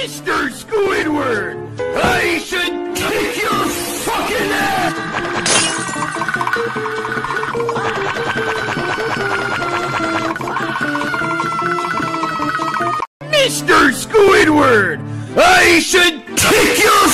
Mr. Squidward, I should kick your fucking ass! Mr. Squidward, I should kick your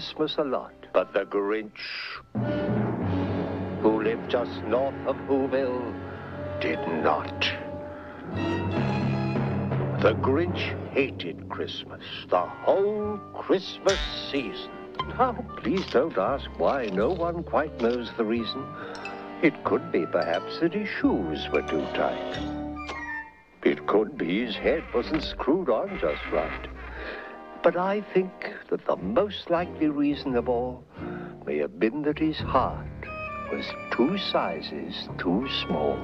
Christmas a lot, but the Grinch, who lived just north of Whoville, did not. The Grinch hated Christmas, the whole Christmas season. Now, please don't ask why. No one quite knows the reason. It could be, perhaps, that his shoes were too tight. It could be his head wasn't screwed on just right. But I think that the most likely reason of all may have been that his heart was two sizes too small.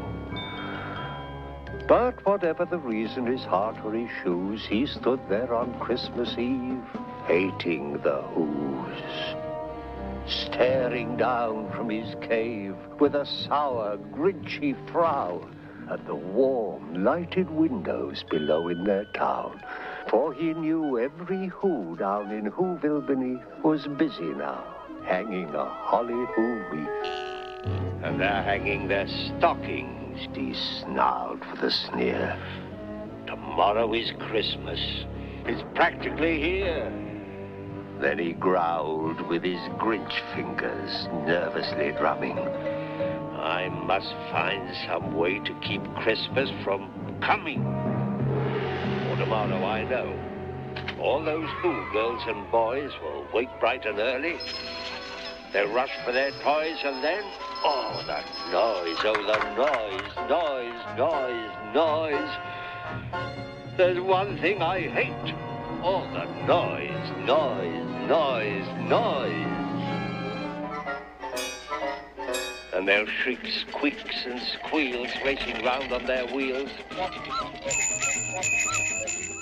But whatever the reason, his heart or his shoes, he stood there on Christmas Eve, hating the Who's, staring down from his cave with a sour, grinchy frown at the warm, lighted windows below in their town. For he knew every Who down in Whoville beneath was busy now, hanging a holly Who wreath. And they're hanging their stockings, he snarled with a sneer. Tomorrow is Christmas. It's practically here. Then he growled with his Grinch fingers, nervously drumming. I must find some way to keep Christmas from coming. Tomorrow I know. All those Who girls and boys will wake bright and early. They'll rush for their toys and then, oh, the noise, oh, the noise, noise, noise, noise. There's one thing I hate. Oh, the noise, noise, noise, noise. And they'll shriek squeaks and squeals racing round on their wheels.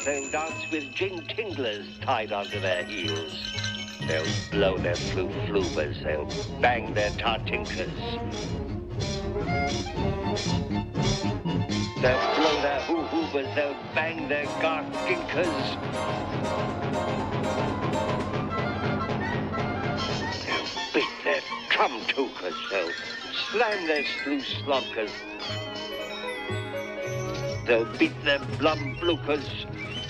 They'll dance with jing tinglers tied onto their heels. They'll blow their flu flubers. They'll bang their tartinkers. They'll blow their hoo hoovers. They'll bang their garkinkers. They'll beat their trum tookers. They'll sluice slonkers. They'll beat their blum bloopers.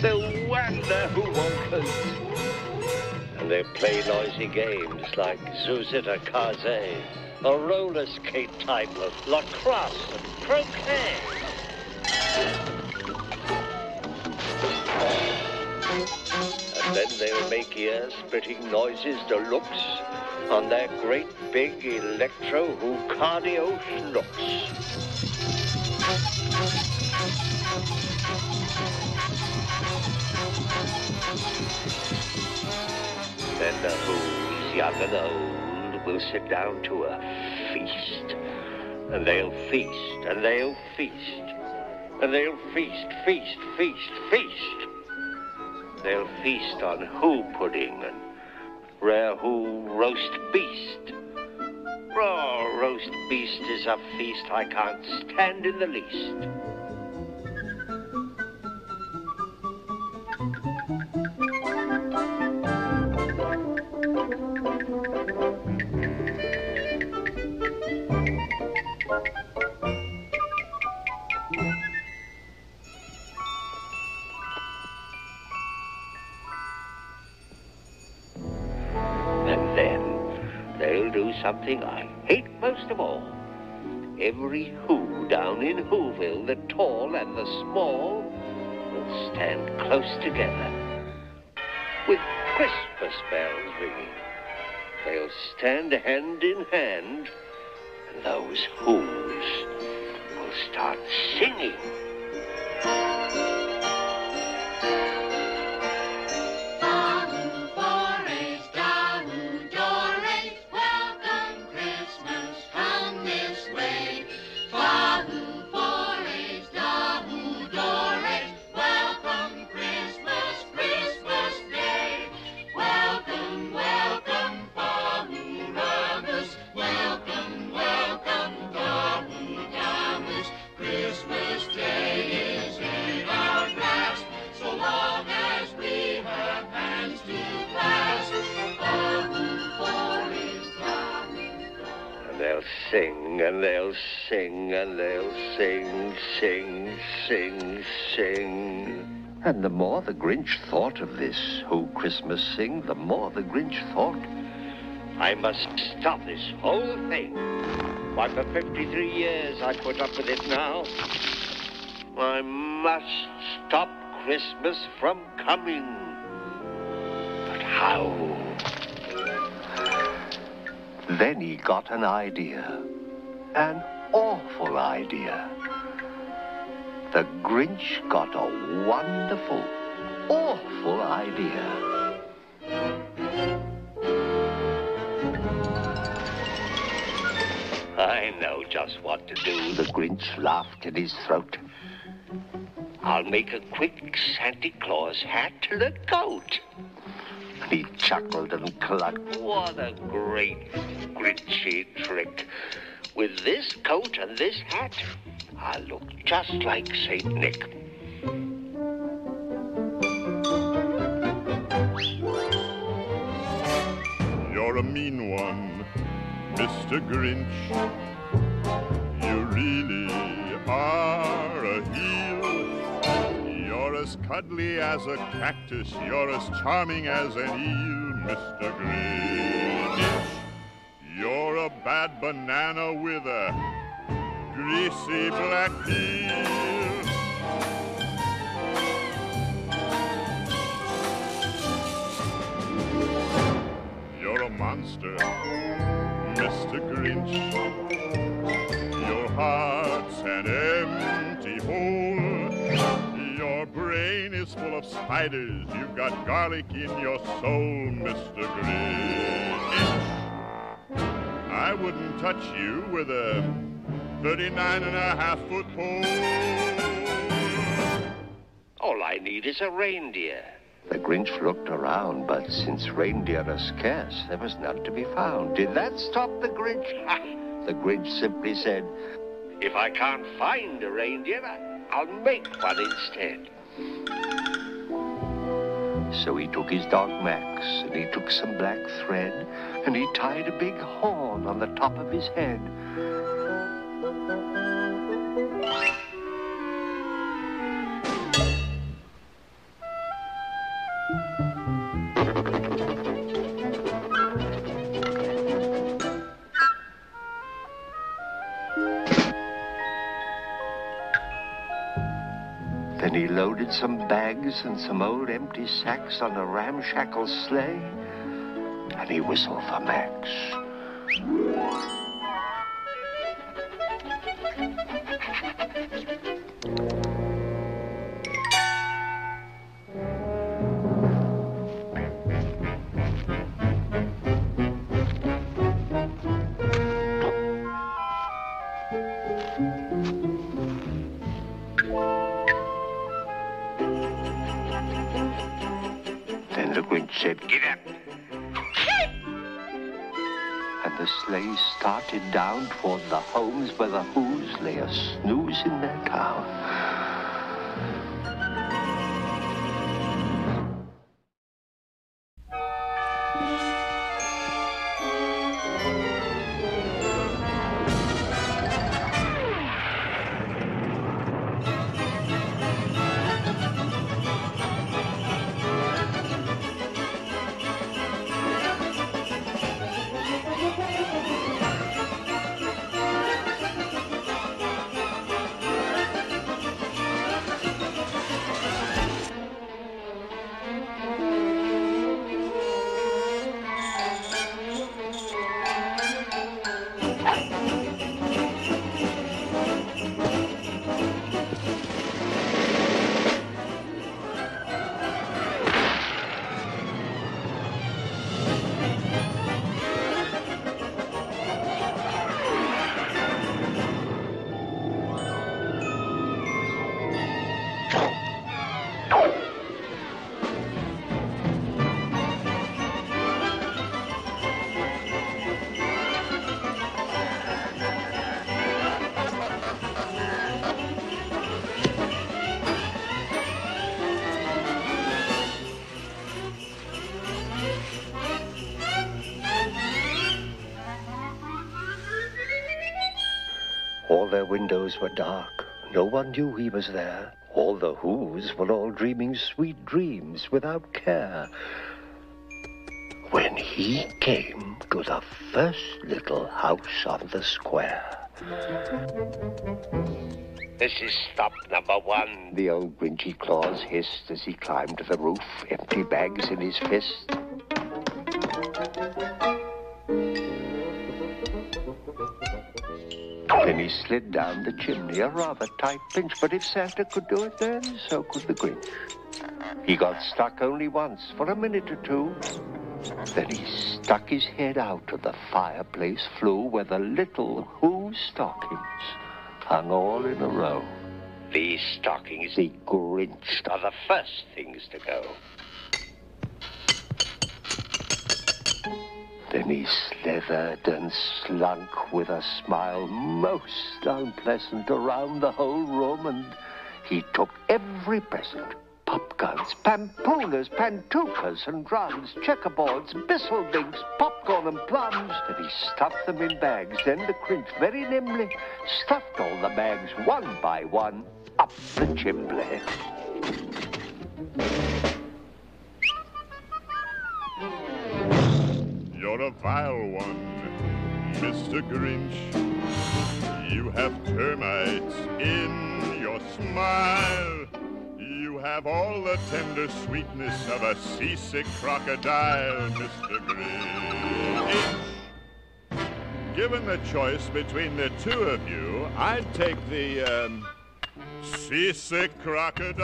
They'll whang their hoo wonkers. And they play noisy games like Zuzita Kaze, a roller skate type of lacrosse and croquet. And then they'll make ear-splitting noises deluxe on their great big electro who cardio schnooks. Then the Who's young and old will sit down to a feast. And they'll feast, and they'll feast. And they'll feast, feast, feast, feast. They'll feast on Who pudding and rare Who roast beast. Raw roast beast is a feast I can't stand in the least. Something I hate most of all. Every Who down in Whoville, the tall and the small, will stand close together with Christmas bells ringing. They'll stand hand in hand, and those Who's will start singing. Sing, and they'll sing, and they'll sing, sing, sing, sing. And the more the Grinch thought of this Who Christmas sing, the more the Grinch thought, I must stop this whole thing. Why, for 53 years I put up with it now. I must stop Christmas from coming. But how? Then he got an idea. An awful idea. The Grinch got a wonderful, awful idea. I know just what to do. The Grinch laughed in his throat. I'll make a quick Santa Claus hat to the coat. And he chuckled and clucked. What a great Grinchy trick. With this coat and this hat, I'll look just like St. Nick. You're a mean one, Mr. Grinch. As a cactus. You're as charming as an eel, Mr. Grinch. You're a bad banana with a greasy black peel. You're a monster, Mr. Grinch. Your heart's an empty is full of spiders. You've got garlic in your soul, Mr. Grinch. I wouldn't touch you with a 39 and a half foot pole. All I need is a reindeer. The Grinch looked around, but since reindeer are scarce, there was none to be found. Did that stop the Grinch? The Grinch simply said, If I can't find a reindeer, I'll make one instead. So he took his dog Max, and he took some black thread, and he tied a big horn on the top of his head. Some bags and some old empty sacks on a ramshackle sleigh, and he whistled for Max. Get up! And the sleigh started down toward the homes where the Who's lay a snooze in their town. Windows were dark. No one knew he was there. All the Who's were all dreaming sweet dreams without care. When he came to the first little house on the square. This is stop number one, the old Grinchy Claus hissed as he climbed to the roof, empty bags in his fist. Then he slid down the chimney, a rather tight pinch, but if Santa could do it then, so could the Grinch. He got stuck only once, for a minute or two. Then he stuck his head out of the fireplace flue where the little Who stockings hung all in a row. These stockings he Grinched are the first things to go. Then he slithered and slunk with a smile most unpleasant around the whole room, and he took every present. Pop guns, pampooners, pantookas and drums, checkerboards, bistlebinks, popcorn and plums. Then he stuffed them in bags. Then the Grinch very nimbly stuffed all the bags one by one up the chimney. You're a vile one, Mr. Grinch. You have termites in your smile. You have all the tender sweetness of a seasick crocodile, Mr. Grinch. Given the choice between the two of you, I'd take the um, seasick crocodile.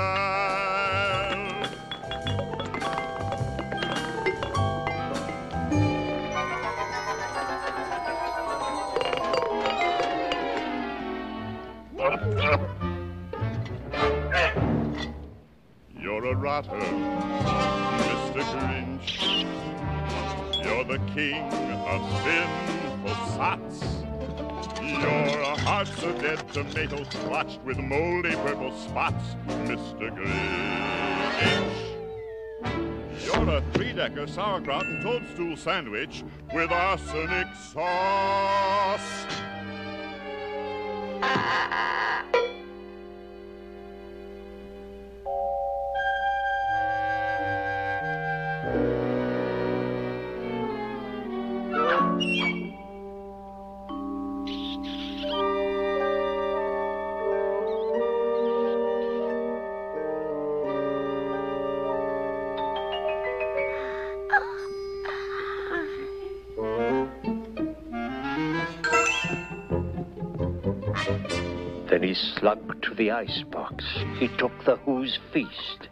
Rotter, Mr. Grinch. You're the king of sinful sots. Your heart's a dead tomato splotched with moldy purple spots, Mr. Grinch. You're a three-decker sauerkraut and toadstool sandwich with arsenic sauce. Then he slunk to the icebox. He took the Who's feast.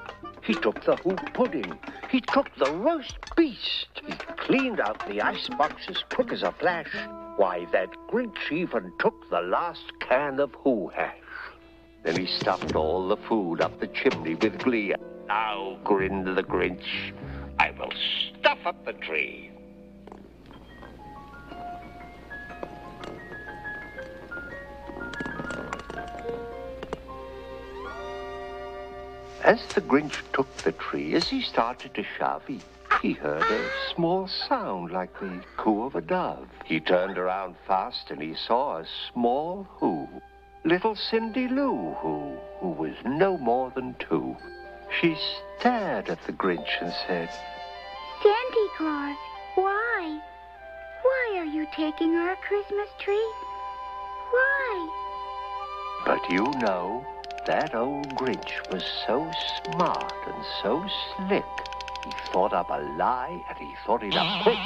He took the Who pudding. He took the roast beast. He cleaned out the icebox as quick as a flash. Why, that Grinch even took the last can of Who hash. Then he stuffed all the food up the chimney with glee. Now, grinned the Grinch, I will stuff up the tree. As the Grinch took the tree, as he started to shove, he, he heard a small sound like the coo of a dove. He turned around fast and he saw a small Who, little Cindy Lou Who, who was no more than two. She stared at the Grinch and said, Santa Claus, why? Why are you taking our Christmas tree? Why? But you know, that old Grinch was so smart and so slick. He thought up a lie and he thought it up quick.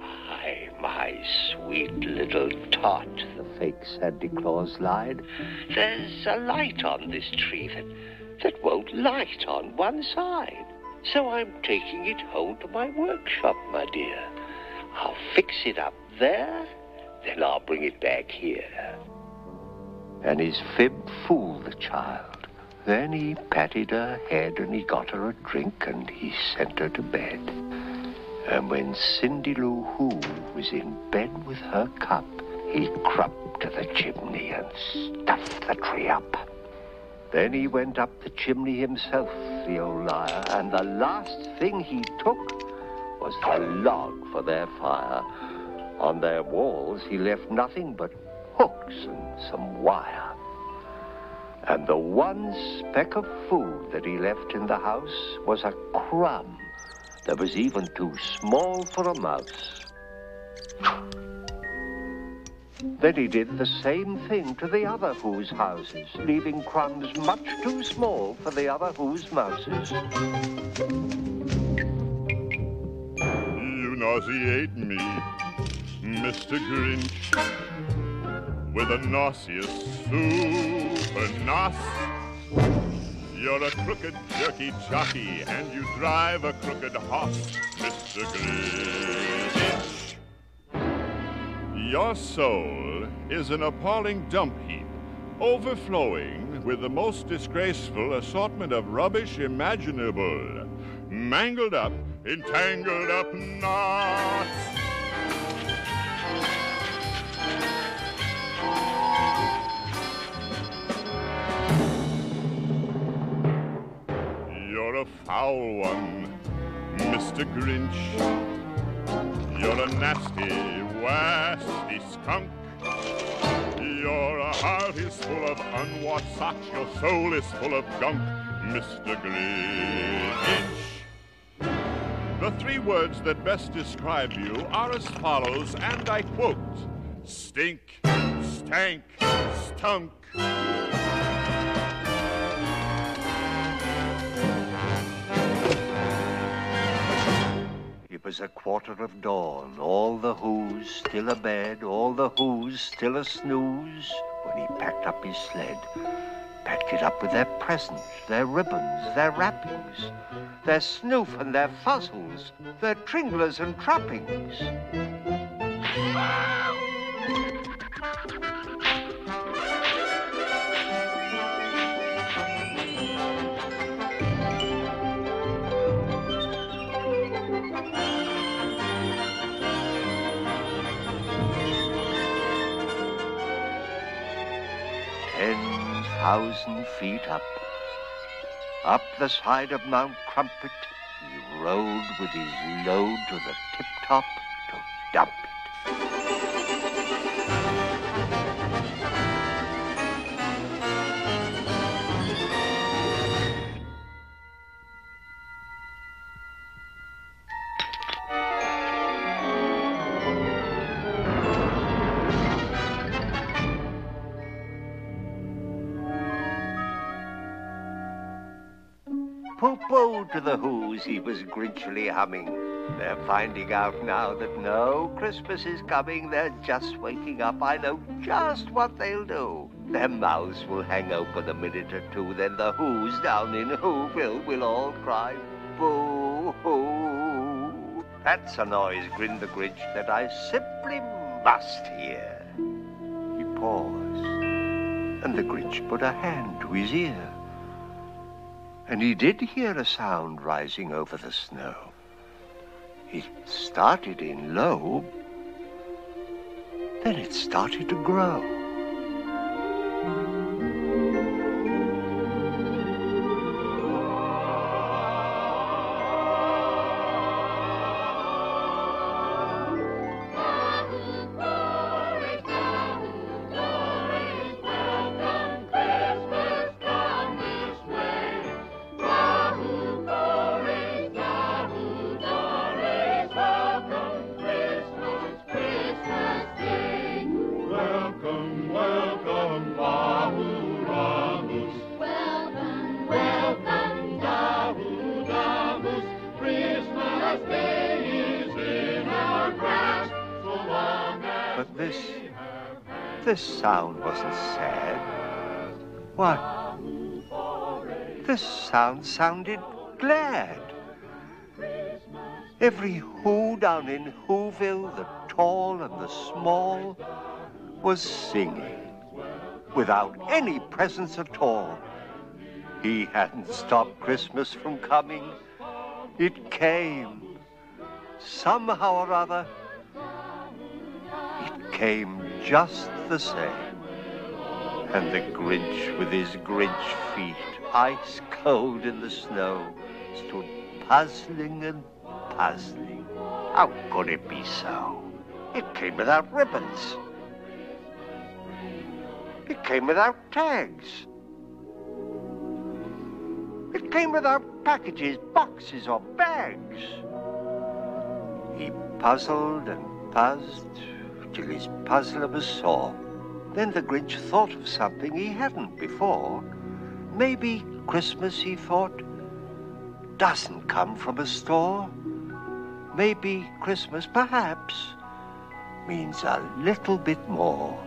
Hi, my sweet little tot, the fake Santa Claus lied. There's a light on this tree that, that won't light on one side. So I'm taking it home to my workshop, my dear. I'll fix it up there, then I'll bring it back here and his fib fooled the child. Then he patted her head and he got her a drink and he sent her to bed. And when Cindy Lou Who was in bed with her cup, he crept to the chimney and stuffed the tree up. Then he went up the chimney himself, the old liar, and the last thing he took was the log for their fire. On their walls he left nothing but hooks and some wire. And the one speck of food that he left in the house was a crumb that was even too small for a mouse. Then he did the same thing to the other Who's houses, leaving crumbs much too small for the other Who's mouses. You nauseate me, Mr. Grinch, with a nauseous super nos. You're a crooked, jerky jockey, and you drive a crooked horse, Mr. Grinch. Your soul is an appalling dump heap, overflowing with the most disgraceful assortment of rubbish imaginable. Mangled up, entangled up knots. You're a foul one, Mr. Grinch. You're a nasty, wasty skunk. Your heart is full of unwashed socks. Your soul is full of gunk, Mr. Grinch. The three words that best describe you are as follows, and I quote Stink, stank, stunk. It was a quarter of dawn, all the Who's still abed, all the Who's still a snooze, when he packed up his sled. Packed it up with their presents, their ribbons, their wrappings, their snoof and their fuzzles, their tringlers and trappings. Ten thousand feet up, up the side of Mount Crumpet, he rode with his load to the tip top to dump it. Poo-poo to the Who's, he was grinchily humming. They're finding out now that no Christmas is coming. They're just waking up. I know just what they'll do. Their mouths will hang open a minute or two. Then the Who's down in Whoville will all cry, boo-hoo. That's a noise, grinned the Grinch, that I simply must hear. He paused, and the Grinch put a hand to his ear and he did hear a sound rising over the snow. It started in low, then it started to grow. This sound wasn't sad. What? The sound sounded glad. Every Who down in Whoville, the tall and the small, was singing without any presents at all. He hadn't stopped Christmas from coming. It came. Somehow or other, it came just the same. And the Grinch, with his Grinch feet, ice cold in the snow, stood puzzling and puzzling. How could it be so? It came without ribbons. It came without tags. It came without packages, boxes, or bags. He puzzled and puzzled till his puzzler was sore. Then the Grinch thought of something he hadn't before. Maybe Christmas, he thought, doesn't come from a store. Maybe Christmas, perhaps, means a little bit more.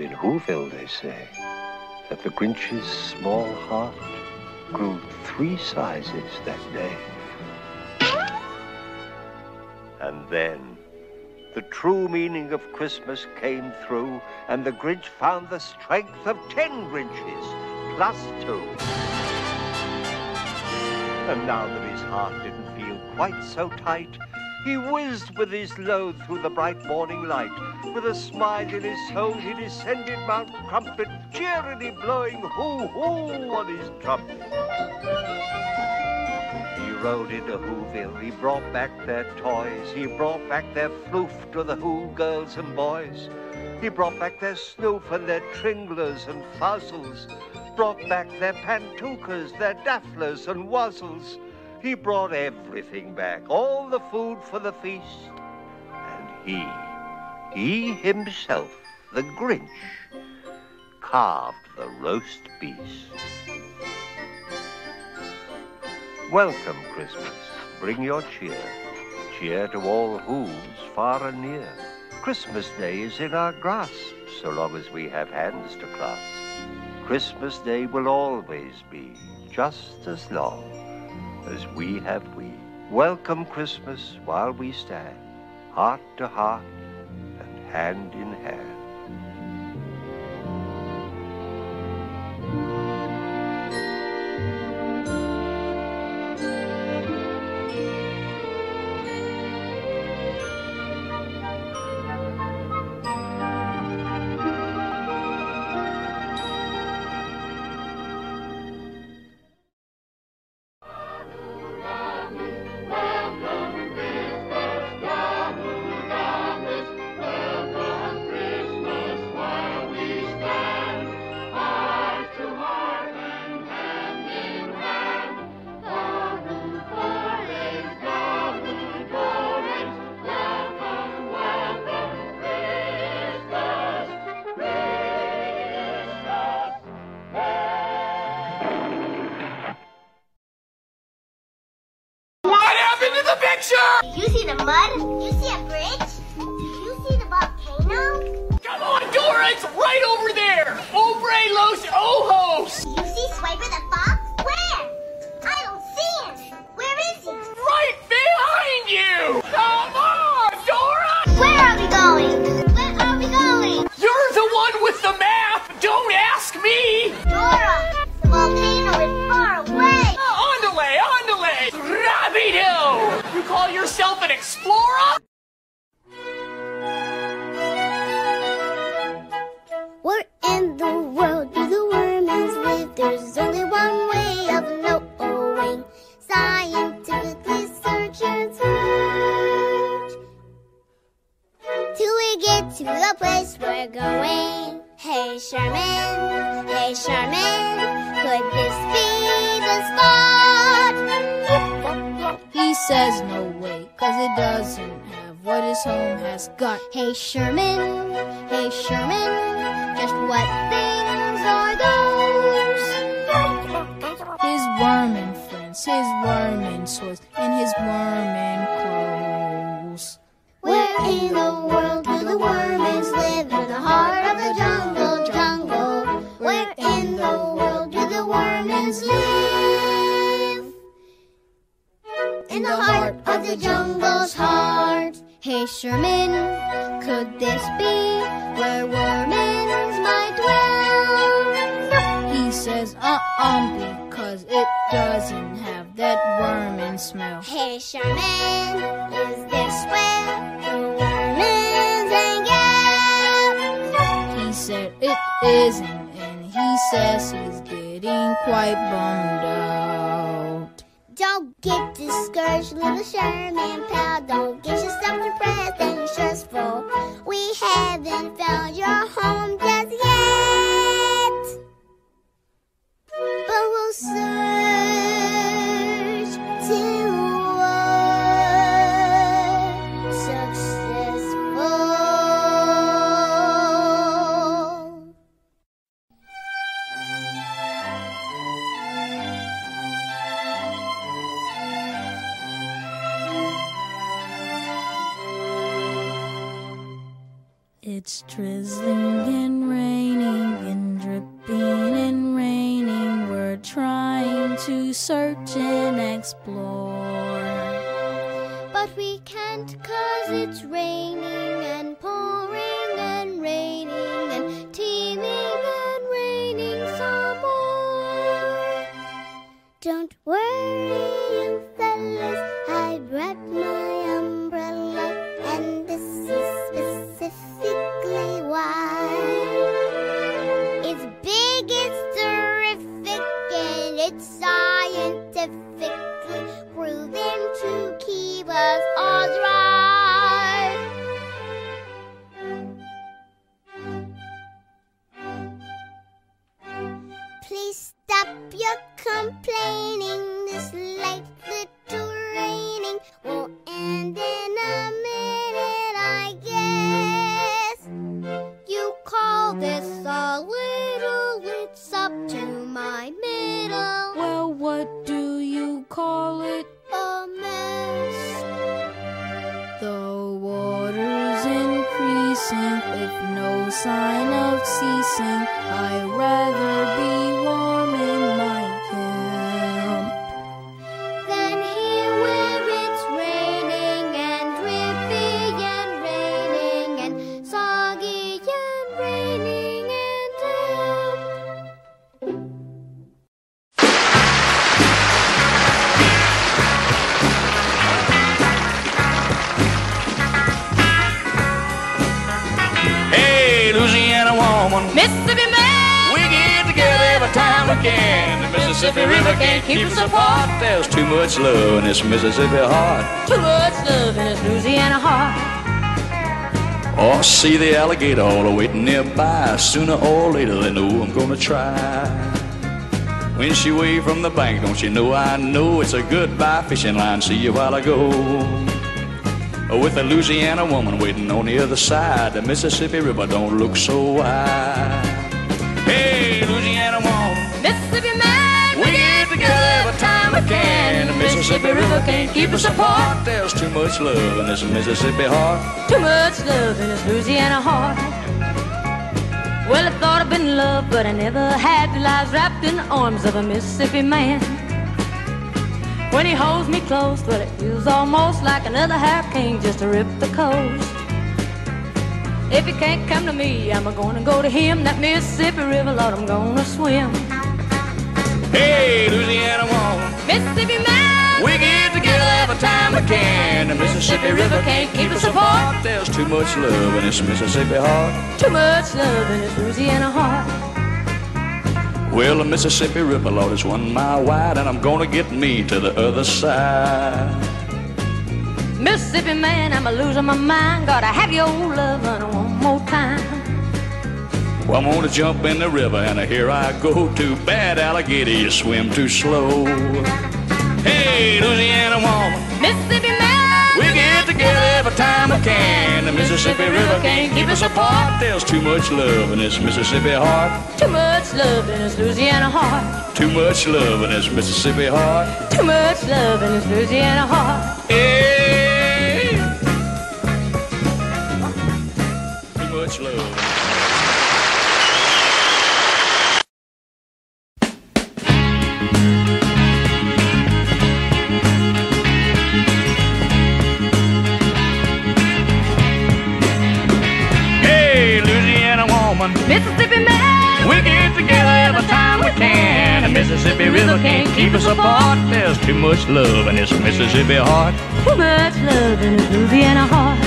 In Whoville, they say that the Grinch's small heart grew three sizes that day. And then the true meaning of Christmas came through, and the Grinch found the strength of ten Grinches plus two. And now that his heart didn't feel quite so tight, he whizzed with his load through the bright morning light. With a smile in his soul, he descended Mount Crumpet, cheerily blowing hoo-hoo on his trumpet. He rode into Whoville, he brought back their toys, he brought back their floof to the Who girls and boys. He brought back their snoof and their tringlers and fuzzles, brought back their pantookas, their dafflers and wuzzles. He brought everything back, all the food for the feast. And he, he himself, the Grinch, carved the roast beast. Welcome, Christmas. Bring your cheer. Cheer to all who's far and near. Christmas Day is in our grasp, so long as we have hands to clasp. Christmas Day will always be just as long as we have we. Welcome Christmas while we stand, heart to heart and hand in hand. Much love in this Mississippi heart. Too much love in this Louisiana heart. Oh, see the alligator all waiting nearby. Sooner or later, they know I'm gonna try. When she waved from the bank, don't you know I know it's a goodbye fishing line. See you while I go. With a Louisiana woman waiting on the other side, the Mississippi River don't look so wide. Can. The Mississippi River can't keep us apart. There's too much love in this Mississippi heart. Too much love in this Louisiana heart. Well, I thought I'd been in love, but I never had. The lives wrapped in the arms of a Mississippi man. When he holds me close, well, it feels almost like another hurricane just to rip the coast. If he can't come to me, I'm gonna go to him. That Mississippi River, Lord, I'm gonna swim. Hey, Louisiana woman. Mississippi man, We get together every time we can. The Mississippi River can't keep us apart. There's too much love in this Mississippi heart. too much love in this Louisiana heart. Well, the Mississippi River, Lord, is one mile wide, and I'm gonna get me to the other side. Mississippi man, I'm a losing my mind. Gotta have your old love one more time. Well, I'm gonna jump in the river, and here I go. Too bad, alligator, you swim too slow. Hey, Louisiana woman, Mississippi man, we get together every time we can. The Mississippi River can't keep us apart. There's too much love in this Mississippi heart. too much love in this Louisiana heart. Too much love in this Mississippi heart. Too much love in this Louisiana heart. Hey. Too much love. Keep us apart. There's too much love in this Mississippi heart. Too much love in this Louisiana heart.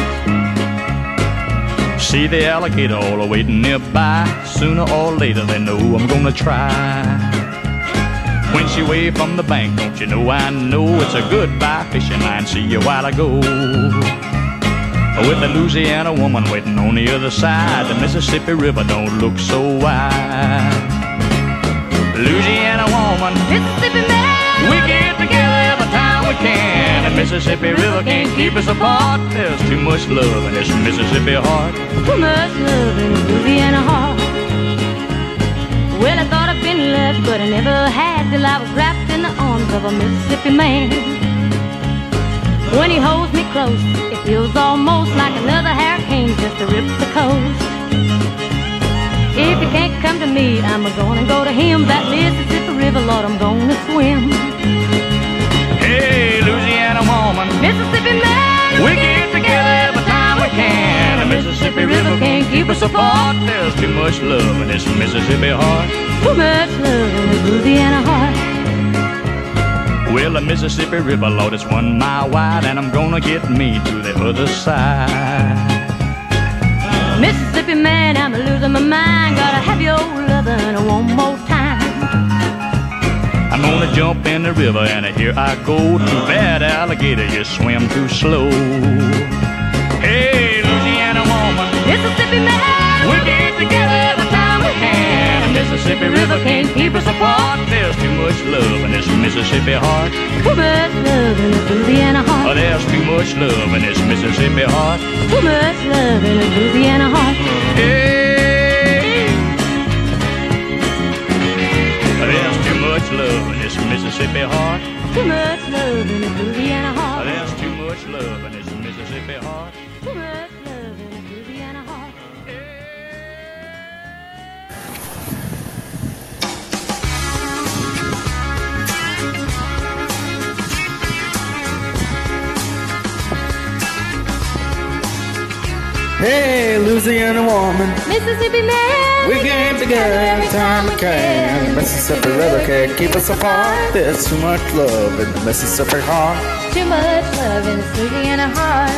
See the alligator all waiting nearby. Sooner or later they know I'm gonna try. When she waved from the bank, don't you know I know it's a goodbye fishing line. See you while I go. With the Louisiana woman waiting on the other side, the Mississippi River don't look so wide. Louisiana woman, Mississippi can. The Mississippi River can't keep us apart. There's too much love in this Mississippi heart. Too much love in Louisiana heart. Well, I thought I'd been left, but I never had till I was wrapped in the arms of a Mississippi man. When he holds me close, it feels almost like another hurricane just to rip the coast. If you can't come to me, I'm a gonna go to him. That Mississippi River, Lord, I'm gonna swim. Hey, Woman, Mississippi man, we get together every time we can. The Mississippi River can't keep us apart. There's too much love in this Mississippi heart. Too much love in this Louisiana heart. Well, the Mississippi River, Lord, it's one mile wide, and I'm gonna get me to the other side. Mississippi man, I'm losing my mind. Gotta have your lovin' one more gonna jump in the river, and here I go. Too bad, alligator, you swim too slow. Hey, Louisiana woman, Mississippi man, we get together every time we can. The Mississippi River can't keep us apart. There's too much love in this Mississippi heart. too much love in this Louisiana heart. Oh, there's too much love in this Mississippi heart. Too much love in this Louisiana heart. Hey, Mississippi heart. Too much love in this Louisiana heart. There's too much love in this Mississippi heart. Too much love in this Louisiana heart. Hey, Louisiana woman, Mississippi man, we came together every time we can. The Mississippi River can't keep us apart. There's too much love in the Mississippi heart. too much love in this Louisiana heart.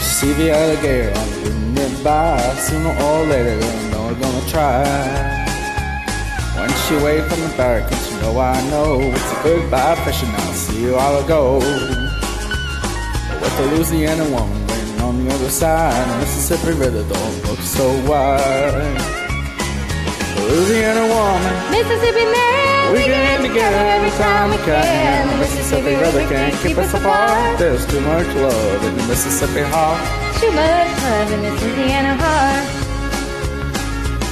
See the alligator on the nearby. Sooner or later, they know we're gonna try. When she waved from the barricade, you know I know it's a goodbye fishing. I'll see you all go. With the Louisiana woman the other side, Mississippi River don't look so wide. Louisiana woman, Mississippi man, we get together every time we can. The Mississippi River can't keep us apart. There's too much love in the Mississippi heart. Too much love in this Louisiana heart.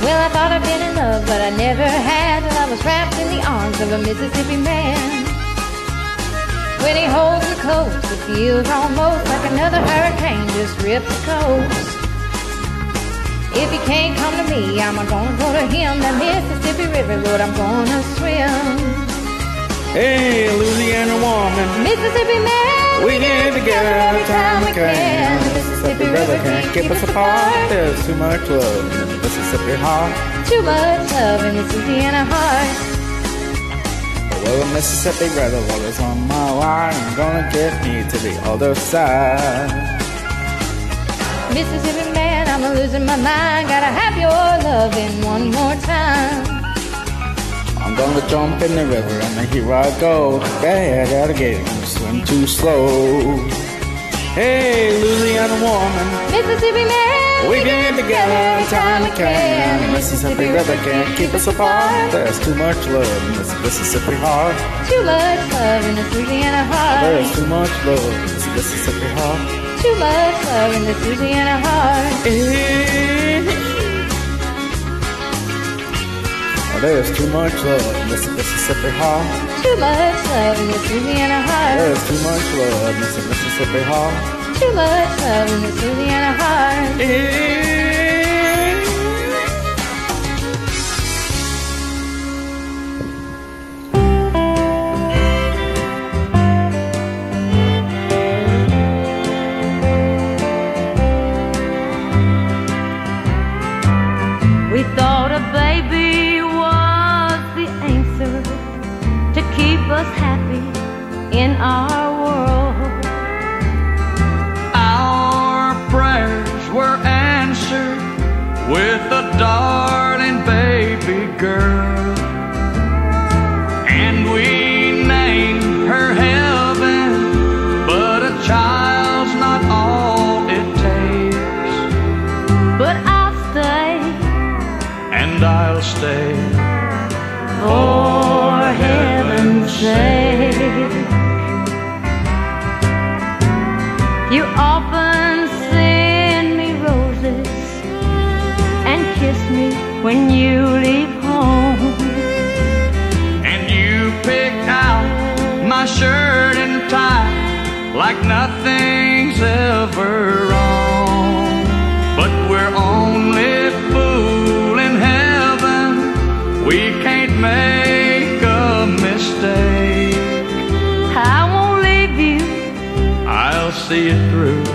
Well, I thought I'd been in love, but I never had I was wrapped in the arms of a Mississippi man. When he holds me close, it feels almost like another hurricane just ripped the coast. If he can't come to me, I'm gonna go to him. The Mississippi River, Lord, I'm gonna swim. Hey, Louisiana woman, Mississippi man, we get together every time we can. The Mississippi River can't keep us apart. There's too much love in the Mississippi heart. Too much love in this Louisiana heart. Well, Mississippi River is on my line. I'm gonna get me to the other side. Mississippi man, I'm losing my mind. Gotta have your loving one more time. I'm gonna jump in the river and here I go. Bad alligator, you swim too slow. Hey, Louisiana woman, Mississippi man, we get together time we can. Mississippi River can't keep us apart. There's too much love in this Mississippi heart. Too much love in this Louisiana heart. There's too much love in this Mississippi heart. Too much love in this Louisiana heart. There's too much love in this Mississippi heart. Too much love in this Louisiana heart. There's too much love in this Mississippi heart too much love in this Louisiana heart. We thought a baby was the answer to keep us happy in our with a darling baby girl. And we named her heaven, but a child's not all it takes. But I'll stay, and I'll stay for, heaven's sake. when you leave home. And you picked out my shirt and tie like nothing's ever wrong. But we're only fooling heaven, we can't make a mistake. I won't leave you, I'll see it through.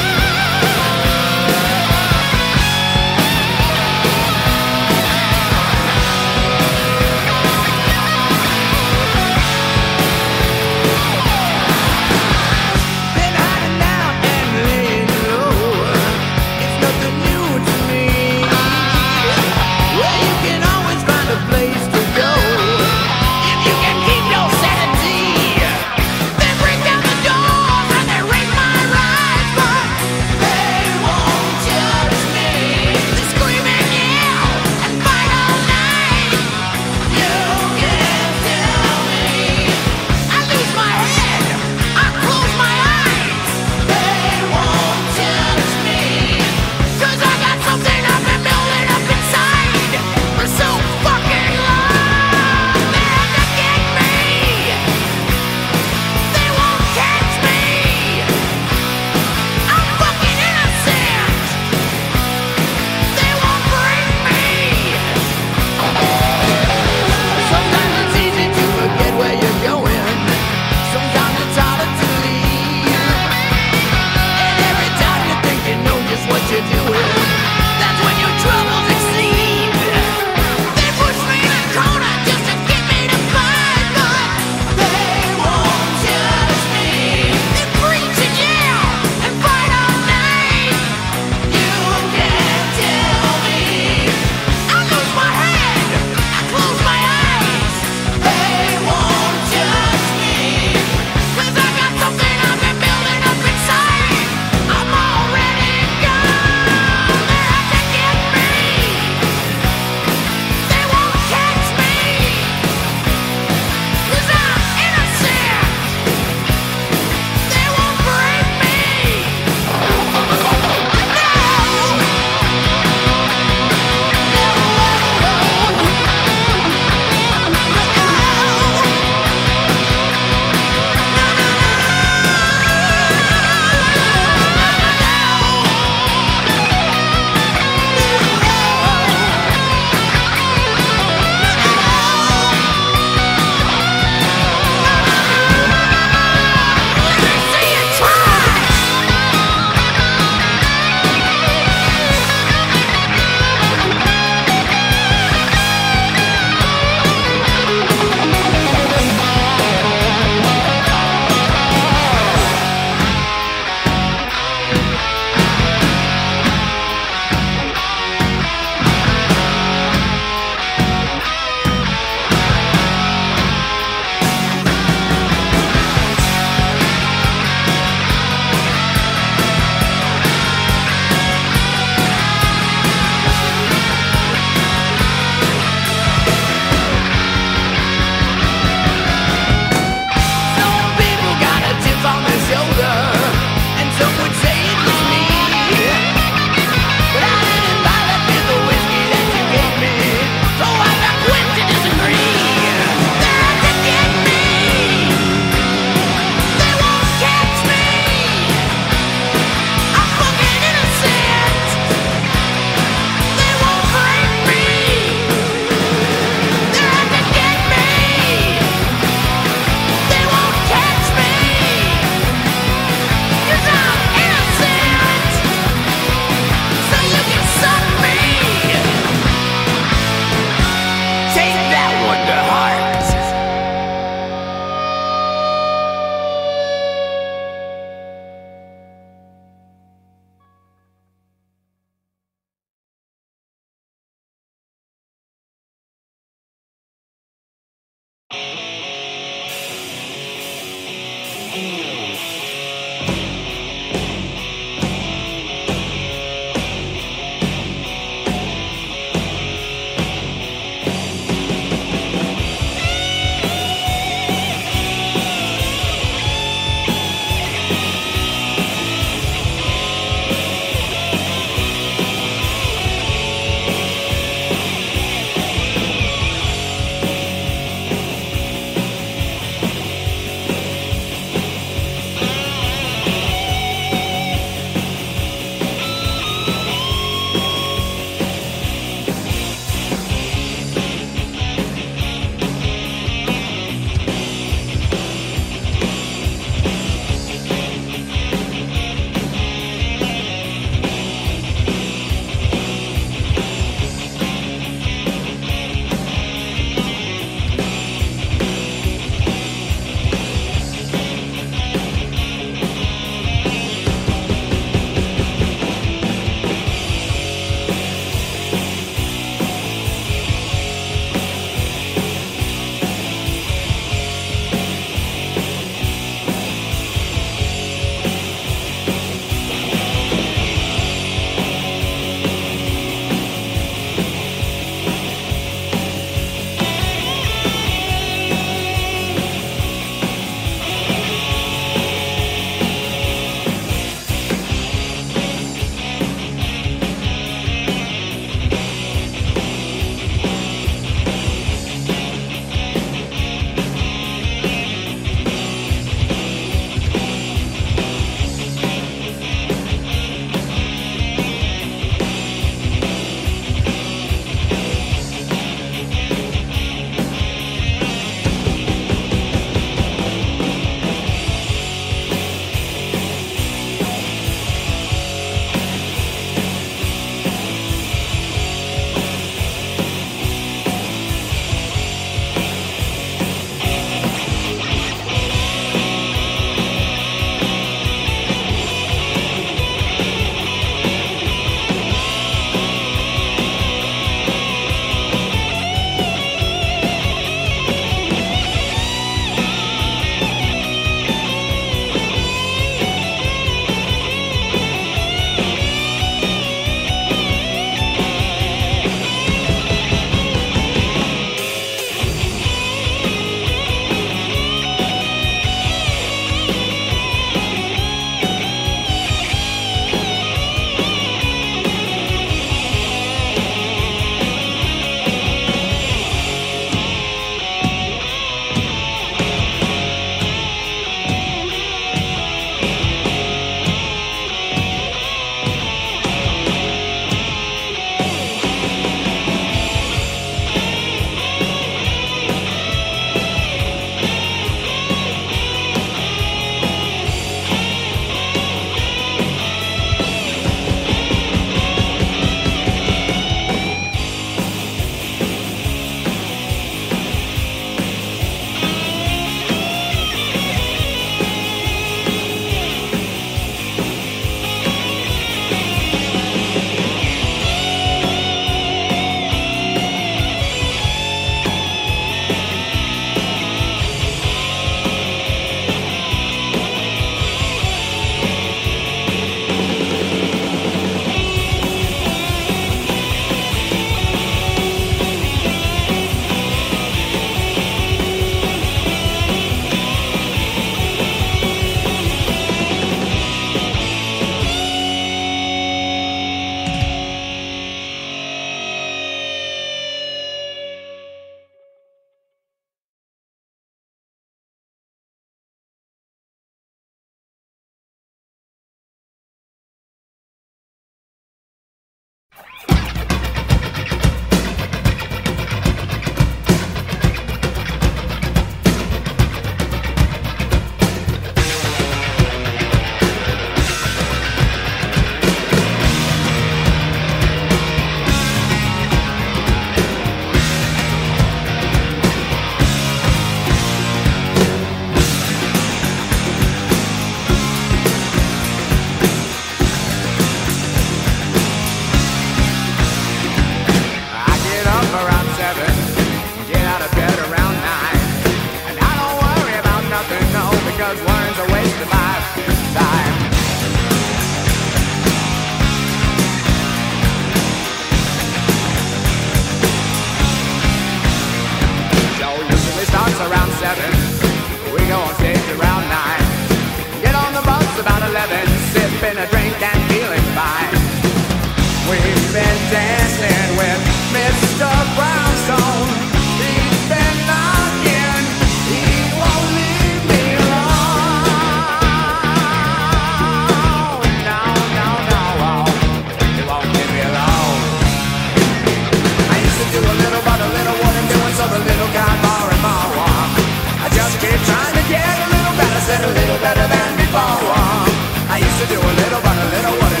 little by little what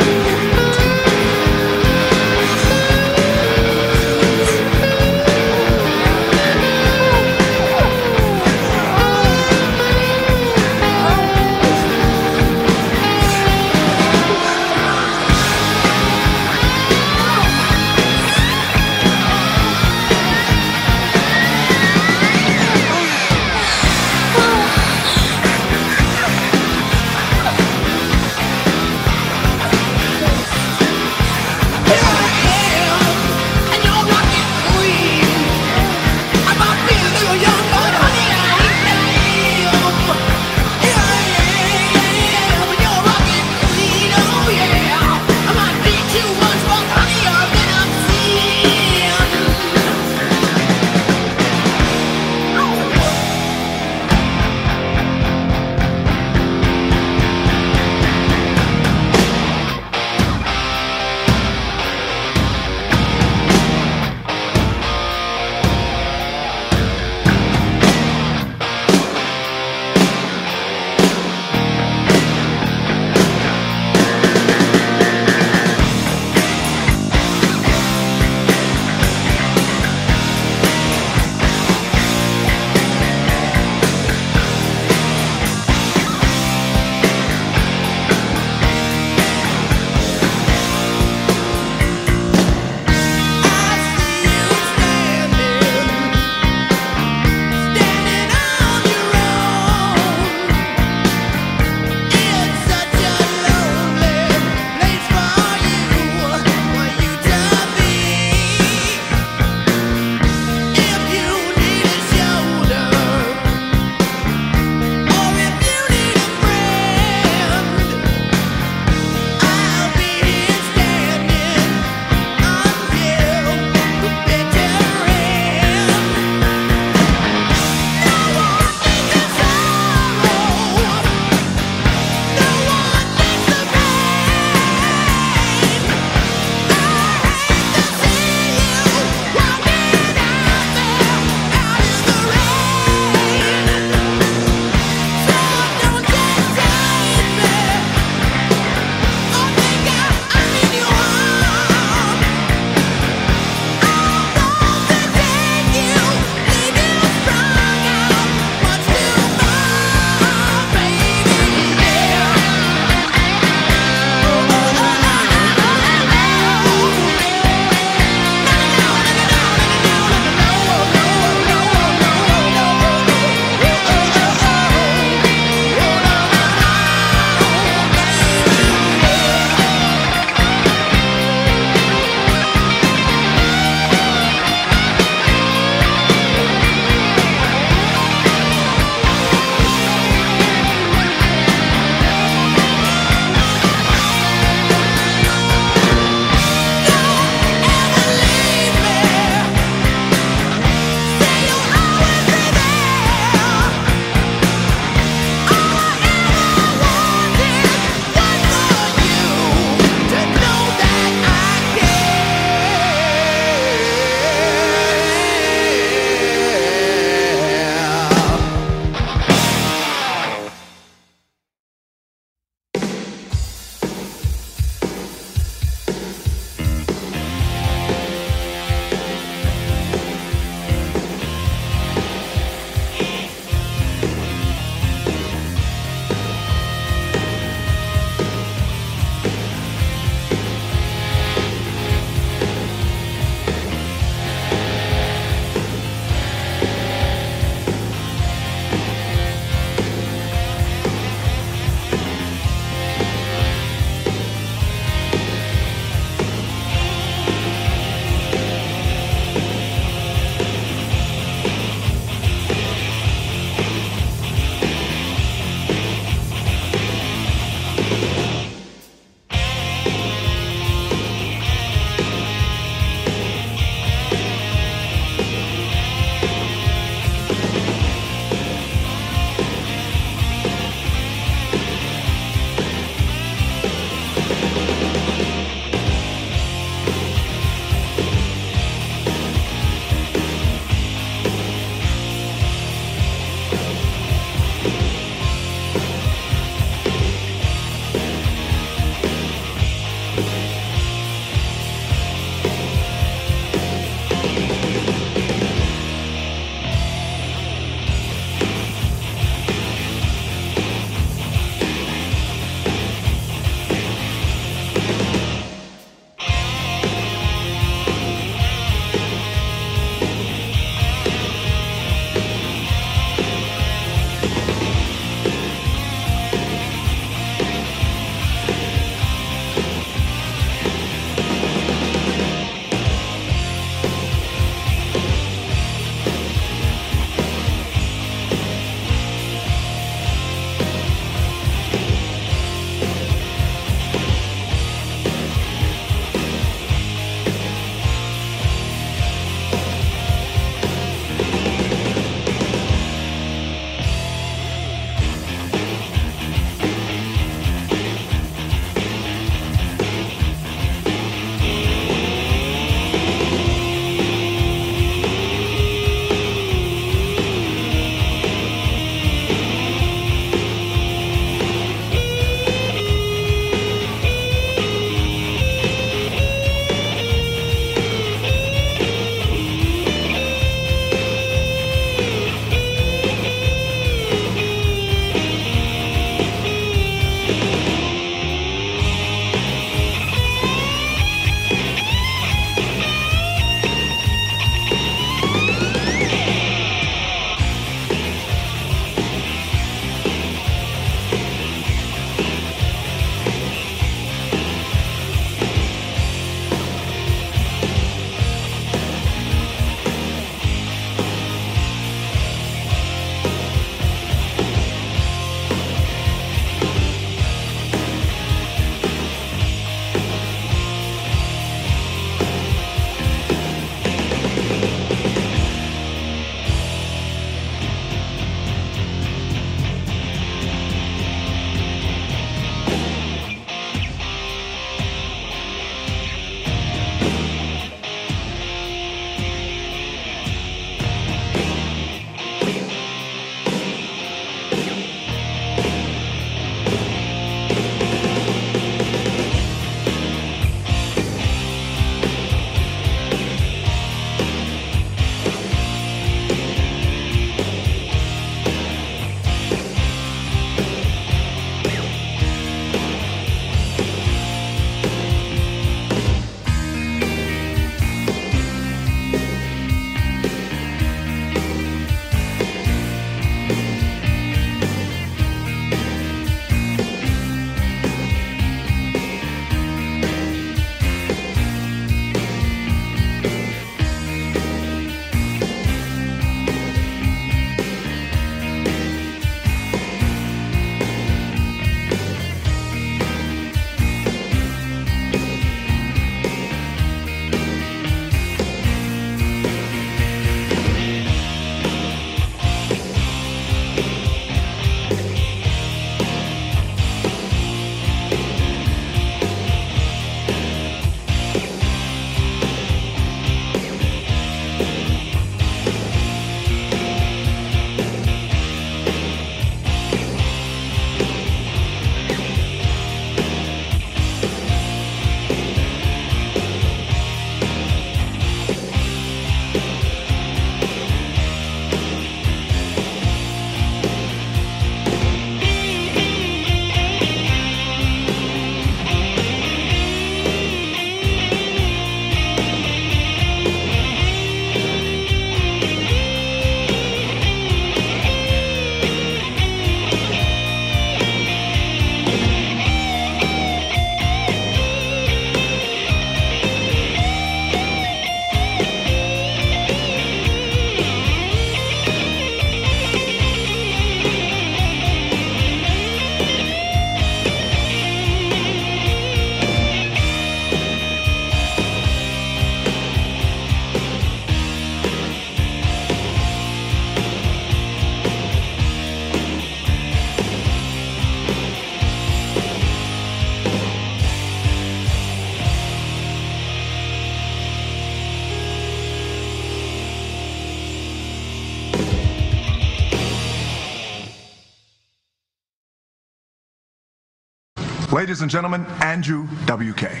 Ladies and gentlemen, Andrew W.K.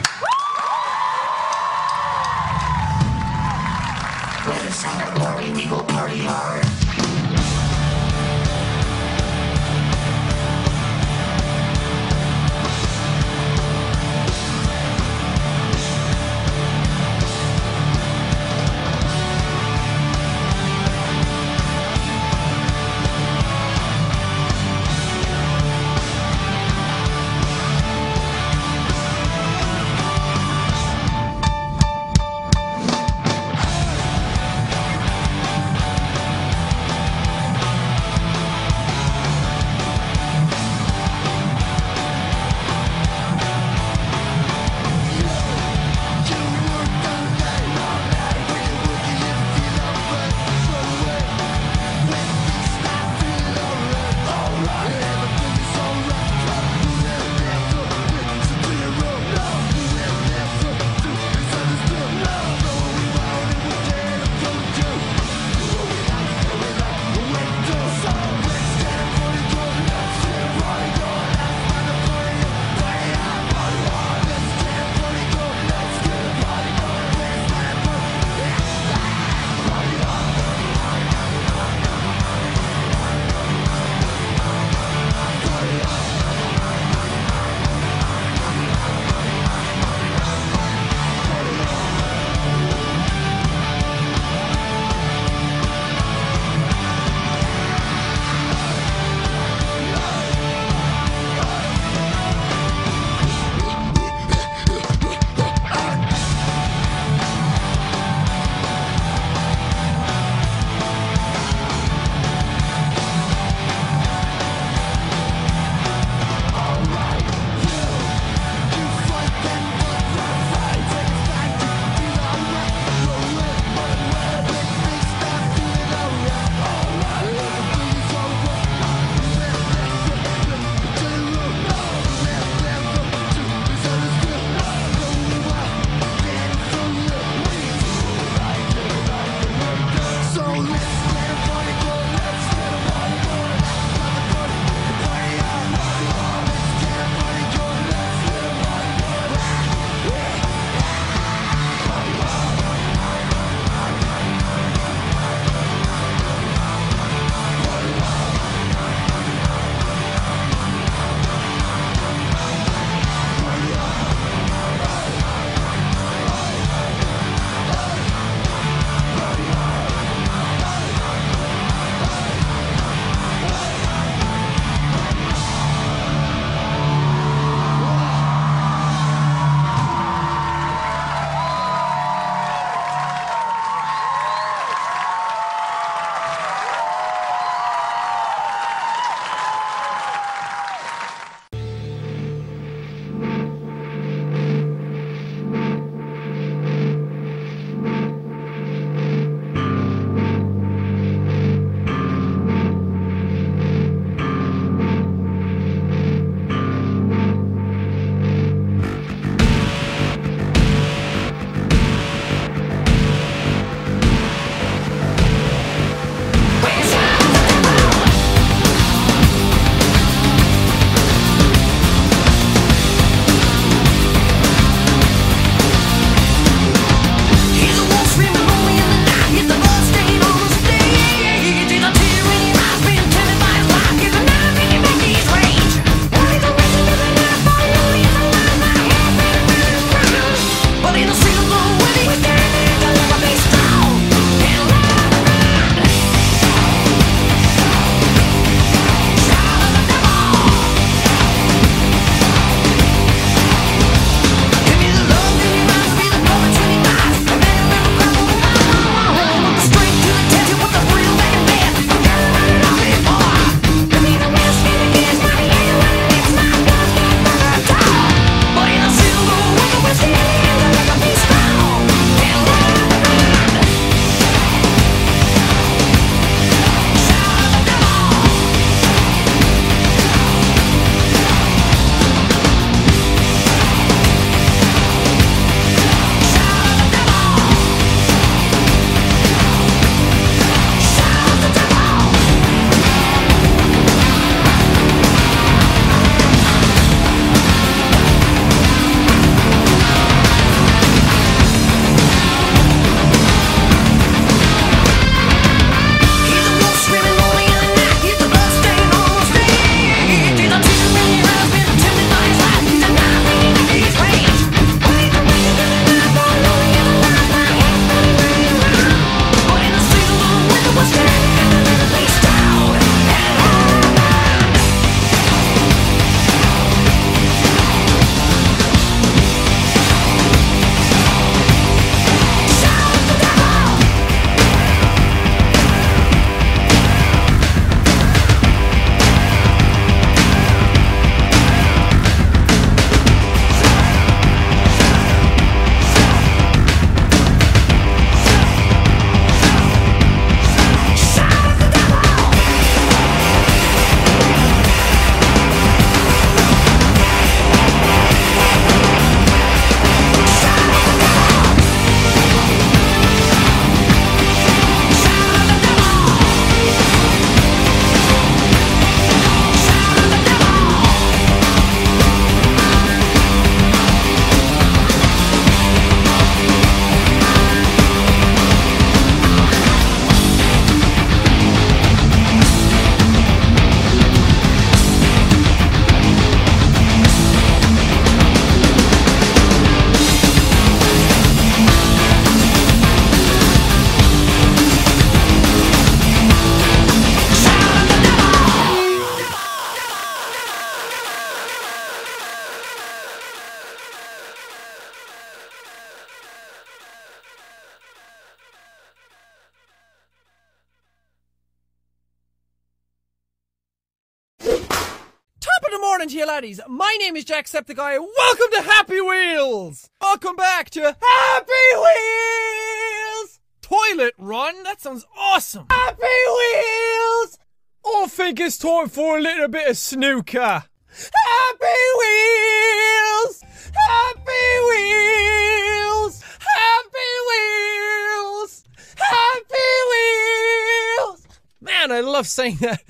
Jacksepticeye. Welcome to Happy Wheels. Welcome back to Happy Wheels. Toilet run? That sounds awesome. Happy Wheels. I think it's time for a little bit of snooker. Happy Wheels. Happy Wheels. Happy Wheels. Happy Wheels. Man, I love saying that.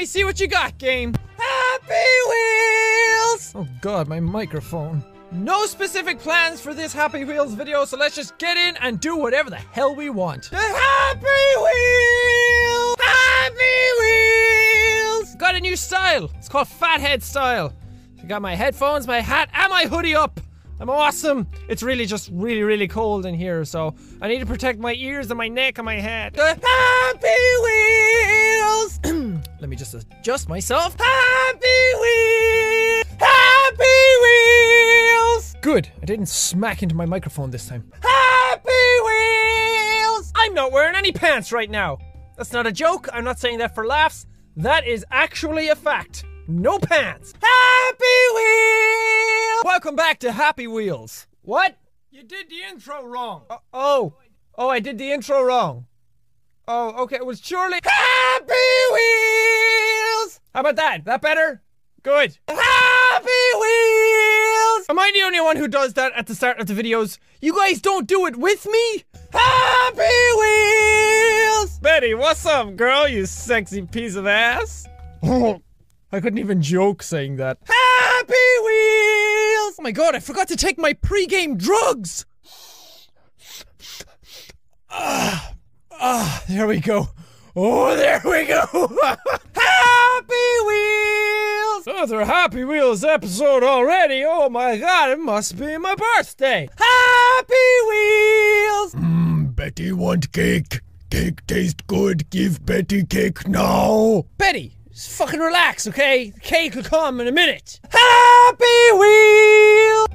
Me see what you got, game. Happy Wheels! Oh god, my microphone. No specific plans for this Happy Wheels video, so let's just get in and do whatever the hell we want. The Happy Wheels! Happy Wheels! Got a new style. It's called Fathead style. I got my headphones, my hat, and my hoodie up. I'm awesome. It's really just really, really cold in here, so I need to protect my ears and my neck and my head. The Happy Wheels! Let me just adjust myself. Happy Wheels! Happy Wheels! Good. I didn't smack into my microphone this time. Happy Wheels! I'm not wearing any pants right now. That's not a joke. I'm not saying that for laughs. That is actually a fact. No pants. Happy Wheels! Welcome back to Happy Wheels. What? You did the intro wrong. Uh, oh. Oh, I did the intro wrong. Oh, okay. It was surely Happy Wheels! How about that? That better? Good. Happy Wheels! Am I the only one who does that at the start of the videos? You guys don't do it with me? Happy Wheels! Betty, what's up, girl, you sexy piece of ass? I couldn't even joke saying that. Happy Wheels! Oh my god, I forgot to take my pre-game drugs! Ah, ah, there we go. Oh, there we go. Happy Wheels! Another Happy Wheels episode already. Oh my god, it must be my birthday. Happy Wheels! Mmm, Betty want cake. Cake tastes good. Give Betty cake now. Betty, just fucking relax, okay? The cake will come in a minute. Happy Wheels!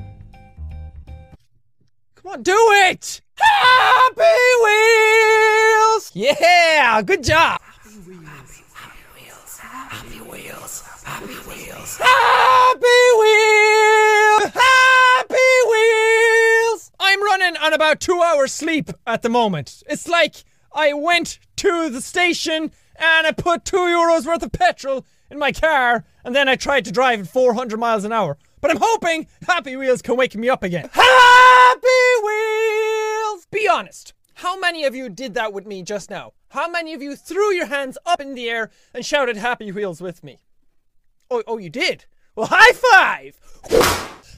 Come on, do it! Happy Wheels! Yeah, good job. Happy Wheels. Happy Wheels. Happy Wheels. Happy Wheels. I'm running on about two hours sleep at the moment. It's like I went to the station and I put two euros worth of petrol in my car and then I tried to drive at 400 miles an hour. But I'm hoping Happy Wheels can wake me up again. Happy Wheels! Be honest. How many of you did that with me just now? How many of you threw your hands up in the air and shouted Happy Wheels with me? Oh, oh, you did? Well, high five!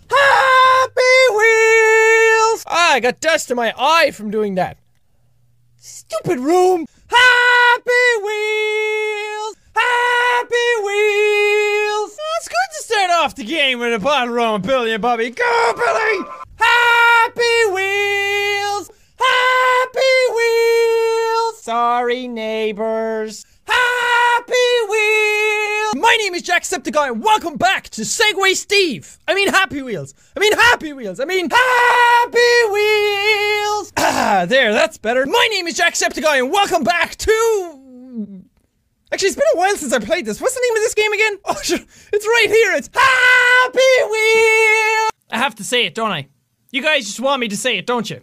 Happy Wheels! Ah, I got dust in my eye from doing that. Stupid room! Happy Wheels! Happy Wheels! Oh, it's good to start off the game with a bottle roll Billy and Bobby. Go, Billy! Happy Wheels! Happy Wheels! Sorry, neighbors. Happy Wheels! My name is Jacksepticeye and welcome back to Segway Steve! I mean Happy Wheels! I mean Happy Wheels! I mean Happy Wheels! Ah, there, that's better. My name is Jacksepticeye and welcome back to... Actually, it's been a while since I played this. What's the name of this game again? Oh. It's right here. It's Happy Wheels! I have to say it, don't I? You guys just want me to say it, don't you?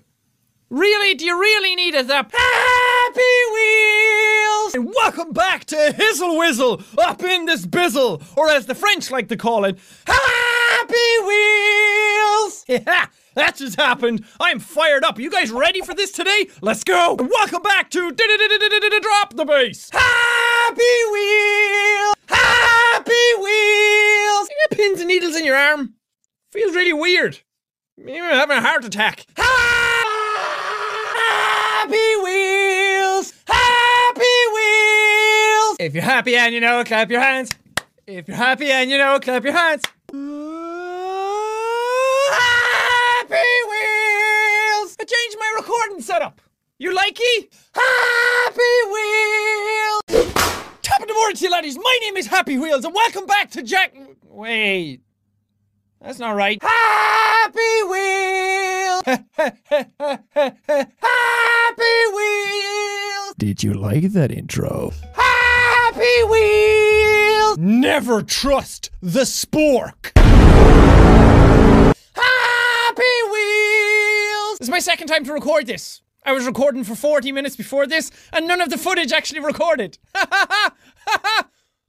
Really? Do you really need it that Happy Wheels? And welcome back to Hizzle Whizzle, up in this bizzle, or as the French like to call it, Happy Wheels! Yeah, that's just happened. I'm fired up. You guys ready for this today? Let's go. And welcome back to Drop the Bass. Happy Wheels! Happy Wheels! You got pins and needles in your arm? Feels really weird. You're having a heart attack. Happy Wheels! Happy Wheels! If you're happy and you know it, clap your hands. If you're happy and you know it, clap your hands. Happy Wheels! I changed my recording setup. You likey? Happy Wheels! Top of the morning to you laddies. My name is Happy Wheels and welcome back to Jack. Wait. That's not right. Happy Wheels! Happy Wheels! Did you like that intro? Happy Wheels! Never trust the spork. Happy Wheels! This is my second time to record this. I was recording for 40 minutes before this, and none of the footage actually recorded.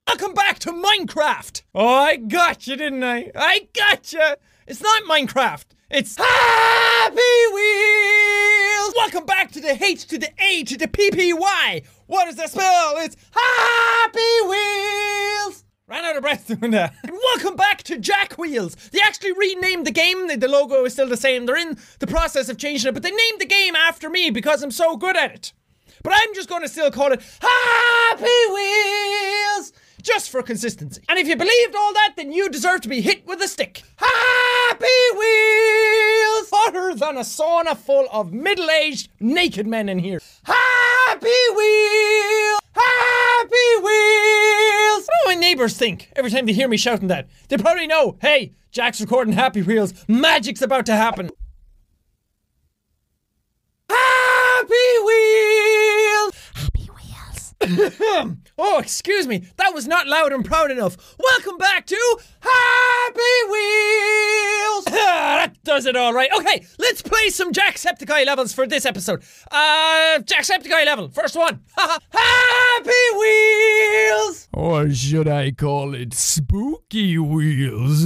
Welcome back to Minecraft! Oh, I got you, didn't I? I got you! It's not Minecraft! It's Happy Wheels! Welcome back to the H to the A to the PPY! What does that spell? It's Happy Wheels! Ran out of breath doing that. And welcome back to Jack Wheels. They actually renamed the game. The the logo is still the same. They're in the process of changing it, but they named the game after me because I'm so good at it. But I'm just going to still call it Happy Wheels just for consistency. And if you believed all that, then you deserve to be hit with a stick. Happy Wheels! Hotter than a sauna full of middle aged naked men in here. Happy Wheels! Happy Wheels! What do my neighbours think every time they hear me shouting that? They probably know, hey, Jack's recording Happy Wheels. Magic's about to happen. Happy Wheels! Oh, excuse me. That was not loud and proud enough. Welcome back to Happy Wheels! that does it all right. Okay, let's play some Jacksepticeye levels for this episode. Uh, Jacksepticeye level. First one. Happy Wheels! Or should I call it spooky wheels?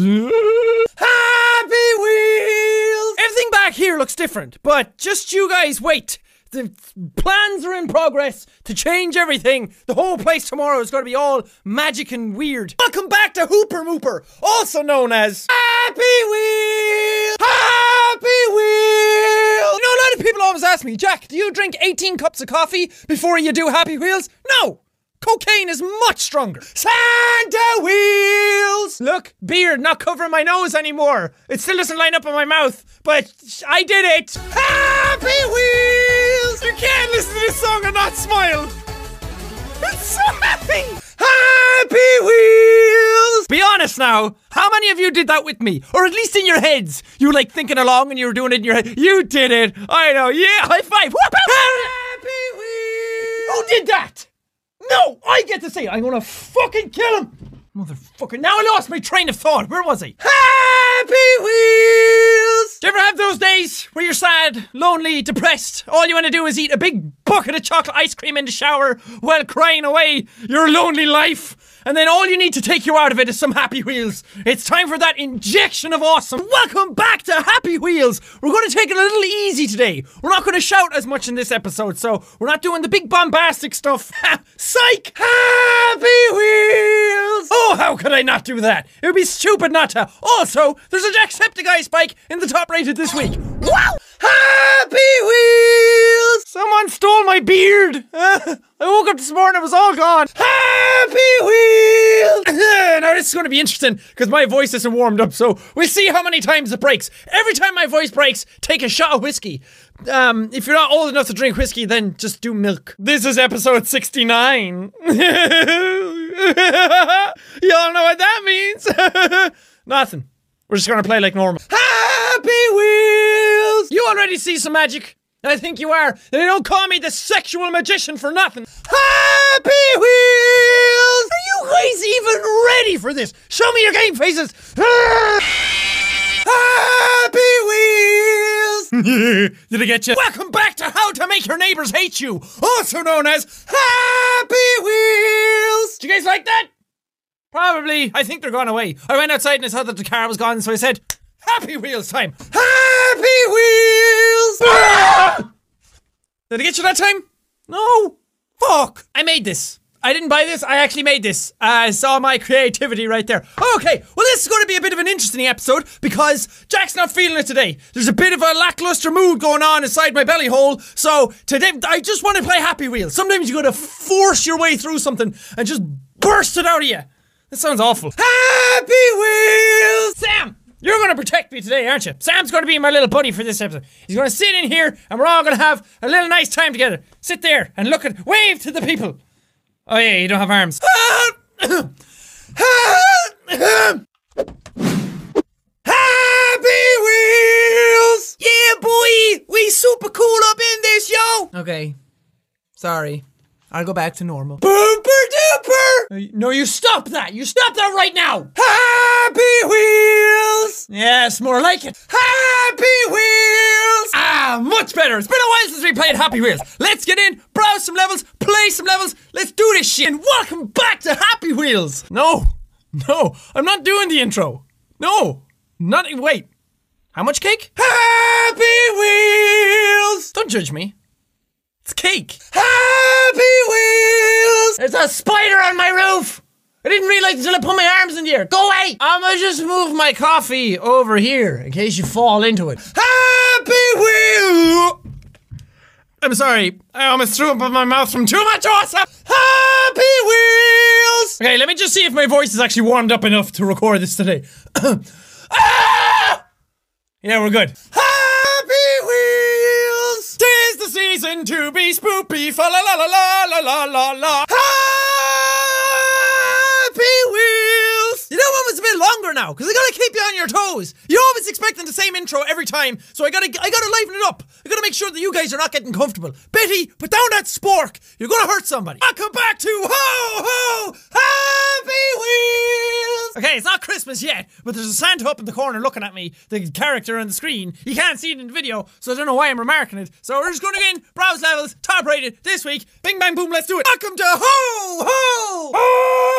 Happy Wheels! Everything back here looks different, but just you guys wait. The plans are in progress to change everything. The whole place tomorrow is going to be all magic and weird. Welcome back to Hooper Mooper, also known as Happy Wheels! Happy Wheels! You know, a lot of people always ask me, Jack, do you drink 18 cups of coffee before you do Happy Wheels? No! Cocaine is much stronger. Santa wheels! Look, beard not covering my nose anymore. It still doesn't line up in my mouth, but I did it. Happy wheels! You can't listen to this song and not smile. It's so happy. Happy wheels! Be honest now. How many of you did that with me? Or at least in your heads? You were like thinking along and you were doing it in your head. You did it. I know. Yeah, high five. Whoop, Happy wheels! Who did that? No, I get to say it. I'm gonna fucking kill him. Motherfucker. Now I lost my train of thought. Where was I? Happy Wheels! Do you ever have those days where you're sad, lonely, depressed? All you want to do is eat a big bucket of chocolate ice cream in the shower while crying away your lonely life? And then all you need to take you out of it is some Happy Wheels. It's time for that injection of awesome. Welcome back to Happy Wheels. We're going to take it a little easy today. We're not going to shout as much in this episode, so we're not doing the big bombastic stuff. Psych! Happy Wheels! Oh, how could I not do that? It would be stupid not to. Also, there's a Jacksepticeye spike in the top rated this week. Wow! Happy Wheels! Someone stole my beard. I woke up this morning, it was all gone. Happy Wheels! now this is going to be interesting because my voice isn't warmed up, so we'll see how many times it breaks. Every time my voice breaks, take a shot of whiskey. Um, if you're not old enough to drink whiskey, then just do milk. This is episode 69. Y'all know what that means. Nothing. We're just gonna play like normal. Happy Wheels! You already see some magic. I think you are. They don't call me the sexual magician for nothing. Happy Wheels! Are you guys even ready for this? Show me your game faces. Happy Wheels! Did I get you? Welcome back to How to Make Your Neighbors Hate You, also known as Happy Wheels! Do you guys like that? Probably. I think they're gone away. I went outside and I saw that the car was gone, so I said, Happy Wheels time! Happy Wheels! Did I get you that time? No. Fuck. I made this. I didn't buy this. I actually made this. I saw my creativity right there. Okay, well, this is going to be a bit of an interesting episode because Jack's not feeling it today. There's a bit of a lackluster mood going on inside my belly hole. So today, I just want to play Happy Wheels. Sometimes you got to force your way through something and just burst it out of you. That sounds awful. Happy Wheels! Sam! You're going to protect me today, aren't you? Sam's going to be my little buddy for this episode. He's going to sit in here and we're all going to have a little nice time together. Sit there and look at, wave to the people. Oh, yeah, you don't have arms. Happy Wheels! Yeah, boy! We super cool up in this, yo! Okay. Sorry. I'll go back to normal. Booper duper! No, you stop that! You stop that right now! Happy Wheels! Yes, more like it. Happy Wheels! Ah, much better. It's been a while since we played Happy Wheels. Let's get in, browse some levels, play some levels. Let's do this shit. And welcome back to Happy Wheels. No, no, I'm not doing the intro. No, not. Wait. How much cake? Happy Wheels! Don't judge me. It's cake. Happy Wheels! There's a spider on my roof! I didn't realize until I put my arms in the air. Go away! I'ma just move my coffee over here in case you fall into it. Happy Wheel! I'm sorry. I almost threw up in my mouth from too much awesome. Happy Wheels! Okay, let me just see if my voice is actually warmed up enough to record this today. ah! Yeah, we're good. Happy Wheels! The season to be spoopy. Fa la la la la la la la. Happy Wheels! You know what longer now, because I gotta keep you on your toes. You're always expecting the same intro every time, so I gotta I gotta liven it up. I gotta make sure that you guys are not getting comfortable. Betty, put down that spork. You're gonna hurt somebody. Welcome back to Ho Ho Happy Wheels! Okay, it's not Christmas yet, but there's a Santa up in the corner looking at me, the character on the screen. You can't see it in the video, so I don't know why I'm remarking it. So we're just gonna go in, browse levels, top rated this week. Bing bang boom, let's do it. Welcome to Ho Ho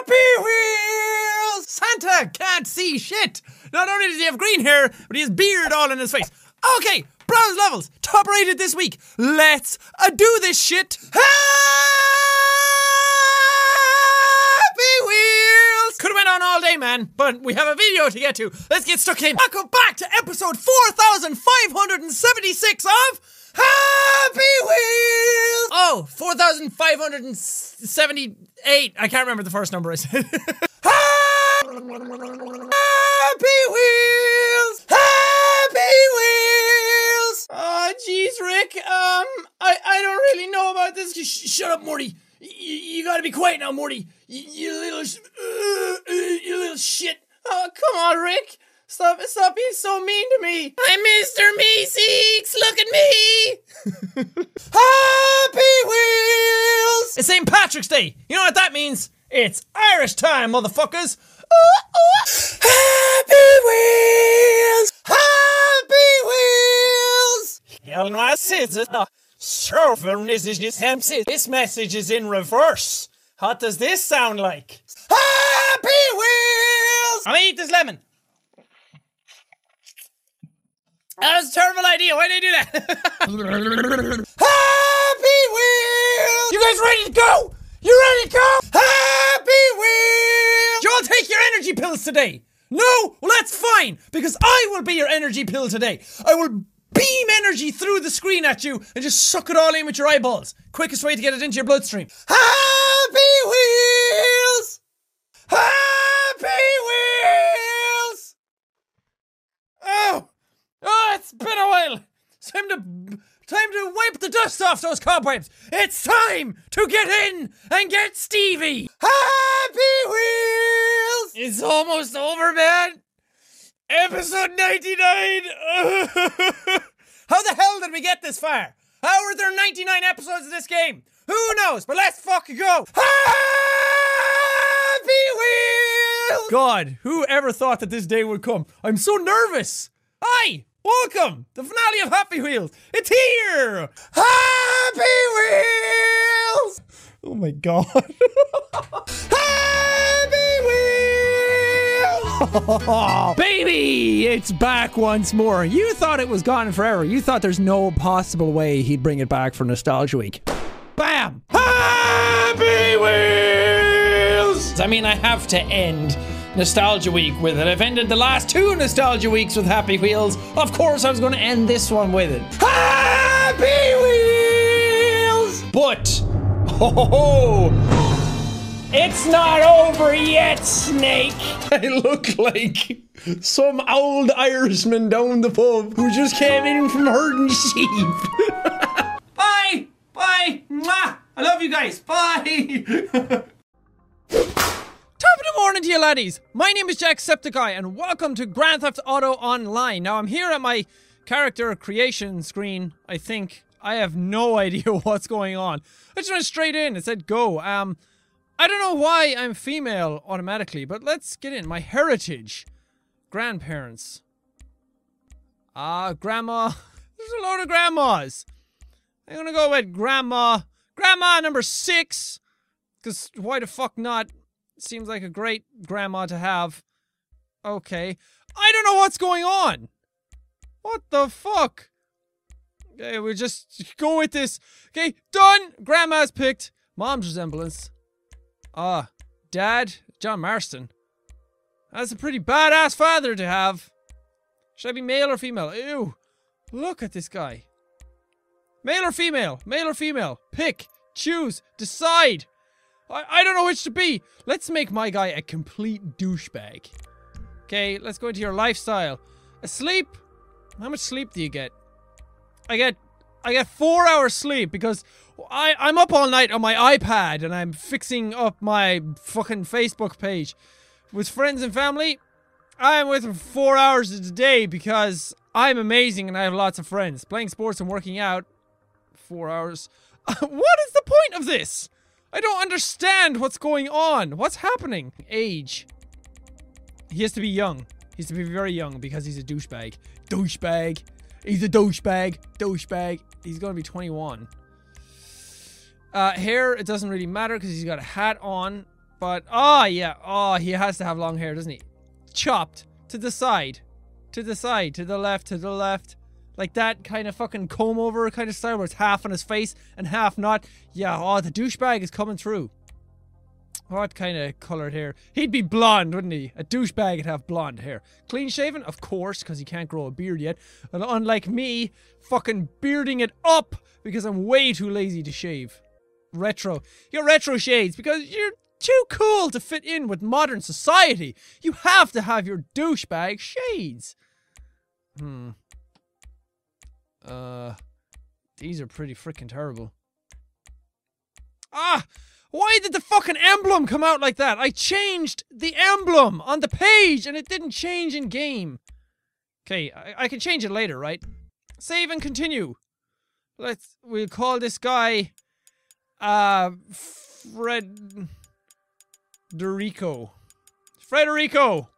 Happy Wheels! Santa can't see shit. Not only does he have green hair, but he has beard all in his face. Okay, bronze levels, top rated this week. Let's uh, do this shit. Happy Wheels! Could have went on all day, man, but we have a video to get to. Let's get stuck in. Welcome back to episode 4576 of Happy Wheels! Oh, 4578. I can't remember the first number I said. Happy Wheels! Happy Wheels! Oh, jeez, Rick. Um, I, I don't really know about this. Sh- shut up, Morty. Y- you gotta be quiet now, Morty. Y- you little, uh, uh, you little shit. Oh, come on, Rick. Stop, stop being so mean to me. I'm Mr. Meeseeks. Look at me. Happy Wheels! It's St. Patrick's Day. You know what that means? It's Irish time, motherfuckers. Happy Wheels! Happy Wheels! Hell, my sisters. Sure, this is just him. This message is in reverse. What does this sound like? Happy Wheels! I'm gonna eat this lemon. That was a terrible idea. Why did I do that? Happy Wheels! You guys ready to go? You ready to go? Happy Wheels! You all take your energy pills today. No? Well, that's fine, because I will be your energy pill today. I will beam energy through the screen at you and just suck it all in with your eyeballs. Quickest way to get it into your bloodstream. Happy Wheels! Happy Wheels! Oh! Oh, it's been a while. Time to time to wipe the dust off those cobwebs. It's time to get in and get Stevie. Happy Wheels! It's almost over, man. Episode 99. How the hell did we get this far? How are there 99 episodes of this game? Who knows? But let's fucking go. Happy Wheels! God, who ever thought that this day would come? I'm so nervous. Hi, welcome. The finale of Happy Wheels. It's here. Happy Wheels. Oh my god. Happy Wheels. Baby, it's back once more. You thought it was gone forever. You thought there's no possible way he'd bring it back for Nostalgia Week. Bam! Happy Wheels! I mean, I have to end Nostalgia Week with it. I've ended the last two Nostalgia Weeks with Happy Wheels. Of course, I was going to end this one with it. Happy Wheels! But, ho ho ho! It's not over yet, Snake! I look like some old Irishman down the pub who just came in from herding sheep. Bye! Bye! Mwah! I love you guys! Bye! Top of the morning to you laddies! My name is Jack Jacksepticeye and welcome to Grand Theft Auto Online. Now I'm here at my character creation screen, I think. I have no idea what's going on. I just went straight in. It said go. Um, I don't know why I'm female automatically, but let's get in. My heritage. Grandparents. Ah, grandma. There's a load of grandmas. I'm gonna go with grandma. Grandma number six. Because why the fuck not? Seems like a great grandma to have. Okay. I don't know what's going on. What the fuck? Okay, we just go with this. Okay, done. Grandma's picked. Mom's resemblance. Ah, dad, John Marston. That's a pretty badass father to have. Should I be male or female? Ew. Look at this guy. Male or female? Male or female? Pick, choose, decide. I, I don't know which to be. Let's make my guy a complete douchebag. Okay, let's go into your lifestyle. Asleep? How much sleep do you get? I get I get four hours sleep because I, I'm up all night on my iPad and I'm fixing up my fucking Facebook page. With friends and family, I'm with them four hours a day because I'm amazing and I have lots of friends. Playing sports and working out, four hours. what is the point of this? I don't understand what's going on. What's happening? Age. He has to be young. He has to be very young because he's a douchebag. Douchebag. He's a douchebag. Douchebag. He's gonna be 21. Uh, hair, it doesn't really matter because he's got a hat on. But, oh, yeah. Oh, he has to have long hair, doesn't he? Chopped. To the side. To the side. To the left. To the left. Like that kind of fucking comb over kind of style where it's half on his face and half not. Yeah, oh, the douchebag is coming through. What kind of colored hair? He'd be blonde, wouldn't he? A douchebag would have blonde hair. Clean shaven? Of course, because he can't grow a beard yet. And unlike me, fucking bearding it up because I'm way too lazy to shave. Retro. You're retro shades because you're too cool to fit in with modern society. You have to have your douchebag shades. Hmm. Uh, these are pretty freaking terrible. Ah! Why did the fucking emblem come out like that? I changed the emblem on the page and it didn't change in game. Okay, I, I can change it later, right? Save and continue. Let's, we'll call this guy, uh, Fred. Frederico. Frederico!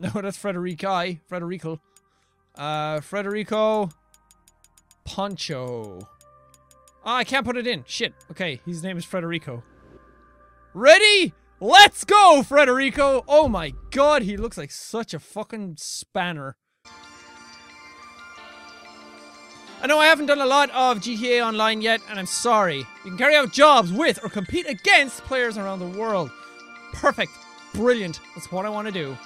No, that's Frederici. Frederico. Uh, Frederico Poncho. Oh, I can't put it in. Shit. Okay, his name is Frederico. Ready? Let's go, Frederico! Oh my god, he looks like such a fucking spanner. I know I haven't done a lot of GTA Online yet, and I'm sorry. You can carry out jobs with or compete against players around the world. Perfect. Brilliant. That's what I want to do.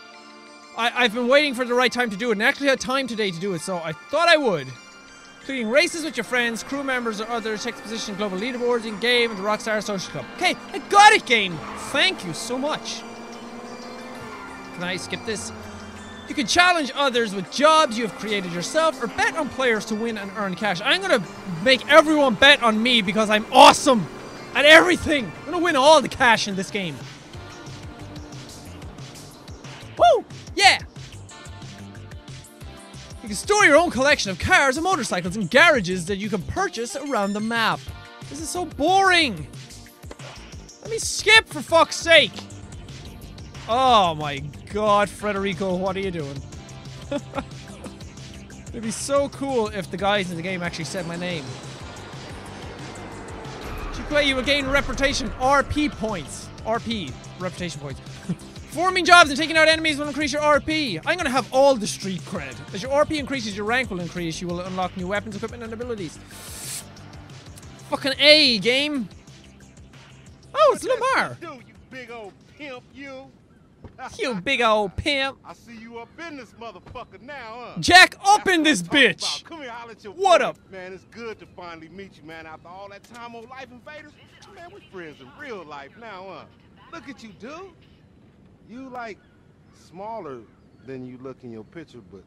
I, I've been waiting for the right time to do it, and actually had time today to do it, so I thought I would. Including races with your friends, crew members, or others, check position, global leaderboards in game, and the Rockstar Social Club. Okay, I got it, game! Thank you so much. Can I skip this? You can challenge others with jobs you have created yourself, or bet on players to win and earn cash. I'm gonna make everyone bet on me because I'm awesome at everything. I'm gonna win all the cash in this game. Woo! Yeah! You can store your own collection of cars and motorcycles in garages that you can purchase around the map. This is so boring! Let me skip for fuck's sake! Oh my god, Frederico, what are you doing? It'd be so cool if the guys in the game actually said my name. Play, you will gain reputation RP points. RP, reputation points. Forming jobs and taking out enemies will increase your RP. I'm gonna have all the street cred. As your RP increases, your rank will increase. You will unlock new weapons, equipment, and abilities. Fucking A, game. Oh, it's Lamar. Do you big old pimp, you? You big old pimp. I see you up in this motherfucker now, huh? Jack up in this bitch. Come here, holler at your What up? Man, it's good to finally meet you, man. After all that time on Life Invaders, man, we friends in real life now, huh? Look at you, dude. You like smaller than you look in your picture, but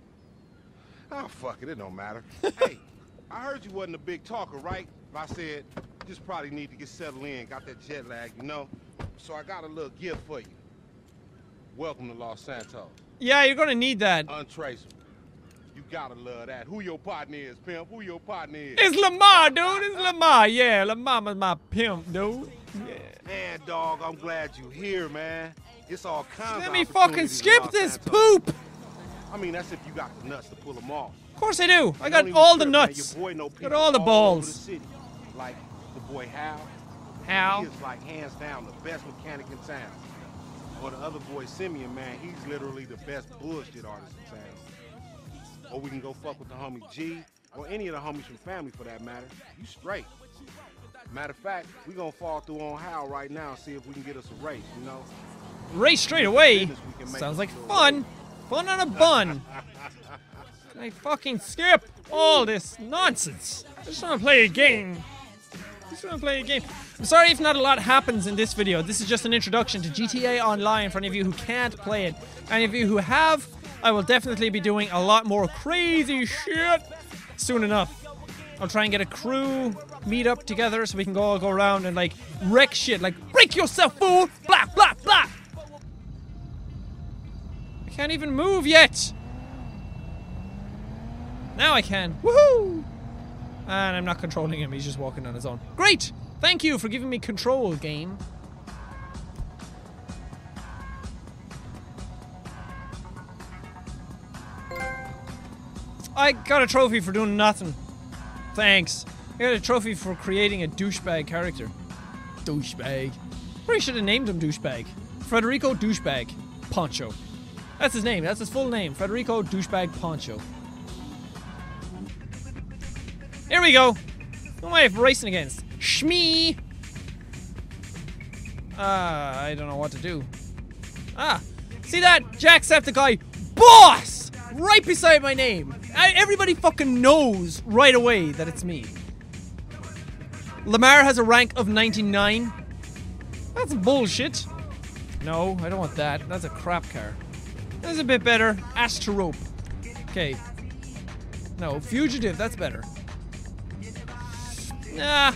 oh fuck it, it don't matter. hey, I heard you wasn't a big talker, right? I said just probably need to get settled in, got that jet lag, you know. So I got a little gift for you. Welcome to Los Santos. Yeah, you're gonna need that. Untraceable. You gotta love that. Who your partner is, pimp? Who your partner is? It's Lamar, dude. It's Lamar. Yeah, Lamar's my pimp, dude. Yeah. Man, dog, I'm glad you here, man. It's all kinds Let of me fucking skip this poop. I mean, that's if you got the nuts to pull them off. Of course I do. I got all the nuts. Got all the balls. Like the boy Hal. Hal? He is like hands down the best mechanic in town. Or the other boy Simeon, man, he's literally the best bullshit artist in town. Or we can go fuck with the homie G, or any of the homies from family for that matter. You straight. Matter of fact, we gonna fall through on Hal right now and see if we can get us a race, you know? Race straight away. Business we can make Sounds like fun. Fun on a bun. Can I fucking skip all this nonsense? I just want to play a game. I just want to play a game. I'm sorry if not a lot happens in this video. This is just an introduction to GTA Online for any of you who can't play it. Any of you who have, I will definitely be doing a lot more crazy shit soon enough. I'll try and get a crew meet up together so we can all go around and like wreck shit. Like break yourself, fool! Blah blah blah. Can't even move yet. Now I can. Woohoo! And I'm not controlling him. He's just walking on his own. Great. Thank you for giving me control, game. I got a trophy for doing nothing. Thanks. I got a trophy for creating a douchebag character. Douchebag. Probably should have named him douchebag. Federico Douchebag Poncho. That's his name. That's his full name. Federico Douchebag Poncho. Here we go. Who am I racing against? Shmee. Ah, I don't know what to do. Ah, see that? Jacksepticeye boss right beside my name. I, everybody fucking knows right away that it's me. Lamar has a rank of 99. That's bullshit. No, I don't want that. That's a crap car. That's a bit better. Asterope. Okay. No, Fugitive, that's better. Nah.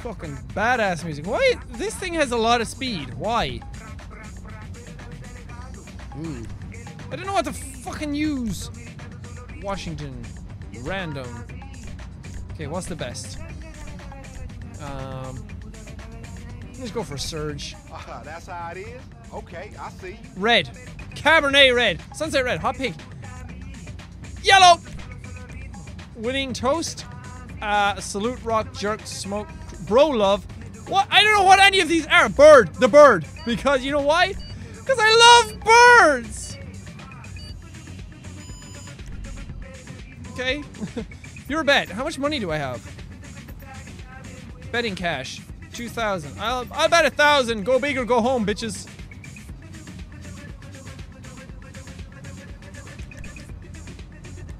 Fucking badass music. Why? This thing has a lot of speed. Why? Ooh. I don't know what to fucking use. Washington. Random. Okay, what's the best? Um. Let's go for Surge. Ah, that's how it is? Okay, I see. Red. Cabernet Red. Sunset Red. Hot Pink. Yellow. Winning Toast. Uh, Salute Rock Jerk Smoke. Bro Love. What? I don't know what any of these are. Bird. The bird. Because you know why? Because I love birds. Okay. You're a bet. How much money do I have? Betting cash. 2,000. I'll, I'll bet a thousand. Go big or go home, bitches.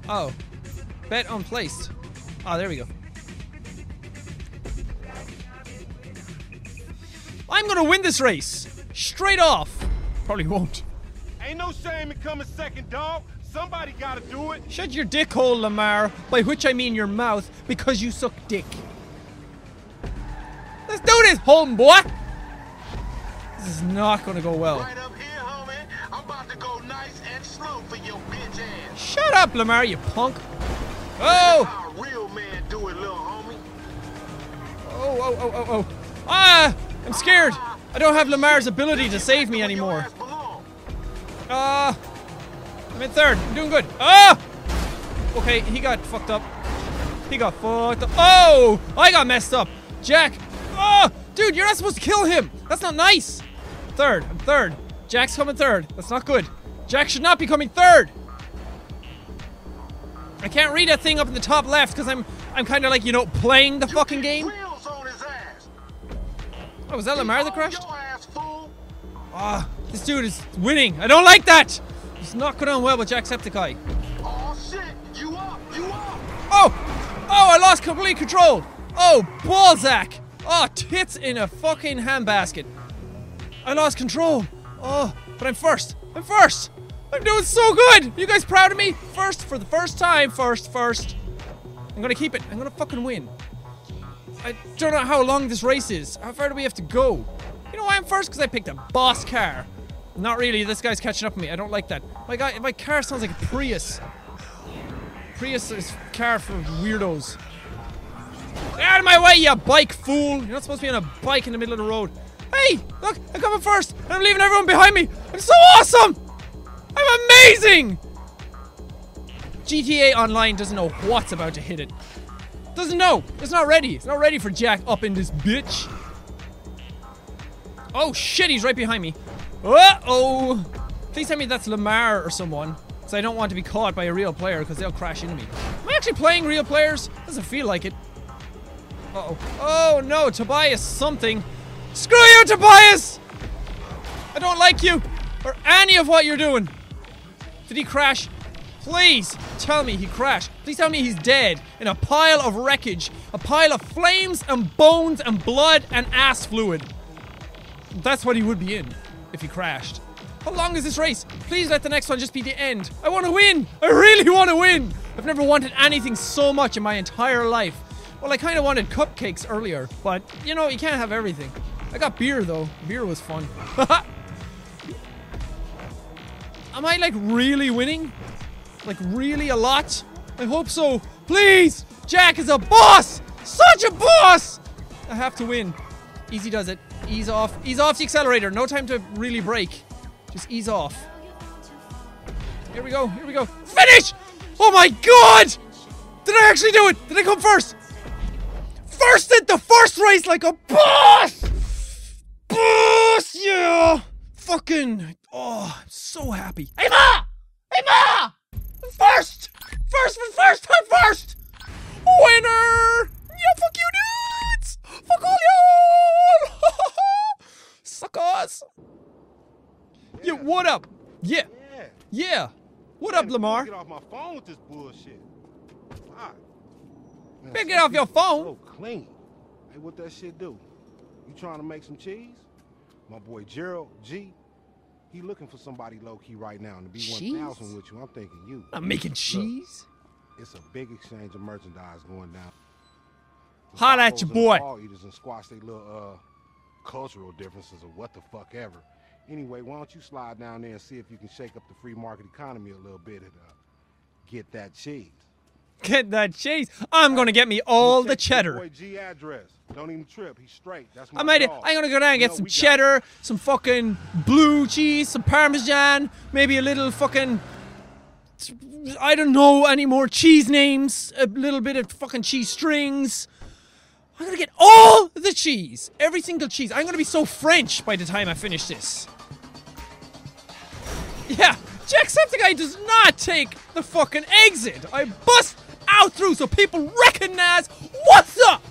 Oh. Bet on unplaced. Oh, ah, there we go. I'm gonna win this race. Straight off. Probably won't. Ain't no shame in coming second, dog. Somebody gotta do it. Shut your dick hole, Lamar. By which I mean your mouth, because you suck dick. Let's do this, homeboy. This is not gonna go well. Right here, homie. I'm about to go nice and slow for your bitch ass. Shut up, Lamar, you punk. Oh! How a real man do it, little homie. Oh, oh, oh, oh, oh. Ah! I'm scared. I don't have Lamar's ability to save me anymore. Ah! I'm in third. I'm doing good. Ah! Okay, he got fucked up. He got fucked up. Oh! I got messed up. Jack. Oh! Dude, you're not supposed to kill him. That's not nice. Third. I'm third. Jack's coming third. That's not good. Jack should not be coming third. I can't read that thing up in the top left because I'm I'm kind of like you know playing the fucking game. Oh, was that Lamar that crashed? Ah, this dude is winning. I don't like that. He's not going on well with Jacksepticeye. Oh shit, you up, you up. Oh, oh, I lost complete control. Oh, Balzac. Oh, tits in a fucking handbasket. I lost control. Oh, but I'm first. I'm first. I'm doing so good. You guys proud of me? First for the first time. First, first. I'm gonna keep it. I'm gonna fucking win. I don't know how long this race is. How far do we have to go? You know why I'm first? Because I picked a boss car. Not really. This guy's catching up with me. I don't like that. My guy, my car sounds like a Prius. Prius is car for weirdos. Get out of my way, you bike fool! You're not supposed to be on a bike in the middle of the road. Hey, look, I'm coming first, and I'm leaving everyone behind me. I'm so awesome! I'm amazing! GTA Online doesn't know what's about to hit it. Doesn't know. It's not ready. It's not ready for Jack up in this bitch. Oh shit, he's right behind me. Uh oh! Please tell me that's Lamar or someone. Because I don't want to be caught by a real player because they'll crash into me. Am I actually playing real players? Doesn't feel like it. Uh oh. Oh no, Tobias something. Screw you, Tobias! I don't like you or any of what you're doing. Did he crash? Please tell me he crashed. Please tell me he's dead in a pile of wreckage, a pile of flames and bones and blood and ass fluid. That's what he would be in if he crashed. How long is this race? Please let the next one just be the end. I want to win. I really want to win. I've never wanted anything so much in my entire life. Well, I kind of wanted cupcakes earlier, but you know, you can't have everything. I got beer though. Beer was fun. Am I like really winning? Like really a lot? I hope so. Please! Jack is a boss! Such a boss! I have to win. Easy does it. Ease off. Ease off the accelerator. No time to really brake. Just ease off. Here we go. Here we go. Finish! Oh my god! Did I actually do it? Did I come first? First at the first race like a boss! Boss! Yeah! Fucking. Oh, I'm so happy. Hey, Ma! Hey, Ma! First! First first time first! Winner! Yeah, fuck you, dudes! Fuck all y'all! Suckers! Yeah, what up? Yeah. Yeah. What up, Lamar? Get off my phone with this bullshit. Fuck. Man, Better get off your phone. Clean. Hey, what that shit do? You trying to make some cheese? My boy Gerald G. He looking for somebody low key right now and to be Cheese? 1,000 with you. I'm thinking you. I'm making Look, cheese? it's a big exchange of merchandise going down. Holla at your boy. Ball eaters and squash their little uh, cultural differences or what the fuck ever. Anyway, why don't you slide down there and see if you can shake up the free market economy a little bit and uh, get that cheese. Get that cheese. I'm gonna get me all the cheddar. G address. Don't even trip. He's straight. That's my I made it. I'm gonna go down and get some cheddar, some fucking blue cheese, some parmesan, maybe a little fucking. I don't know any more cheese names. A little bit of fucking cheese strings. I'm gonna get all the cheese, every single cheese. I'm gonna be so French by the time I finish this. Yeah, Jacksepticeye does not take the fucking exit. I bust out through so people recognize what's up.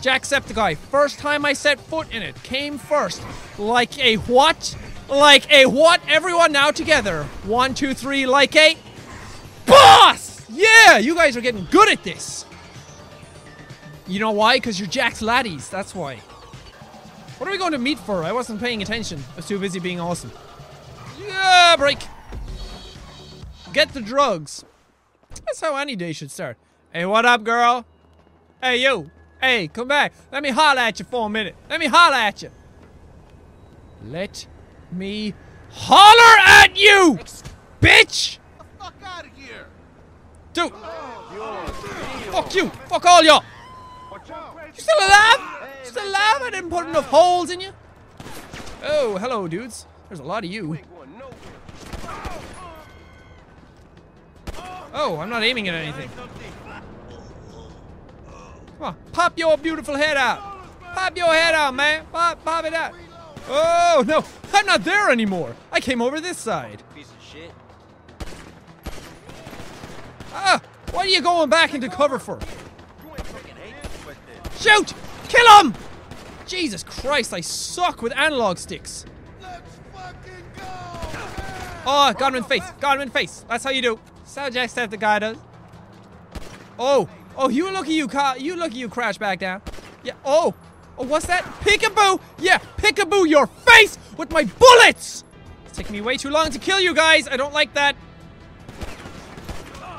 Jacksepticeye, first time I set foot in it, came first. Like a what? Like a what? Everyone now together. One, two, three, like a boss! Yeah, you guys are getting good at this. You know why? Because you're Jack's laddies. That's why. What are we going to meet for? I wasn't paying attention. I was too busy being awesome. Yeah, break. Get the drugs. That's how any day should start. Hey, what up, girl? Hey, you. Hey, come back. Let me holler at you for a minute. Let me holler at you. Let me holler at you, bitch. Fuck out of here. Dude. Fuck you. Fuck all y'all. You still alive? You still alive? I didn't put enough holes in you. Oh, hello, dudes. There's a lot of you. Oh, I'm not aiming at anything. Come on, pop your beautiful head out. Pop your head out, man. Pop, pop it out. Oh, no. I'm not there anymore. I came over this side. Piece of shit. Ah, what are you going back into cover for? Shoot! Kill him! Jesus Christ, I suck with analog sticks. Oh, got him in the face. Got him in the face. That's how you do. That's how guy does. Oh, oh, you look at you, ca- you look at you crash back down. Yeah. Oh, oh, what's that? Peekaboo! Yeah, peekaboo your face with my bullets. It's taking me way too long to kill you guys. I don't like that.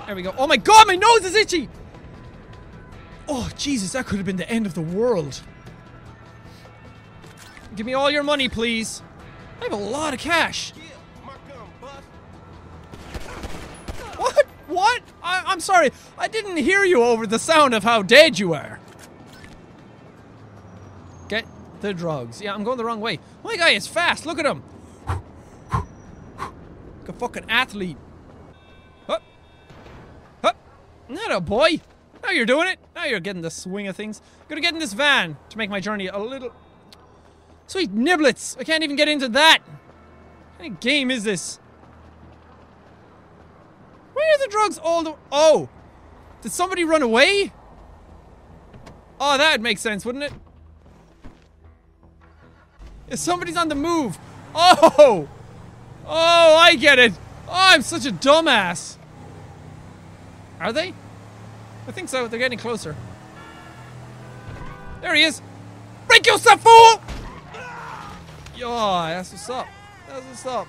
There we go. Oh my god, my nose is itchy! Oh, Jesus, that could have been the end of the world. Give me all your money, please. I have a lot of cash. What? I, I'm sorry. I didn't hear you over the sound of how dead you are. Get the drugs. Yeah, I'm going the wrong way. My guy is fast. Look at him. Like a fucking athlete. Hup. Hup. Not a boy. Now you're doing it. Now you're getting the swing of things. I'm gonna get in this van to make my journey a little. Sweet niblets. I can't even get into that. What kind of game is this? Where are the drugs all the. Oh! Did somebody run away? Oh, that would make sense, wouldn't it? If somebody's on the move. Oh! Oh, I get it. Oh, I'm such a dumbass. Are they? I think so. They're getting closer. There he is. Break yourself, fool! Yo, that's what's up. That's what's up.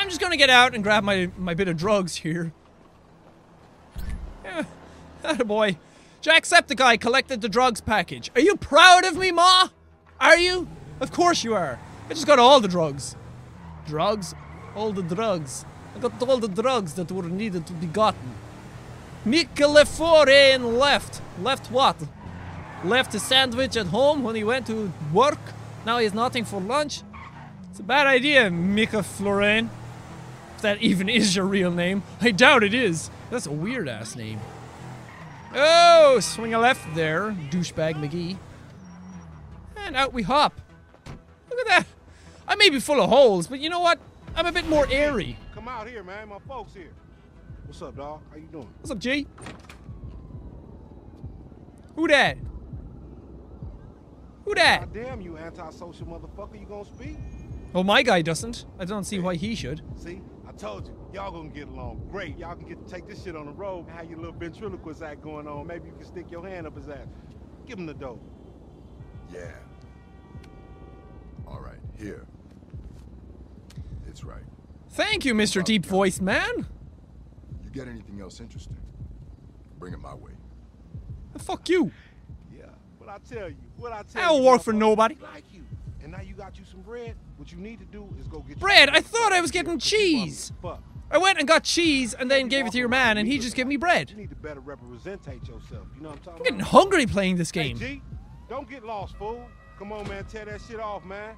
I'm just gonna get out and grab my, my bit of drugs here. Yeah, boy. Jacksepticeye collected the drugs package. Are you proud of me, Ma? Are you? Of course you are. I just got all the drugs. Drugs? All the drugs. I got all the drugs that were needed to be gotten. Michele Foreign left. Left what? Left a sandwich at home when he went to work. Now he has nothing for lunch. It's a bad idea, Mika Florain. If that even is your real name. I doubt it is. That's a weird ass name. Oh, swing a left there, douchebag McGee. And out we hop. Look at that. I may be full of holes, but you know what? I'm a bit more airy. Come out here, man. My folks here. What's up, dog? How you doing? What's up, G? Who that? Who that? God damn you, antisocial motherfucker. You gonna speak? Well, my guy doesn't. I don't see why he should. See, I told you, y'all gonna get along great. Y'all can get to take this shit on the road. Have your little ventriloquist act going on. Maybe you can stick your hand up his ass. Give him the dope. Yeah. All right, here. It's right. Thank you, Mr. Deep Voice Man. You get anything else interesting? Bring it my way. Fuck you. Yeah. What I tell you? What I tell I don't you? work for nobody. Like you. And now you got you some bread. What you need to do is go get Bread? I thought I was getting cheese. I went and got cheese and then gave it to your man, and he just gave me bread. You need to better representate yourself. You know what I'm talking I'm getting about? hungry playing this Hey, game. G, don't get lost, fool. Come on, man. Tear that shit off, man.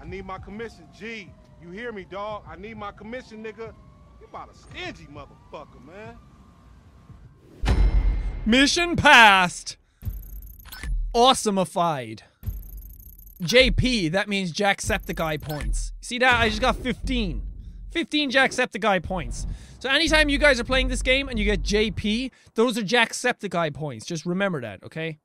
I need my commission. G, you hear me, dog? I need my commission, nigga. You about a stingy motherfucker, man. Mission passed. Awesomeified. JP, that means Jacksepticeye points. See that? I just got 15. 15 Jacksepticeye points. So anytime you guys are playing this game and you get JP, those are Jacksepticeye points. Just remember that, okay?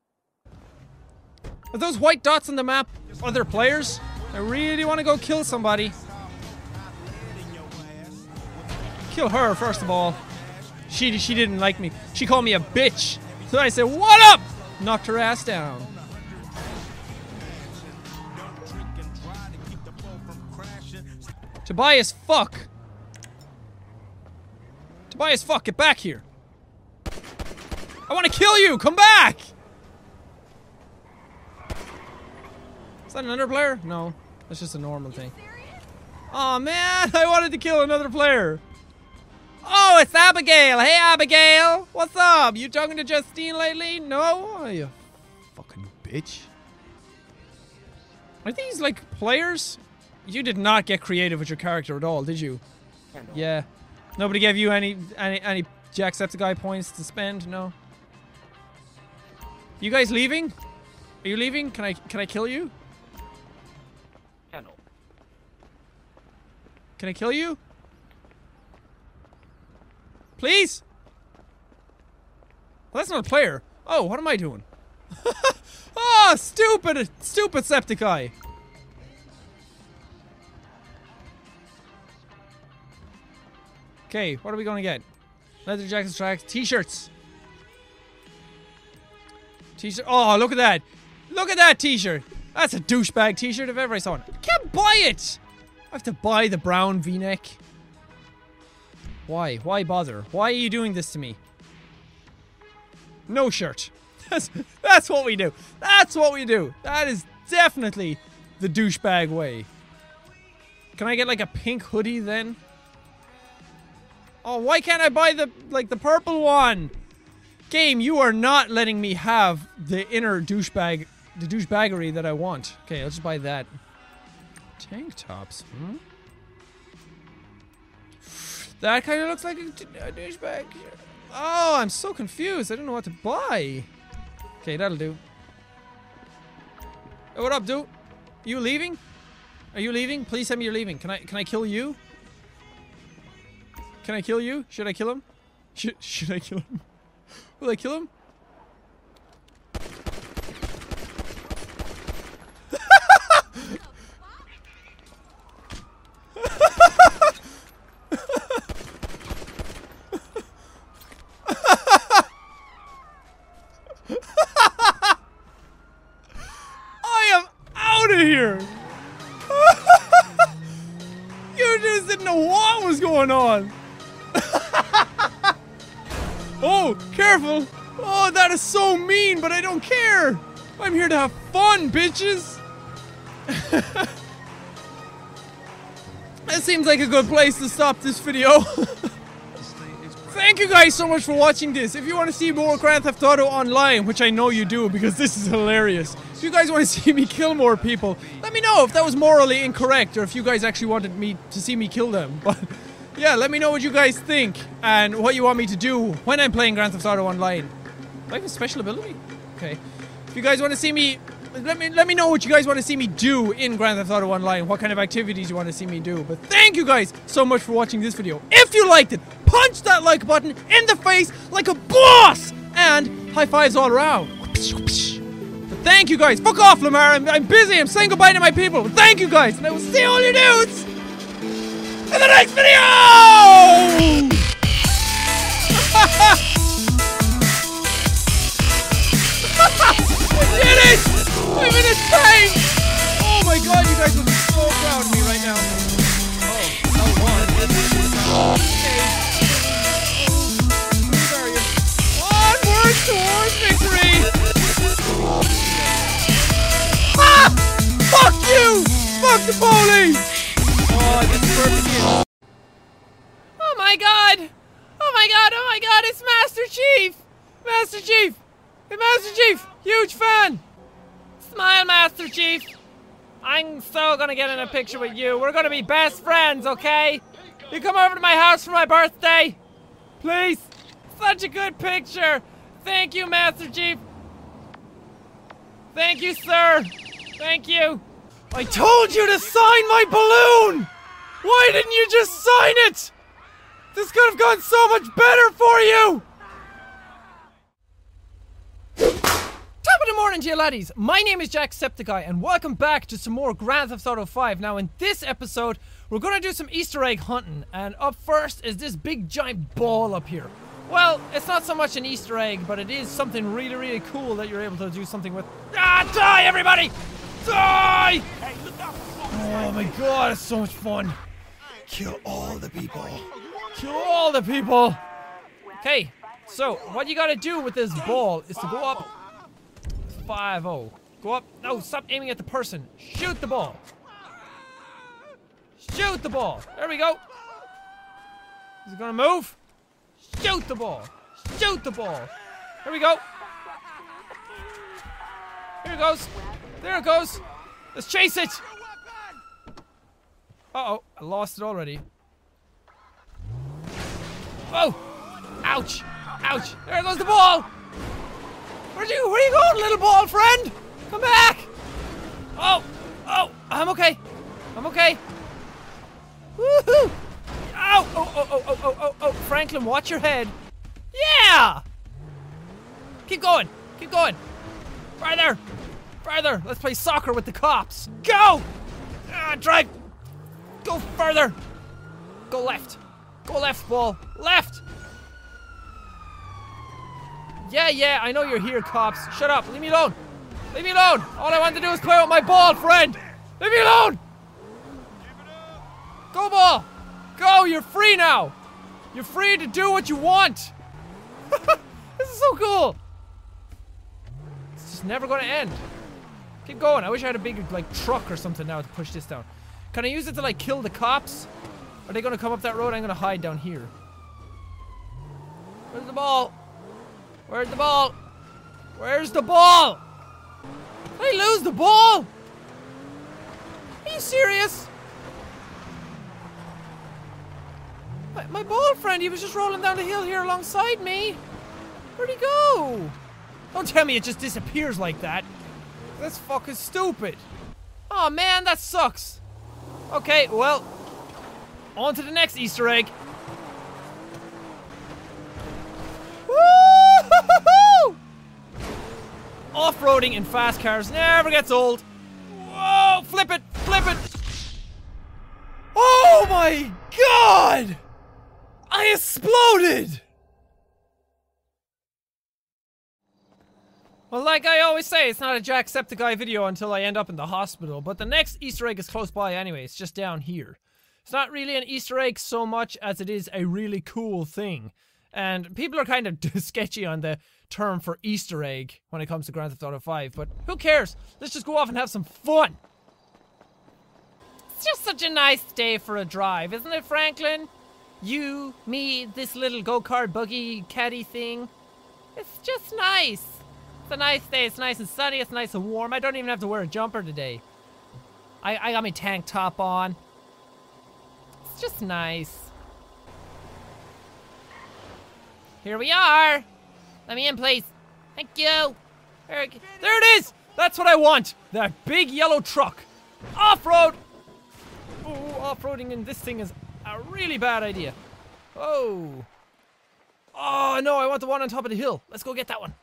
Are those white dots on the map other players? I really want to go kill somebody. Kill her, first of all. She, she didn't like me. She called me a bitch. So I said, what up? Knocked her ass down. Tobias, fuck. Tobias, fuck, get back here. I want to kill you. Come back. Is that another player? No, that's just a normal thing. Oh man, I wanted to kill another player. Oh, it's Abigail. Hey, Abigail. What's up? You talking to Justine lately? No? Oh, you fucking bitch. Are these like players? You did not get creative with your character at all, did you? Yeah. Nobody gave you any any any Jacksepticeye points to spend? No. You guys leaving? Are you leaving? Can I can I kill you? Can I kill you? Please? Well, that's not a player. Oh, what am I doing? oh, stupid, stupid Septiceye. Okay, what are we gonna get? Leather jackets, tracks, t-shirts. T-shirt. Oh, look at that. Look at that t-shirt. That's a douchebag t-shirt if ever I saw one. I can't buy it. I have to buy the brown v-neck. Why? Why bother? Why are you doing this to me? No shirt. That's, that's what we do. That's what we do. That is definitely the douchebag way. Can I get like a pink hoodie then? Oh, why can't I buy the, like, the purple one? Game, you are not letting me have the inner douchebag, the douchebaggery that I want. Okay, just buy that. Tank tops, hmm? That kind of looks like a douchebag. Oh, I'm so confused. I don't know what to buy. Okay, that'll do. Hey, what up, dude? You leaving? Are you leaving? Please tell me you're leaving. Can I can I kill you? Can I kill you? Should I kill him? Should should I kill him? Will I kill him? I am out of here. you just didn't know what was going on. Careful. Oh, that is so mean, but I don't care. I'm here to have fun, bitches. that seems like a good place to stop this video. Thank you guys so much for watching this. If you want to see more Grand Theft Auto Online, which I know you do because this is hilarious. If you guys want to see me kill more people, let me know if that was morally incorrect or if you guys actually wanted me to see me kill them. But yeah, let me know what you guys think and what you want me to do when I'm playing Grand Theft Auto Online. Do I have a special ability? Okay. If you guys want to see me let me let me know what you guys want to see me do in Grand Theft Auto Online, what kind of activities you want to see me do. But thank you guys so much for watching this video. If you liked it, punch that like button in the face like a boss! And high fives all around. But thank you guys. Fuck off, Lamar. I'm, I'm busy. I'm saying goodbye to my people. But thank you guys. And I will see all you dudes in the next video! I did it! I'm in a tank! Oh my god, you guys be so proud of me right now. Oh, no one. Okay. Are? Onward towards victory! Ah! Fuck you! Fuck the police! Oh, my god! Oh my god, oh my god, it's Master Chief! Master Chief! Hey, Master Chief! Huge fan! Smile, Master Chief! I'm so gonna get in a picture with you. We're gonna be best friends, okay? You come over to my house for my birthday? Please? Such a good picture! Thank you, Master Chief! Thank you, sir! Thank you! I told you to sign my balloon! Why didn't you just sign it? This could have gone so much better for you! Top of the morning to you laddies. My name is Jack Jacksepticeye and welcome back to some more Grand Theft Auto 5. Now in this episode, we're gonna do some Easter egg hunting and up first is this big giant ball up here. Well, it's not so much an Easter egg, but it is something really, really cool that you're able to do something with. Ah, die everybody! Die! Oh my god, it's so much fun. Kill all the people. Kill all the people. Okay, so what you gotta do with this ball is to go up 5 0. Go up. No, stop aiming at the person. Shoot the ball. Shoot the ball. There we go. Is it gonna move? Shoot the ball. Shoot the ball. There we go. Here it goes. There it goes. Let's chase it. Uh oh, I lost it already. Oh! Ouch! Ouch! There goes the ball! Where'd you, where are you going, little ball friend? Come back! Oh! Oh! I'm okay. I'm okay. Woohoo! Ow! Oh, oh, oh, oh, oh, oh, oh! Franklin, watch your head. Yeah! Keep going! Keep going! Farther! Farther! Let's play soccer with the cops! Go! Ah, drive! Go further! Go left! Go left, ball! Left! Yeah, yeah, I know you're here, cops. Shut up, leave me alone! Leave me alone! All I want to do is play with my ball, friend! Leave me alone! Go, ball! Go, you're free now! You're free to do what you want! this is so cool! It's just never gonna end. Keep going. I wish I had a big, like, truck or something now to push this down. Can I use it to, like, kill the cops? Are they gonna come up that road? I'm gonna hide down here. Where's the ball? Where's the ball? Where's the ball? Did I lose the ball? Are you serious? My, my ball friend, he was just rolling down the hill here alongside me. Where'd he go? Don't tell me it just disappears like that. That's fucking stupid. Oh man, that sucks. Okay, well, on to the next Easter egg. Off-roading in fast cars never gets old. Whoa! Flip it! Flip it! Oh my god! I exploded! Well, like I always say, it's not a Jacksepticeye video until I end up in the hospital, but the next Easter egg is close by anyway, it's just down here. It's not really an Easter egg so much as it is a really cool thing. And people are kind of sketchy on the term for Easter egg when it comes to Grand Theft Auto 5, but who cares? Let's just go off and have some fun! It's just such a nice day for a drive, isn't it, Franklin? You, me, this little go-kart buggy caddy thing. It's just nice. It's a nice day. It's nice and sunny. It's nice and warm. I don't even have to wear a jumper today. I, I got my tank top on. It's just nice. Here we are. Let me in, please. Thank you. There, there it is. That's what I want. That big yellow truck. Off-road. Oh, off-roading in this thing is a really bad idea. Oh. Oh, no, I want the one on top of the hill. Let's go get that one.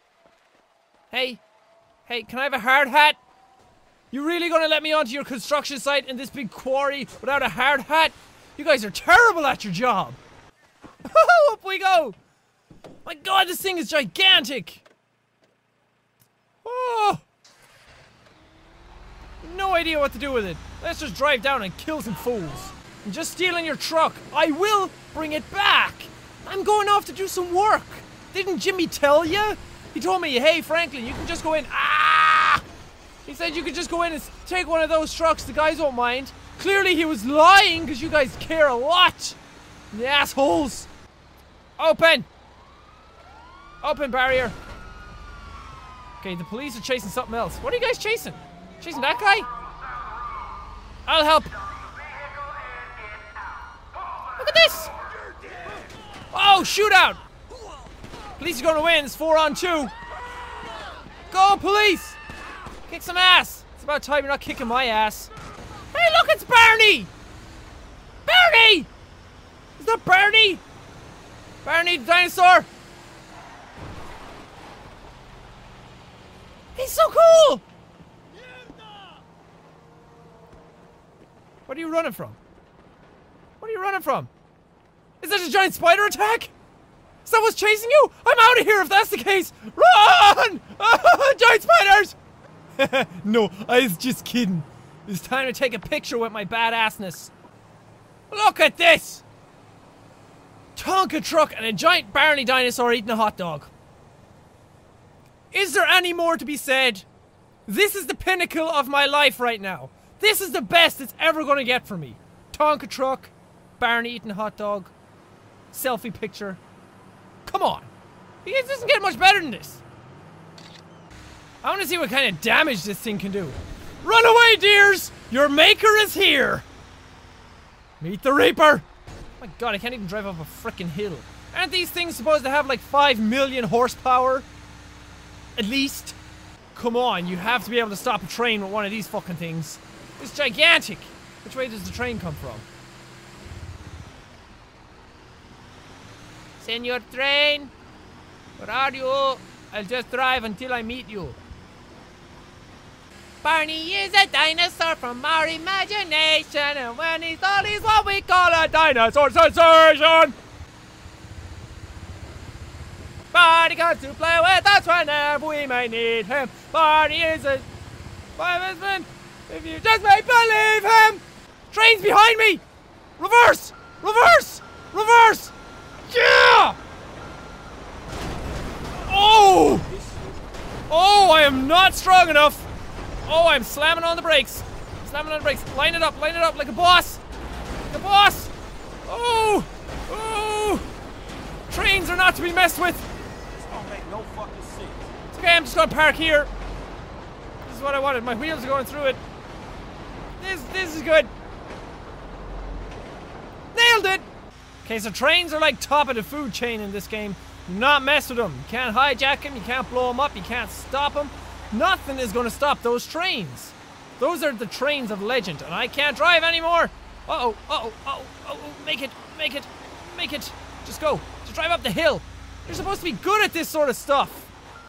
Hey. Hey, can I have a hard hat? You really gonna let me onto your construction site in this big quarry without a hard hat? You guys are terrible at your job. Up we go. My god, this thing is gigantic. Oh. No idea what to do with it. Let's just drive down and kill some fools. I'm just stealing your truck. I will bring it back. I'm going off to do some work. Didn't Jimmy tell you? He told me, hey, Franklin, you can just go in. Ah! He said you could just go in and take one of those trucks. The guys won't mind. Clearly, he was lying because you guys care a lot. The assholes. Open. Open barrier. Okay, the police are chasing something else. What are you guys chasing? Chasing that guy? I'll help. Look at this. Oh, shootout. Police are going to win. It's four on two. Go, police! Kick some ass. It's about time you're not kicking my ass. Hey, look, it's Barney! Barney! Is that Barney? Barney the dinosaur? He's so cool! What are you running from? What are you running from? Is that a giant spider attack? What's chasing you? I'm out of here if that's the case! Run! giant spiders! no, I was just kidding. It's time to take a picture with my badassness. Look at this! Tonka truck and a giant Barney dinosaur eating a hot dog. Is there any more to be said? This is the pinnacle of my life right now. This is the best it's ever gonna get for me. Tonka truck, Barney eating hot dog, selfie picture. Come on. It doesn't get much better than this. I want to see what kind of damage this thing can do. Run away, dears! Your maker is here! Meet the Reaper! My god, I can't even drive up a freaking hill. Aren't these things supposed to have like 5 million horsepower? At least? Come on, you have to be able to stop a train with one of these fucking things. It's gigantic! Which way does the train come from? Senor Train! Where are you? I'll just drive until I meet you. Barney is a dinosaur from our imagination, and when he's old, he's what we call a dinosaur sensation! Barney comes to play with us whenever we may need him. Barney is a fireman if you just may believe him! Train's behind me! Reverse! Reverse! Reverse! Yeah! Oh! Oh, I am not strong enough! Oh, I'm slamming on the brakes. Slamming on the brakes. Line it up, line it up like a boss! Like a boss! Oh! Oh! Trains are not to be messed with. No. It's okay, I'm just gonna park here. This is what I wanted. My wheels are going through it. This this is good. Nailed it! Okay, so trains are like top of the food chain in this game. Do not mess with them. You can't hijack them, you can't blow them up, you can't stop them. Nothing is gonna stop those trains. Those are the trains of legend, and I can't drive anymore. Uh oh, uh oh, uh oh, uh oh, make it, make it, make it. Just go. Just drive up the hill. You're supposed to be good at this sort of stuff.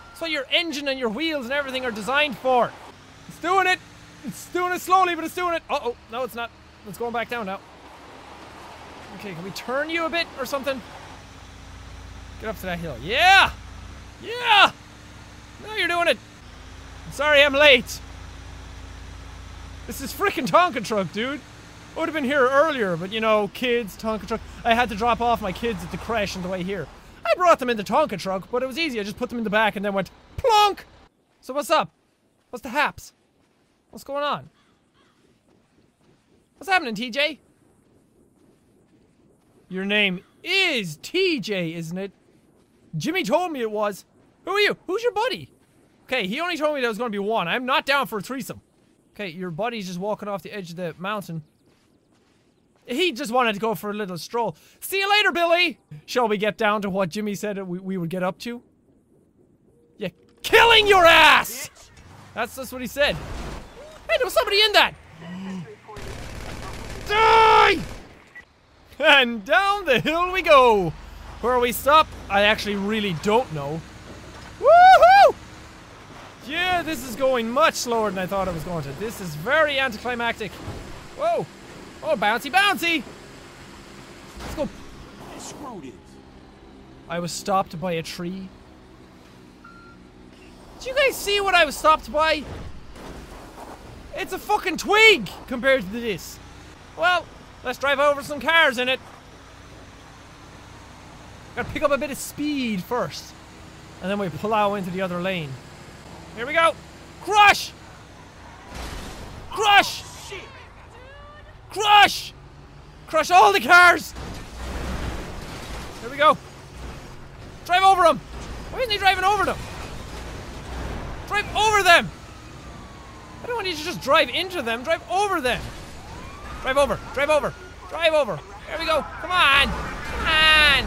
That's what your engine and your wheels and everything are designed for. It's doing it. It's doing it slowly, but it's doing it. Uh oh, no, it's not. It's going back down now. Okay, can we turn you a bit or something? Get up to that hill. Yeah! Yeah! Now you're doing it. I'm sorry I'm late. This is freaking Tonka truck, dude. I would have been here earlier, but you know, kids, Tonka truck. I had to drop off my kids at the crash on the way here. I brought them in the Tonka truck, but it was easy. I just put them in the back and then went plonk. So what's up? What's the haps? What's going on? What's happening, TJ? Your name is TJ, isn't it? Jimmy told me it was. Who are you? Who's your buddy? Okay, he only told me there was going to be one. I'm not down for a threesome. Okay, your buddy's just walking off the edge of the mountain. He just wanted to go for a little stroll. See you later, Billy! Shall we get down to what Jimmy said we, we would get up to? Yeah, killing your ass! That's just what he said. Hey, there was somebody in that! Die! And down the hill we go! Where we stop, I actually really don't know. Woohoo! Yeah, this is going much slower than I thought it was going to. This is very anticlimactic. Whoa! Oh, bouncy, bouncy! Let's go. Screw this. I was stopped by a tree. Did you guys see what I was stopped by? It's a fucking twig compared to this. Well, let's drive over some cars in it. Gotta pick up a bit of speed first. And then we plow into the other lane. Here we go. Crush! Crush! Crush! Crush all the cars! Here we go. Drive over them! Why isn't he driving over them? Drive over them! I don't want you to just drive into them, drive over them! Drive over, drive over, drive over. There we go. Come on! Come on!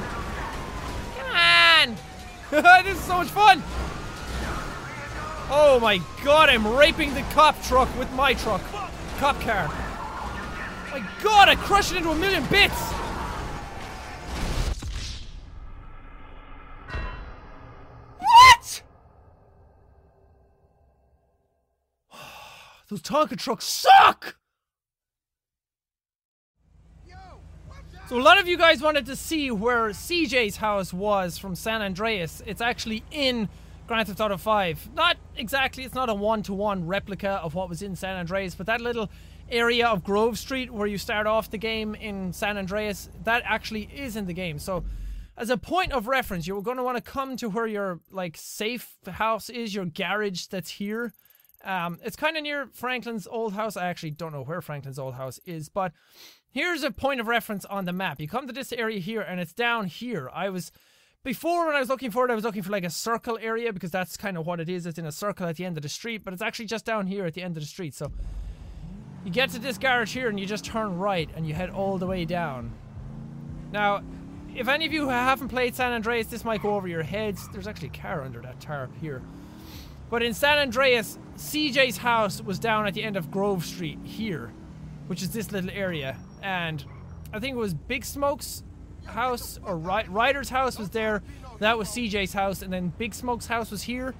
Come on! this is so much fun! Oh my god, I'm raping the cop truck with my truck. Cop car. My god, I crushed it into a million bits! What? Those Tonka trucks suck! So a lot of you guys wanted to see where CJ's house was from San Andreas. It's actually in Grand Theft Auto 5. Not exactly, it's not a one-to-one replica of what was in San Andreas, but that little area of Grove Street where you start off the game in San Andreas, that actually is in the game. So as a point of reference, you're going to want to come to where your like safe house is, your garage that's here. Um, it's kind of near Franklin's old house. I actually don't know where Franklin's old house is, but here's a point of reference on the map. You come to this area here, and it's down here. I was before when I was looking for it, I was looking for like a circle area because that's kind of what it is. It's in a circle at the end of the street, but it's actually just down here at the end of the street. So you get to this garage here, and you just turn right, and you head all the way down. Now, if any of you haven't played San Andreas, this might go over your heads. There's actually a car under that tarp here. But in San Andreas, CJ's house was down at the end of Grove Street here, which is this little area. And I think it was Big Smoke's house or Ry- Ryder's house was there. That was CJ's house, and then Big Smoke's house was here.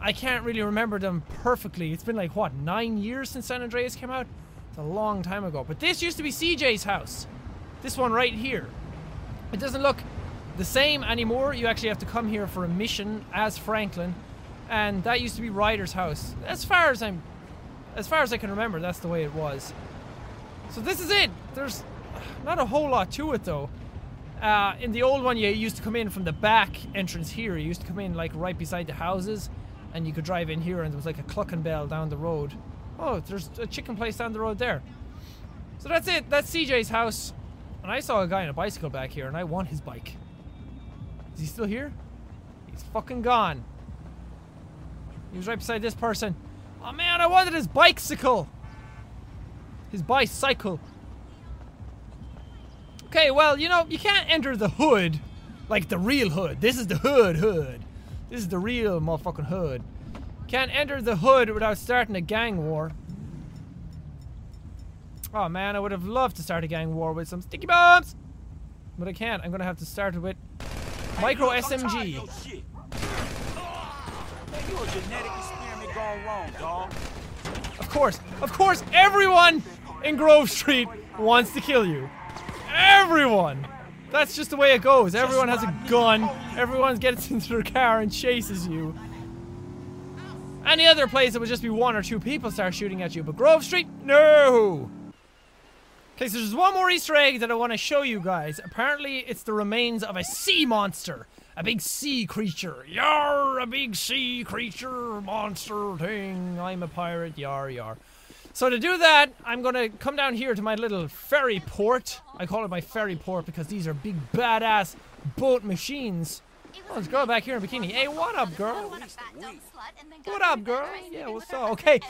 I can't really remember them perfectly. It's been like what nine years since San Andreas came out. It's a long time ago. But this used to be CJ's house. This one right here. It doesn't look the same anymore. You actually have to come here for a mission as Franklin and that used to be Ryder's house. As far as I'm, as far as I can remember, that's the way it was. So this is it. There's not a whole lot to it though. Uh, in the old one, you used to come in from the back entrance here. You used to come in like right beside the houses, and you could drive in here, and there was like a Cluckin' Bell down the road. Oh, there's a chicken place down the road there. So that's it. That's CJ's house. And I saw a guy on a bicycle back here, and I want his bike. Is he still here? He's fucking gone. He was right beside this person. Oh man, I wanted his bicycle. His bicycle. Okay, well, you know, you can't enter the hood like the real hood. This is the hood hood. This is the real motherfucking hood. Can't enter the hood without starting a gang war. Oh man, I would have loved to start a gang war with some sticky bombs! But I can't. I'm gonna have to start it with micro SMG. You a genetic experiment gone wrong, dog. Of course, of course, everyone in Grove Street wants to kill you. Everyone! That's just the way it goes. Everyone has a gun. Everyone gets into their car and chases you. Any other place, it would just be one or two people start shooting at you. But Grove Street, no! Okay, so there's one more Easter egg that I want to show you guys. Apparently, it's the remains of a sea monster. A big sea creature. Yar, a big sea creature, monster thing. I'm a pirate, yar, yar. So to do that, I'm gonna come down here to my little ferry port. I call it my ferry port because these are big badass boat machines. Oh, a girl back here in bikini. Hey, what up, girl? What up, girl? Yeah, what's up? Okay,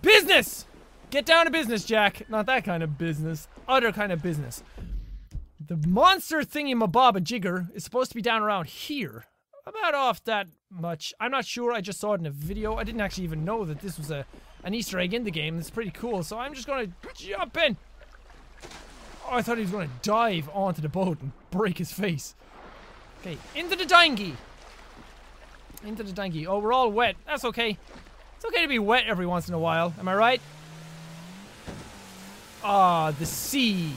business! Get down to business, Jack. Not that kind of business. Other kind of business. The monster thingy mabob jigger is supposed to be down around here. About off that much. I'm not sure. I just saw it in a video. I didn't actually even know that this was a an Easter egg in the game. It's pretty cool. So I'm just gonna jump in. Oh, I thought he was gonna dive onto the boat and break his face. Okay, into the dinghy. Into the dinghy. Oh, we're all wet. That's okay. It's okay to be wet every once in a while. Am I right? Ah, the sea.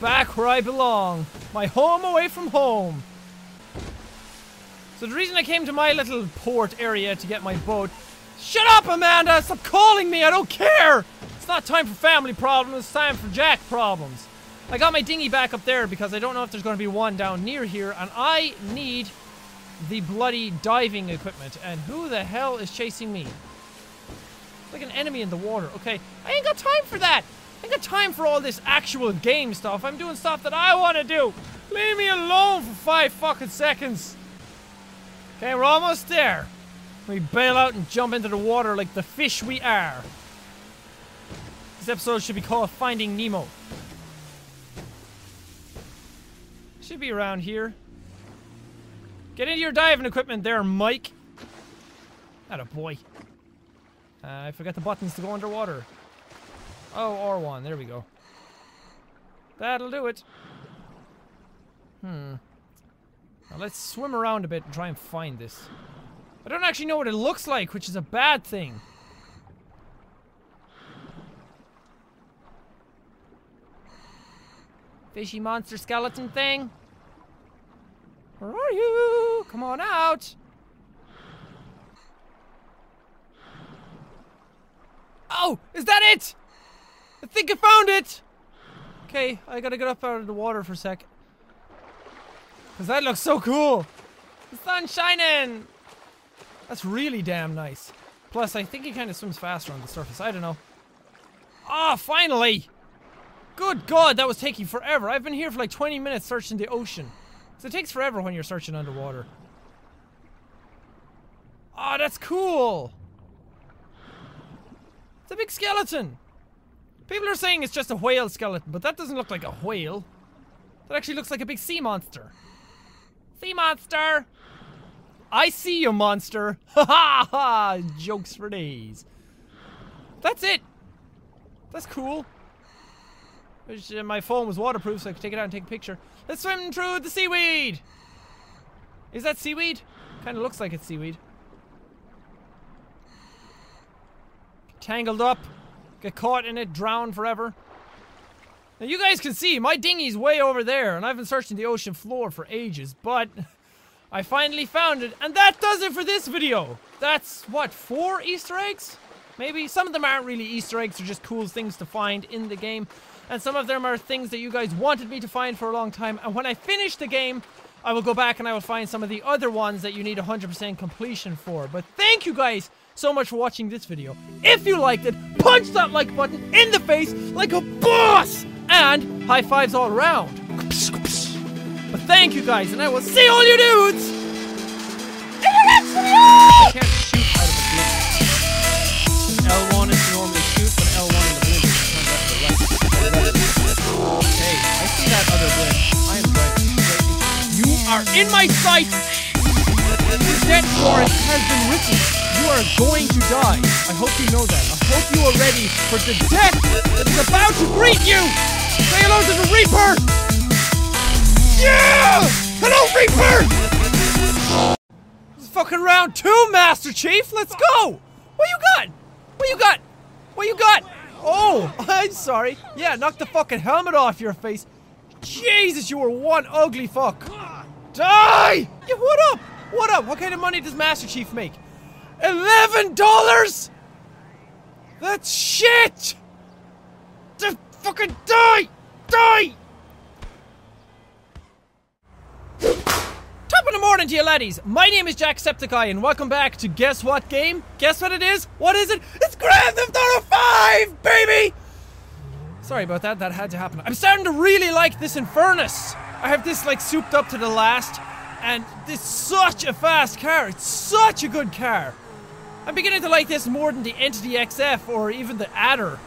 Back where I belong. My home away from home. So the reason I came to my little port area to get my boat. Shut up, Amanda! Stop calling me! I don't care! It's not time for family problems, it's time for Jack problems. I got my dinghy back up there because I don't know if there's going to be one down near here, and I need the bloody diving equipment. And who the hell is chasing me? Like an enemy in the water. Okay, I ain't got time for that! I ain't got time for all this actual game stuff. I'm doing stuff that I want to do. Leave me alone for five fucking seconds. Okay, we're almost there. We bail out and jump into the water like the fish we are. This episode should be called Finding Nemo. Should be around here. Get into your diving equipment there, Mike. Not a boy. Uh, I forgot the buttons to go underwater. Oh, R1. There we go. That'll do it. Hmm. Now let's swim around a bit and try and find this. I don't actually know what it looks like, which is a bad thing. Fishy monster skeleton thing? Where are you? Come on out! Oh! Is that it? I think I found it! Okay, I gotta get up out of the water for a sec. Cause that looks so cool! The sun's shining! That's really damn nice. Plus, I think he kind of swims faster on the surface. I don't know. Ah, finally! Good God, that was taking forever. I've been here for like 20 minutes searching the ocean. So it takes forever when you're searching underwater. Ah, that's cool! It's a big skeleton! People are saying it's just a whale skeleton, but that doesn't look like a whale. That actually looks like a big sea monster. Sea monster! I see you, monster! Ha ha ha! Jokes for days. That's it! That's cool. Wish, uh, my phone was waterproof so I could take it out and take a picture. Let's swim through the seaweed! Is that seaweed? Kinda looks like it's seaweed. Tangled up. Get caught in it, drown forever. Now you guys can see, my dinghy's way over there, and I've been searching the ocean floor for ages, but I finally found it, and that does it for this video! That's, what, four Easter eggs? Maybe? Some of them aren't really Easter eggs, they're just cool things to find in the game. And some of them are things that you guys wanted me to find for a long time, and when I finish the game, I will go back and I will find some of the other ones that you need 100% completion for. But thank you guys so much for watching this video. If you liked it, punch that like button in the face like a boss! And high fives all around. But thank you guys, and I will see all you dudes in the next video! I can't shoot out of the blimp. L1 is normally shoot, but L1 in the blimp is turned up to the left. Okay, I see that other. I am into You are in my sight! The death warrant has been written. You are going to die. I hope you know that. I hope you are ready for the death that is about to greet you! Say hello to the Reaper! Yeah! Hello, Reaper! This is fucking round two, Master Chief! Let's go! What you got? What you got? What you got? Oh, I'm sorry. Yeah, knock the fucking helmet off your face. Jesus, you were one ugly fuck. Die! Yeah, what up? What up? What kind of money does Master Chief make? Eleven dollars? That's shit! Just fucking die! Die! Top of the morning to you laddies. My name is Jack Jacksepticeye and welcome back to Guess What Game? Guess what it is? What is it? It's Grand Theft Auto 5, baby! Sorry about that, that had to happen. I'm starting to really like this Infernus. I have this like souped up to the last, and this such a fast car. It's such a good car. I'm beginning to like this more than the Entity XF or even the Adder.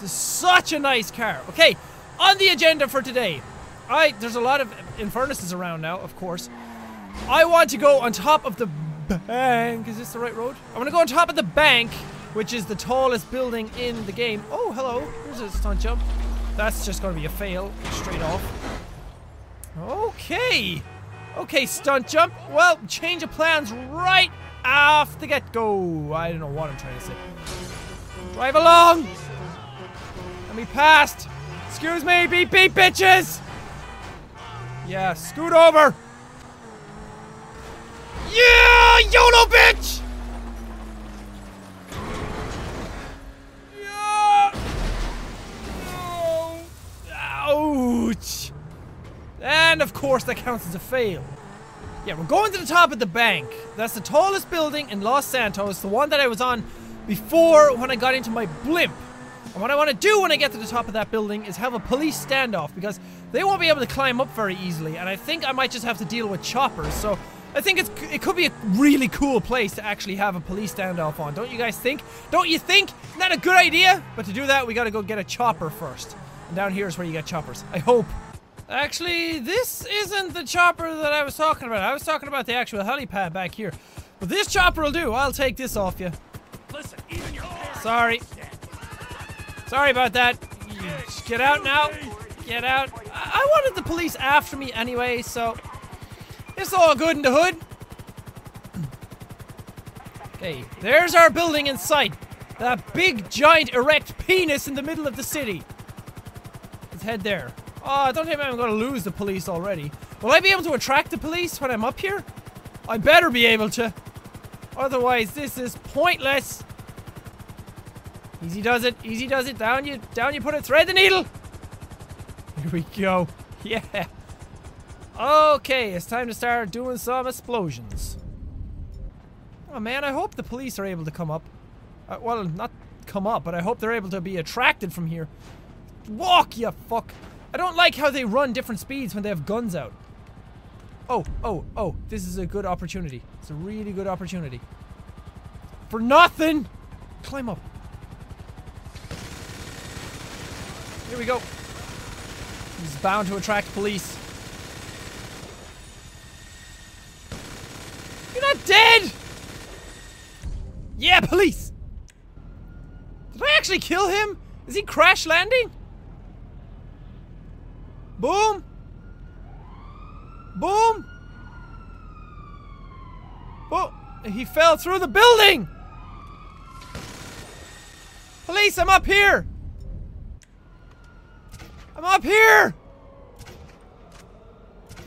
This is such a nice car. Okay, on the agenda for today. I there's a lot of Infernuses around now, of course. I want to go on top of the bank. Is this the right road? I want to go on top of the bank, which is the tallest building in the game. Oh, hello. There's a stunt jump. That's just going to be a fail, straight off. Okay. Okay, stunt jump. Well, change of plans right off the get-go. I don't know what I'm trying to say. Drive along. Let me past. Excuse me, beep beep bitches. Yeah, scoot over. Yeah, YOLO bitch. Yeah. Ouch. And of course that counts as a fail. Yeah, we're going to the top of the bank. That's the tallest building in Los Santos, the one that I was on before when I got into my blimp. And what I want to do when I get to the top of that building is have a police standoff because they won't be able to climb up very easily, and I think I might just have to deal with choppers. So I think it's it could be a really cool place to actually have a police standoff on. Don't you guys think? Don't you think? Isn't that a good idea? But to do that, we got to go get a chopper first. And down here is where you get choppers. I hope. Actually, this isn't the chopper that I was talking about. I was talking about the actual helipad back here. But this chopper will do. I'll take this off you. Listen, even your Sorry. Sorry about that. Get out now. Get out. I, I wanted the police after me anyway, so it's all good in the hood. Okay, there's our building in sight. That big, giant, erect penis in the middle of the city. Let's head there. Oh, I don't think I'm going to lose the police already. Will I be able to attract the police when I'm up here? I better be able to. Otherwise, this is pointless. Easy does it. Easy does it. Down you, down you put it. Thread the needle. Here we go. Yeah. Okay, it's time to start doing some explosions. Oh man, I hope the police are able to come up. Uh, well, not come up, but I hope they're able to be attracted from here. Walk, you fuck. I don't like how they run different speeds when they have guns out. Oh, oh, oh, this is a good opportunity. It's a really good opportunity. For nothing! Climb up. Here we go. He's bound to attract police. You're not dead! Yeah, police! Did I actually kill him? Is he crash landing? Boom! Boom! Oh, he fell through the building! Police, I'm up here! I'm up here!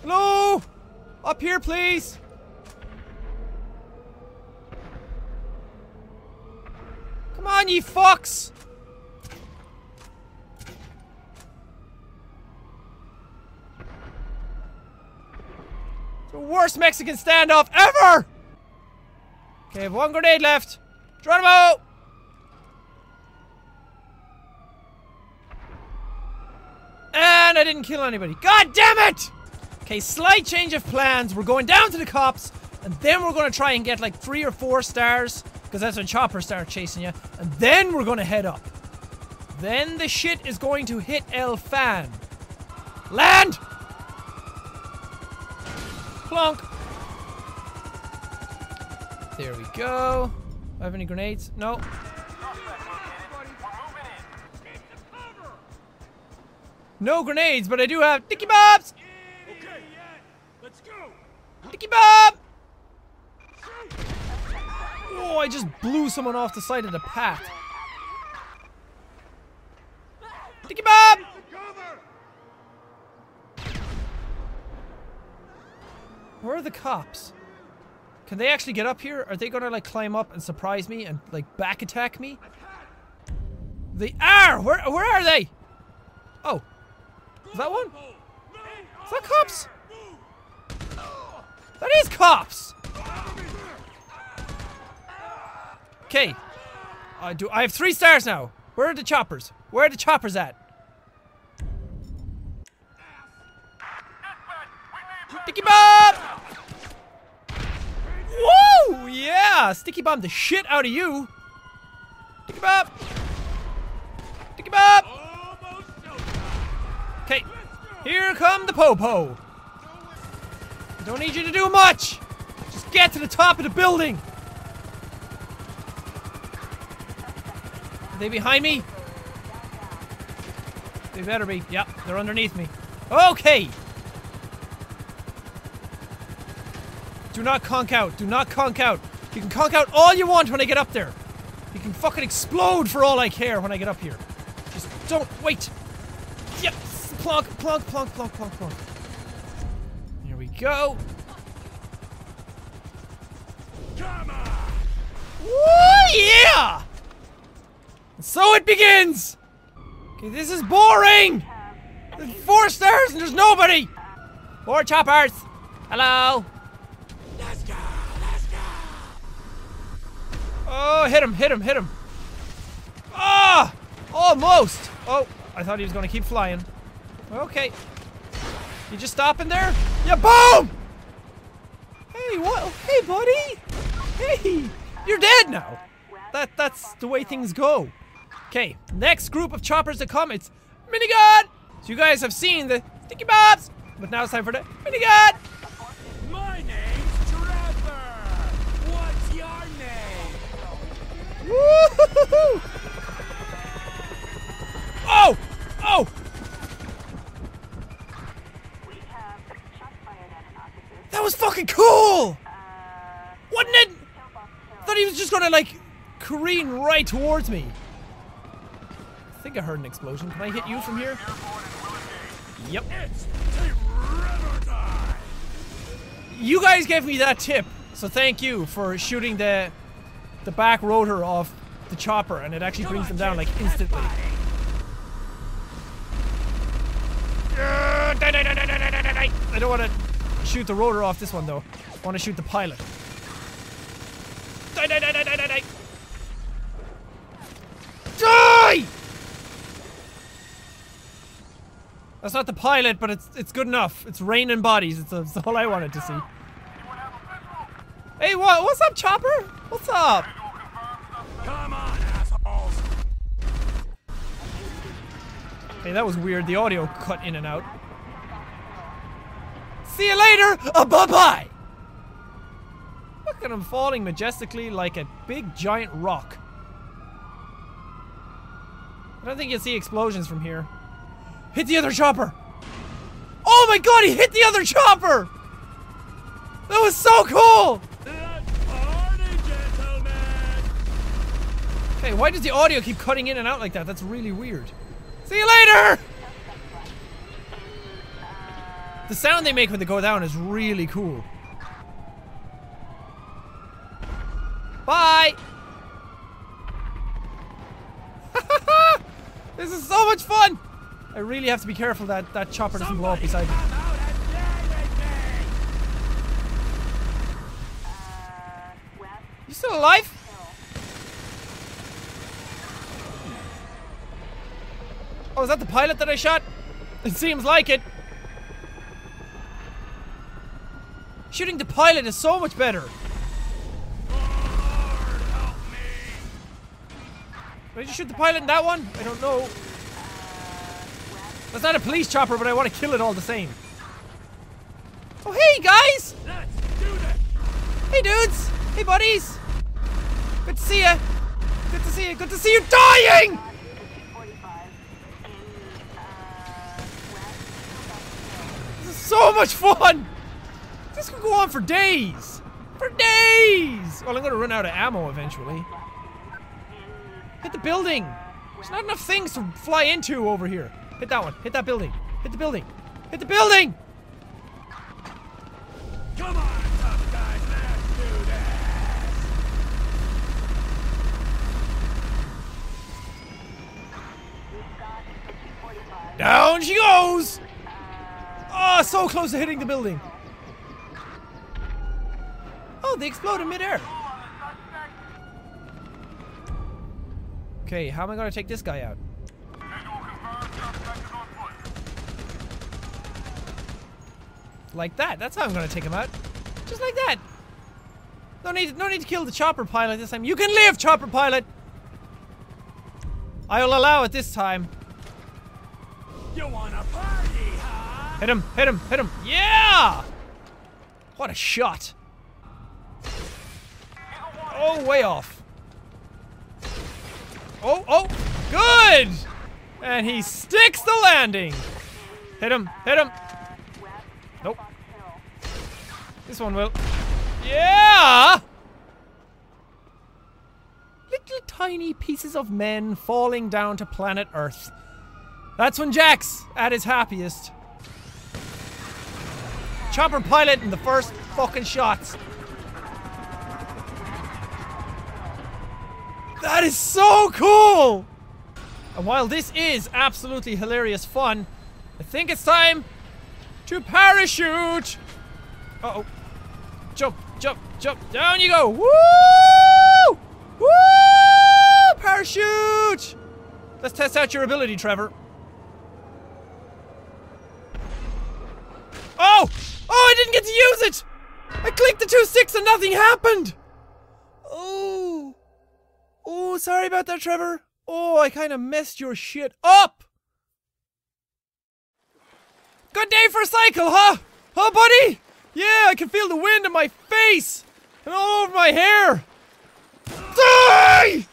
Hello? Up here, please! Come on, ye fucks! The worst Mexican standoff ever! Okay, I have one grenade left. Geronimo! And I didn't kill anybody. God damn it! Okay, slight change of plans. We're going down to the cops, and then we're gonna try and get like three or four stars, because that's when choppers start chasing you, and then we're gonna head up. Then the shit is going to hit El Fan. Land! Plonk. There we go. Do I have any grenades? No. No grenades, but I do have Dicky Bobs! Let's go. Dicky Bob! Oh, I just blew someone off the side of the path. Dicky Bob! Where are the cops? Can they actually get up here? Are they gonna like climb up and surprise me and like back attack me? They are! Where where are they? Oh. Is that one? Is that cops? That is cops! Okay. I do I have three stars now. Where are the choppers? Where are the choppers at? Sticky Bob! Woo! Yeah! Sticky Bomb the shit out of you! Sticky Bob! Sticky Bob! Okay, here come the Popo. I don't need you to do much! Just get to the top of the building! Are they behind me? They better be. Yep, they're underneath me. Okay! Do not conk out. Do not conk out. You can conk out all you want when I get up there. You can fucking explode for all I care when I get up here. Just don't wait. Plonk, plonk, plonk, plonk, plonk, plonk. Here we go. Come. Woo, yeah! And so it begins! Okay, this is boring! There's four stars and there's nobody! Four choppers! Hello! Let's go. Let's go. Oh, hit him, hit him, hit him. Ah! almost! Oh, I thought he was gonna keep flying. Okay. You just stopping there? Yeah, boom! Hey, what? Hey, buddy! Hey! You're dead now! That That's the way things go. Okay, next group of choppers to come, it's Minigun! So you guys have seen the Sticky Bobs, but now it's time for the Minigun! My name's Trevor. What's your name? Woo-hoo-hoo-hoo! Oh! Oh! That was fucking cool! Wasn't it? I thought he was just gonna, like, careen right towards me. I think I heard an explosion. Can I hit you from here? Yep. You guys gave me that tip, so thank you for shooting the the back rotor off the chopper, and it actually brings them down, like, instantly. I don't want to shoot the rotor off this one though. I want to shoot the pilot. Die, die, die, die, die, die, die. Die! That's not the pilot, but it's it's good enough. It's raining bodies. It's, it's all I wanted to see. Hey, what? What's up, Chopper? What's up? Come on, assholes. Hey, that was weird. The audio cut in and out. See you later. Uh, bye bye. Look at him falling majestically like a big giant rock. I don't think you'll see explosions from here. Hit the other chopper! Oh my god, he hit the other chopper! That was so cool! Hey, why does the audio keep cutting in and out like that? That's really weird. See you later! The sound they make when they go down is really cool. Bye! this is so much fun! I really have to be careful that that chopper doesn't blow up beside me. Come out and get anything. Uh, you still alive? Oh, is that the pilot that I shot? It seems like it. Shooting the pilot is so much better. Did I just shoot the pilot in that one? I don't know. That's not a police chopper, but I want to kill it all the same. Oh, hey, guys! Hey, dudes! Hey, buddies! Good to see you. Good to see you. Good to see you dying! This is so much fun! This could go on for days! For days! Well, I'm gonna run out of ammo eventually. Hit the building! There's not enough things to fly into over here. Hit that one. Hit that building. Hit the building. Hit the building! Come on, tough guys, let's do this. Down she goes! Oh, so close to hitting the building. Oh, they exploded midair. Okay, how am I gonna take this guy out? Like that. That's how I'm gonna take him out. Just like that. No need, no need to kill the chopper pilot this time. You can live, chopper pilot. I will allow it this time. You wanna party, huh? Hit him, hit him, hit him. Yeah! What a shot. Oh, way off. Oh, oh, good! And he sticks the landing. Hit him, hit him. Nope. This one will. Yeah! Little tiny pieces of men falling down to planet Earth. That's when Jack's at his happiest. Chopper pilot in the first fucking shots. That is so cool! And while this is absolutely hilarious fun, I think it's time to parachute! Uh oh. Jump, jump, jump. Down you go. Woo! Woo! Parachute! Let's test out your ability, Trevor. Oh! Oh, I didn't get to use it! I clicked the two sticks and nothing happened! Oh. Oh, sorry about that, Trevor. Oh, I kind of messed your shit up! Good day for a cycle, huh? Huh, buddy? Yeah, I can feel the wind in my face and all over my hair. Die!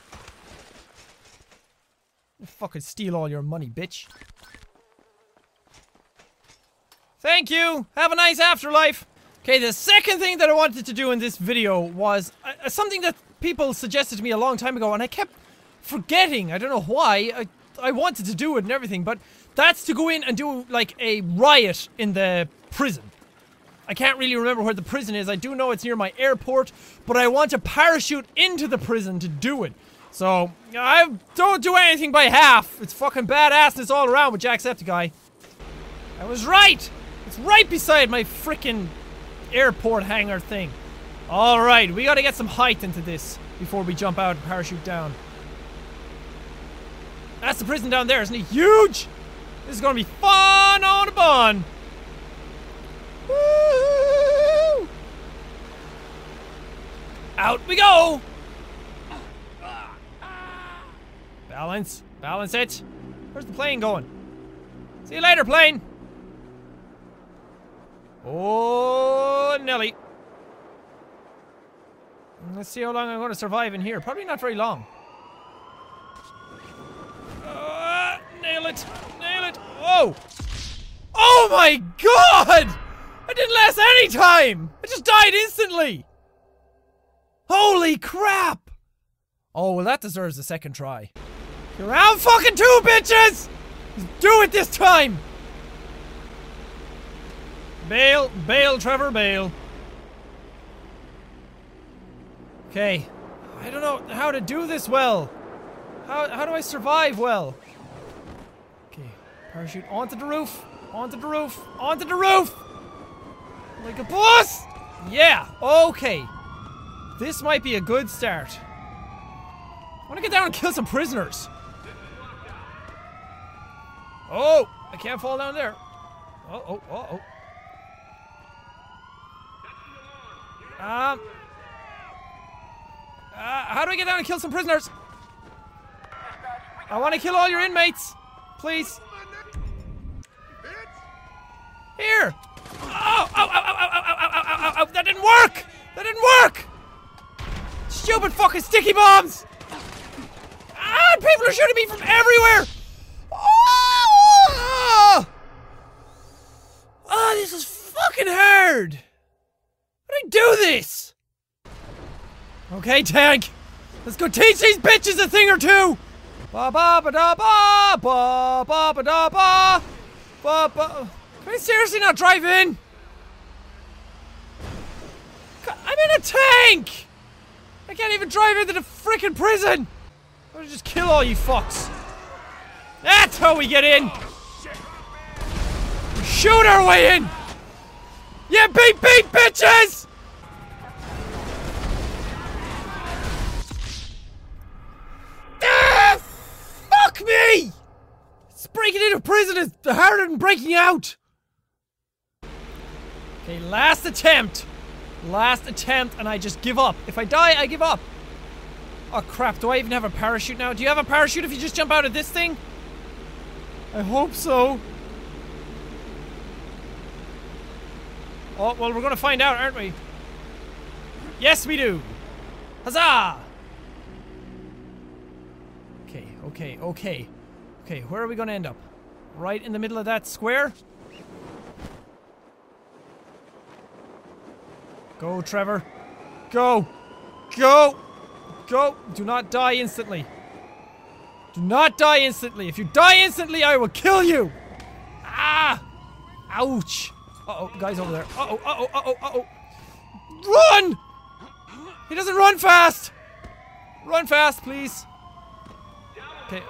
I'll fucking steal all your money, bitch. Thank you. Have a nice afterlife. Okay, the second thing that I wanted to do in this video was uh, something that people suggested to me a long time ago, and I kept forgetting. I don't know why. I, I wanted to do it and everything, but that's to go in and do like a riot in the prison. I can't really remember where the prison is. I do know it's near my airport, but I want to parachute into the prison to do it. So, I don't do anything by half. It's fucking badassness all around with Jacksepticeye. I was right! It's right beside my freaking airport hangar thing. Alright, we gotta get some height into this before we jump out and parachute down. That's the prison down there, isn't it? Huge! This is gonna be fun on a bun! Woo! Out we go! Balance. Balance it. Where's the plane going? See you later, plane! Oh, Nelly. Let's see how long I'm going to survive in here. Probably not very long. Uh, nail it! Nail it! Oh! Oh my god! I didn't last any time! I just died instantly! Holy crap! Oh, well that deserves a second try. You're round fucking two, bitches! Do it this time! Bail, bail, Trevor, bail. Okay. I don't know how to do this well. How, how do I survive well? Okay. Parachute onto the roof. Onto the roof. Onto the roof! Like a boss! Yeah, okay. This might be a good start. I want to get down and kill some prisoners. Oh, I can't fall down there. Uh oh, uh oh. Um. Uh, how do I get down and kill some prisoners? I want to kill all your inmates. Please. Here. Oh, oh, oh, oh, oh, oh, oh, oh, oh, oh, that didn't work. That didn't work. Stupid fucking sticky bombs. Ah, people are shooting me from everywhere. Oh, oh this is fucking hard. How do I do this? Okay, tank. Let's go teach these bitches a thing or two. Ba ba ba da ba ba ba ba da ba ba ba. Can I seriously not drive in? I'm in a tank. I can't even drive into the freaking prison. I'll just kill all you fucks. That's how we get in. Shoot our way in. Yeah, beat, beat, bitches. Me! It's breaking into prison is harder than breaking out. Okay, last attempt. Last attempt, and I just give up. If I die, I give up. Oh crap, do I even have a parachute now? Do you have a parachute if you just jump out of this thing? I hope so. Oh, well, we're gonna find out, aren't we? Yes, we do. Huzzah! Okay, okay, okay. Where are we gonna end up? Right in the middle of that square? Go, Trevor. Go! Go! Go! Do not die instantly. Do not die instantly. If you die instantly, I will kill you! Ah! Ouch! Uh-oh, guy's over there. Uh-oh, uh-oh, uh-oh, uh-oh. Run! He doesn't run fast! Run fast, please. Okay.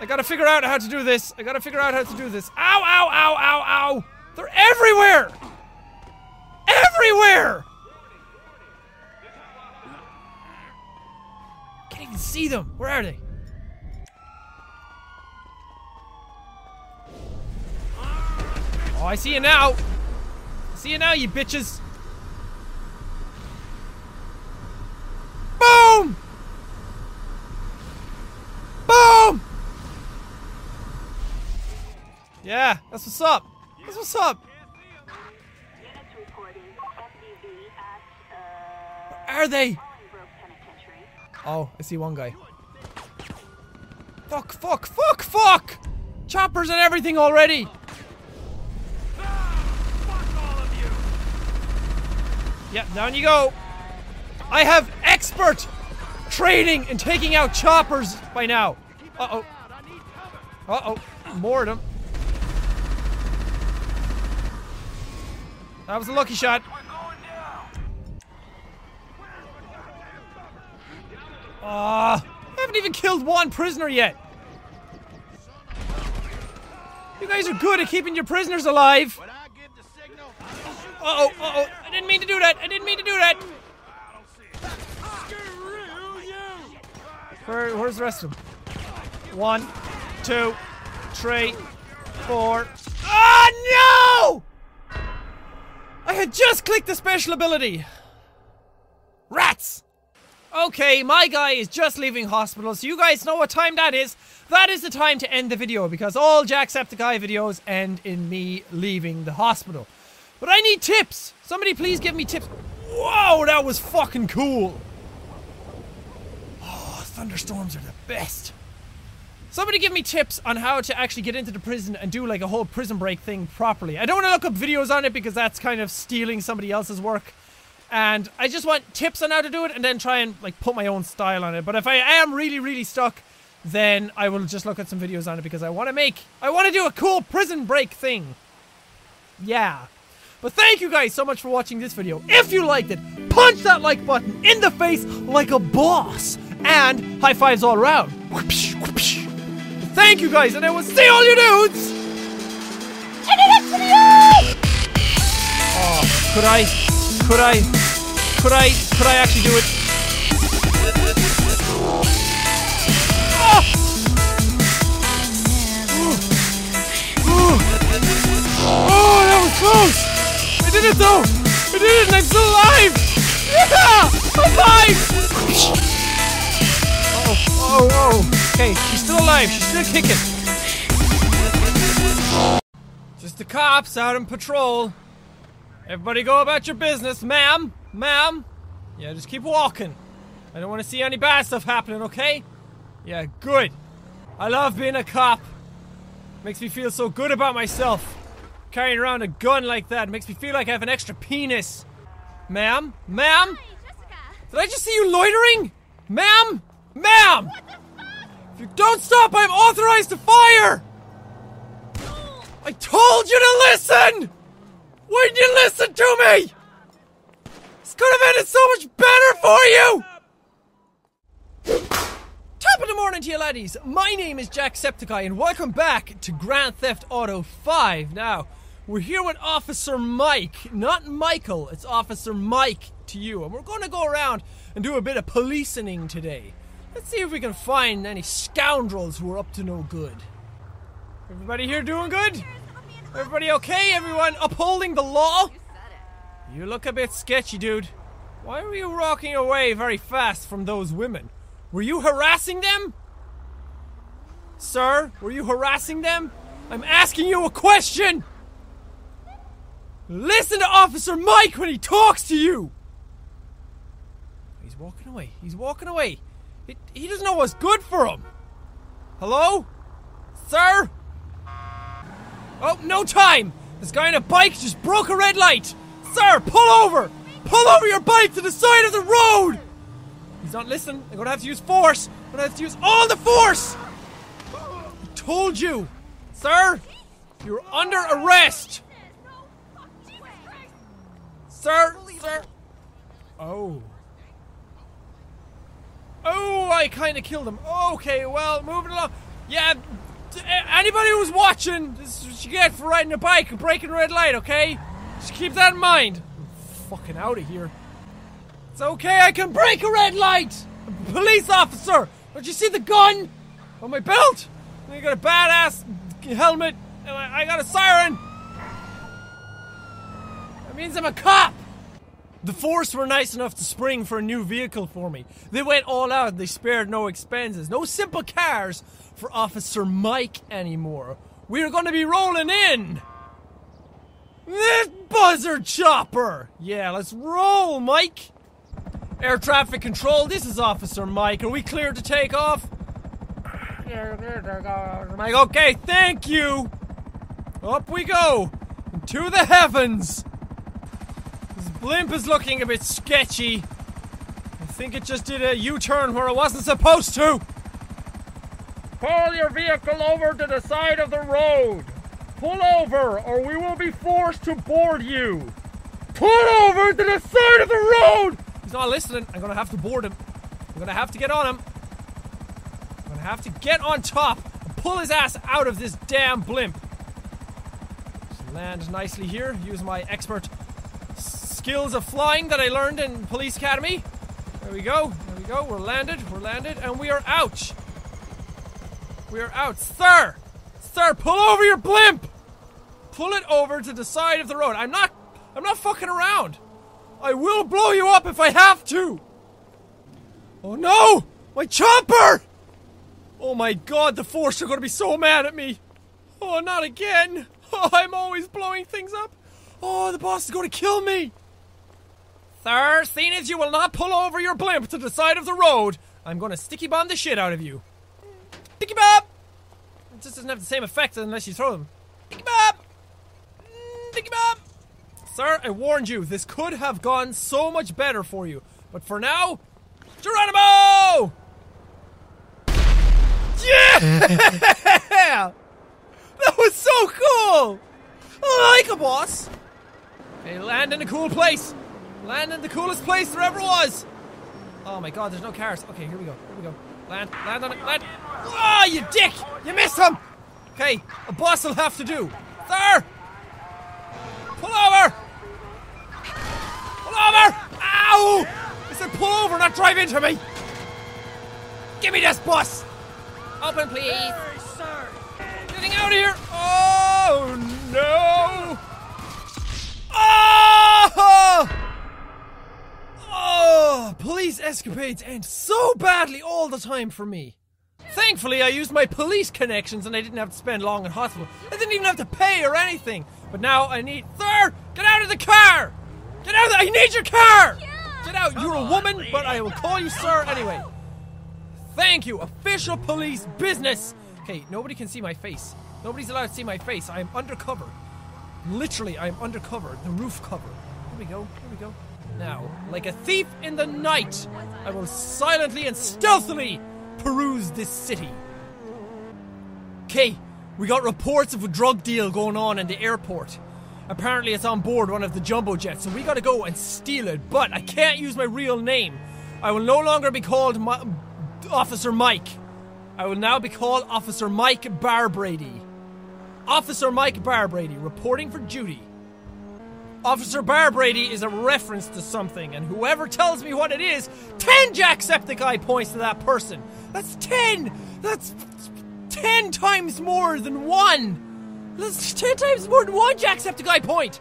I gotta figure out how to do this. I gotta figure out how to do this. Ow, ow, ow, ow, ow! They're everywhere! Everywhere! Can't even see them. Where are they? Oh, I see you now. I see you now, you bitches. Boom! Boom! Yeah, that's what's up. That's what's up. Where are they? Oh, I see one guy. Fuck, fuck, fuck, fuck! Choppers and everything already! Yep, down you go. I have expert training in taking out choppers by now. Uh-oh. Uh-oh. More of them. That was a lucky shot. Ah, I haven't even killed one prisoner yet. You guys are good at keeping your prisoners alive. Uh-oh, uh-oh. I didn't mean to do that. I didn't mean to do that. Where, where's the rest of them? One, two, three, four. Oh, no! I had just clicked the special ability. Rats! Okay, my guy is just leaving hospital, so you guys know what time that is. That is the time to end the video because all Jacksepticeye videos end in me leaving the hospital. But I need tips! Somebody please give me tips. Whoa, that was fucking cool! Oh, thunderstorms are the best. Somebody give me tips on how to actually get into the prison and do like a whole prison break thing properly. I don't want to look up videos on it because that's kind of stealing somebody else's work. And I just want tips on how to do it and then try and like put my own style on it. But if I am really, really stuck, then I will just look at some videos on it because I want to make, I want to do a cool prison break thing. Yeah. But thank you guys so much for watching this video. If you liked it, punch that like button in the face like a boss. And high fives all around. Thank you guys, and I will see all you dudes in the next video! Oh, could I, could I, could I, could I actually do it? Ah! Oh, that was close! I did it though! I did it and I'm still alive! five! Oh, oh, oh. Okay, she's still alive. She's still kicking. Just the cops out on patrol. Everybody go about your business, ma'am. Ma'am. Yeah, just keep walking. I don't want to see any bad stuff happening, okay? Yeah, good. I love being a cop. Makes me feel so good about myself. Carrying around a gun like that makes me feel like I have an extra penis. Ma'am? Ma'am? Did I just see you loitering? Ma'am? Ma'am! If you don't stop, I'm authorized to fire! I told you to listen! Why didn't you listen to me? This could have ended so much better for you! Top of the morning to you laddies. My name is Jack Jacksepticeye and welcome back to Grand Theft Auto 5. Now, we're here with Officer Mike. Not Michael, it's Officer Mike to you. And we're going to go around and do a bit of policing today. Let's see if we can find any scoundrels who are up to no good. Everybody here doing good? Everybody okay? Everyone upholding the law? You look a bit sketchy, dude. Why were you walking away very fast from those women? Were you harassing them? Sir, were you harassing them? I'm asking you a question! Listen to Officer Mike when he talks to you! He's walking away. He's walking away. He, he doesn't know what's good for him. Hello? Sir? Oh, no time! This guy on a bike just broke a red light! Sir, pull over! Pull over your bike to the side of the road! He's not listening. I'm gonna have to use force. I'm gonna have to use all the force! I told you! Sir! You're under arrest! Sir! Sir! Oh. Oh, I kind of killed him. Okay, well, moving along. Yeah, anybody who's watching, this is what you get for riding a bike and breaking a red light, okay? Just keep that in mind. I'm fucking out of here. It's okay, I can break a red light! Police officer! Don't you see the gun on my belt? I got a badass helmet, and I got a siren! That means I'm a cop! The Force were nice enough to spring for a new vehicle for me. They went all out, they spared no expenses. No simple cars for Officer Mike anymore. We're gonna be rolling in! This buzzard chopper! Yeah, let's roll, Mike! Air traffic control, this is Officer Mike. Are we cleared to take off? Mike, okay, thank you! Up we go! To the heavens! Blimp is looking a bit sketchy. I think it just did a U turn where it wasn't supposed to! Pull your vehicle over to the side of the road! Pull over, or we will be forced to board you! Pull over to the side of the road! He's not listening. I'm gonna have to board him. I'm gonna have to get on him. I'm gonna have to get on top and pull his ass out of this damn blimp. Just land nicely here. Use my expert skills of flying that I learned in Police Academy. There we go. There we go. We're landed. We're landed, and we are out. We are out, sir. Sir, pull over your blimp. Pull it over to the side of the road. I'm not. I'm not fucking around. I will blow you up if I have to! Oh no! My chopper! Oh my god, the Force are gonna be so mad at me! Oh, not again! Oh, I'm always blowing things up! Oh, the boss is gonna kill me! Sir, seeing as you will not pull over your blimp to the side of the road, I'm gonna sticky bomb the shit out of you. Sticky bomb! It just doesn't have the same effect unless you throw them. Sticky bomb! Mm, Sticky bomb! Sir, I warned you, this could have gone so much better for you. But for now, Geronimo! Yeah! that was so cool! I like a boss! Hey, land in a cool place! Land in the coolest place there ever was! Oh my god, there's no cars. Okay, here we go. Here we go. Land, land on it, land. Oh, you dick! You missed him! Okay, a boss will have to do. Sir! Pull over! Pull over! Ow! I said pull over, not drive into me! Give me this bus! Open, please! sir! Getting out of here! Oh, no! Oh! Oh, police escapades end so badly all the time for me. Thankfully, I used my police connections and I didn't have to spend long in hospital. I didn't even have to pay or anything. But now I need. Sir, get out of the car! Get out of the. I need your car! Get out! You're a woman, but I will call you sir anyway. Thank you, official police business! Okay, nobody can see my face. Nobody's allowed to see my face. I am undercover. Literally, I am undercover. The roof cover. Here we go. Here we go. Now, like a thief in the night, I will silently and stealthily peruse this city. Okay, we got reports of a drug deal going on in the airport. Apparently, it's on board one of the jumbo jets, so we gotta go and steal it. But I can't use my real name. I will no longer be called Officer Mike. I will now be called Officer Mike Barbrady. Officer Mike Barbrady, reporting for duty. Officer Barbrady is a reference to something, and whoever tells me what it is, 10 Jacksepticeye points to that person. That's 10! That's 10 times more than one! That's 10 times more than one Jacksepticeye point!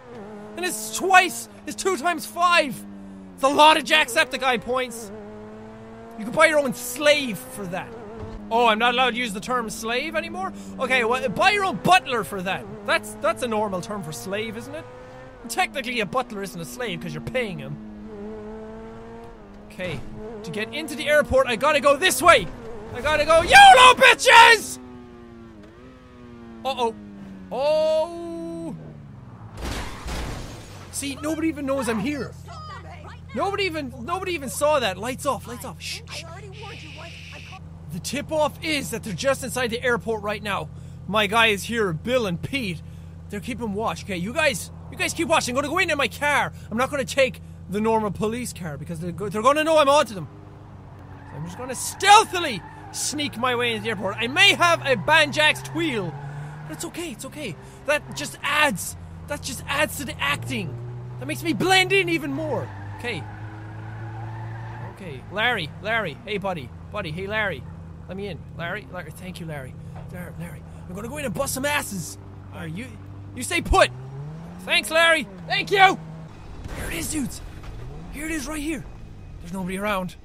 And it's twice, it's two times five! It's a lot of Jacksepticeye points! You can buy your own slave for that. Oh, I'm not allowed to use the term slave anymore? Okay, well, buy your own butler for that. That's that's a normal term for slave, isn't it? Technically, a butler isn't a slave because you're paying him. Okay, to get into the airport, I gotta go this way. I gotta go YOLO, bitches! Uh oh. Oh. See, nobody even knows I'm here. Nobody even nobody even saw that. Lights off. Lights off. Shh. shh. The tip off is that they're just inside the airport right now. My guy is here, Bill and Pete. They're keeping watch. Okay, you guys, you guys keep watching. I'm gonna go into my car. I'm not gonna take the normal police car because they're, go- they're gonna know I'm onto them. So I'm just gonna stealthily sneak my way into the airport. I may have a Banjax tweel, but it's okay. It's okay. That just adds. That just adds to the acting. That makes me blend in even more. Okay. Okay, Larry, Larry, hey buddy, buddy, hey Larry, let me in, Larry, Larry, thank you, Larry, Larry, Larry, I'm gonna go in and bust some asses. Right, you, you stay put. Thanks, Larry. Thank you. Here it is, dudes. Here it is, right here. There's nobody around.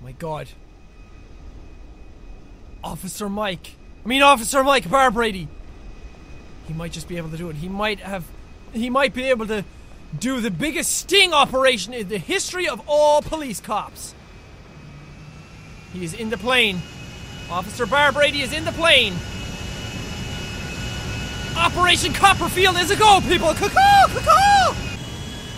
Oh my God. Officer Mike. I mean, Officer Mike Barbrady. He might just be able to do it. He might have. He might be able to do the biggest sting operation in the history of all police cops. He is in the plane. Officer Barbrady is in the plane. Operation Copperfield is a go, people! Caw caw!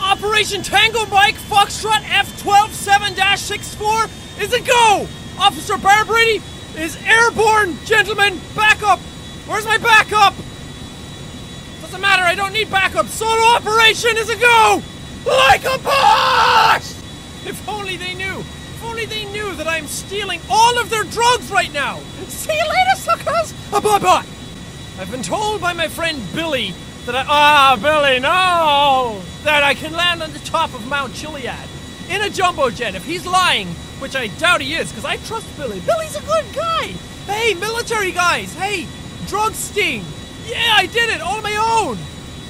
Operation Tango Mike Foxtrot F127-64 is a go! Officer Barbrady is airborne, gentlemen! Backup! Where's my backup? Doesn't matter, I don't need backup. Solo operation is a go! Like a boss! If only they knew. If only they knew that I'm stealing all of their drugs right now. See you later, suckers! Ah, bye bye! I've been told by my friend Billy that I. Ah, Billy, no! That I can land on the top of Mount Chiliad in a jumbo jet if he's lying, which I doubt he is, because I trust Billy. Billy's a good guy! Hey, military guys! Hey, drug sting! Yeah, I did it all on my own!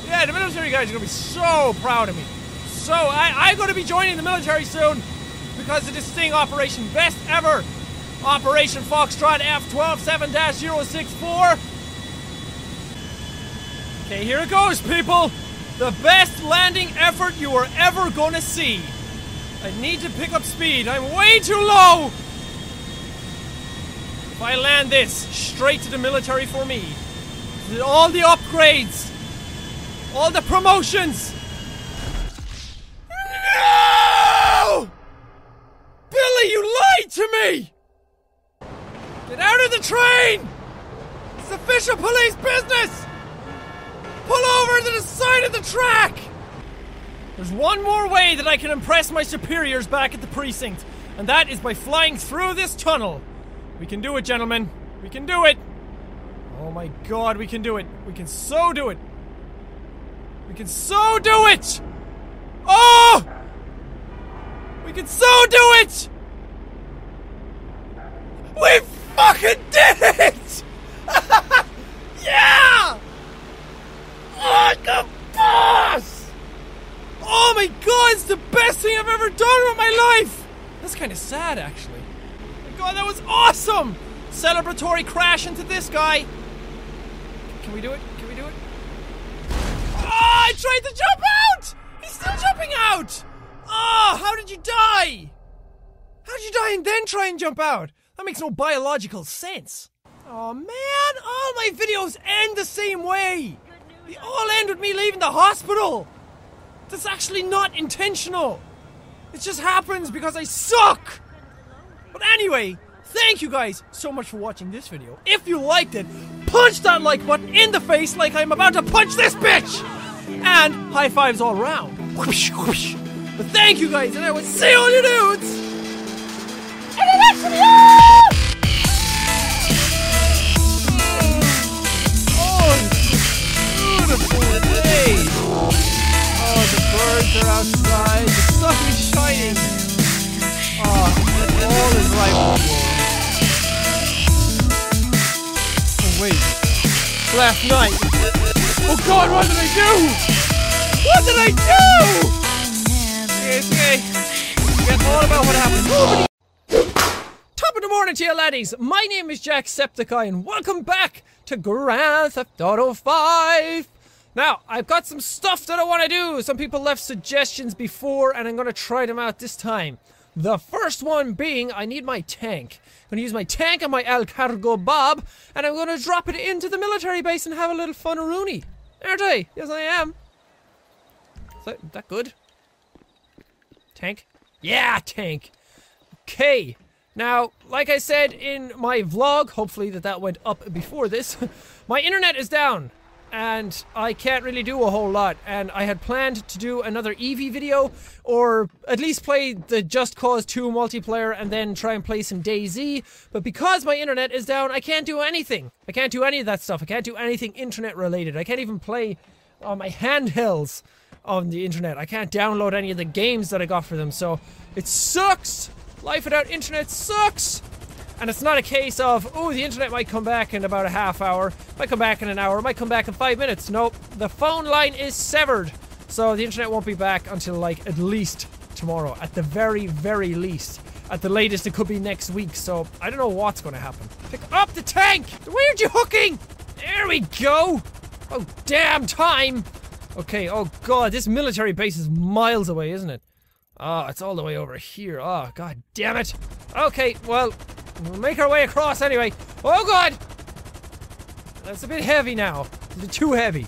Yeah, the military guys are gonna be so proud of me. So, I, I'm gonna be joining the military soon because of this sting operation. Best ever! Operation Foxtrot F12 7 064. Okay, here it goes, people! The best landing effort you are ever gonna see. I need to pick up speed. I'm way too low! If I land this, straight to the military for me. All the upgrades! All the promotions! No! Billy, you lied to me! Get out of the train! It's official police business! Pull over to the side of the track! There's one more way that I can impress my superiors back at the precinct, and that is by flying through this tunnel. We can do it, gentlemen. We can do it. Oh my god, we can do it. We can so do it. We can so do it! Oh! We can so do it! We fucking did it! yeah! Like a boss! Oh my god, it's the best thing I've ever done with my life! That's kind of sad, actually. My God, that was awesome! Celebratory crash into this guy. Can we do it? Can we do it? Ah, I tried to jump out! He's still jumping out! Oh, how did you die? How did you die and then try and jump out? That makes no biological sense. Oh man, all my videos end the same way. They all end with me leaving the hospital. That's actually not intentional. It just happens because I suck. But anyway, thank you guys so much for watching this video. If you liked it, punch that like button in the face like I'm about to punch this bitch. And high fives all around. But thank you guys, and I will see all you dudes in the next video! Beautiful day! Oh, the birds are outside, the sun is shining. Oh, all is right with the world. Oh, wait. Last night. Oh god, what did I do? What did I do? Okay, okay. Forget all about what happened. Nobody Top of the morning to you laddies. My name is Jack Jacksepticeye and welcome back to Grand Theft Auto 5. Now, I've got some stuff that I want to do. Some people left suggestions before and I'm going to try them out this time. The first one being I need my tank. I'm going to use my tank and my El Cargo Bob and I'm going to drop it into the military base and have a little fun Rooney. Aren't I? Yes, I am. Is that, is that good? Tank? Yeah, tank. Okay. Now, like I said in my vlog, hopefully that that went up before this, my internet is down and I can't really do a whole lot. And I had planned to do another Eevee video or at least play the Just Cause 2 multiplayer and then try and play some DayZ. But because my internet is down, I can't do anything. I can't do any of that stuff. I can't do anything internet related. I can't even play on my handhelds on the internet. I can't download any of the games that I got for them. So it sucks. Life without internet sucks! And it's not a case of, oh, the internet might come back in about a half hour, might come back in an hour, might come back in five minutes. Nope, the phone line is severed. So the internet won't be back until like at least tomorrow. At the very, very least. At the latest, it could be next week. So I don't know what's going to happen. Pick up the tank! Where are you hooking? There we go! Oh, damn time! Okay, oh god, this military base is miles away, isn't it? Oh, it's all the way over here. Oh, god damn it. Okay, well, we'll make our way across anyway. Oh god! That's a bit heavy now. Too heavy.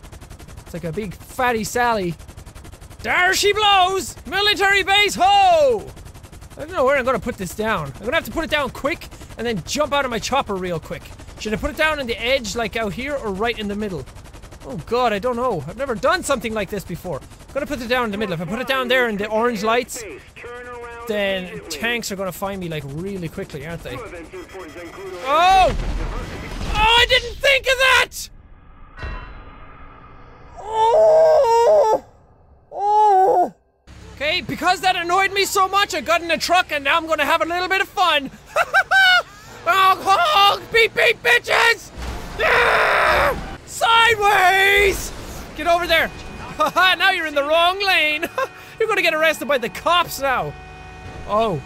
It's like a big fatty Sally. There she blows! Military base, ho! I don't know where I'm gonna put this down. I'm gonna have to put it down quick and then jump out of my chopper real quick. Should I put it down on the edge, like out here, or right in the middle? Oh god, I don't know. I've never done something like this before. I'm gonna put it down in the middle. If I put it down there in the orange lights, then tanks are gonna find me like really quickly, aren't they? Oh! Oh, I didn't think of that! Oh! Oh! Okay, because that annoyed me so much, I got in a truck and now I'm gonna have a little bit of fun. honk oh, honk! Beep beep bitches! Yeah! Sideways! Get over there! Haha, now you're in the wrong lane! you're gonna get arrested by the cops now! Oh.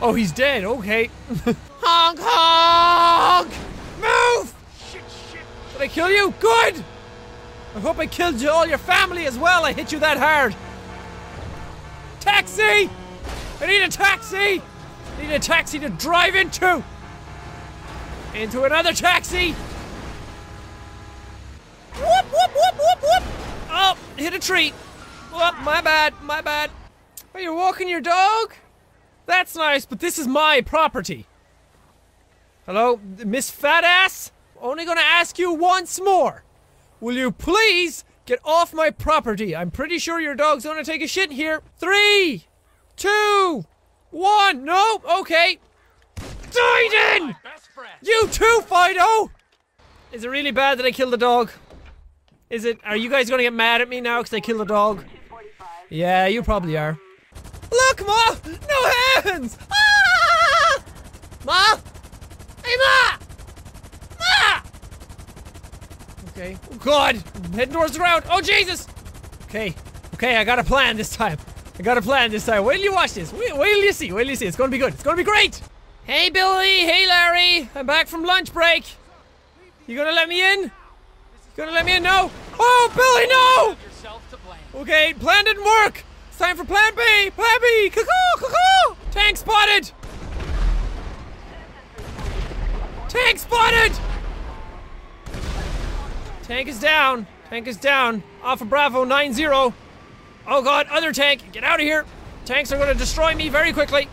Oh, he's dead, okay. honk honk! Move! Shit, shit. Did I kill you? Good! I hope I killed you, all your family as well. I hit you that hard. Taxi! I need a taxi! I need a taxi to drive into! Into another taxi! Whoop, whoop, whoop, whoop, whoop! Oh, hit a tree. Whoop, my bad, my bad. Are you walking your dog? That's nice, but this is my property. Hello, Miss Fat Ass? Only gonna ask you once more. Will you please get off my property? I'm pretty sure your dog's gonna take a shit here. Three, two, one. No, okay. Died You too, Fido! Is it really bad that I killed the dog? Is it? Are you guys gonna get mad at me now because I killed the dog? Yeah, you probably are. Look, Ma! No hands! Ah! Ma! Hey, Ma! Ma! Okay. Oh, God! I'm heading towards the ground. Oh, Jesus! Okay. Okay, I got a plan this time. I got a plan this time. Wait till you watch this. Wait, wait till you see. Wait till you see. It's gonna be good. It's gonna be great. Hey, Billy. Hey, Larry. I'm back from lunch break. You gonna let me in? You gonna let me in? No. Oh, Billy, no. Okay, plan didn't work. Time for Plan B. Plan B. Cuckoo, cuckoo. Tank spotted. Tank spotted. Tank is down. Tank is down. Alpha Bravo 9-0. Oh god, other tank. Get out of here. Tanks are going to destroy me very quickly.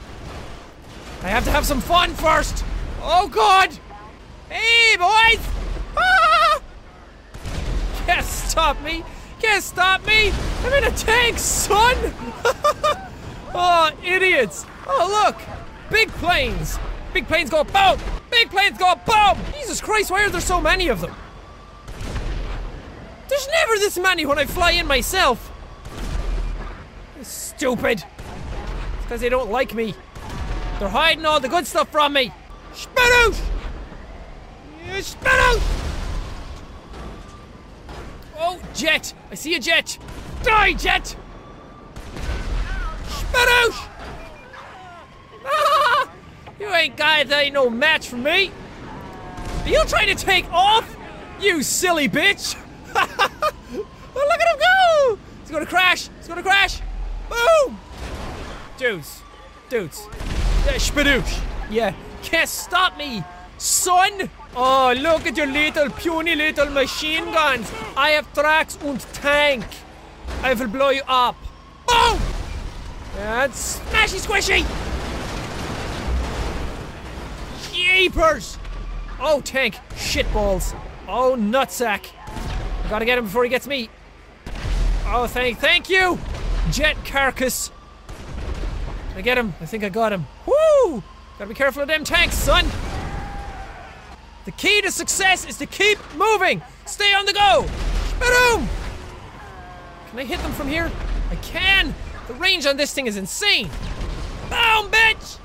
I have to have some fun first. Oh god. Hey, boys. Ah! Stop me. Can't stop me. I'm in a tank, son. oh, idiots. Oh, look. Big planes. Big planes go boom. Big planes go boom. Jesus Christ, why are there so many of them? There's never this many when I fly in myself. Stupid. It's because they don't like me. They're hiding all the good stuff from me. Spit out! Oh, jet! I see a jet! Die, jet! Spit! Ah! You ain't guys ain't no match for me. Are you trying to take off? You silly bitch! oh, look at him go! It's gonna crash! It's gonna crash! Boom! Dudes. Dudes. Yeah, spadoosh. Yeah. Can't stop me, son! Oh, look at your little puny little machine guns! I have tracks and tank! I will blow you up! Boom! And smashy squishy! Jeepers! Oh, tank. Shitballs. Oh, nutsack. I gotta get him before he gets me. Oh, thank, thank you! Jet carcass. I get him? I think I got him. Woo! Gotta be careful of them tanks, son. The key to success is to keep moving. Stay on the go. Boom! Can I hit them from here? I can. The range on this thing is insane. Boom, bitch!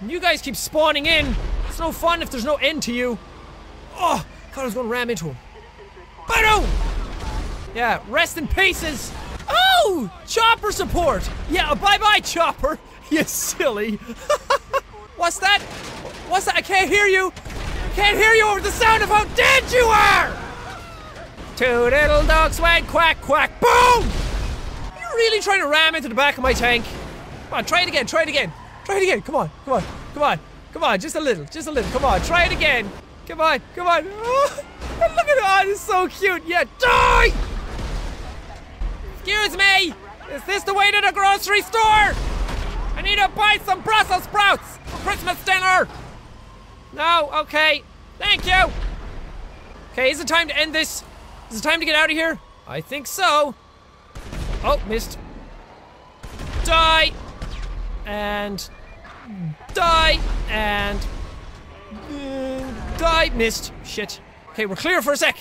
And you guys keep spawning in. It's no fun if there's no end to you. Oh, thought I was gonna ram into him. Boom! Yeah, rest in pieces. Oh, chopper support. Yeah, bye bye, chopper. You silly. What's that? What's that? I can't hear you. I can't hear you over the sound of how dead you are. Two little dogs went quack quack. Boom! Are you really trying to ram into the back of my tank? Come on, try it again. Try it again. Try it again. Come on. Come on. Come on. Come on. Just a little. Just a little. Come on. Try it again. Come on. Come on. Oh, look at that. Oh, it's so cute. Yeah. Die! Excuse me! Is this the way to the grocery store? I need to buy some Brussels sprouts for Christmas dinner! No, okay. Thank you! Okay, is it time to end this? Is it time to get out of here? I think so. Oh, missed. Die! And. Die! And. die! Missed. Shit. Okay, we're clear for a sec.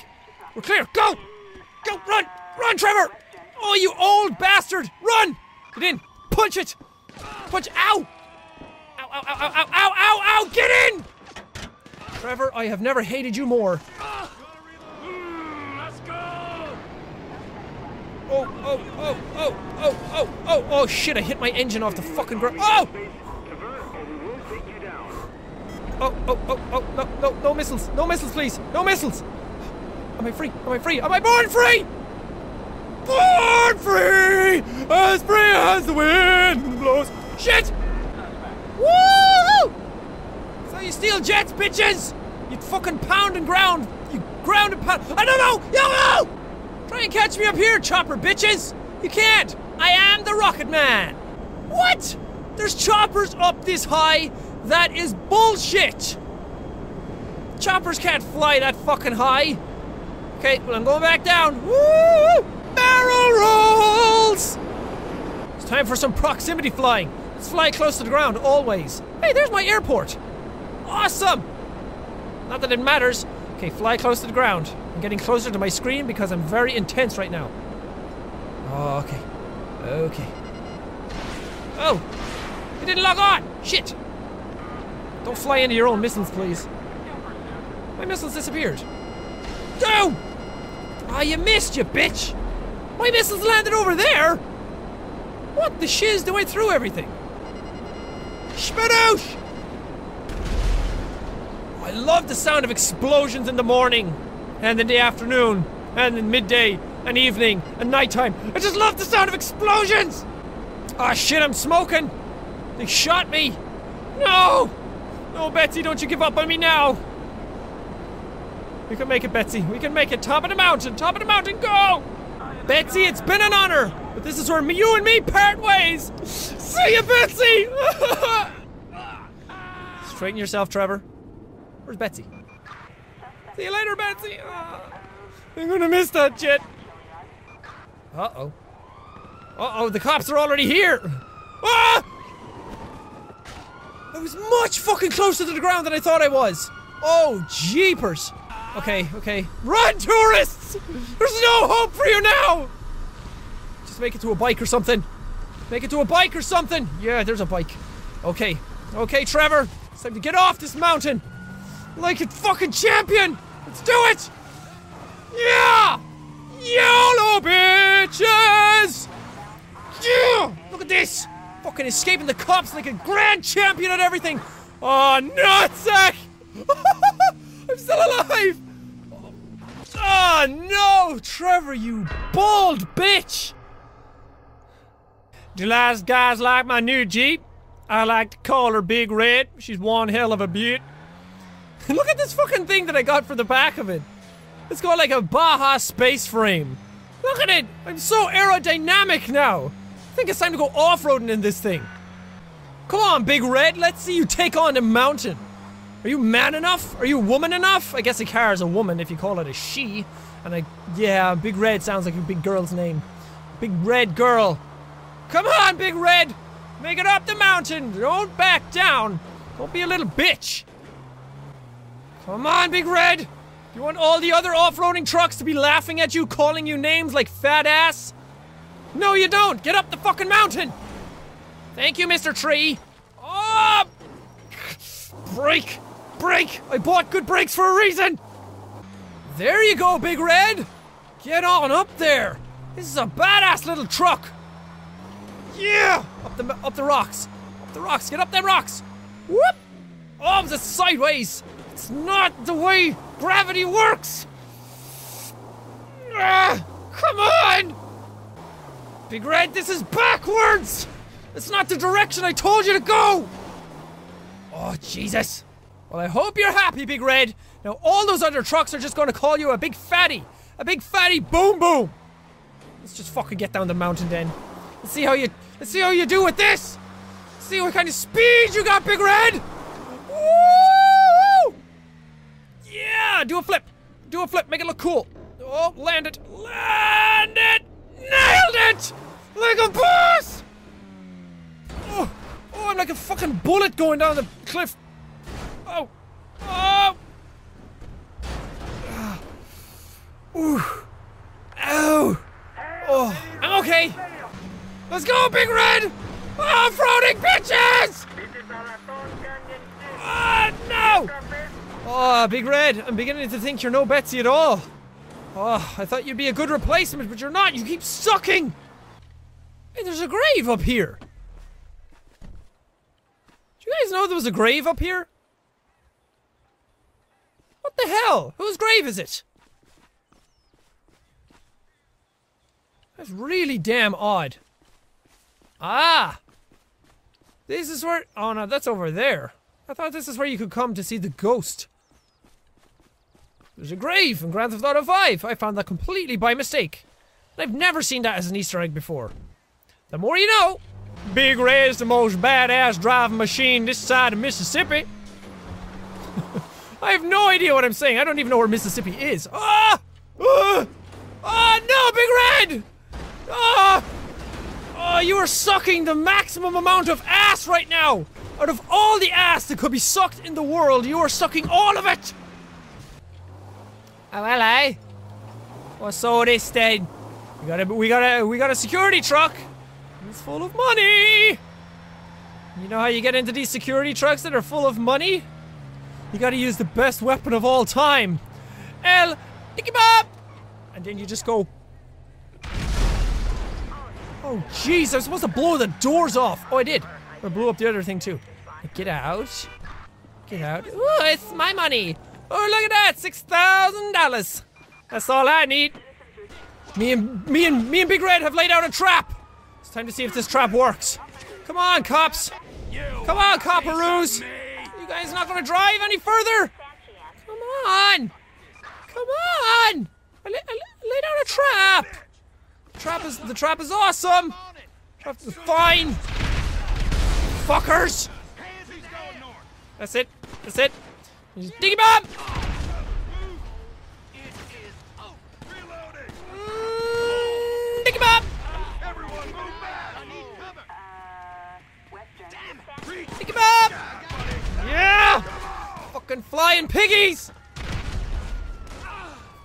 We're clear. Go! Go! Run! Run, Trevor! Oh, you old bastard! Run! Get in! Punch it! Punch! Ow, ow, ow, ow, ow, ow, ow, ow! Get in! Trevor, I have never hated you more. Go! Oh, oh, oh, oh, oh, oh, oh, oh, shit, I hit my engine off the fucking ground. Oh! Oh, oh, oh, oh, no, no, no missiles. No missiles, please. No missiles. Am I free? Am I free? Am I born free? Born free! As free as the wind blows. Shit! Woo! You steal jets, bitches! You fucking pound and ground. You ground and pound. I don't know! YOLO! Try and catch me up here, chopper bitches! You can't! I am the Rocket Man! What? There's choppers up this high? That is bullshit! Choppers can't fly that fucking high! Okay, well, I'm going back down. Woo! Barrel rolls! It's time for some proximity flying. Let's fly close to the ground, always. Hey, there's my airport! Awesome! Not that it matters. Okay, fly close to the ground. I'm getting closer to my screen because I'm very intense right now. Oh, okay. Okay. Oh! It didn't log on! Shit! Don't fly into your own missiles, please. My missiles disappeared. No! Ah, you missed, you bitch! My missiles landed over there! What the shiz? They went through everything. Spadoosh! I love the sound of explosions in the morning, and in the afternoon, and in midday, and evening, and nighttime. I just love the sound of explosions! Ah, shit, I'm smoking! They shot me! No! No, Betsy, don't you give up on me now! We can make it, Betsy. We can make it. Top of the mountain, top of the mountain, go! Betsy, it's been an honor, but this is where you and me part ways! See you, Betsy! Straighten yourself, Trevor. Where's Betsy? See you later, Betsy! Ah, I'm gonna miss that jet. Uh oh. Uh oh, the cops are already here! Ah! I was much fucking closer to the ground than I thought I was! Oh, jeepers! Okay, okay. Run, tourists! There's no hope for you now! Just make it to a bike or something. Make it to a bike or something! Yeah, there's a bike. Okay. Okay, Trevor! It's time to get off this mountain! Like a fucking champion! Let's do it! Yeah! YOLO bitches! Yeah! Look at this! Fucking escaping the cops like a grand champion at everything! Oh, nutsack! I'm still alive! Oh no! Trevor, you bald bitch! Do last guys like my new Jeep? I like to call her Big Red. She's one hell of a beaut. Look at this fucking thing that I got for the back of it. It's got like a Baja space frame. Look at it! I'm so aerodynamic now! I think it's time to go off-roading in this thing. Come on, Big Red, let's see you take on the mountain. Are you man enough? Are you woman enough? I guess a car is a woman if you call it a she. And I, yeah, Big Red sounds like a big girl's name. Big Red Girl. Come on, Big Red! Make it up the mountain! Don't back down! Don't be a little bitch! Come on, Big Red! You want all the other off-roading trucks to be laughing at you, calling you names like fat ass? No, you don't! Get up the fucking mountain! Thank you, Mr. Tree! Oh! Brake! Brake! I bought good brakes for a reason! There you go, Big Red! Get on up there! This is a badass little truck! Yeah! Up the up the rocks! Up the rocks! Get up them rocks! Whoop! Oh, sideways! It's not the way gravity works! Ah, come on! Big Red, this is backwards! It's not the direction I told you to go! Oh, Jesus. Well, I hope you're happy, Big Red. Now, all those other trucks are just gonna call you a big fatty. A big fatty boom boom. Let's just fucking get down the mountain then. Let's see how you, let's see how you do with this. See what kind of speed you got, Big Red. Woo! Yeah, do a flip. Do a flip, make it look cool. Oh, land it. Land it! Nailed it! Like a boss! Oh, oh, I'm like a fucking bullet going down the cliff. Oh, oh! Ah. Ooh. Ow! Oh, I'm okay. Let's go, Big Red! Off-roading bitches! Ah, no! Oh, Big Red, I'm beginning to think you're no Betsy at all. Oh, I thought you'd be a good replacement, but you're not. You keep sucking. Hey, there's a grave up here. Do you guys know there was a grave up here? What the hell? Whose grave is it? That's really damn odd. Ah! This is where. Oh no, that's over there. I thought this is where you could come to see the ghost. There's a grave in Grand Theft Auto 5. I found that completely by mistake. I've never seen that as an Easter egg before. The more you know. Big Red's the most badass driving machine this side of Mississippi. I have no idea what I'm saying. I don't even know where Mississippi is. Ah! Ah! Ah, no, Big Red! Ah! Oh, you are sucking the maximum amount of ass right now! Out of all the ass that could be sucked in the world, you are sucking all of it! Oh, hello. What's so this then? We got a, we got a, we got a security truck. It's full of money. You know how you get into these security trucks that are full of money? You gotta use the best weapon of all time. El Nicky Bob! And then you just go. Oh, jeez, I was supposed to blow the doors off. Oh, I did. I blew up the other thing too. Get out. Get out. Ooh, it's my money. Oh, look at that, six thousand dollars. That's all I need. Me and me and me and Big Red have laid out a trap. It's time to see if this trap works. Come on, cops. Come on, copperoos. You guys not gonna drive any further? Come on. Come on. I, la- I out a trap. Trap is the trap is awesome. Trap is fine. Fuckers. That's it. That's it. Diggy bomb. Mm, Diggy bomb. Diggy bomb. Yeah. Fucking flying piggies.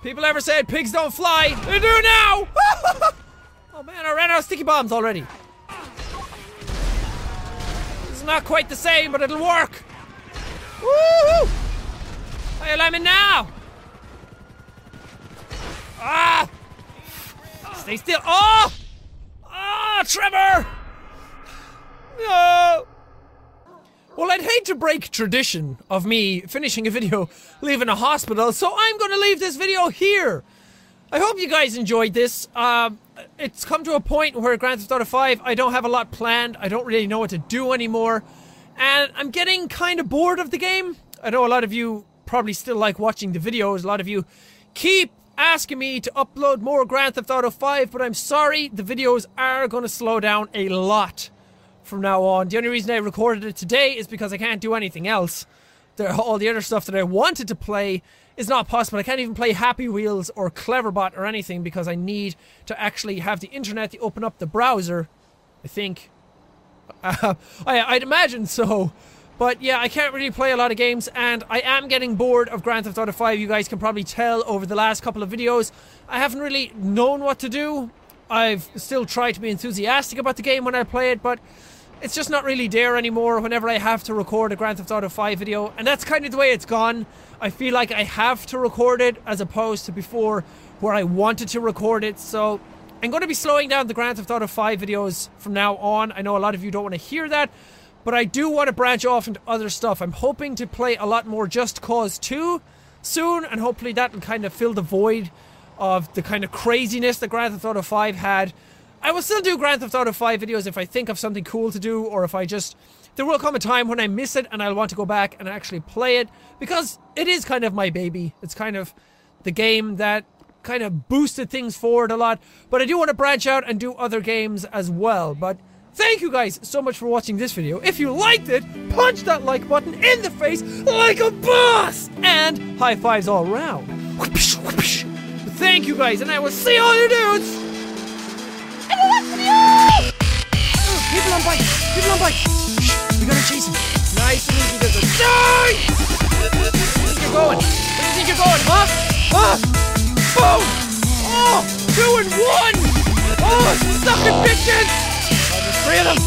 People ever said pigs don't fly? They do now! oh man, I ran out of sticky bombs already. It's not quite the same, but it'll work. Woohoo! Well, I'm now. Ah! Stay still. Oh! Ah, Trevor! No! Well, I'd hate to break tradition of me finishing a video leaving a hospital, so I'm to leave this video here. I hope you guys enjoyed this. Um, it's come to a point where Grand Theft Auto 5, I don't have a lot planned. I don't really know what to do anymore. And I'm getting kind of bored of the game. I know a lot of you probably still like watching the videos. A lot of you keep asking me to upload more Grand Theft Auto 5, but I'm sorry, the videos are going to slow down a lot from now on. The only reason I recorded it today is because I can't do anything else. There, all the other stuff that I wanted to play is not possible. I can't even play Happy Wheels or Cleverbot or anything because I need to actually have the internet to open up the browser. I think. Uh, I, I'd imagine so. But yeah, I can't really play a lot of games, and I am getting bored of Grand Theft Auto 5. You guys can probably tell over the last couple of videos. I haven't really known what to do. I've still tried to be enthusiastic about the game when I play it, but it's just not really there anymore whenever I have to record a Grand Theft Auto 5 video, and that's kind of the way it's gone. I feel like I have to record it as opposed to before where I wanted to record it, so I'm going to be slowing down the Grand Theft Auto 5 videos from now on. I know a lot of you don't want to hear that, but I do want to branch off into other stuff. I'm hoping to play a lot more Just Cause 2 soon, and hopefully that will kind of fill the void of the kind of craziness that Grand Theft Auto 5 had. I will still do Grand Theft Auto 5 videos if I think of something cool to do, or if I just. There will come a time when I miss it and I'll want to go back and actually play it, because it is kind of my baby. It's kind of the game that kind of boosted things forward a lot. But I do want to branch out and do other games as well. But thank you guys so much for watching this video. If you liked it, punch that like button in the face like a boss! And high fives all around. Thank you guys, and I will see all you dudes! in the next! Oh, People on bikes! People on bikes! We gotta chase them. Nice and easy, does it? Die! Where do you think you're going? Where do you think you're going, huh? Huh? Boom! Oh! Two and one! Oh, sucking bitches! Three of them!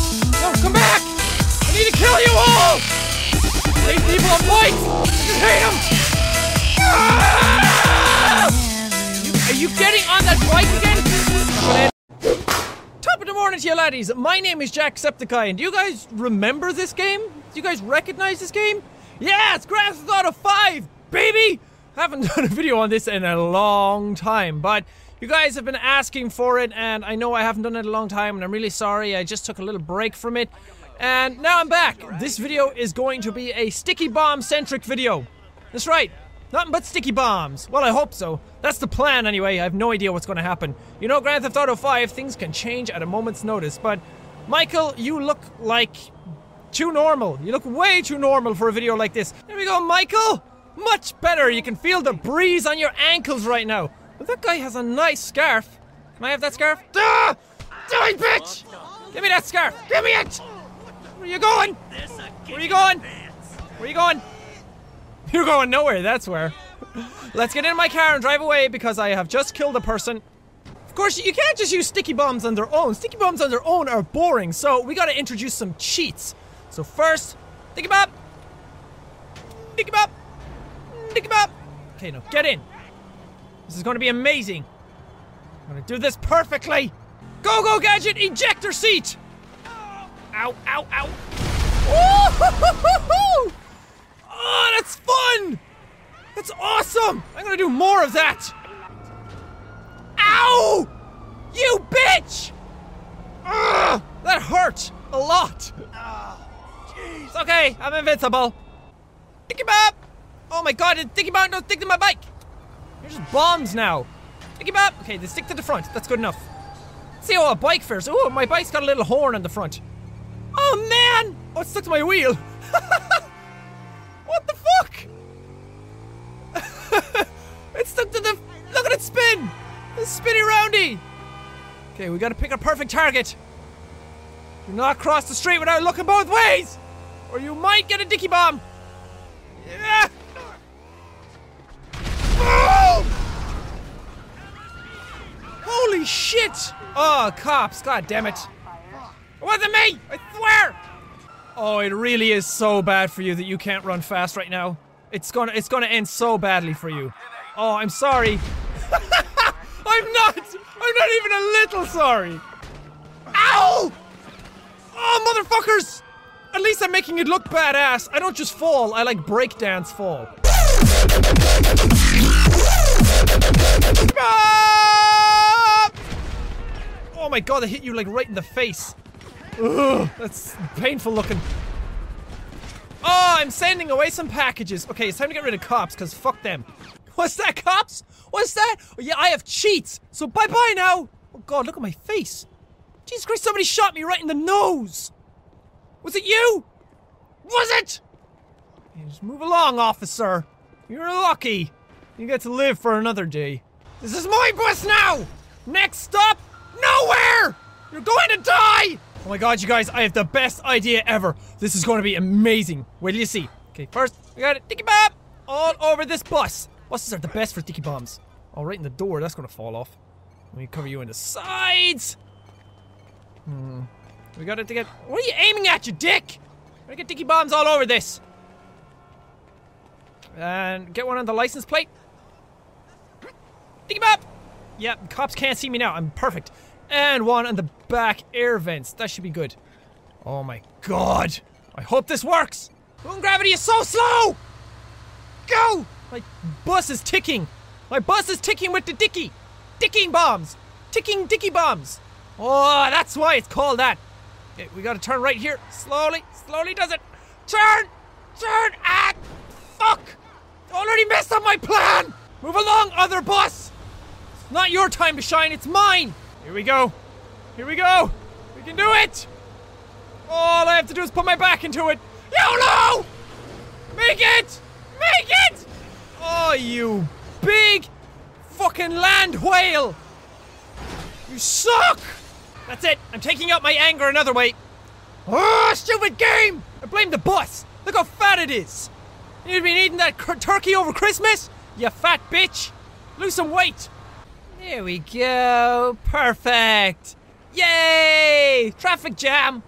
No, come back! I need to kill you all! Hate people bikes! I just hate them! Ah! You, are you getting on that bike again? Top of the morning to you laddies. My name is Jack Jacksepticeye, and do you guys remember this game? Do you guys recognize this game? Yeah, it's Grand Theft Auto 5, baby! Haven't done a video on this in a long time, but you guys have been asking for it, and I know I haven't done it a long time, and I'm really sorry. I just took a little break from it, and now I'm back. This video is going to be a sticky bomb centric video. That's right. Nothing but sticky bombs. Well, I hope so. That's the plan anyway. I have no idea what's going to happen. You know, Grand Theft Auto 5, things can change at a moment's notice, but Michael, you look like too normal. You look way too normal for a video like this. There we go, Michael. Much better. You can feel the breeze on your ankles right now. That guy has a nice scarf. Can I have that scarf? Ah! Die, bitch! Give me that scarf. Give me it. Where are you going? Where are you going? Where are you going? You're going nowhere, that's where. Let's get in my car and drive away because I have just killed a person. Of course, you can't just use sticky bombs on their own. Sticky bombs on their own are boring, so we gotta introduce some cheats. So first, sticky bomb. Sticky bomb. Sticky bomb. Okay, now get in. This is gonna be amazing. I'm gonna do this perfectly. Go Go Gadget ejector seat! Ow, ow, ow. Woo-hoo-hoo-hoo-hoo! Oh, that's fun! That's awesome! I'm gonna do more of that! Ow! You bitch! Ugh, that hurt a lot. Okay, I'm invincible. Dicky Bob! Oh my god, Dicky Bob, don't stick to my bike! You're just bombs now. Dicky Bob! Okay, they stick to the front, that's good enough. See how a bike fares. Oh, my bike's got a little horn on the front. Oh man! Oh, it stuck to my wheel. what the fuck? it's stuck to the. Look at it spin! It's spinny roundy! Okay, we gotta pick a perfect target. Do not cross the street without looking both ways! Or you might get a dicky bomb! Yeah! Holy shit! Oh, cops, god damn it. It wasn't me! I swear! Oh, it really is so bad for you that you can't run fast right now. It's gonna it's gonna end so badly for you. Oh, I'm sorry. I'm not! I'm not even a little sorry! Ow! Oh, motherfuckers! At least I'm making it look badass. I don't just fall, I like breakdance fall. Oh my god, I hit you like right in the face. Ugh, that's painful looking. Oh, I'm sending away some packages. Okay, it's time to get rid of cops, because fuck them. What's that, cops? What's that? Oh, yeah, I have cheats. So bye bye now. Oh god, look at my face. Jesus Christ, somebody shot me right in the nose. Was it you? Was it? Just move along, officer. You're lucky. You get to live for another day. This is my bus now! Next stop, nowhere! You're going to die! Oh my god, you guys, I have the best idea ever. This is going to be amazing. Wait till you see. Okay, first, we got a Dicky Bomb all over this bus. Buses are the best for Dicky Bombs. Oh, right in the door, that's going to fall off. Let me cover you in the sides. Hmm. We got it to get. What are you aiming at, you dick? I get Dicky Bombs all over this. And get one on the license plate. Dicky Bob! Yeah, cops can't see me now. I'm perfect. And one on the back air vents. That should be good. Oh my god. I hope this works. Moon gravity is so slow! Go! My bus is ticking. My bus is ticking with the dicky. Ticking bombs. Ticking dicky bombs. Oh, that's why it's called that. Okay, we gotta turn right here. Slowly, slowly does it. Turn! Turn! Ah! Fuck! Already messed up my plan! Move along, other bus! Not your time to shine, it's mine! Here we go. Here we go. We can do it! All I have to do is put my back into it. YOLO! Make it! Make it! Oh, you big fucking land whale! You suck! That's it. I'm taking out my anger another way. Oh, stupid game! I blame the bus. Look how fat it is. You've been eating that turkey over Christmas? You fat bitch! Lose some weight! There we go. Perfect. Yay! Traffic jam.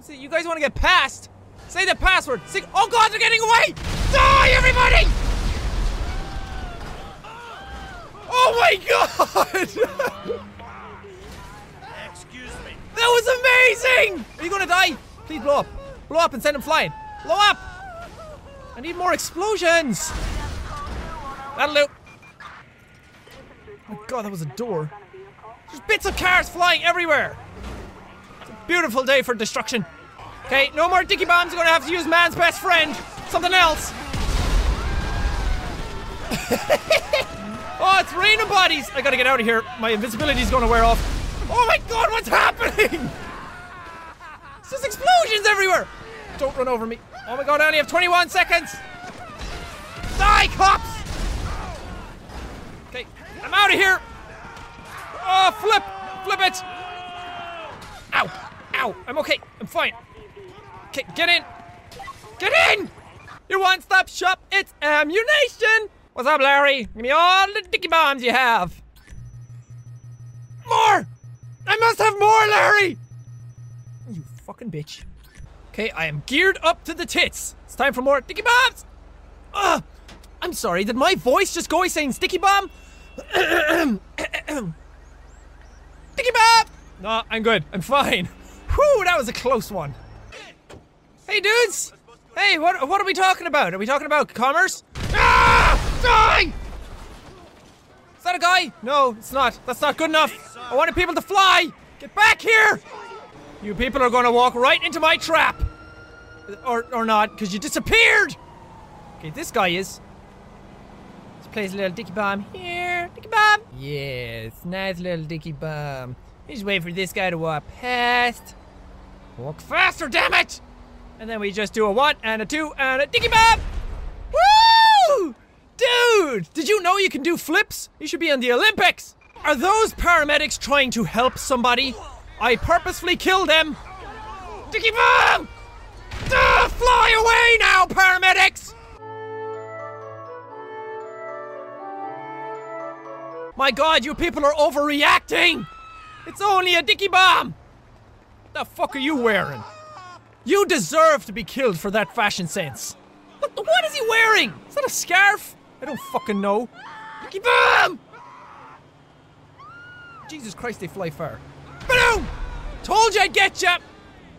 See, you guys want to get past? Say the password. Say, oh god, they're getting away! Die, everybody! Oh my god! Excuse me. That was amazing! Are you gonna die? Please blow up. Blow up and send them flying. Blow up! I need more explosions! That'll do. Oh my god, that was a door. There's bits of cars flying everywhere! It's a beautiful day for destruction. Okay, no more dicky bombs. I'm gonna have to use man's best friend. Something else. oh, it's raining bodies. I gotta get out of here. My invisibility's gonna wear off. Oh my god, what's happening? There's explosions everywhere. Don't run over me. Oh my god, I only have 21 seconds. Die, cops! I'm out of here. Oh, flip! Flip it! Ow! Ow! I'm okay. I'm fine. Okay, get in! Get in! Your one-stop shop, it's Ammunition! What's up, Larry? Give me all the dicky bombs you have. More! I must have more, Larry! You fucking bitch. Okay, I am geared up to the tits. It's time for more dicky bombs! Ugh! I'm sorry, did my voice just go away saying sticky bomb? Dicky Bob! No, I'm good. I'm fine. Whew, that was a close one. Hey, dudes! Hey, what, what are we talking about? Are we talking about commerce? Ah! Die! Is that a guy? No, it's not. That's not good enough. I wanted people to fly! Get back here! You people are gonna walk right into my trap! Or, or not, because you disappeared! Okay, this guy is. Let's a little dicky bomb here. Dicky bomb! Yes, nice little dicky bomb. Just wait for this guy to walk past. Walk faster, damn it! And then we just do a one and a two and a dicky bomb! Woo! Dude! Did you know you can do flips? You should be in the Olympics! Are those paramedics trying to help somebody? I purposefully killed them! Dicky bomb! Ah, fly away now, paramedics! My god, you people are overreacting! It's only a dicky bomb! What the fuck are you wearing? You deserve to be killed for that fashion sense. What, what is he wearing? Is that a scarf? I don't fucking know. Dicky bomb! Jesus Christ, they fly far. Boom! Told you I'd get ya!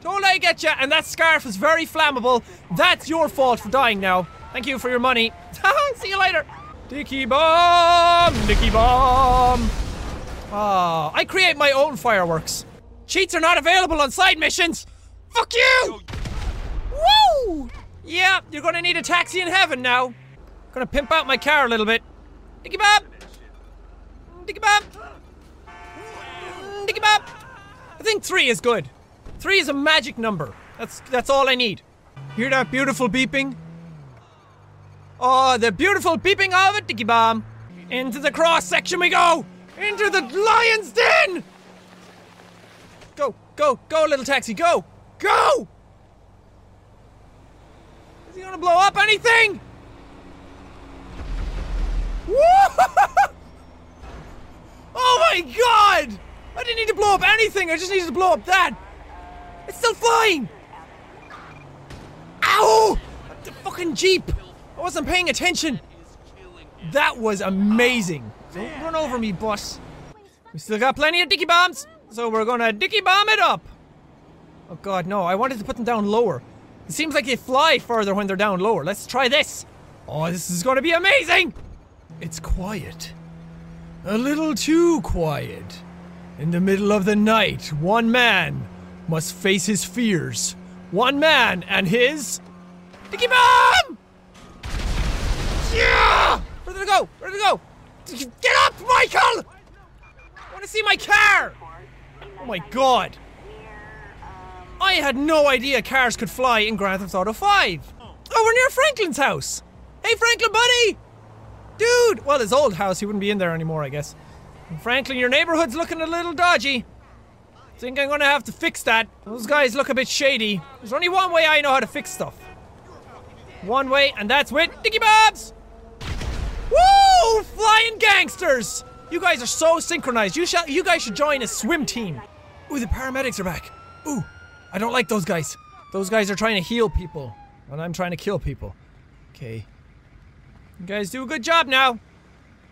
Told you I'd get ya, and that scarf is very flammable. That's your fault for dying now. Thank you for your money. See you later. Dicky bomb! Dicky bomb! Ah, I create my own fireworks. Cheats are not available on side missions. Fuck you! Woo! Yeah, you're gonna need a taxi in heaven now. Gonna pimp out my car a little bit. Dicky bob! Dicky bob! Dicky bob! I think three is good. Three is a magic number. That's that's all I need. Hear that beautiful beeping? Oh, the beautiful beeping of a dicky bomb. Into the cross section we go! Into the lion's den! Go, go, go, little taxi, go! Go! Is he gonna blow up anything? Oh my god! I didn't need to blow up anything, I just needed to blow up that! It's still flying! Ow! The fucking Jeep! I wasn't paying attention! That was amazing! Don't run over me, boss. We still got plenty of dicky bombs, so we're gonna dicky bomb it up! Oh god, no, I wanted to put them down lower. It seems like they fly further when they're down lower. Let's try this! Oh, this is gonna be amazing! It's quiet. A little too quiet. In the middle of the night, one man must face his fears. One man and his. Dicky Bomb! Where did it go? Where did it go? Get up, Michael! I want to see my car! Oh my god. I had no idea cars could fly in Grand Theft Auto 5. Oh, we're near Franklin's house. Hey, Franklin, buddy! Dude! Well, his old house, he wouldn't be in there anymore, I guess. And Franklin, your neighborhood's looking a little dodgy. Think I'm gonna have to fix that. Those guys look a bit shady. There's only one way I know how to fix stuff. One way, and that's with Dicky Bobs! Woo! Flying gangsters! You guys are so synchronized. You shall you guys should join a swim team. Ooh, the paramedics are back. Ooh, I don't like those guys. Those guys are trying to heal people, and I'm trying to kill people. Okay. You guys do a good job now.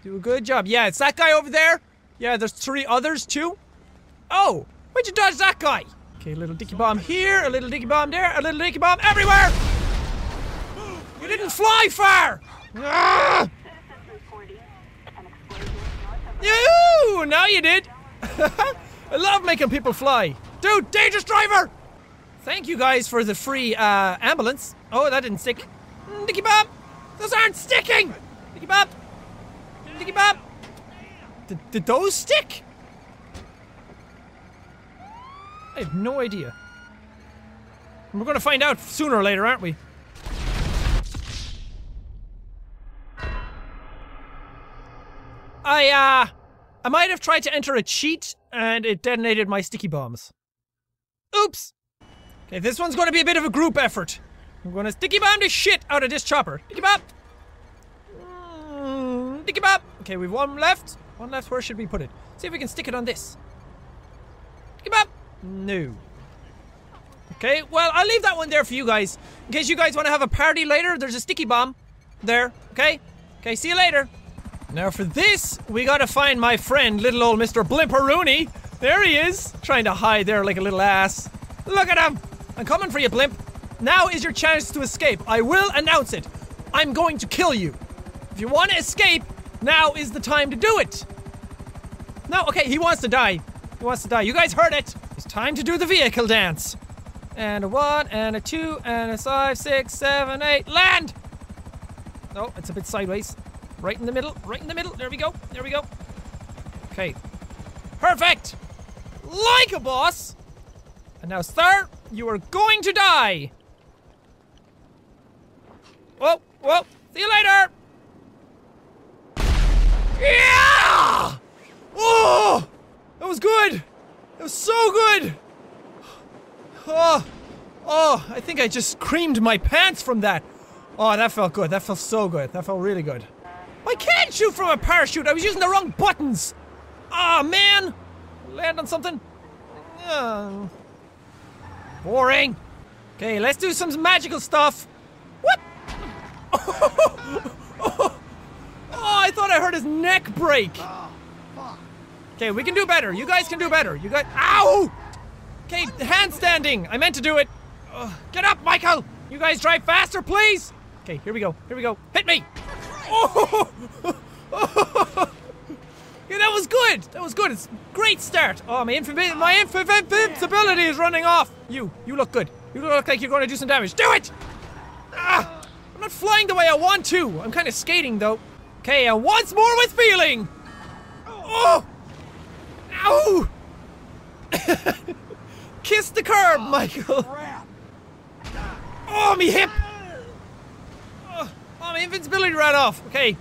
Do a good job. Yeah, it's that guy over there. Yeah, there's three others too. Oh, why'd you dodge that guy? Okay, a little dicky bomb here, a little dicky bomb there, a little dicky bomb everywhere. You didn't fly far. Ah! Yoo! Now you did. I love making people fly. Dude, dangerous driver. Thank you guys for the free uh, ambulance. Oh, that didn't stick. Dicky Bob! Those aren't sticking! Dicky Bob! Dicky Bob! Did, did those stick? I have no idea. We're gonna find out sooner or later, aren't we? I, uh, I might have tried to enter a cheat and it detonated my sticky bombs. Oops! Okay, this one's gonna be a bit of a group effort. I'm gonna sticky bomb the shit out of this chopper. Sticky bomb! Mm, Sticky bomb! Okay, we've one left. One left, where should we put it? See if we can stick it on this. Sticky bomb! No. Okay, well, I'll leave that one there for you guys. In case you guys want to have a party later, there's a sticky bomb there, okay? Okay, see you later. Now for this, we gotta find my friend, little old Mr. Blimperoony. There he is, trying to hide there like a little ass. Look at him! I'm coming for you, blimp. Now is your chance to escape. I will announce it. I'm going to kill you. If you want to escape, now is the time to do it. No, okay, he wants to die. He wants to die. You guys heard it. It's time to do the vehicle dance. And a one, and a two, and a five, six, seven, eight. Land! No, it's a bit sideways. Right in the middle, right in the middle. There we go, there we go. Okay. Perfect! Like a boss! And now, sir, you are going to die! Whoa, whoa, see you later! Yeah! Oh! That was good! That was so good! Oh, oh, I think I just creamed my pants from that. Oh, that felt good. That felt so good. That felt really good. I can't shoot from a parachute. I was using the wrong buttons. Ah, man. Land on something. Uh, boring. Okay, let's do some magical stuff. What? Oh, oh, I thought I heard his neck break. Okay, we can do better. You guys can do better. You guys. Ow! Okay, handstanding. I meant to do it. Ugh, get up, Michael. You guys drive faster, please. Okay, here we go. Here we go. Hit me. Oh! yeah, that was good. That was good. It's a great start. Oh, my infinite, my invincibility is running off. You, you look good. You look like you're going to do some damage. Do it. Ah, I'm not flying the way I want to. I'm kind of skating though. Okay, and once more with feeling. Oh! Ow! Kiss the curb, Michael. Oh, me hip. Oh, oh, my invincibility ran off. Okay.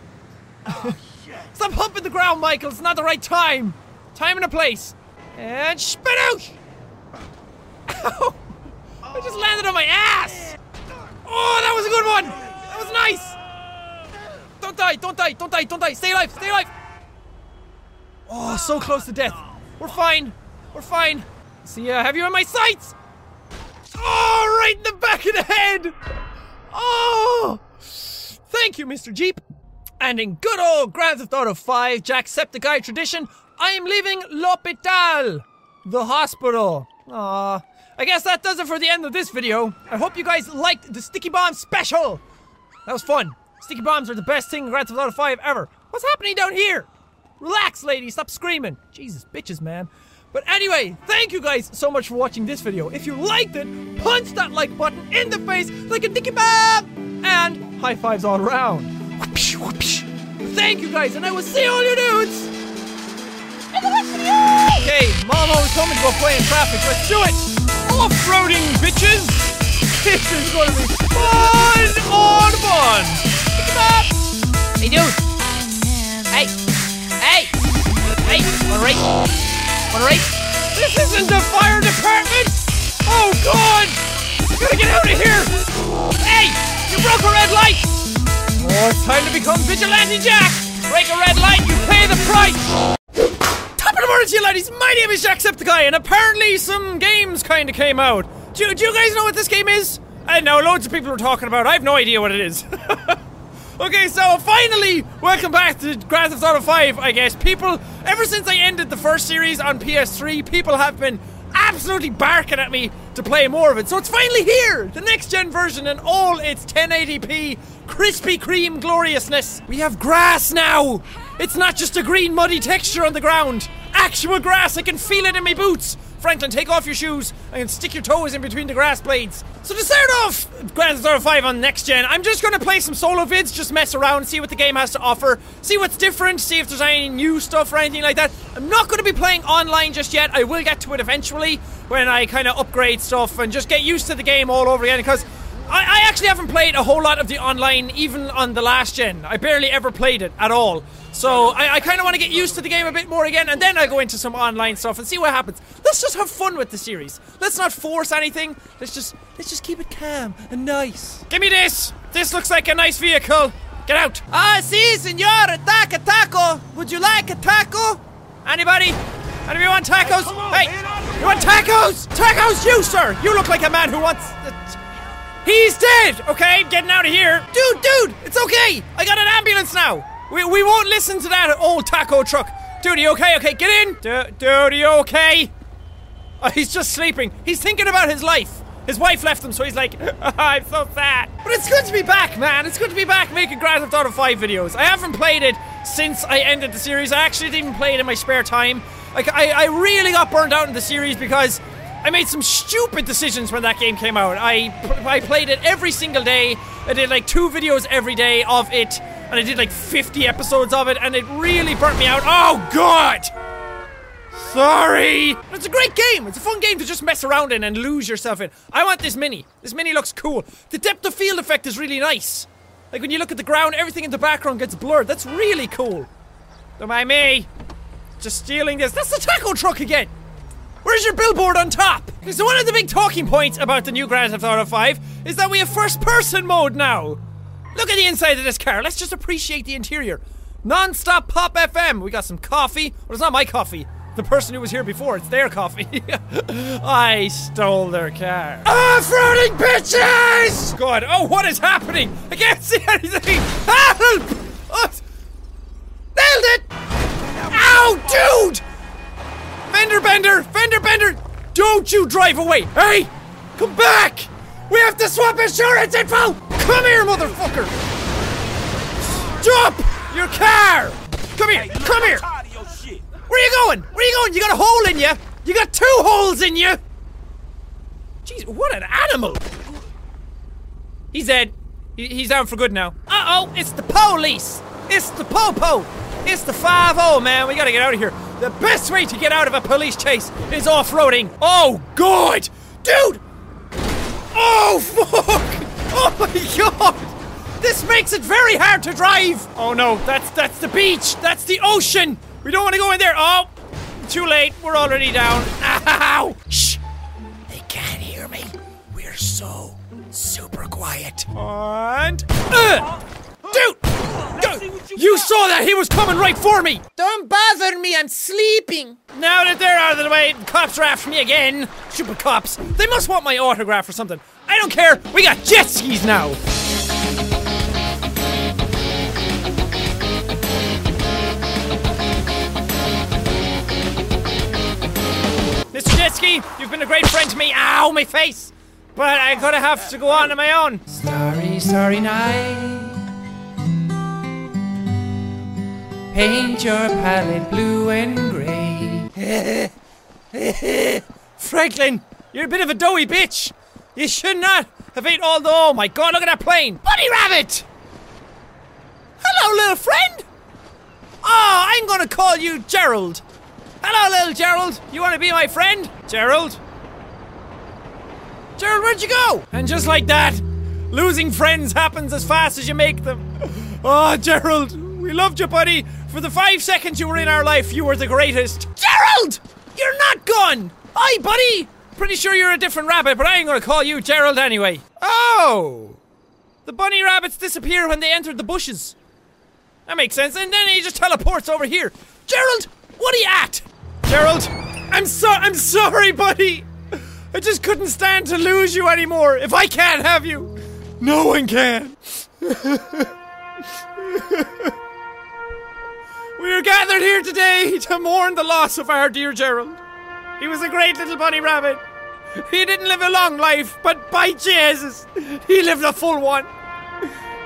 Stop humping the ground, Michael. It's not the right time. Time and a place. And spit out. Ow! I just landed on my ass. Oh, that was a good one. That was nice. Don't die, don't die, don't die, don't die. Stay alive, stay alive. Oh, so close to death. We're fine. We're fine. See, uh, have you in my sights? Oh, right in the back of the head. Oh, thank you, Mr. Jeep. And in good old Grand Theft Auto 5 Jacksepticeye tradition, I am leaving L'Hopital, the hospital. Ah, I guess that does it for the end of this video. I hope you guys liked the Sticky Bomb special. That was fun. Sticky bombs are the best thing in Grand Theft Auto 5 ever. What's happening down here? Relax, lady. Stop screaming. Jesus, bitches, man. But anyway, thank you guys so much for watching this video. If you liked it, punch that like button in the face like a dicky bomb! And high fives all around. Thank you guys, and I will see all you dudes! Okay, Mom always told me to go play in traffic. Let's do it! Off-roading, bitches! This is gonna be fun on fun! Pick up! Hey, dude! Hey! Hey! Hey! Wanna race? Wanna race? This isn't the fire department! Oh, God! Gotta get out of here! Hey! You broke a red light! Oh, it's time to become Vigilante Jack! Break a red light, you pay the price! Top of the morning to you ladies, my name is Jacksepticeye, and apparently some games kinda came out. Do, do you guys know what this game is? I know, loads of people were talking about it. I have no idea what it is. okay, so finally, welcome back to Grand Theft Auto 5, I guess. People, ever since I ended the first series on PS3, people have been absolutely barking at me to play more of it. So it's finally here! The next gen version in all its 1080p Krispy Kreme gloriousness. We have grass now! It's not just a green muddy texture on the ground. Actual grass, I can feel it in my boots. Franklin, take off your shoes and stick your toes in between the grass blades. So to start off Grand Theft Auto 5 on next gen, I'm just gonna play some solo vids, just mess around, see what the game has to offer, see what's different, see if there's any new stuff or anything like that. I'm not gonna be playing online just yet. I will get to it eventually when I kind of upgrade stuff and just get used to the game all over again because I, I actually haven't played a whole lot of the online even on the last gen. I barely ever played it at all. So I, I kind of want to get used to the game a bit more again, and then I'll go into some online stuff and see what happens. Let's just have fun with the series. Let's not force anything. Let's just let's just keep it calm and nice. Give me this. This looks like a nice vehicle. Get out. Ah, si, senor. Attack a taco. Would you like a taco? Anybody? Anybody want tacos? Hey, you want tacos? Tacos, you sir. You look like a man who wants. He's dead. Okay, getting out of here, dude. Dude, it's okay. I got an ambulance now. We, we won't listen to that old taco truck. Dude, you okay? Okay, get in! Du- dude, you okay? Oh, he's just sleeping. He's thinking about his life. His wife left him, so he's like, oh, I'm so sad. But it's good to be back, man. It's good to be back making Grand Theft Auto 5 videos. I haven't played it since I ended the series. I actually didn't play it in my spare time. Like, I, I really got burned out in the series because I made some stupid decisions when that game came out. I, I played it every single day. I did like two videos every day of it, and I did like 50 episodes of it, and it really burnt me out. Oh, God! Sorry! It's a great game. It's a fun game to just mess around in and lose yourself in. I want this mini. This mini looks cool. The depth of field effect is really nice. Like when you look at the ground, everything in the background gets blurred. That's really cool. Don't mind me. Just stealing this. That's the taco truck again. Where's your billboard on top? So one of the big talking points about the new Grand Theft Auto 5 is that we have first person mode now. Look at the inside of this car. Let's just appreciate the interior. Non-stop pop FM. We got some coffee. Well, it's not my coffee. The person who was here before, it's their coffee. I stole their car. Off-roading bitches! God, oh, what is happening? I can't see anything. Help! Oh, nailed it! Ow, dude! Fender bender! Fender bender! Don't you drive away! Hey! Come back! We have to swap insurance info! Come here, motherfucker! Stop your car! Come here! Come here! Where are you going? Where are you going? You got a hole in you! You got two holes in you! Jeez, what an animal! He's dead. He's down for good now. Uh oh, it's the police! It's the popo! It's the 5 0, man. We gotta get out of here. The best way to get out of a police chase is off roading. Oh, God! Dude! Oh, fuck! Oh my god! This makes it very hard to drive! Oh no, that's that's the beach! That's the ocean! We don't want to go in there! Oh! Too late, we're already down. Ow! Shh! They can't hear me. We're so super quiet. And. Uh, dude! Dude! You saw that! He was coming right for me! Don't bother me, I'm sleeping! Now that they're out of the way, cops are after me again. Stupid cops. They must want my autograph or something. I don't care! We got jet skis now! Mr. Jetski, you've been a great friend to me. Ow, my face! But I gotta have to go on on my own. Starry, starry night. Paint your palette blue and grey. Franklin, you're a bit of a doughy bitch. You should not have ate all the. Oh my god, look at that plane! Bunny Rabbit! Hello, little friend! Oh, I'm gonna call you Gerald. Hello, little Gerald. You wanna be my friend? Gerald? Gerald, where'd you go? And just like that, losing friends happens as fast as you make them. Oh, Gerald, we loved you, buddy. For the five seconds you were in our life, you were the greatest. Gerald! You're not gone! Hi, buddy! Pretty sure you're a different rabbit, but I ain't gonna call you Gerald anyway. Oh! The bunny rabbits disappear when they entered the bushes. That makes sense, and then he just teleports over here. Gerald, what are you at? Gerald, I'm so I'm sorry, buddy. I just couldn't stand to lose you anymore. If I can't have you, no one can. we are gathered here today to mourn the loss of our dear Gerald. He was a great little bunny rabbit. He didn't live a long life, but by Jesus, he lived a full one.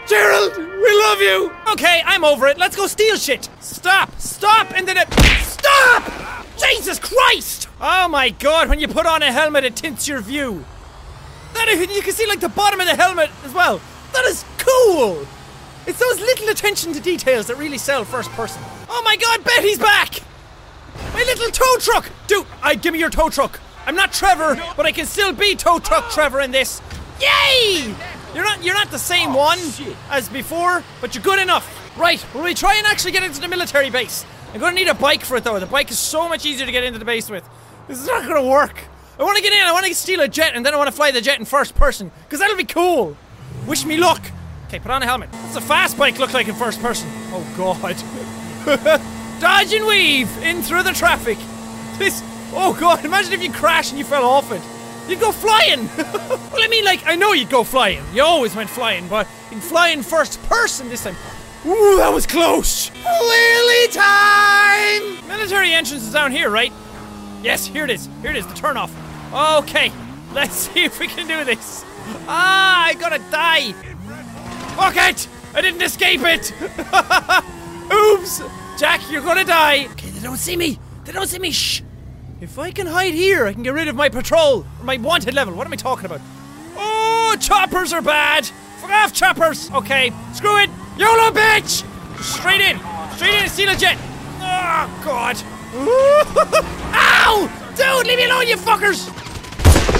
Gerald, we love you. Okay, I'm over it. Let's go steal shit. Stop, stop, and then it. Stop! Jesus Christ! Oh my god, when you put on a helmet, it tints your view. That you can see like the bottom of the helmet as well. That is cool. It's those little attention to details that really sell first person. Oh my god, Betty's back! My little tow truck! Dude, I give me your tow truck. I'm not Trevor, but I can still be tow truck Trevor in this. Yay! You're not you're not the same oh, one as before, but you're good enough. Right, will we try and actually get into the military base? I'm gonna need a bike for it though. The bike is so much easier to get into the base with. This is not gonna work. I wanna get in, I wanna steal a jet, and then I wanna fly the jet in first person. Cause that'll be cool. Wish me luck. Okay, put on a helmet. What's a fast bike look like in first person? Oh god. Dodge and weave in through the traffic. This oh god, imagine if you crashed and you fell off it. You'd go flying! well, I mean, like, I know you'd go flying. You always went flying, but in flying first person this time. Ooh, that was close! Wheelie time! Military entrance is down here, right? Yes, here it is. Here it is, the turnoff. Okay, let's see if we can do this. Ah, I gotta die! Fuck it! I didn't escape it! Oops! Jack, you're gonna die! Okay, they don't see me! They don't see me! Shh! If I can hide here, I can get rid of my patrol, or my wanted level. What am I talking about? Oh, choppers are bad! Fuck off, choppers! Okay, screw it! YOLO, bitch! Straight in! Straight in steal a jet! Oh, God! Ow! Dude, leave me alone, you fuckers!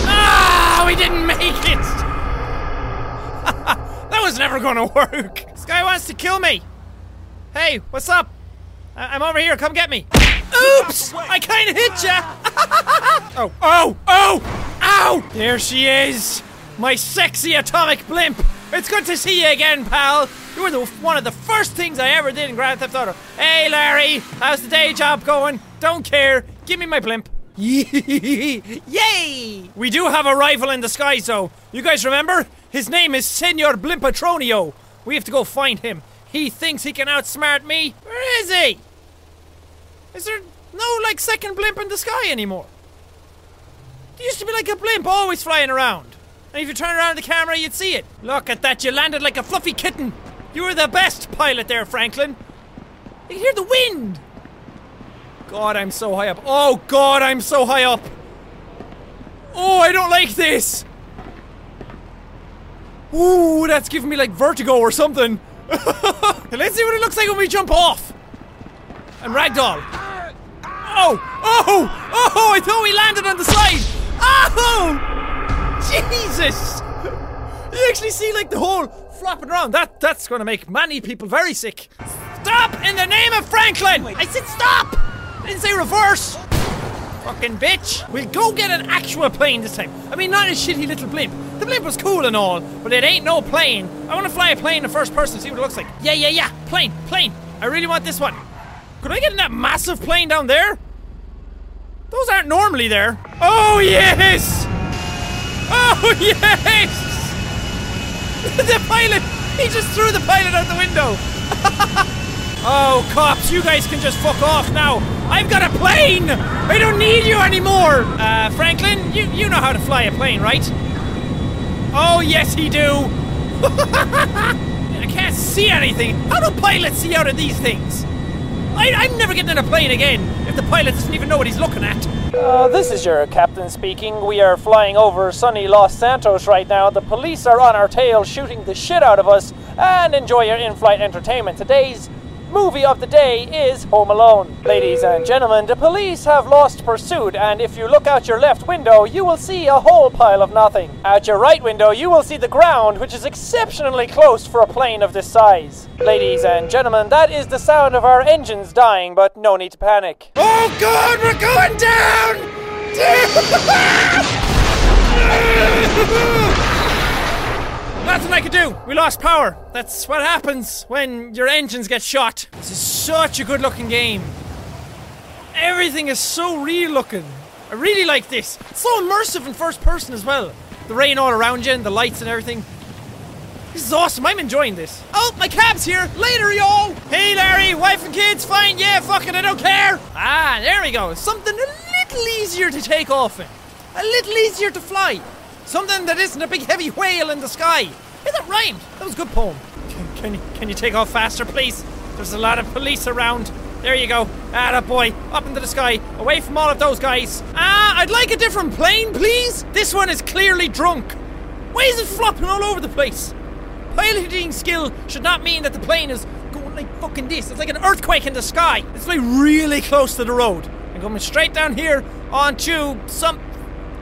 Ah, we didn't make it! that was never gonna work! This guy wants to kill me! Hey, what's up? I- I'm over here, come get me! Oops! I kinda hit ya! oh, oh, oh! Ow! There she is! My sexy atomic blimp! It's good to see you again, pal! You were the, one of the first things I ever did in Grand Theft Auto. Hey, Larry! How's the day job going? Don't care. Give me my blimp. Yay! We do have a rival in the skies, though. You guys remember? His name is Senor Blimpatronio. We have to go find him. He thinks he can outsmart me. Where is he? Is there no, like, second blimp in the sky anymore? There used to be like a blimp always flying around. And if you turn around the camera, you'd see it. Look at that, you landed like a fluffy kitten. You were the best pilot there, Franklin. You can hear the wind. God, I'm so high up. Oh, God, I'm so high up. Oh, I don't like this. Ooh, that's giving me like vertigo or something. Let's see what it looks like when we jump off. And ragdoll. Oh, oh, oh, I thought we landed on the side. Oh, Jesus. You actually see like the whole flopping around. That That's to make many people very sick. Stop in the name of Franklin. I said stop. I didn't say reverse. Fucking bitch! We'll go get an actual plane this time. I mean, not a shitty little blimp. The blimp was cool and all, but it ain't no plane. I want to fly a plane in first person, see what it looks like. Yeah, yeah, yeah. Plane, plane. I really want this one. Could I get in that massive plane down there? Those aren't normally there. Oh, yes! Oh, yes! the pilot! He just threw the pilot out the window. oh, cops, you guys can just fuck off now. I've got a plane! I don't need you anymore! Uh, Franklin, you, you know how to fly a plane, right? Oh, yes, he do! I can't see anything! How do pilots see out of these things? I, I'm never getting in a plane again if the pilot doesn't even know what he's looking at. Uh, this is your captain speaking. We are flying over sunny Los Santos right now. The police are on our tail shooting the shit out of us. And enjoy your in flight entertainment. Today's movie of the day is Home Alone. Ladies and gentlemen, the police have lost pursuit, and if you look out your left window, you will see a whole pile of nothing. Out your right window, you will see the ground, which is exceptionally close for a plane of this size. Ladies and gentlemen, that is the sound of our engines dying, but no need to panic. Oh god, we're going down! Nothing I could do. We lost power. That's what happens when your engines get shot. This is such a good looking game. Everything is so real looking. I really like this. It's so immersive in first person as well. The rain all around you and the lights and everything. This is awesome. I'm enjoying this. Oh, my cab's here. Later, y'all. Hey, Larry. Wife and kids, fine. Yeah, fuck it. I don't care. Ah, there we go. Something a little easier to take off in. A little easier to fly. Something that isn't a big heavy whale in the sky. Is that rhymed. That was a good poem. Can, can, you, can you take off faster, please? There's a lot of police around. There you go. Ah, that boy. Up into the sky. Away from all of those guys. Ah, I'd like a different plane, please. This one is clearly drunk. Why is it flopping all over the place? Piloting skill should not mean that the plane is going like fucking this. It's like an earthquake in the sky. It's like really close to the road. And coming straight down here onto some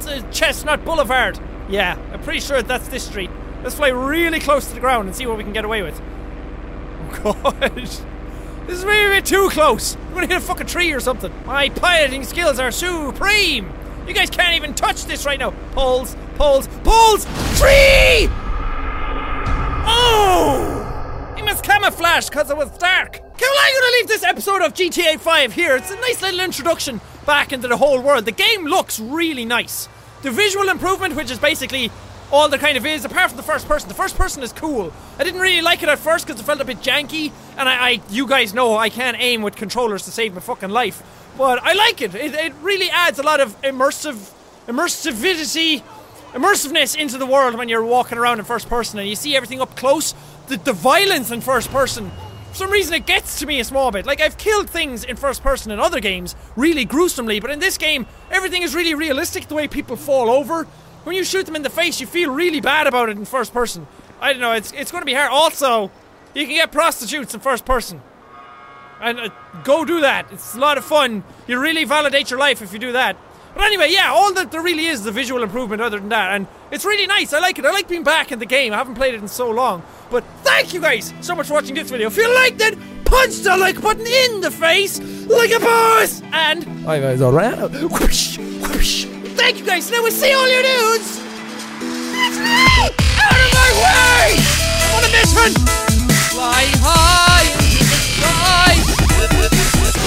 uh, Chestnut Boulevard. Yeah, I'm pretty sure that's this street. Let's fly really close to the ground and see what we can get away with. Oh god. This is maybe a bit too close. I'm gonna hit a fucking tree or something. My piloting skills are supreme. You guys can't even touch this right now. Poles, poles, poles! Tree! Oh! He must camouflage because it was dark. Well, I'm gonna leave this episode of GTA 5 here. It's a nice little introduction back into the whole world. The game looks really nice. The visual improvement, which is basically all there kind of is, apart from the first person. The first person is cool. I didn't really like it at first because it felt a bit janky, and I, I, you guys know I can't aim with controllers to save my fucking life. But I like it. It, it really adds a lot of immersive, immersivity, immersiveness into the world when you're walking around in first person and you see everything up close. The, the violence in first person for some reason it gets to me a small bit. Like I've killed things in first person in other games really gruesomely, but in this game everything is really realistic. The way people fall over when you shoot them in the face, you feel really bad about it in first person. I don't know. It's it's going to be hard. Also, you can get prostitutes in first person, and uh, go do that. It's a lot of fun. You really validate your life if you do that. But anyway, yeah, all that there really is is the visual improvement other than that, and it's really nice. I like it. I like being back in the game. I haven't played it in so long. But thank you guys so much for watching this video. If you liked it, punch the like button in the face like a boss! And Hi guys, alright? whoosh, whoosh. thank you guys. Now we see all your dudes! Me! Out of my way! I'm on a mission! Fly high sky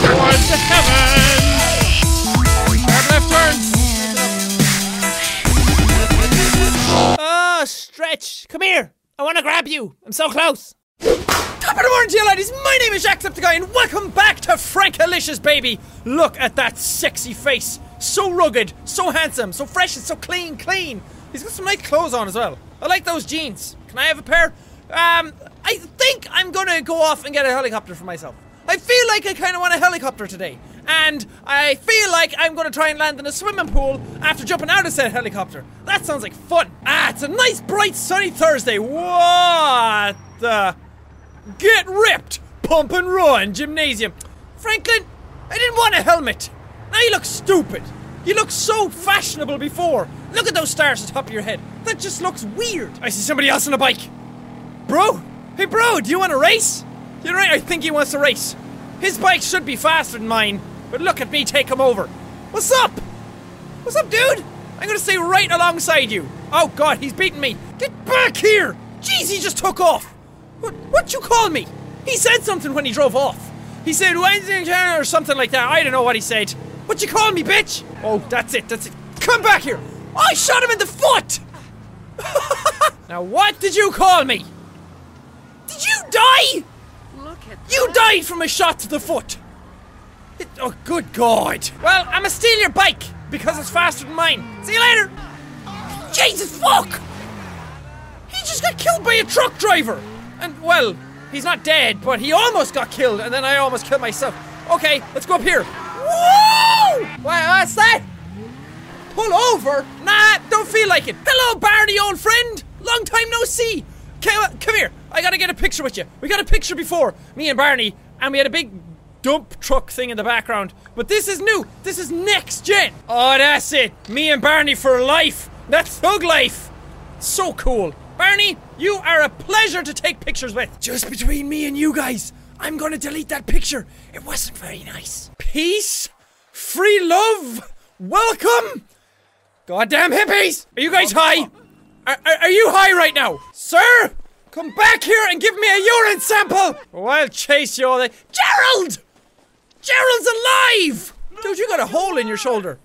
towards the heavens! Turn left turn! Ah, stretch! Come here! I want to grab you! I'm so close! Top of the morning to you ladies, my name is Jack Jacksepticeye and welcome back to Frankalicious baby! Look at that sexy face! So rugged, so handsome, so fresh and so clean, clean! He's got some nice clothes on as well. I like those jeans. Can I have a pair? Um, I think I'm gonna go off and get a helicopter for myself. I feel like I kinda want a helicopter today. And I feel like I'm gonna try and land in a swimming pool after jumping out of said helicopter. That sounds like fun. Ah, it's a nice, bright, sunny Thursday. What the? Get ripped! Pump and run, gymnasium. Franklin, I didn't want a helmet. Now you look stupid. You looked so fashionable before. Look at those stars the top of your head. That just looks weird. I see somebody else on a bike. Bro, hey bro, do you want to race? You're right, I think he wants to race. His bike should be faster than mine, but look at me take him over. What's up? What's up, dude? I'm gonna stay right alongside you. Oh god, he's beating me. Get back here! Jeez, he just took off. What what you call me? He said something when he drove off. He said Wednesday or something like that. I don't know what he said. What you call me, bitch? Oh, that's it, that's it. Come back here! I shot him in the foot! now what did you call me? Did you die? Look at You died from a shot to the foot. It- oh, good God. Well, I'ma steal your bike because it's faster than mine. See you later. Jesus fuck! He just got killed by a truck driver. And well, he's not dead, but he almost got killed, and then I almost killed myself. Okay, let's go up here. Whoa! What's that? Pull over? Nah, don't feel like it. Hello, Barney, old friend. Long time no see. Come, come here. I gotta get a picture with you. We got a picture before, me and Barney, and we had a big dump truck thing in the background. But this is new. This is next gen. Oh, that's it. Me and Barney for life. That's thug life. So cool. Barney, you are a pleasure to take pictures with. Just between me and you guys, I'm gonna delete that picture. It wasn't very nice. Peace, free love, welcome. Goddamn hippies! Are you guys high? Are, are, are you high right now? Sir! Come back here and give me a urine sample! Or I'll chase you all the. Gerald! Gerald's alive! Dude, you got a hole in your shoulder.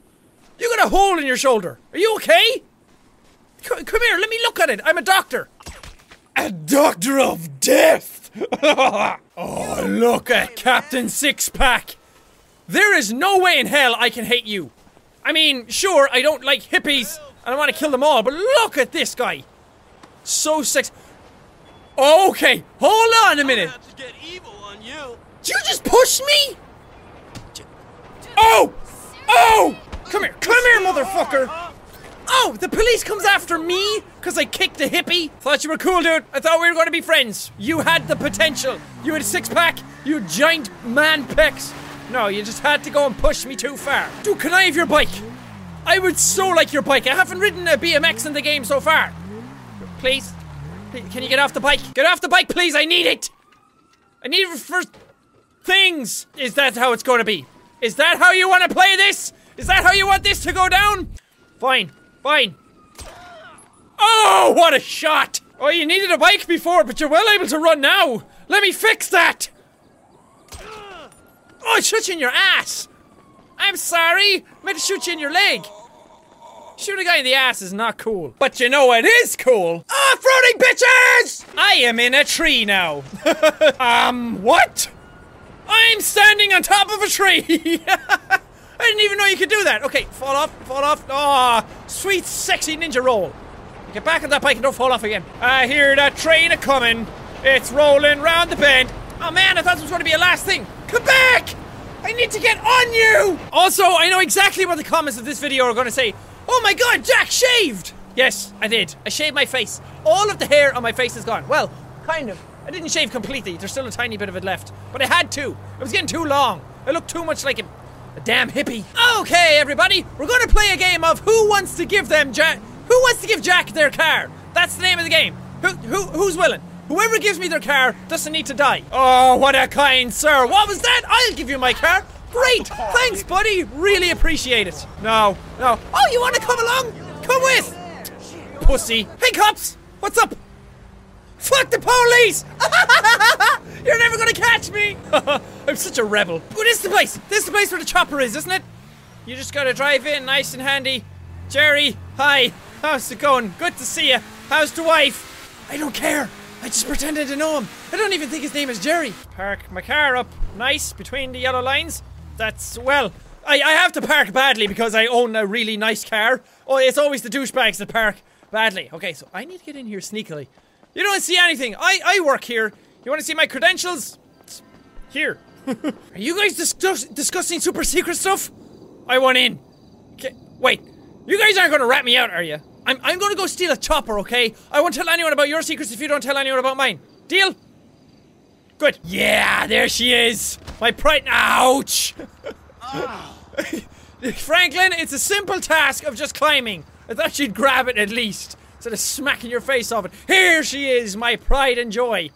You got a hole in your shoulder. Are you okay? C- come here, let me look at it. I'm a doctor. A doctor of death! oh, look at Captain Sixpack. There is no way in hell I can hate you. I mean, sure, I don't like hippies and I want to kill them all, but look at this guy. So sex. Okay, hold on a minute. Did you just push me? Oh! Oh! Come here, come here, motherfucker! Oh, the police comes after me because I kicked a hippie. Thought you were cool, dude. I thought we were going to be friends. You had the potential. You had a six pack. You giant man pecs. No, you just had to go and push me too far. Dude, can I have your bike? I would so like your bike. I haven't ridden a BMX in the game so far. Please? Can you get off the bike? Get off the bike, please. I need it. I need it for things. Is that how it's going to be? Is that how you want to play this? Is that how you want this to go down? Fine. Fine. Oh, what a shot! Oh, you needed a bike before, but you're well able to run now. Let me fix that. Oh, I shot you in your ass. I'm sorry. I meant to shoot you in your leg. Shoot a guy in the ass is not cool. But you know what is cool? Off-roading bitches! I am in a tree now. um, what? I'm standing on top of a tree. I didn't even know you could do that. Okay, fall off, fall off. Oh, sweet, sexy ninja roll. Get back on that bike and don't fall off again. I hear that train a coming. It's rolling round the bend. Oh man, I thought this was going to be a last thing. Come back! I need to get on you! Also, I know exactly what the comments of this video are going to say. Oh my god, Jack shaved! Yes, I did. I shaved my face. All of the hair on my face is gone. Well, kind of. I didn't shave completely. There's still a tiny bit of it left. But I had to. It was getting too long. I looked too much like a, a damn hippie. Okay, everybody. We're going to play a game of who wants to give them Jack. Who wants to give Jack their car? That's the name of the game. Who, who, who's willing? Whoever gives me their car doesn't need to die. Oh, what a kind sir. What was that? I'll give you my car. Great. Thanks, buddy. Really appreciate it. No, no. Oh, you want to come along? Come with. Pussy. Hey, cops. What's up? Fuck the police! You're never gonna catch me! I'm such a rebel. Oh, this is the place! This is the place where the chopper is, isn't it? You just gotta drive in nice and handy. Jerry, hi. How's it going? Good to see you. How's the wife? I don't care. I just pretended to know him. I don't even think his name is Jerry. Park my car up nice between the yellow lines. That's, well, I, I have to park badly because I own a really nice car. Oh, it's always the douchebags that park badly. Okay, so I need to get in here sneakily. You don't see anything. I, I work here. You want to see my credentials? It's here. Are you guys discuss- discussing super secret stuff? I want in. Okay, wait. You guys aren't going to rat me out, are you? I'm, I'm going to go steal a chopper, okay? I won't tell anyone about your secrets if you don't tell anyone about mine. Deal? Good. Yeah, there she is. My pride. Ouch. Franklin, it's a simple task of just climbing. I thought you'd grab it at least instead of smacking your face off it. Here she is, my pride and joy.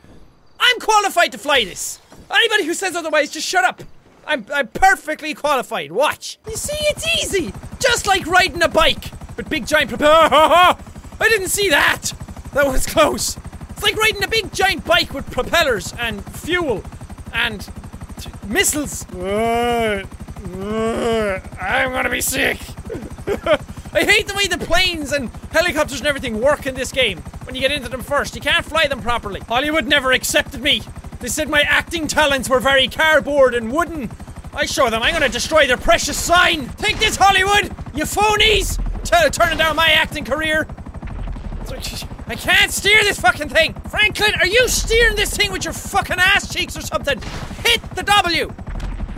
I'm qualified to fly this. Anybody who says otherwise, just shut up. I'm, I'm perfectly qualified. Watch. You see, it's easy. Just like riding a bike. But big giant propeller. I didn't see that. That was close. It's like riding a big giant bike with propellers and fuel and t- missiles. I'm gonna be sick. I hate the way the planes and helicopters and everything work in this game. When you get into them first, you can't fly them properly. Hollywood never accepted me. They said my acting talents were very cardboard and wooden. I show them I'm gonna destroy their precious sign. Take this, Hollywood, you phonies! T- turning down my acting career. I can't steer this fucking thing. Franklin, are you steering this thing with your fucking ass cheeks or something? Hit the W.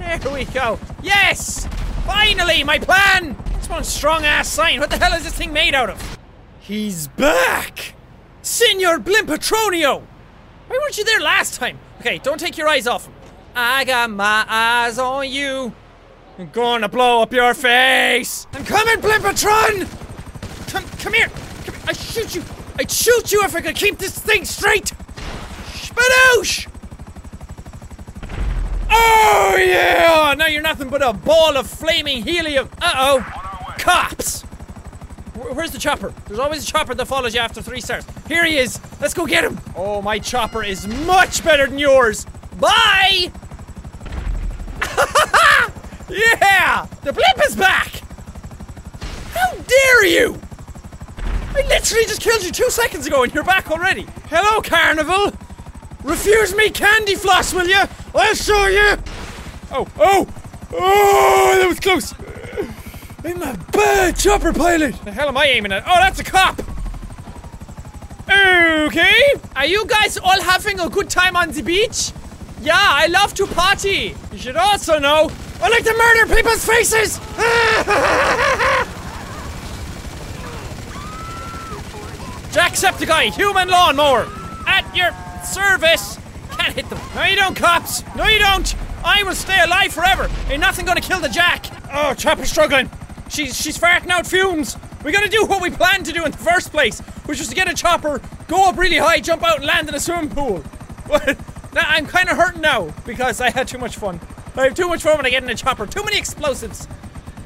There we go. Yes! Finally, my plan! It's one strong ass sign. What the hell is this thing made out of? He's back! Senor Blimpatronio! Why weren't you there last time? Okay, don't take your eyes off him. I got my eyes on you. I'm gonna blow up your face. I'm coming, Blimpatron! Come, come here. Come. I shoot you. I'd shoot you if I could keep this thing straight. Spadoosh! Oh yeah! Now you're nothing but a ball of flaming helium. Uh oh. Cops! Where's the chopper? There's always a chopper that follows you after three stars. Here he is. Let's go get him. Oh, my chopper is much better than yours. Bye! yeah! The blimp is back! How dare you! I literally just killed you two seconds ago and you're back already. Hello, Carnival! Refuse me candy floss, will you? I'll show you! Oh, oh! Oh, that was close! I'm a bad chopper pilot! The hell am I aiming at? Oh, that's a cop! Okay! Are you guys all having a good time on the beach? Yeah, I love to party! You should also know I like to murder people's faces! Jacksepticeye, human lawnmower! At your service! Can't hit them. No, you don't, cops! No, you don't! I will stay alive forever! Ain't nothing gonna kill the Jack! Oh, Chopper's struggling! She's she's farting out fumes! We gotta do what we planned to do in the first place, which was to get a chopper, go up really high, jump out, and land in a swimming pool. But now I'm kind of hurting now because I had too much fun. I have too much fun when I get in a chopper. Too many explosives.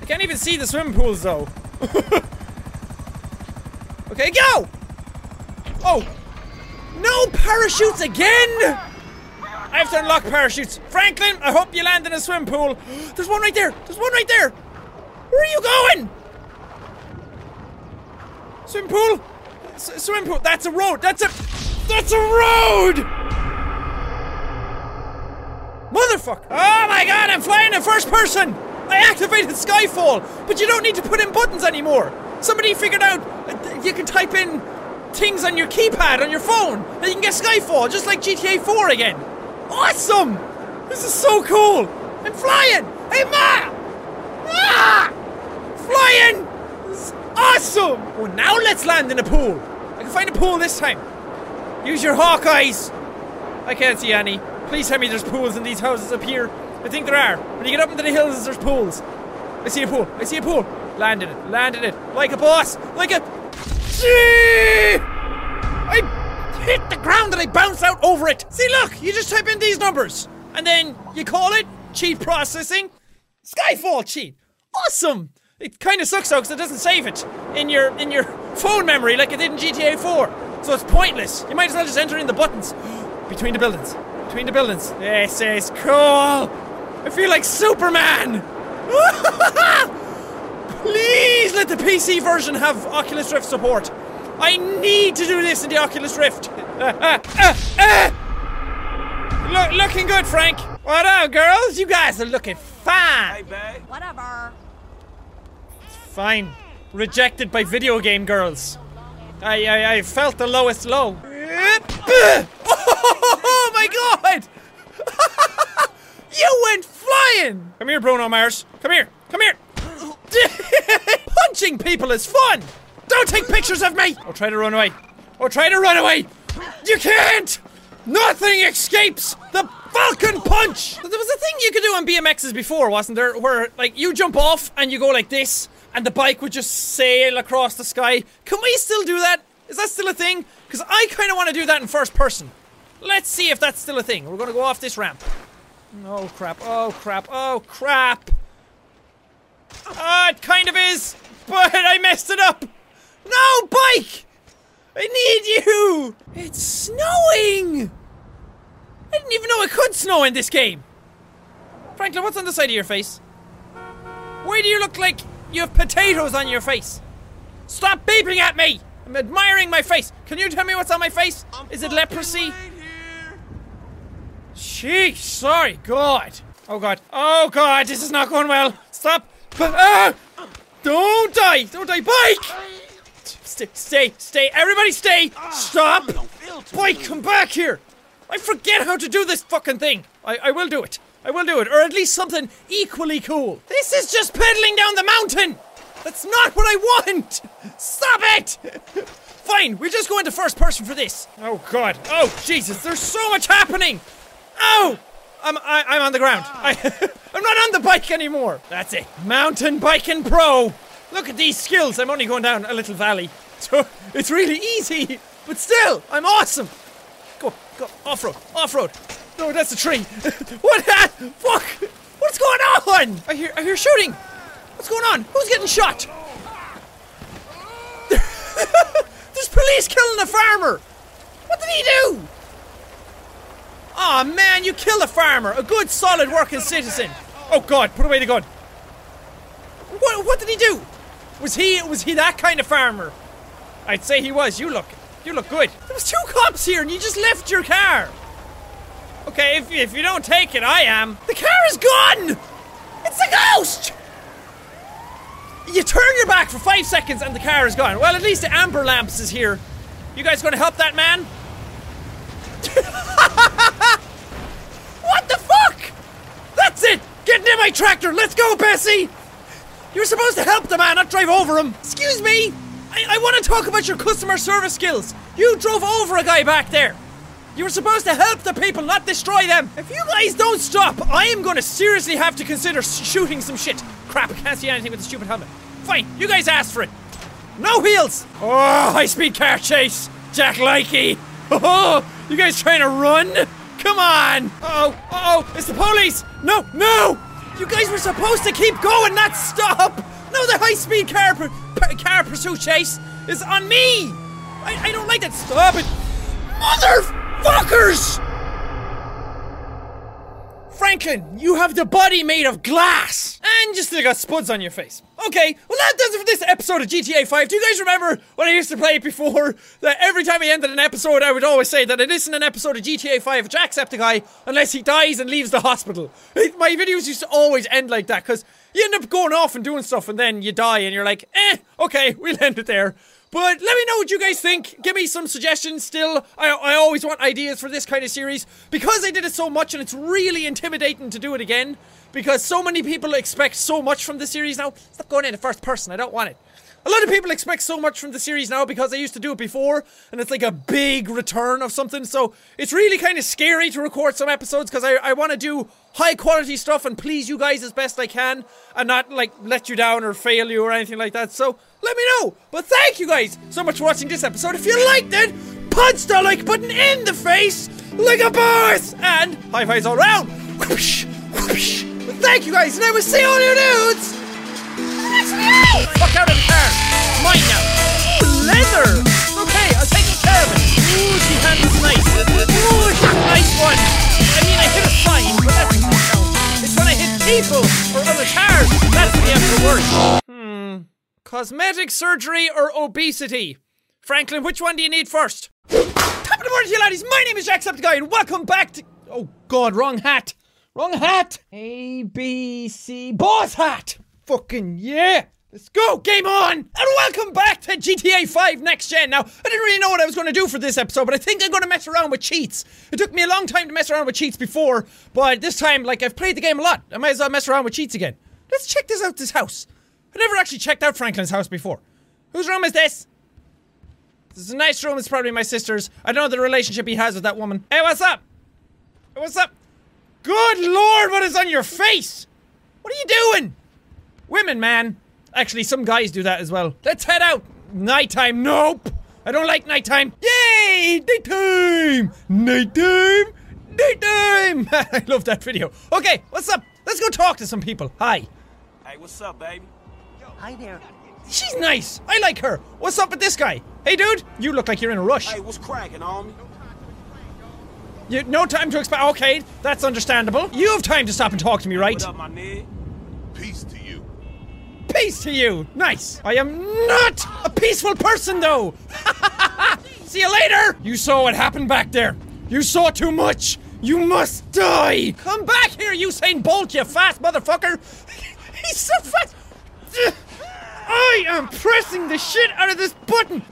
I can't even see the swimming pools though. okay, go! Oh! No parachutes again! I have to unlock parachutes. Franklin, I hope you land in a swim pool. There's one right there. There's one right there. Where are you going? Swim pool? S- swim pool. That's a road. That's a. That's a road! Motherfucker! Oh my god, I'm flying in first person! I activated Skyfall, but you don't need to put in buttons anymore. Somebody figured out uh, you can type in things on your keypad on your phone, and you can get Skyfall just like GTA 4 again. Awesome! This is so cool! I'm flying! Hey, Ma! Ah! Flying! This is awesome! Oh, now let's land in a pool. I can find a pool this time. Use your hawk eyes. I can't see any. Please tell me there's pools in these houses up here. I think there are. When you get up into the hills, there's pools. I see a pool. I see a pool. Landed it. Landed it. Like a boss. Like a. Gee! I hit the ground and I bounce out over it. See, look. You just type in these numbers, and then you call it cheat processing. Skyfall cheat. Awesome. It kind of sucks though because it doesn't save it in your in your phone memory like it did in GTA 4. So it's pointless. You might as well just enter in the buttons between the buildings. Between the buildings. This is cool. I feel like Superman. Please let the PC version have Oculus Rift support. I need to do this in the Oculus Rift. Look, looking good, Frank. What up, girls? You guys are looking fine. Whatever. Fine. Rejected by video game girls. I, I, I felt the lowest low. Oh my god! you went flying! Come here, Bruno Mars. Come here. Come here. Punching people is fun! Don't take pictures of me! Or try to run away. Or try to run away! You can't! Nothing escapes the Falcon Punch! There was a thing you could do on BMXs before, wasn't there? Where, like, you jump off and you go like this, and the bike would just sail across the sky. Can we still do that? Is that still a thing? Because I kind of want to do that in first person. Let's see if that's still a thing. We're going to go off this ramp. Oh crap, oh crap, oh crap! Ah, it kind of is, but I messed it up! No, bike! I need you! It's snowing! I didn't even know it could snow in this game! Franklin, what's on the side of your face? Why do you look like you have potatoes on your face? Stop beeping at me! I'm admiring my face. Can you tell me what's on my face? Is it leprosy? Sheesh, sorry, God. Oh God, oh God, this is not going well. Stop. Ah! Don't die, don't die, bike! Stay, stay, stay, everybody stay! Stop! Bike, come back here! I forget how to do this fucking thing. I, I will do it. I will do it, or at least something equally cool. This is just pedaling down the mountain! That's not what I want! Stop it! Fine, we're just going to first person for this. Oh god. Oh Jesus, there's so much happening! Oh! I'm, I, I'm on the ground. Ah. I, I'm not on the bike anymore. That's it. Mountain biking pro. Look at these skills. I'm only going down a little valley. So it's really easy. But still, I'm awesome. Go, go, off road, off road. No, that's a tree. what? the- Fuck! What's going on? I hear, I hear shooting. What's going on? Who's getting shot? There's police killing a farmer. What did he do? Aw man, you killed a farmer, a good, solid, working citizen. Oh God, put away the gun. What? What did he do? Was he? Was he that kind of farmer? I'd say he was. You look. You look good. There was two cops here, and you just left your car. Okay, if, if you don't take it, I am. The car is gone. It's a ghost. You turn your back for five seconds, and the car is gone. Well, at least the amber lamps is here. You guys to help that man? what the fuck? That's it! Get near my tractor! Let's go, Bessie! You're supposed to help the man, not drive over him! Excuse me! I, I want to talk about your customer service skills! You drove over a guy back there! You were supposed to help the people, not destroy them! If you guys don't stop, I am gonna seriously have to consider shooting some shit! Crap, I can't see anything with the stupid helmet. Fine, you guys asked for it! No wheels! Oh, high speed car chase! Jack Likey! Oh, you guys trying to run? Come on! Oh, oh, it's the police! No, no! You guys were supposed to keep going, not stop! No, the high speed car, pur- pur- car pursuit chase is on me! I, I don't like that. Stop it! Motherfuckers! Franklin, you have the body made of glass! And you still got spuds on your face. Okay, well that does it for this episode of GTA 5. Do you guys remember when I used to play it before? That every time I ended an episode, I would always say that it isn't an episode of GTA 5 with Jacksepticeye unless he dies and leaves the hospital. It- my videos used to always end like that, because you end up going off and doing stuff and then you die and you're like, eh, okay, we'll end it there. But let me know what you guys think. Give me some suggestions still. I, I always want ideas for this kind of series. Because I did it so much and it's really intimidating to do it again. Because so many people expect so much from the series now. Stop going into first person, I don't want it. A lot of people expect so much from the series now because I used to do it before, and it's like a big return of something. So it's really kind of scary to record some episodes because I, I want to do high quality stuff and please you guys as best I can, and not like let you down or fail you or anything like that. So let me know. But thank you guys so much for watching this episode. If you liked it, punch the like button in the face like a boss, and high fives all around. Whoosh, whoosh. But thank you guys, and I will see all you dudes. Fuck out of the car! It's mine now! Leather! Okay, I'll take care of it! Ooh, she handles nice! Ooh, nice one! I mean, I hit a sign, but that people or other cars, that's you have work. Hmm. Cosmetic surgery or obesity? Franklin, which one do you need first? Top of the morning to you laddies, my name is Jacksepticeye and welcome back to... Oh god, wrong hat! Wrong hat! A, B, C... Boss hat! Fucking yeah! Let's go! Game on! And welcome back to GTA 5 Next Gen. Now, I didn't really know what I was going to do for this episode, but I think I'm going to mess around with cheats. It took me a long time to mess around with cheats before, but this time, like, I've played the game a lot. I might as well mess around with cheats again. Let's check this out, this house. I never actually checked out Franklin's house before. Whose room is this? This is a nice room. It's probably my sister's. I don't know the relationship he has with that woman. Hey, what's up? Hey, what's up? Good lord, what is on your face? What are you doing? Women, man. Actually, some guys do that as well. Let's head out. Nighttime. Nope. I don't like nighttime. Yay! Daytime! Nighttime! Daytime! I love that video. Okay, what's up? Let's go talk to some people. Hi. Hey, what's up, baby? Hi there. She's nice. I like her. What's up with this guy? Hey, dude. You look like you're in a rush. Hey, what's cracking, homie? You no time to explain. Okay, that's understandable. You have time to stop and talk to me, right? What up, my nigga? Peace to you. Peace to you. Nice. I am not a peaceful person, though. See you later. You saw what happened back there. You saw too much. You must die. Come back here, Usain Bolt, you fast motherfucker. He's so fast. I am pressing the shit out of this button.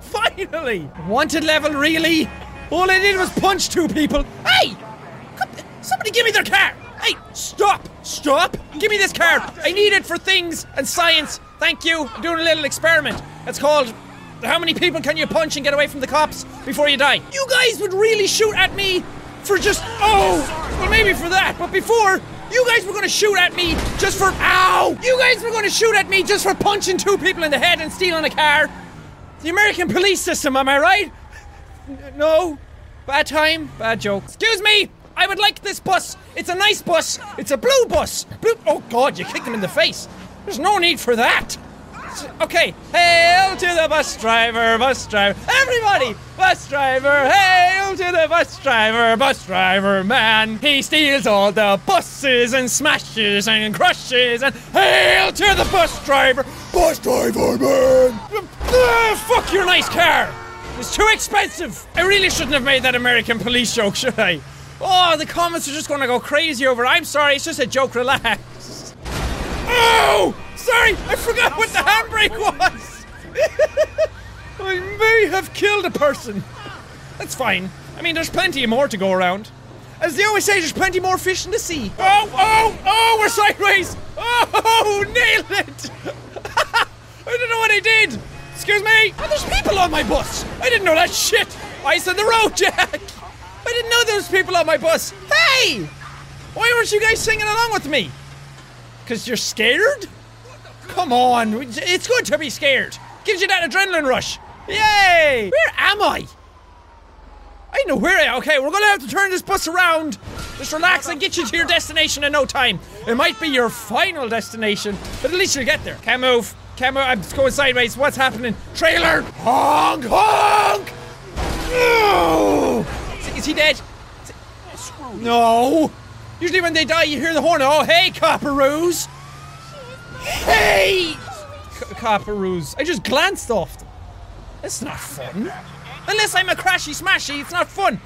Finally! Wanted level, really? All I did was punch two people. Hey! Somebody give me their car! Hey, stop! Stop! Give me this card! I need it for things and science. Thank you. I'm doing a little experiment. It's called How many people can you punch and get away from the cops before you die? You guys would really shoot at me for just. Oh! Well, maybe for that, but before. You guys were gonna shoot at me just for. Ow! You guys were gonna shoot at me just for punching two people in the head and stealing a car. The American police system, am I right? No. Bad time, bad joke. Excuse me! I would like this bus. It's a nice bus. It's a blue bus. Blue. Oh God! You kicked him in the face. There's no need for that. Okay. Hail to the bus driver, bus driver. Everybody, bus driver. Hail to the bus driver, bus driver man. He steals all the buses and smashes and crushes. And hail to the bus driver, bus driver man. Ah, fuck your nice car. It's too expensive. I really shouldn't have made that American police joke, should I? Oh, the comments are just gonna go crazy over. I'm sorry, it's just a joke. Relax. Oh, sorry, I forgot what the handbrake was. I may have killed a person. That's fine. I mean, there's plenty more to go around. As they always say, there's plenty more fish in the sea. Oh, oh, oh, we're sideways. Oh, nailed it. I don't know what I did. Excuse me. Oh, there's people on my bus. I didn't know that shit. Ice on the road, Jack. I didn't know there was people on my bus. Hey! Why weren't you guys singing along with me? Because you're scared? Come on, it's good to be scared. Gives you that adrenaline rush. Yay! Where am I? I know where I Okay, we're gonna have to turn this bus around. Just relax and get you to your destination in no time. It might be your final destination, but at least you'll get there. Can't move. Can't move. I'm just going sideways. What's happening? Trailer! Honk! Honk! No! Is he dead? No! Usually when they die, you hear the horn. Oh, hey, Copperoos! Hey! Copperoos. I just glanced off them. It's not fun. Unless I'm a crashy smashy, it's not fun.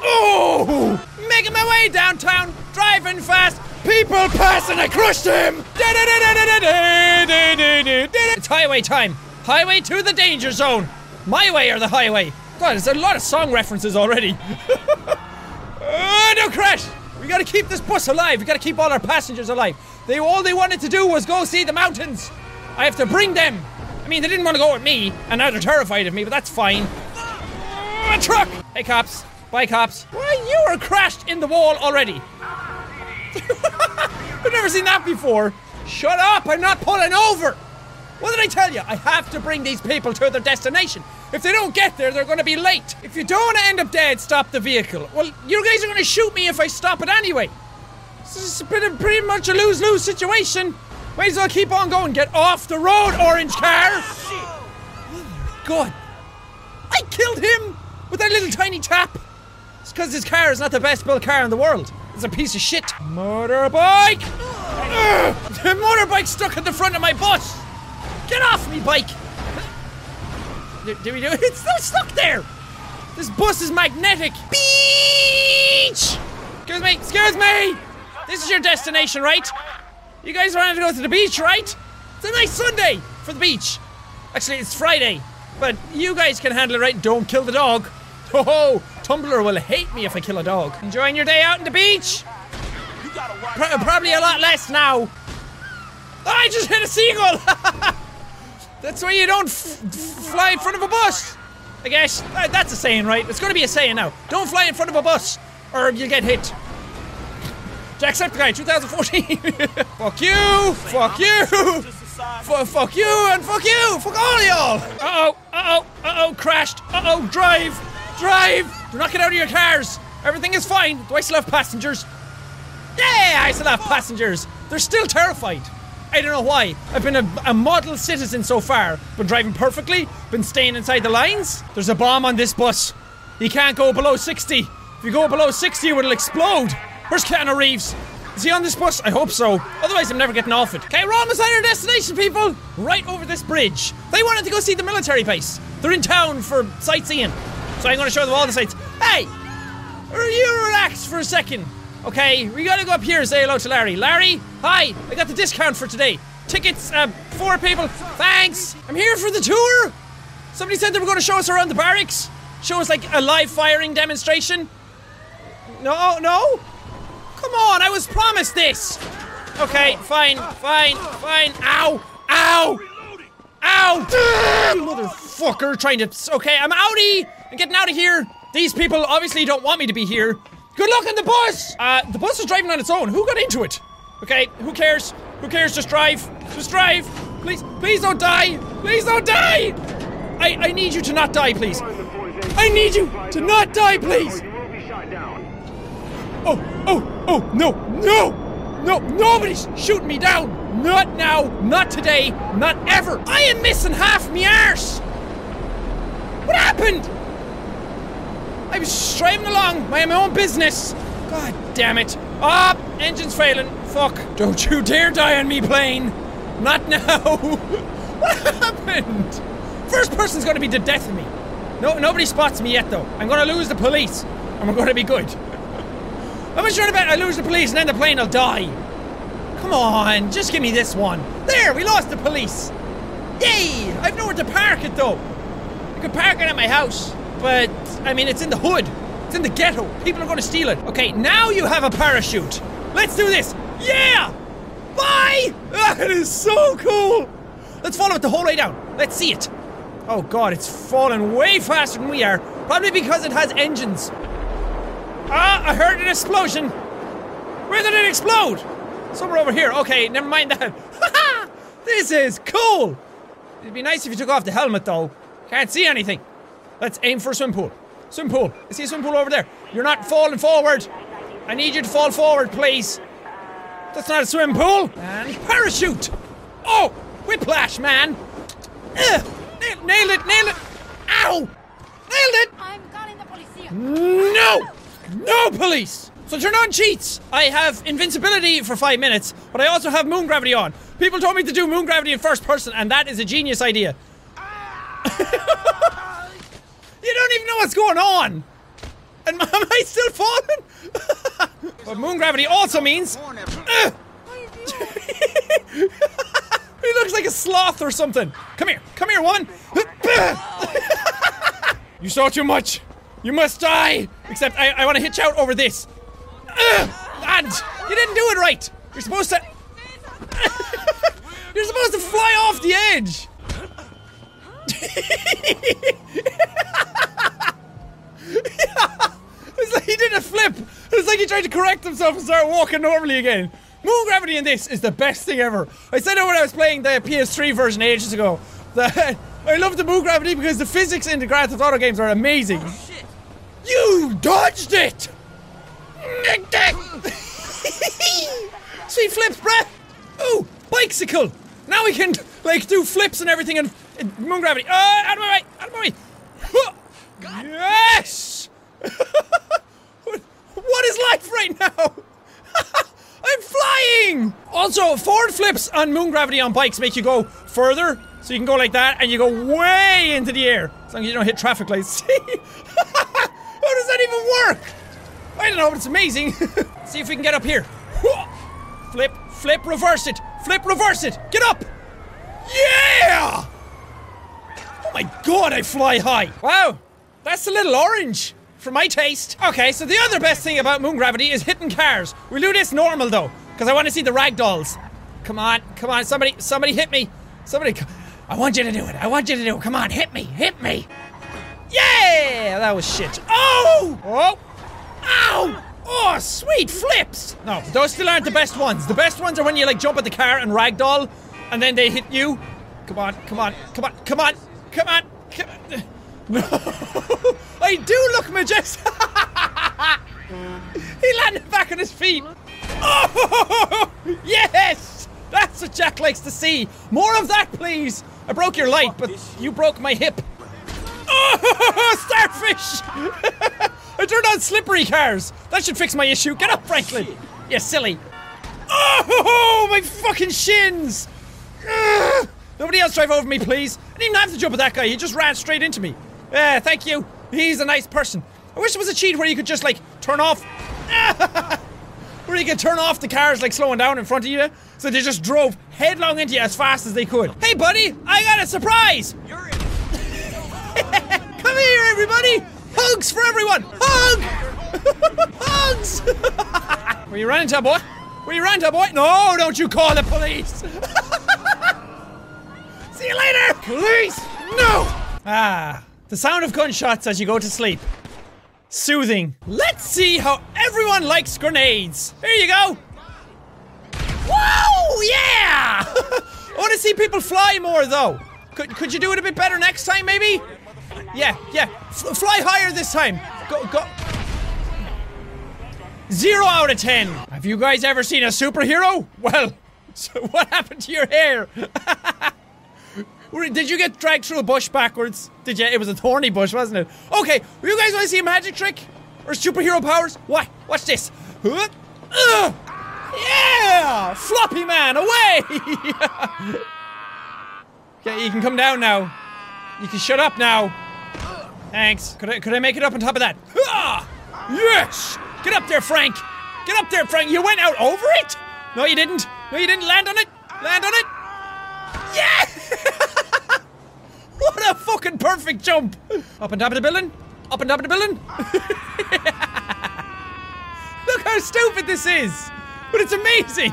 Oh! Making my way downtown, driving fast, people passing, and I crushed him! It's highway time. Highway to the danger zone. My way or the highway. God, there's a lot of song references already. oh, no crash! We gotta keep this bus alive. We gotta keep all our passengers alive. They all they wanted to do was go see the mountains. I have to bring them. I mean, they didn't want to go with me, and now they're terrified of me, but that's fine. Oh, a truck! Hey, cops. Bye, cops. Why, you were crashed in the wall already. I've never seen that before. Shut up! I'm not pulling over! What did I tell you? I have to bring these people to their destination. If they don't get there, they're going to be late. If you don't want to end up dead, stop the vehicle. Well, you guys are going to shoot me if I stop it anyway. This is of pretty much a lose-lose situation. Might as well keep on going. Get off the road, orange car! Oh, God. I killed him with that little tiny tap. It's because his car is not the best built car in the world. It's a piece of shit. Motorbike! Ugh, the motorbike stuck at the front of my bus! Get off me, bike! Did, did we do it? It's still stuck there! This bus is magnetic! Beach! Excuse me, excuse me! This is your destination, right? You guys wanted to go to the beach, right? It's a nice Sunday for the beach. Actually, it's Friday, but you guys can handle it right. Don't kill the dog. Ho oh, ho! Tumblr will hate me if I kill a dog. Enjoying your day out on the beach? Pro- probably a lot less now. I just hit a seagull! That's why you don't fly in front of a bus. I guess Uh, that's a saying, right? It's going to be a saying now. Don't fly in front of a bus, or you'll get hit. Jacksepticeye 2014. fuck you! Fuck you! F- fuck you and fuck you! Fuck all y'all! Uh oh! Uh oh! Uh oh! Crashed! Uh oh! Drive! Drive! Do not get out of your cars! Everything is fine. Do I still have passengers? Yeah, I still have passengers. They're still terrified. I don't know why. I've been a, a model citizen so far. Been driving perfectly. Been staying inside the lines. There's a bomb on this bus. You can't go below 60. If you go below 60, it'll explode. Where's Keanu Reeves? Is he on this bus? I hope so. Otherwise, I'm never getting off it. Okay, we're almost at our destination, people. Right over this bridge. They wanted to go see the military base. They're in town for sightseeing. So I'm going to show them all the sights. Hey, Are you relax for a second. Okay, we gotta go up here and say hello to Larry. Larry, hi, I got the discount for today. Tickets, uh, four people. Thanks. I'm here for the tour. Somebody said they were to show us around the barracks. Show us like a live firing demonstration. No, no. Come on, I was promised this. Okay, fine, fine, fine. Ow, ow, ow. You motherfucker, trying to. Okay, I'm outie. I'm getting out of here. These people obviously don't want me to be here. Good luck on the bus! Uh, the bus is driving on its own. Who got into it? Okay, who cares? Who cares? Just drive. Just drive. Please, please don't die. Please don't die! I, I need you to not die, please. I need you to not die, please! Oh, oh, oh, no, no! No, nobody's shooting me down! Not now, not today, not ever! I am missing half me arse! What happened? I was driving along, my own business. God damn it. Ah, engine's failing. Fuck. Don't you dare die on me, plane. Not now. what happened? First person's gonna be the death of me. No, nobody spots me yet, though. I'm gonna lose the police, and we're gonna be good. Much trying to bet I lose the police and then the plane will die? Come on, just give me this one. There, we lost the police. Yay! I've nowhere to park it though. I could park it at my house, but I mean, it's in the hood. It's in the ghetto. People are to steal it. Okay, now you have a parachute. Let's do this. Yeah! Bye! That is so cool. Let's follow it the whole way down. Let's see it. Oh god, it's falling way faster than we are. Probably because it has engines. Ah, I heard an explosion. Where did it explode? Somewhere over here. Okay, never mind that. This is cool. It'd be nice if you took off the helmet though. Can't see anything. Let's aim for a swim pool. Swim pool. I see a swim pool over there. You're not falling forward. I need you to fall forward, please. That's not a swim pool. And parachute. Oh, whiplash, man. Ugh. Nail, nail it, nail it. Ow. Nailed it. I'm calling the police. No! Go, police! So turn on cheats. I have invincibility for five minutes, but I also have moon gravity on. People told me to do moon gravity in first person, and that is a genius idea. Ah! you don't even know what's going on. And am I still falling? but moon gravity also means. Ugh. he looks like a sloth or something. Come here, come here, woman. you saw too much. You must die. Except I, I want to hitch out over this. And you didn't do it right. You're supposed to. You're supposed to fly off the edge. it's like he did a flip. It's like he tried to correct himself and start walking normally again. Moon gravity in this is the best thing ever. I said it when I was playing the PS3 version ages ago. That I love the moon gravity because the physics in the Grand Theft Auto games are amazing. Oh, you dodged it! Sweet flips, bruh! Ooh, bicycle! Now we can, like, do flips and everything and moon gravity. Uh, out of my way! Out of my way! Huh. Yes! what, is life right now? I'm flying! Also, forward flips on moon gravity on bikes make you go further, so you can go like that, and you go way into the air. As long as you don't hit traffic lights. See? How does that even work? I don't know, but it's amazing. See if we can get up here. Flip, flip, reverse it. Flip, reverse it. Get up. Yeah! Oh my god, I fly high. Wow, that's a little orange. For my taste. Okay, so the other best thing about moon gravity is hitting cars. We'll do this normal though, because I want to see the rag dolls. Come on, come on, somebody, somebody hit me. Somebody, I want you to do it. I want you to do it. Come on, hit me, hit me. Yeah, that was shit. Oh! Oh! Ow! Oh, sweet flips! No, those still aren't the best ones. The best ones are when you like jump at the car and ragdoll, and then they hit you. Come on, come on, come on, come on, come on, come on. No, I do look majestic. he landed back on his feet. Oh, yes! That's what Jack likes to see. More of that, please. I broke your light, but you broke my hip. Oh, starfish! I turned on slippery cars. That should fix my issue. Get up, Franklin. You silly. Oh, my fucking shins! Ugh. Nobody else drive over me, please. I didn't even have to jump at that guy. He just ran straight into me. Yeah, thank you. He's a nice person. I wish there was a cheat where you could just like turn off. where you could turn off the cars like slowing down in front of you, so they just drove headlong into you as fast as they could. Hey, buddy, I got a surprise. you're Come here, everybody! Hugs for everyone! Hug! Hugs! Where you running to, boy? Where you running to, boy? No, don't you call the police! See you later! Please! No! Ah, the sound of gunshots as you go to sleep. Soothing. Let's see how everyone likes grenades. Here you go. Whoa! Yeah! I want to see people fly more, though. Could, could you do it a bit better next time, maybe? Yeah, yeah. F- fly higher this time. Go, go. Zero out of ten. Have you guys ever seen a superhero? Well, so what happened to your hair? Did you get dragged through a bush backwards? Did you? It was a thorny bush, wasn't it? Okay, you guys want to see a magic trick? Or superhero powers? What? Watch this. Huh? Ugh. Yeah! Floppy man, away! okay, you can come down now. You can shut up now. Thanks. Could I, could I make it up on top of that? Ah! Yes! Get up there, Frank! Get up there, Frank! You went out over it? No, you didn't. No, you didn't land on it. Land on it. Yeah! what a fucking perfect jump! Up and of the building. Up and of the building. Look how stupid this is! But it's amazing!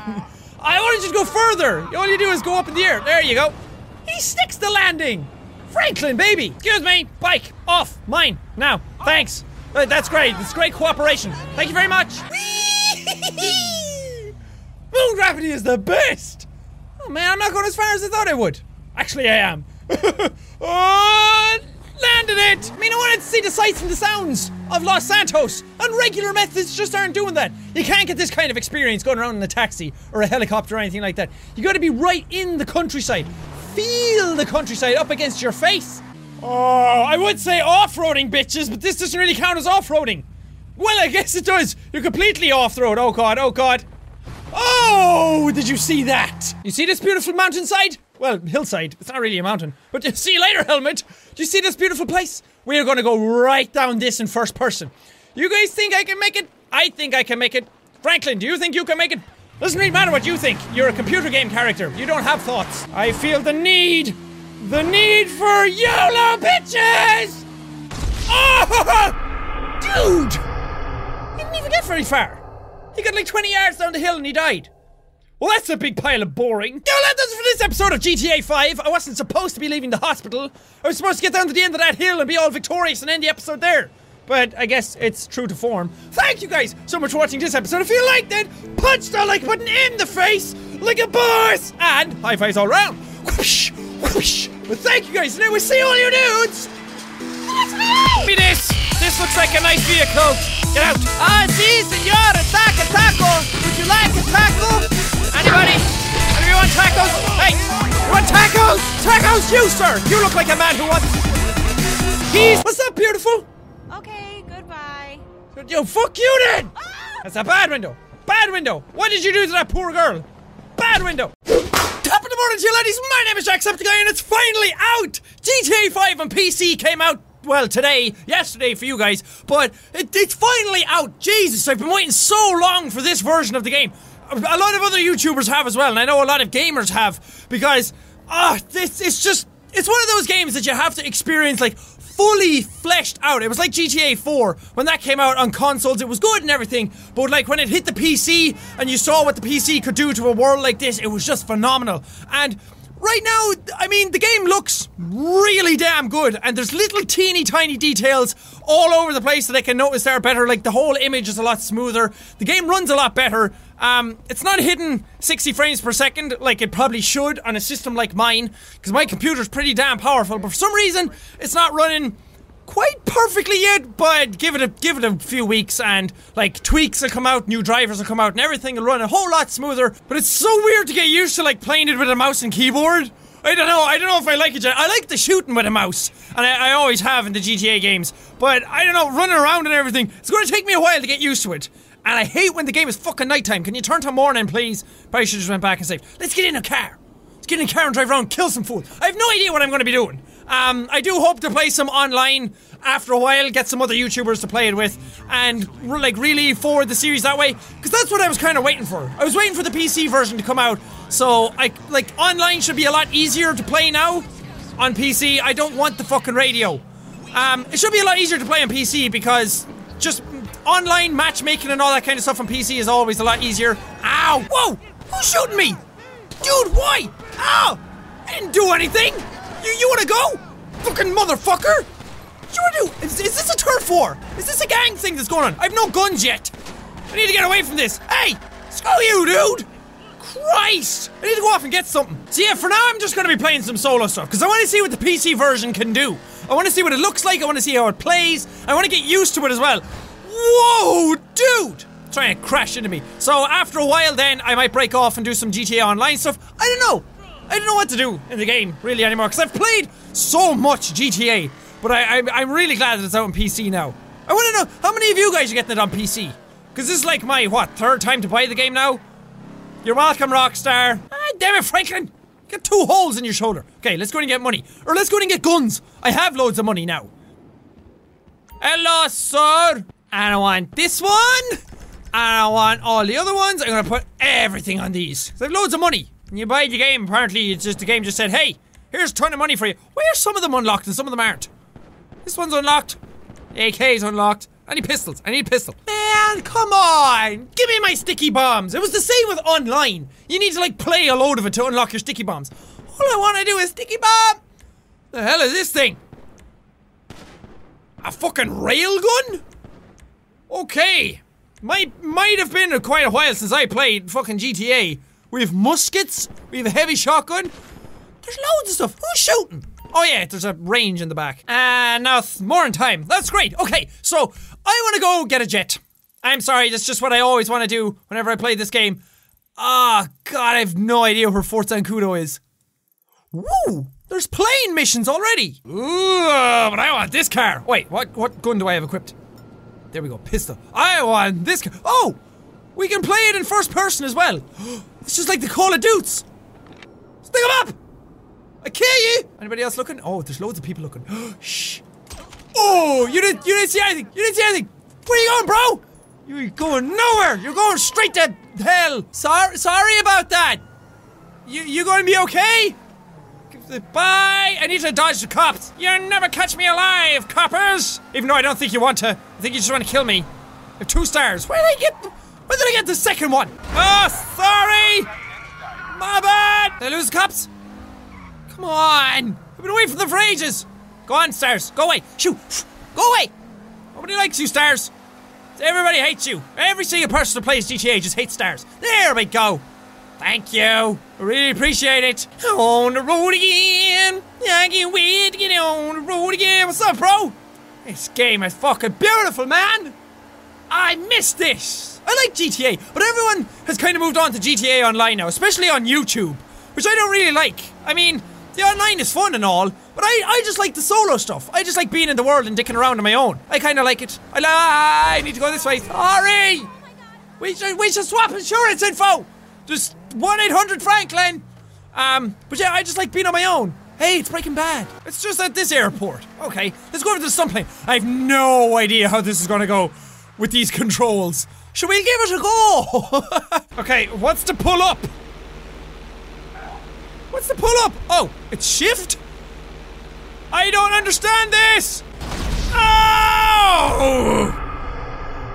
I want to just go further! All you do is go up in the air. There you go. He sticks the landing! Franklin, baby! Excuse me! Bike! Off! Mine! Now! Thanks! Uh, that's great. It's great cooperation. Thank you very much! Moon gravity is the best! Oh man, I'm not going as far as I thought I would. Actually, I am. oh, landed it! I mean, I wanted to see the sights and the sounds of Los Santos, and regular methods just aren't doing that. You can't get this kind of experience going around in a taxi or a helicopter or anything like that. You gotta be right in the countryside. Feel the countryside up against your face. Oh, I would say off roading, bitches, but this doesn't really count as off roading. Well, I guess it does. You're completely off the road. Oh god, oh god. Oh, did you see that? You see this beautiful mountainside? Well, hillside. It's not really a mountain. But you see you later, helmet. Do you see this beautiful place? We are going to go right down this in first person. You guys think I can make it? I think I can make it. Franklin, do you think you can make it? Doesn't really matter what you think. You're a computer game character. You don't have thoughts. I feel the need. The need for YOLO bitches! Oh! Dude! He didn't even get very far. He got like 20 yards down the hill and he died. Well, that's a big pile of boring. Now, that's it for this episode of GTA 5. I wasn't supposed to be leaving the hospital. I was supposed to get down to the end of that hill and be all victorious and end the episode there. But I guess it's true to form. Thank you guys so much for watching this episode. If you liked it, punch that like button in the face like a boss! And high fives all around. Whoosh, whoosh. But thank you guys, and I will see all you dudes! Me this! This looks like a nice vehicle. Get out. Ah, si, senor, attack a taco. Would you like a taco? Anybody? Anybody want tacos? Hey, you want tacos? Tacos, you, sir. You look like a man who wants. Peas. What's up, beautiful? Okay, goodbye. Yo, fuck you then! That's a bad window. Bad window. What did you do to that poor girl? Bad window. Top of the morning to you ladies. My name is Jacksepticeye and it's finally out. GTA 5 on PC came out. Well, today, yesterday for you guys, but it, it's finally out. Jesus, I've been waiting so long for this version of the game. A lot of other YouTubers have as well, and I know a lot of gamers have because ah, this it's just it's one of those games that you have to experience like fully fleshed out. It was like GTA 4 when that came out on consoles. It was good and everything, but like when it hit the PC and you saw what the PC could do to a world like this, it was just phenomenal. And right now, I mean, the game looks really damn good, and there's little teeny tiny details all over the place that I can notice there better. Like the whole image is a lot smoother. The game runs a lot better. Um, it's not hitting 60 frames per second like it probably should on a system like mine, because my computer's pretty damn powerful. But for some reason, it's not running quite perfectly yet. But give it a give it a few weeks, and like tweaks will come out, new drivers will come out, and everything will run a whole lot smoother. But it's so weird to get used to like playing it with a mouse and keyboard. I don't know. I don't know if I like it. I like the shooting with a mouse, and I, I always have in the GTA games. But I don't know, running around and everything. It's going to take me a while to get used to it. And I hate when the game is fucking nighttime. Can you turn to morning, please? Probably should just went back and said, "Let's get in a car. Let's get in a car and drive around, kill some food." I have no idea what I'm going to be doing. Um, I do hope to play some online after a while, get some other YouTubers to play it with, and like really forward the series that way. Because that's what I was kind of waiting for. I was waiting for the PC version to come out, so I like online should be a lot easier to play now on PC. I don't want the fucking radio. Um, it should be a lot easier to play on PC because just online matchmaking and all that kind of stuff on PC is always a lot easier. Ow! Whoa! Who's shooting me? Dude, why? Ow! I didn't do anything! You you wanna go? Fucking motherfucker! Wanna do? Is, is this a turf war? Is this a gang thing that's going on? I have no guns yet! I need to get away from this! Hey! Screw you, dude! Christ! I need to go off and get something. So yeah, for now I'm just gonna be playing some solo stuff, because I wanna see what the PC version can do. I wanna see what it looks like, I wanna see how it plays, I wanna get used to it as well. Whoa, dude! Trying to crash into me. So after a while, then I might break off and do some GTA Online stuff. I don't know. I don't know what to do in the game really anymore because I've played so much GTA, but I, I I'm really glad that it's out on PC now. I want to know how many of you guys are getting it on PC because this is like my what third time to buy the game now. You're welcome, Rockstar. Ah, damn it, Franklin. You got two holes in your shoulder. Okay, let's go and get money. Or let's go and get guns. I have loads of money now. Hello, sir. I want this one. I want all the other ones. I'm gonna put everything on these. I have loads of money. You buy the game, apparently it's just the game just said, hey, here's a ton of money for you. Why are some of them unlocked and some of them aren't? This one's unlocked. AK's unlocked. I need pistols. I need a pistol. Man, come on! Give me my sticky bombs. It was the same with online. You need to like play a load of it to unlock your sticky bombs. All I want to do is sticky bomb. The hell is this thing? A fucking railgun? Okay. Might might have been quite a while since I played fucking GTA. We have muskets. We have a heavy shotgun. There's loads of stuff. Who's shooting? Oh yeah, there's a range in the back. And now th- more in time. That's great. Okay, so I want to go get a jet. I'm sorry, that's just what I always want to do whenever I play this game. Ah, God, I have no idea where Fort Zancudo is. Woo! There's plane missions already. Ooh, but I want this car. Wait, what? What gun do I have equipped? there we go. Pistol. I want this. Ca- oh, we can play it in first person as well. It's just like the Call of Dudes. Stick 'em up. I kill you. Anybody else looking? Oh, there's loads of people looking. Shh. Oh, you didn't. You didn't see anything. You didn't see anything. Where are you going, bro? You're going nowhere. You're going straight to hell. Sorry, sorry about that. You you going to be okay? Bye! I need to dodge the cops! You'll never catch me alive, coppers! Even though I don't think you want to. I think you just want to kill me. I have two stars. Where did I get where did I get the second one? Oh sorry! My bad! Did I lose the cops? Come on! I've been away from them for ages! Go on, stars, go away! Shoo! Go away! Nobody likes you, stars! Everybody hates you! Every single person who plays GTA just hates stars. There we go! Thank you. I really appreciate it. On the road again. I can't wait to get on the road again. What's up, bro? This game is fucking beautiful, man. I miss this. I like GTA, but everyone has kind of moved on to GTA Online now, especially on YouTube, which I don't really like. I mean, the online is fun and all, but I, I just like the solo stuff. I just like being in the world and dicking around on my own. I kind of like it. I, li- I need to go this way. Sorry. We should, we should swap insurance info. Just 1 800 Franklin! Um, but yeah, I just like being on my own. Hey, it's Breaking Bad. It's just at this airport. Okay, let's go over to the sun plane. I have no idea how this is gonna go with these controls. Should we give it a go? okay, what's the pull up? What's the pull up? Oh, it's shift? I don't understand this! Oh!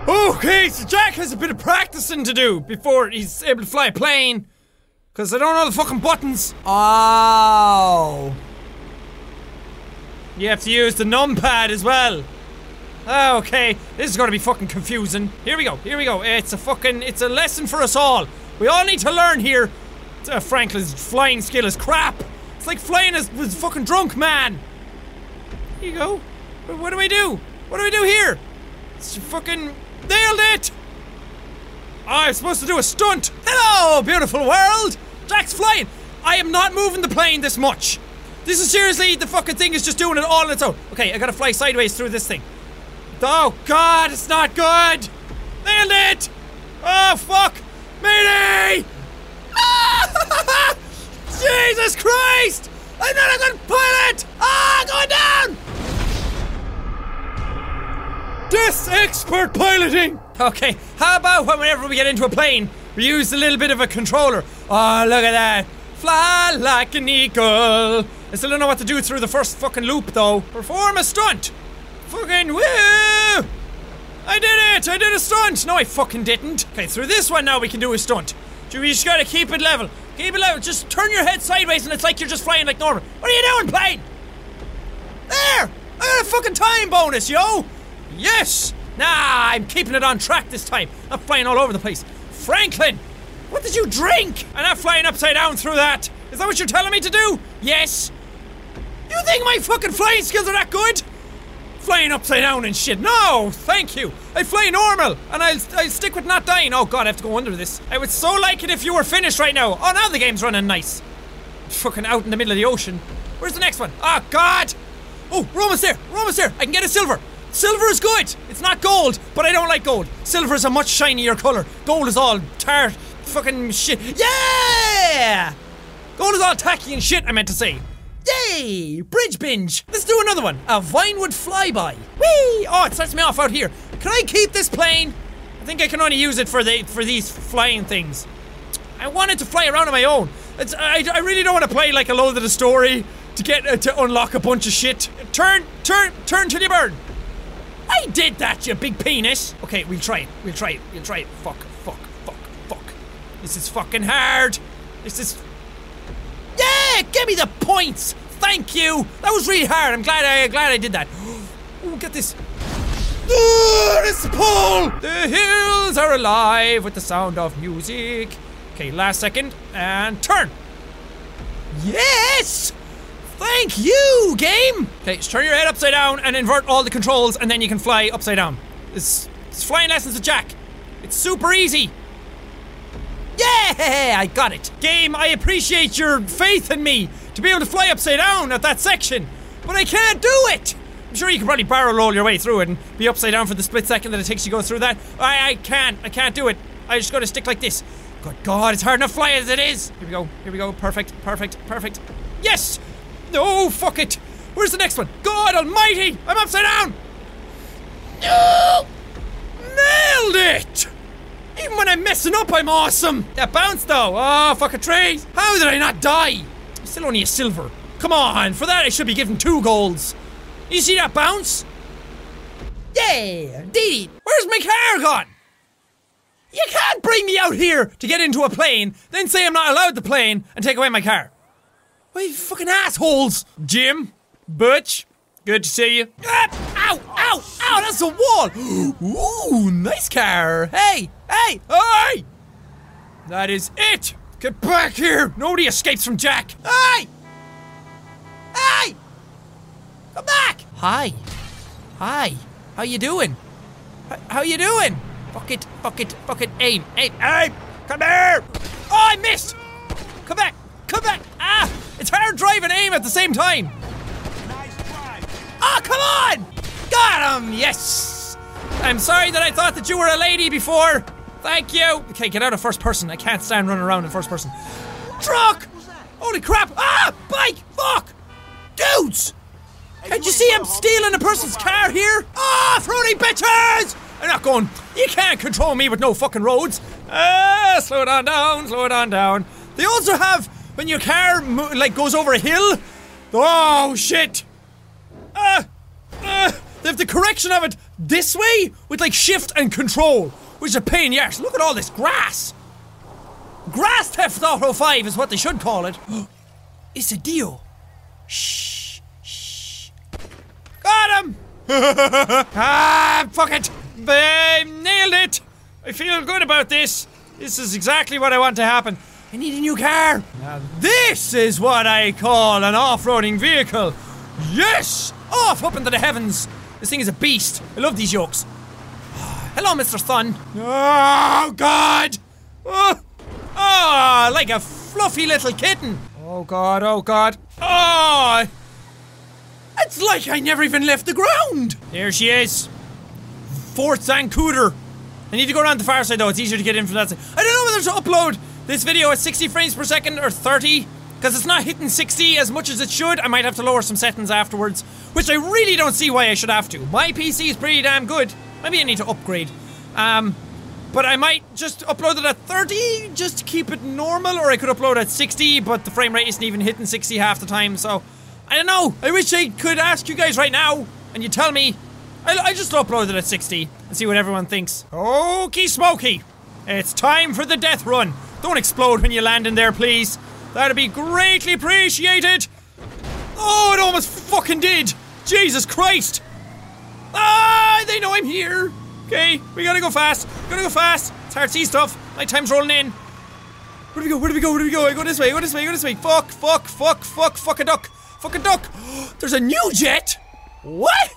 Okay, so Jack has a bit of practicing to do before he's able to fly a plane. Because I don't know the fucking buttons. Oh. You have to use the numpad as well. Okay, this is gonna be fucking confusing. Here we go, here we go. It's a fucking, it's a lesson for us all. We all need to learn here. Uh, Franklin's flying skill is crap. It's like flying as with fucking drunk man. Here you go. What, what do I do? What do I do here? It's fucking nailed it. I'm supposed to do a stunt. Hello, beautiful world. Jack's flying. I am not moving the plane this much. This is seriously the fucking thing is just doing it all on its own. Okay, I gotta fly sideways through this thing. Oh god, it's not good! Nailed it! Oh fuck! Mayday! Jesus Christ! I'm not a good pilot! Ah, going down! This expert piloting! Okay, how about whenever we get into a plane, we use a little bit of a controller? Oh, look at that! Fly like an eagle! I still don't know what to do through the first fucking loop though. Perform a stunt! Fucking woo! I did it! I did a stunt! No, I fucking didn't. Okay, through this one now we can do a stunt. You just gotta keep it level. Keep it level. Just turn your head sideways and it's like you're just flying like normal. What are you doing, plane? There! I got a fucking time bonus, yo! Yes! Nah, I'm keeping it on track this time. Not flying all over the place. Franklin! What did you drink? I'm not flying upside down through that. Is that what you're telling me to do? Yes. You think my fucking flying skills are that good? Flying upside down and shit. No, thank you. I fly normal, and I'll, I'll stick with not dying. Oh god, I have to go under this. I would so like it if you were finished right now. Oh, now the game's running nice. Fucking out in the middle of the ocean. Where's the next one? Oh god. Oh, almost there. Almost there. I can get a silver. Silver is good. It's not gold, but I don't like gold. Silver is a much shinier color. Gold is all tart, fucking shit. Yeah! Gold is all tacky and shit, I meant to say. Yay! Bridge binge. Let's do another one. A Vinewood flyby. Whee! Oh, it starts me off out here. Can I keep this plane? I think I can only use it for the for these flying things. I wanted to fly around on my own. It's, I, I really don't want to play like a load of the story to get uh, to unlock a bunch of shit. Turn, turn, turn till you burn. I did that, you big penis. Okay, we'll try it. We'll try it. We'll try it. Fuck, fuck, fuck, fuck. This is fucking hard. This is. Yeah, give me the points. Thank you. That was really hard. I'm glad I glad I did that. Oh, get this. Oh, it's the pull. The hills are alive with the sound of music. Okay, last second and turn. Yes. Thank you, game. Okay, just turn your head upside down and invert all the controls, and then you can fly upside down. It's, it's flying lessons with Jack. It's super easy. Yeah, I got it. Game, I appreciate your faith in me to be able to fly upside down at that section, but I can't do it. I'm sure you can probably barrel roll your way through it and be upside down for the split second that it takes you to go through that. I, I can't. I can't do it. I just gotta stick like this. Good God, it's hard enough fly as it is. Here we go. Here we go. Perfect. Perfect. Perfect. Yes! No, fuck it. Where's the next one? God almighty! I'm upside down! No! Nailed it! Even when I'm messing up, I'm awesome! That bounce though! Oh, fuck a tree! How did I not die? Still only a silver. Come on, for that I should be given two golds. You see that bounce? Yeah, indeed. Where's my car gone? You can't bring me out here to get into a plane, then say I'm not allowed the plane and take away my car. Why, you fucking assholes! Jim, Butch, good to see you. Ah, ow, ow, ow, that's a wall! Ooh, nice car. Hey, hey, hey! That is it! Get back here! Nobody escapes from Jack! Hey! Hey! Come back! Hi. Hi. How you doing? H- how you doing? Fuck it, fuck it, fuck it. Aim, aim, aim! Come here! Oh, I missed! Come back! Come back! Ah! It's hard drive and aim at the same time! Nice drive. Ah, come on! Got him! Yes! I'm sorry that I thought that you were a lady before. Thank you. Okay, get out of first person. I can't stand running around in first person. Truck! Holy crap! Ah! Bike! Fuck! Dudes! Can't you see I'm stealing a person's car here? Ah, fruity bitches! I'm not going. You can't control me with no fucking roads. Ah, slow it on down, slow it on down. They also have when your car like goes over a hill. Oh shit! Ah, ah, they have the correction of it this way with like shift and control, which is a pain arse. Look at all this grass. Grass Theft Auto 5 is what they should call it. it's a deal. Shh, shh. Got him! ah, fuck it! They nailed it! I feel good about this. This is exactly what I want to happen. I need a new car. Now, this is what I call an off roading vehicle. Yes! Off up into the heavens. This thing is a beast. I love these yokes. Hello, Mr. Sun. Oh, God! Oh, oh, like a fluffy little kitten. Oh, God, oh, God. Oh! It's like I never even left the ground. There she is. Fort Zancudo. I need to go around the far side though, it's easier to get in from that side. I don't know whether to upload this video at 60 frames per second or 30, because it's not hitting 60 as much as it should. I might have to lower some settings afterwards, which I really don't see why I should have to. My PC is pretty damn good. Maybe I need to upgrade. Um, but I might just upload it at 30 just to keep it normal, or I could upload at 60, but the frame rate isn't even hitting 60 half the time, so I don't know. I wish I could ask you guys right now, and you tell me. I, I just upload it at 60 and see what everyone thinks. Okey smoky. It's time for the death run. Don't explode when you land in there, please. That'd be greatly appreciated. Oh, it almost fucking did. Jesus Christ. Ah, they know I'm here. Okay, we gotta go fast. Gotta go fast. It's hard to see stuff. Night time's rolling in. Where do we go? Where do we go? Where do we go? I go this way. I go this way. I go this way. Fuck, fuck, fuck, fuck, fuck a duck. Fuck a duck. There's a new jet. What?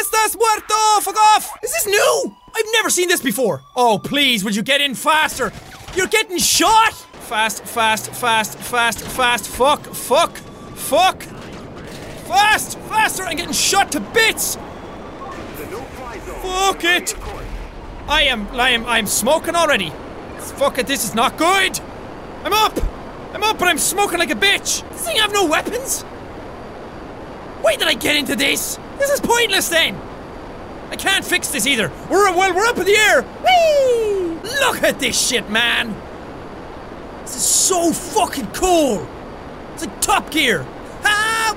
Estás muerto! Fuck off! Is this new? I've never seen this before. Oh, please, would you get in faster? You're getting shot! Fast, fast, fast, fast, fast. Fuck, fuck, fuck. Fast, faster! I'm getting shot to bits! Fuck it! I am, I am, I am smoking already. Fuck it, this is not good! I'm up! I'm up, but I'm smoking like a bitch! Does this thing have no weapons? Why did I get into this? This is pointless then! I can't fix this either. We're well, we're up in the air. Whee! Look at this shit, man. This is so fucking cool. It's like Top Gear.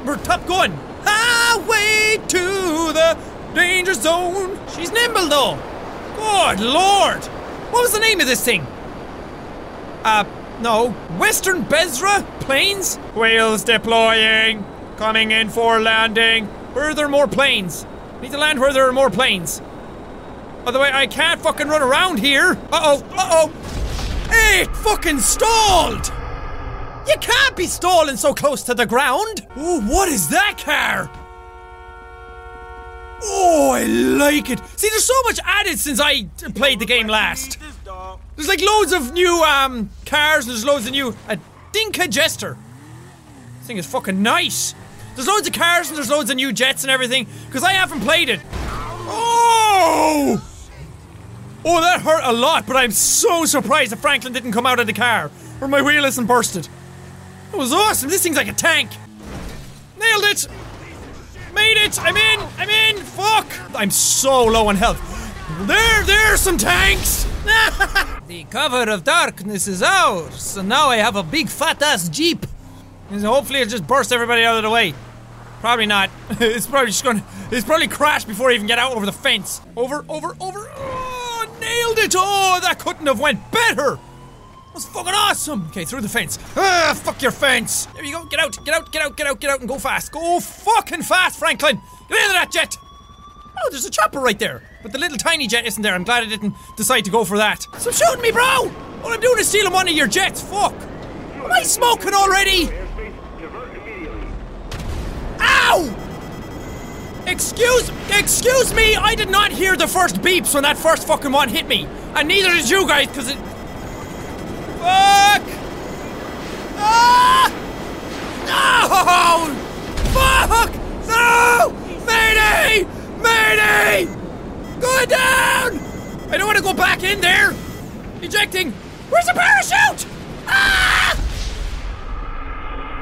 We're Top Gun. Highway to the danger zone. She's nimble though. Good lord. What was the name of this thing? Uh, no. Western Besra Planes? Wheels deploying. Coming in for landing. Where are more planes? Need to land where there are more planes. By the way, I can't fucking run around here. Uh oh, uh oh. It fucking stalled! You can't be stalling so close to the ground! Oh, what is that car? Oh, I like it. See, there's so much added since I played the game last. There's like loads of new um cars, and there's loads of new. A Dinka Jester. This thing is fucking nice. There's loads of cars and there's loads of new jets and everything, because I haven't played it. Oh! Oh, that hurt a lot, but I'm so surprised that Franklin didn't come out of the car, or my wheel isn't bursted. That was awesome. This thing's like a tank. Nailed it. Made it. I'm in. I'm in. Fuck. I'm so low on health. There, there's some tanks. the cover of darkness is ours, so now I have a big fat ass jeep. And hopefully it'll just burst everybody out of the way. Probably not. it's probably just gonna. It's probably crash before I even get out over the fence. Over, over, over. Oh, nailed it. Oh, that couldn't have went better. That was fucking awesome. Okay, through the fence. Ah, fuck your fence. There you go. Get out, get out, get out, get out, get out, and go fast. Go fucking fast, Franklin. Get into that jet. Oh, there's a chopper right there. But the little tiny jet isn't there. I'm glad I didn't decide to go for that. Stop shooting me, bro! All I'm doing is stealing one of your jets. Fuck. Am I smoking already? Ow! Excuse, excuse me, I did not hear the first beeps when that first fucking one hit me. And neither did you guys, because it... Fuck! Ah! No! Fuck! No! Mayday! Mayday! Go down! I don't want to go back in there! Ejecting! Where's the parachute? Ah!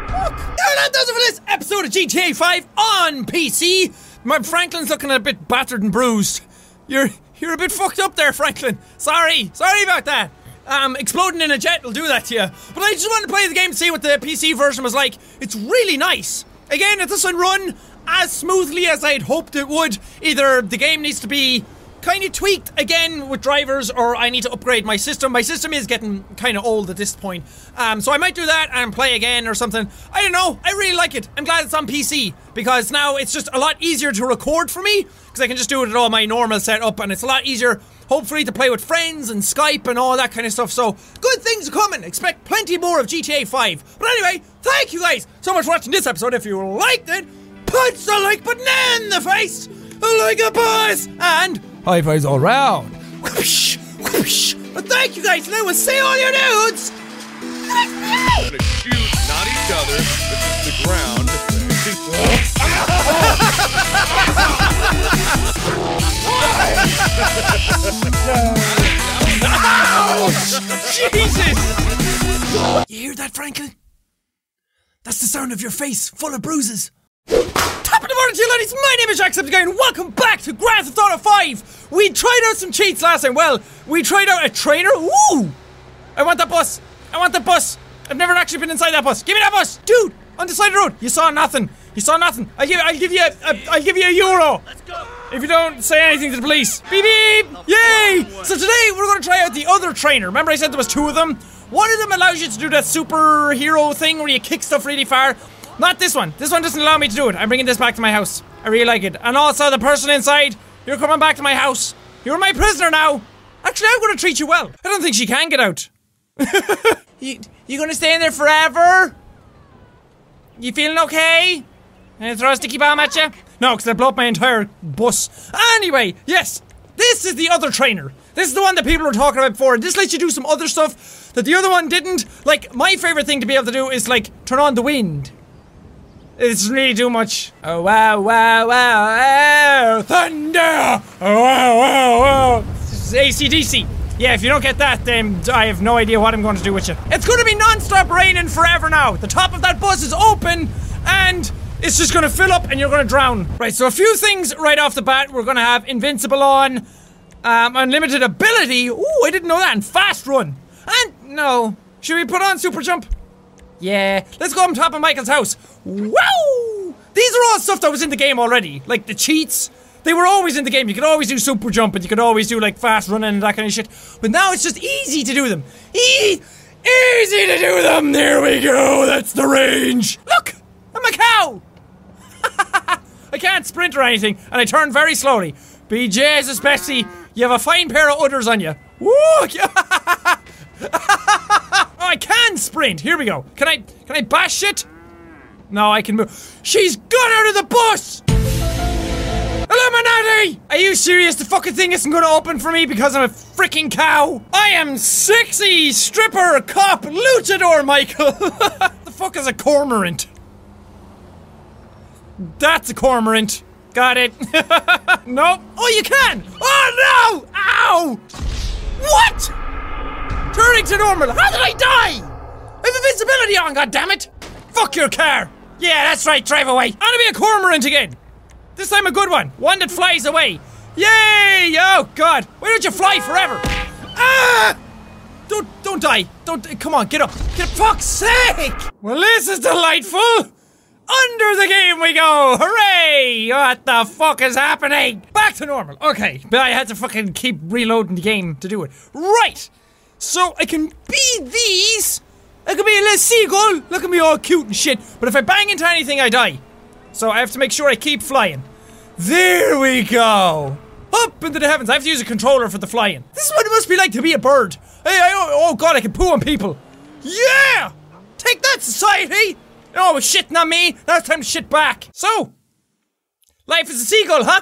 Fuck! No, that does it for this episode of GTA 5 on PC. My Franklin's looking a bit battered and bruised. You're you're a bit fucked up there, Franklin. Sorry, sorry about that. Um, exploding in a jet will do that to you. But I just wanted to play the game to see what the PC version was like. It's really nice. Again, it doesn't run as smoothly as I'd hoped it would. Either the game needs to be kind of tweaked again with drivers, or I need to upgrade my system. My system is getting kind of old at this point. Um, so I might do that and play again or something. I don't know. I really like it. I'm glad it's on PC because now it's just a lot easier to record for me because I can just do it at all my normal setup, and it's a lot easier. Hopefully to play with friends and Skype and all that kind of stuff. So good things are coming. Expect plenty more of GTA 5. But anyway, thank you guys so much for watching this episode. If you liked it, punch the like button in the face like a boss and high fives all round. Whoosh, whoosh. But thank you guys, and I will see all your dudes. We're gonna shoot not each other, but just the ground. Jesus! You hear that, Franklin? That's the sound of your face full of bruises. Top of the morning to you, ladies. My name is Jack Jacksepticeye, and welcome back to Grand Theft Auto 5. We tried out some cheats last time. Well, we tried out a trainer. Ooh! I want that bus. I want that bus. I've never actually been inside that bus. Give me that bus, dude. On the side of the road. You saw nothing. You saw nothing. I give. I'll give you. A, a, I'll give you a euro. Let's go. If you don't say anything to the police. Beep beep. Yay! So today we're going to try out the other trainer. Remember I said there was two of them. One of them allows you to do that superhero thing where you kick stuff really far. Not this one. This one doesn't allow me to do it. I'm bringing this back to my house. I really like it. And also the person inside. You're coming back to my house. You're my prisoner now. Actually, I'm to treat you well. I don't think she can get out. you you going to stay in there forever? You feeling okay? Can I throw a sticky bomb at you? No, because I blow up my entire bus. Anyway, yes, this is the other trainer. This is the one that people were talking about before. This lets you do some other stuff that the other one didn't. Like, my favorite thing to be able to do is, like, turn on the wind. It's really too much. Oh, wow, wow, wow, oh, thunder! Oh, wow, wow, wow. This is ACDC. Yeah, if you don't get that, then I have no idea what I'm going to do with you. It's going to be non-stop raining forever now. The top of that bus is open, and it's just to fill up, and you're to drown. Right, so a few things right off the bat. We're to have invincible on, um, unlimited ability. Ooh, I didn't know that. And fast run. And no, should we put on super jump? Yeah, let's go on top of Michael's house. Wow! These are all stuff that was in the game already, like the cheats. They were always in the game. You could always do super jump, and you could always do like fast running and that kind of shit. But now it's just easy to do them. E- easy to do them. There we go. That's the range. Look, I'm a cow. I can't sprint or anything, and I turn very slowly. BJ's especially, you have a fine pair of udders on you. Woo! oh, I can sprint. Here we go. Can I? Can I bash it? No, I can move. She's got out of the bus. Illuminati! Are you serious? The fucking thing isn't gonna open for me because I'm a freaking cow? I am sexy stripper cop luchador, Michael. the fuck is a cormorant? That's a cormorant. Got it. nope. Oh, you can. Oh no! Ow! What? Turning to normal. How did I die? I have invincibility on. God damn it! Fuck your car. Yeah, that's right. Drive away. I'm gonna be a cormorant again. This time a good one. One that flies away. Yay! Oh God! Why don't you fly forever? Ah! Don't don't die. Don't come on, get up. Get fuck's sake! Well this is delightful! Under the game we go! Hooray! What the fuck is happening? Back to normal. Okay, but I had to fucking keep reloading the game to do it. Right! So I can be these. I can be a little seagull. Look at me all cute and shit. But if I bang into anything, I die. So I have to make sure I keep flying. There we go. Up into the heavens. I have to use a controller for the flying. This is what it must be like to be a bird. Hey, I, oh, oh god, I can poo on people. Yeah! Take that, society! Oh, shitting on me. Now it's time to shit back. So, life is a seagull, huh?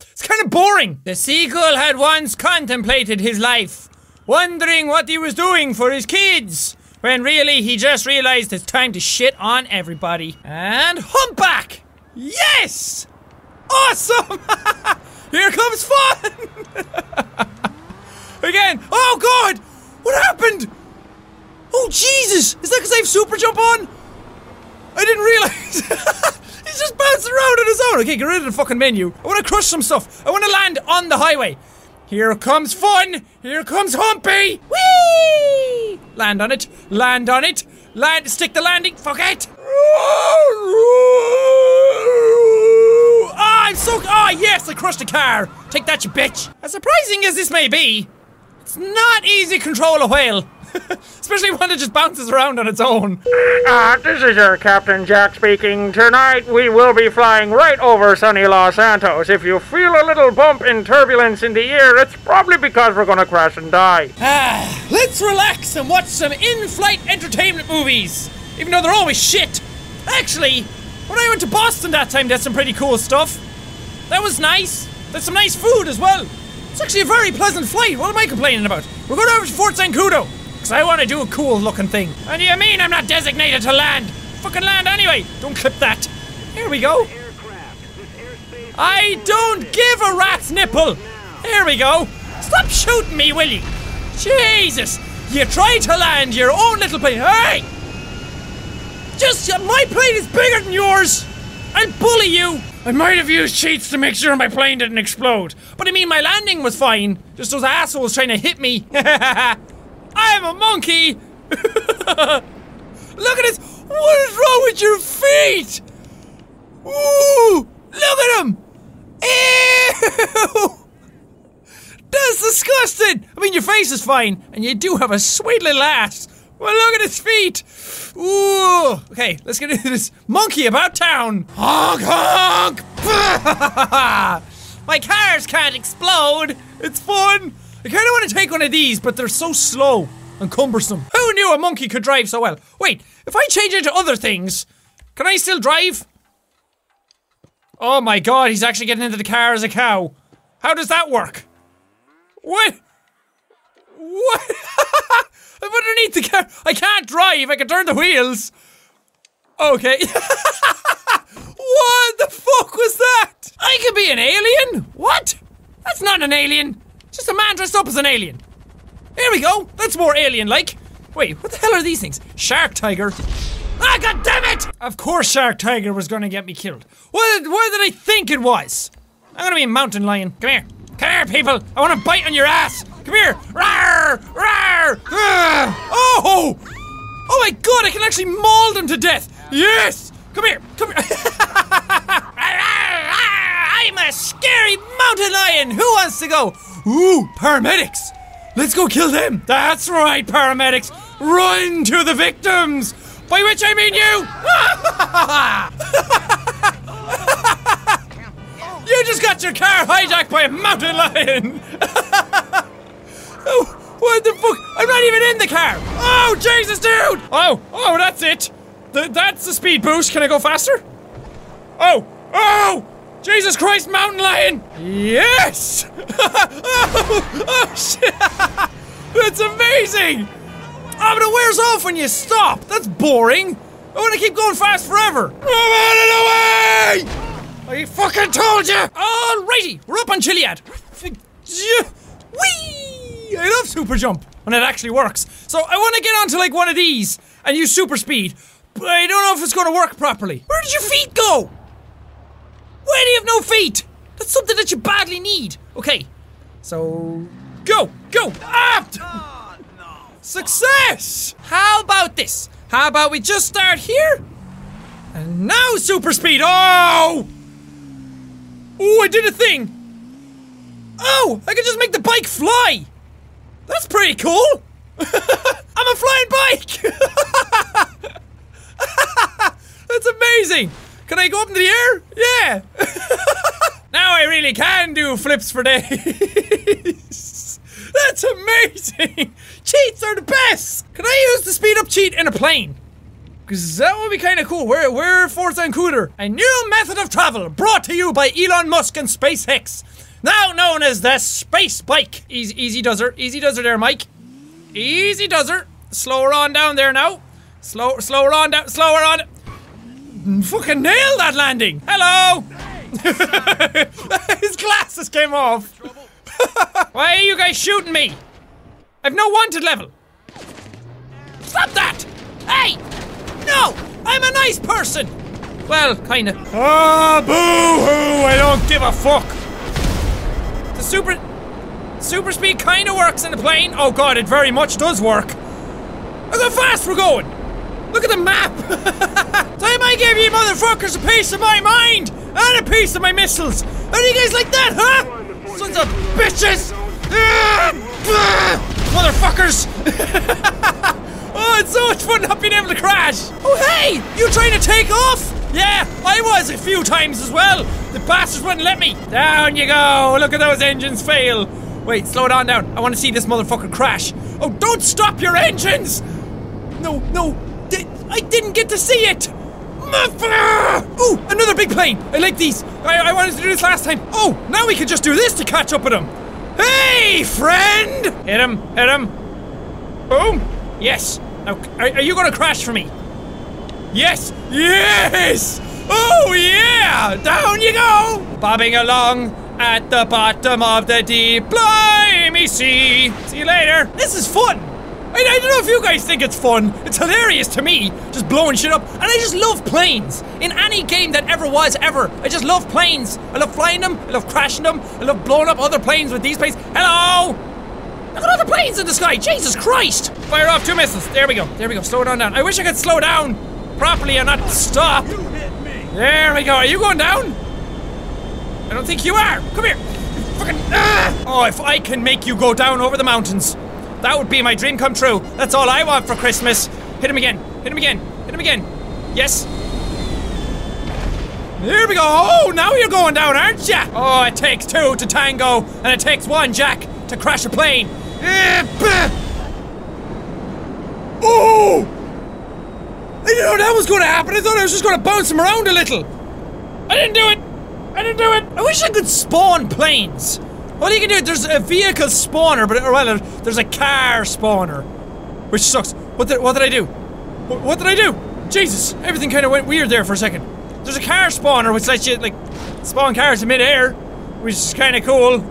It's kind of boring. The seagull had once contemplated his life, wondering what he was doing for his kids, when really he just realized it's time to shit on everybody. And humpback! Yes! Awesome! Here comes fun! Again! Oh god! What happened? Oh Jesus! Is that because I have super jump on? I didn't realize. He's just bouncing around on his own. Okay, get rid of the fucking menu. I want to crush some stuff. I want to land on the highway. Here comes fun. Here comes Humpy. Whee! Land on it. Land on it. Land. Stick the landing. Fuck it. Ah, I'm so. Ah, yes, I crushed a car. Take that, you bitch. As surprising as this may be, it's not easy to control a whale. Especially one that just bounces around on its own. Uh, this is your Captain Jack speaking. Tonight we will be flying right over sunny Los Santos. If you feel a little bump in turbulence in the air, it's probably because we're gonna crash and die. Ah, let's relax and watch some in-flight entertainment movies. Even though they're always shit. Actually, when I went to Boston that time, that's some pretty cool stuff. That was nice. There's some nice food as well. It's actually a very pleasant flight. What am I complaining about? We're going over to Fort Zancudo. Because I want to do a cool looking thing. And you mean I'm not designated to land? Fucking land anyway. Don't clip that. Here we go. I don't give a rat's nipple. Here we go. Stop shooting me, will you? Jesus. You try to land your own little plane. Hey! Just, uh, my plane is bigger than yours. I'll bully you. I might have used cheats to make sure my plane didn't explode. But I mean, my landing was fine. Just those assholes trying to hit me. I'm a monkey! Look at this! What is wrong with your feet? Ooh! Look at them! Ew! That's disgusting! I mean, your face is fine, and you do have a sweet little ass. Well, look at his feet! Ooh! Okay, let's get into this monkey about town. Honk honk! My cars can't explode! It's fun! I kinda wanna take one of these, but they're so slow and cumbersome. Who knew a monkey could drive so well? Wait, if I change into other things, can I still drive? Oh my god, he's actually getting into the car as a cow. How does that work? What? What? I'm underneath the car. I can't drive. I can turn the wheels. Okay. what the fuck was that? I could be an alien? What? That's not an alien. Just a man dressed up as an alien. Here we go. That's more alien-like. Wait, what the hell are these things? Shark Tiger. Ah, god damn it! Of course Shark Tiger was gonna get me killed. What, what did I think it was? I'm gonna be a mountain lion. Come here. Come here, people. I wanna bite on your ass. Come here. Rawr! Rawr! Ah! Oh! Oh my god, I can actually maul them to death. Yes! Come here. Come here. I'm a scary mountain lion. Who wants to go? Ooh, paramedics. Let's go kill them. That's right, paramedics. Run to the victims. By which I mean you. you just got your car hijacked by a mountain lion. oh, what the fuck? I'm not even in the car. Oh, Jesus, dude. Oh, oh, that's it. Th- that's the speed boost. Can I go faster? Oh, oh. Jesus Christ, mountain lion! Yes! oh, oh, shit! That's amazing! Oh, but it wears off when you stop! That's boring! I want to keep going fast forever. I'm out of the way! I fucking told you! Alrighty, we're up on Chiliad. Whee! I love super jump when it actually works. So I want to get onto like one of these and use super speed, but I don't know if it's going to work properly. Where did your feet go? Why do you have no feet? That's something that you badly need. Okay, so go, go. Ah! Success! How about this? How about we just start here? And now super speed. Oh! Oh, I did a thing. Oh, I can just make the bike fly. That's pretty cool. I'm a flying bike. That's amazing. Can I go up in the air? Yeah. now I really can do flips for days. That's amazing. Cheats are the best. Can I use the speed up cheat in a plane? Cause that would be kind of cool. We're we're Forza and Cooler, a new method of travel brought to you by Elon Musk and SpaceX, now known as the Space Bike. Easy, easy does her, easy does her there, Mike. Easy does her. Slow her on down there now. Slow, slow her on down. Slow her on. Fucking nail that landing. Hello. His glasses came off. Why are you guys shooting me? I've no wanted level. Stop that! Hey! No! I'm a nice person! Well, kinda. Ah, boo hoo! I don't give a fuck! The super. Super speed kinda works in the plane. Oh god, it very much does work. Look how fast we're going! Look at the map! Time I gave you motherfuckers a piece of my mind! And a piece of my missiles! How do you guys like that, huh? Sons of bitches! Motherfuckers! oh, it's so much fun not being able to crash! Oh, hey! You trying to take off? Yeah, I was a few times as well. The bastards wouldn't let me. Down you go. Look at those engines fail. Wait, slow on down. I want to see this motherfucker crash. Oh, don't stop your engines! No, no, I didn't get to see it. Ooh, another big plane. I like these. I, I wanted to do this last time. Oh, now we can just do this to catch up with him. Hey, friend! Hit him, hit him. Boom. Yes. Now, are, are you going to crash for me? Yes! Yes! Oh yeah! Down you go! Bobbing along at the bottom of the deep, blimey sea. See you later. This is fun. I, I don't know if you guys think it's fun. It's hilarious to me, just blowing shit up. And I just love planes. In any game that ever was, ever. I just love planes. I love flying them. I love crashing them. I love blowing up other planes with these planes. Hello! Look at all the planes in the sky. Jesus Christ! Fire off two missiles. There we go. There we go. Slow it on down. I wish I could slow down properly and not stop. You hit me! There we go. Are you going down? I don't think you are. Come here. Fucking. Ah! Oh, if I can make you go down over the mountains, that would be my dream come true. That's all I want for Christmas. Hit him again. Hit him again. Hit him again. Yes. There we go. Oh, now you're going down, aren't ya? Oh, it takes two to tango, and it takes one, Jack, to crash a plane. Eh. Oh! I didn't know that was going to happen. I thought I was just going to bounce him around a little. I didn't do it. I didn't do it. I wish I could spawn planes. What you can do? There's a vehicle spawner, but well, there's a car spawner, which sucks. What did what did I do? What, what did I do? Jesus, everything kind of went weird there for a second. There's a car spawner which lets you like spawn cars in midair, which is kind of cool.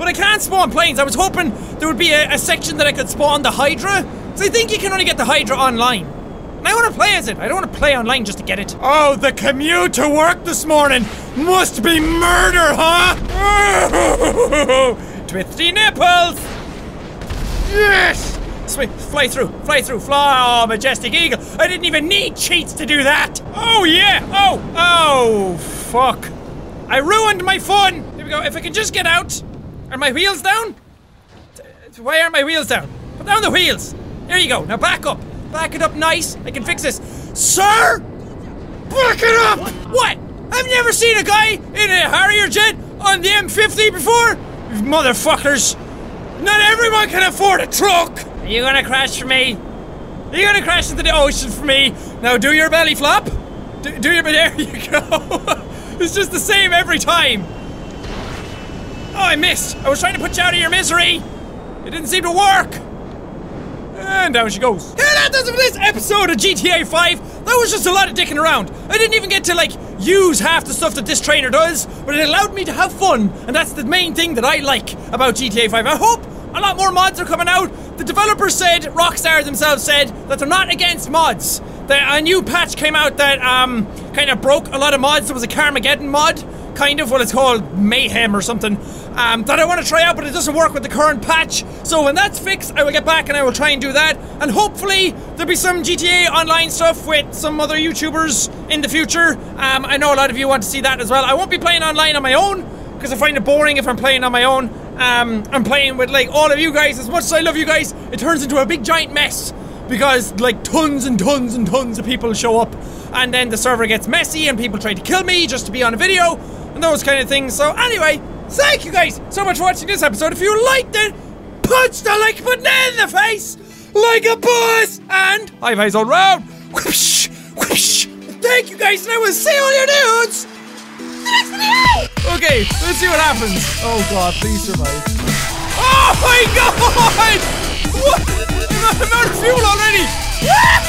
but I can't spawn planes. I was hoping there would be a, a section that I could spawn the Hydra. So I think you can only get the Hydra online. And I want to play as it. I don't want to play online just to get it. Oh, the commute to work this morning must be murder, huh? Twisty nipples. Yes. Sweet, fly through, fly through, fly, oh, majestic eagle. I didn't even need cheats to do that. Oh yeah. Oh, oh, fuck. I ruined my fun. Here we go. If I can just get out. Are my wheels down? Why aren't my wheels down? Put down the wheels. There you go. Now back up. Back it up nice. I can fix this. Sir! Back it up! What? I've never seen a guy in a Harrier jet on the M50 before? Motherfuckers! Not everyone can afford a truck! Are you gonna crash for me? Are you gonna crash into the ocean for me? Now do your belly flop. Do, do your there you go. it's just the same every time. Oh, I missed. I was trying to put you out of your misery. It didn't seem to work. And down she goes. Yeah, that does it for this episode of GTA 5. That was just a lot of dicking around. I didn't even get to, like, use half the stuff that this trainer does, but it allowed me to have fun, and that's the main thing that I like about GTA 5. I hope a lot more mods are coming out. The developers said, Rockstar themselves said, that they're not against mods. That a new patch came out that um, kind of broke a lot of mods. There was a Carmageddon mod, kind of what it's called, Mayhem or something, um, that I want to try out, but it doesn't work with the current patch. So when that's fixed, I will get back and I will try and do that. And hopefully there'll be some GTA Online stuff with some other YouTubers in the future. Um, I know a lot of you want to see that as well. I won't be playing online on my own because I find it boring if I'm playing on my own. Um, I'm playing with like all of you guys. As much as I love you guys, it turns into a big giant mess because like tons and tons and tons of people show up, and then the server gets messy and people try to kill me just to be on a video and those kind of things. So anyway, thank you guys so much for watching this episode. If you liked it, punch the like button in the face like a boss and high fives all round. Whoosh, whoosh. Thank you guys, and I will see all your dudes. Okay, let's see what happens. Oh god, please survive. Oh my god! What? I'm fuel already! that?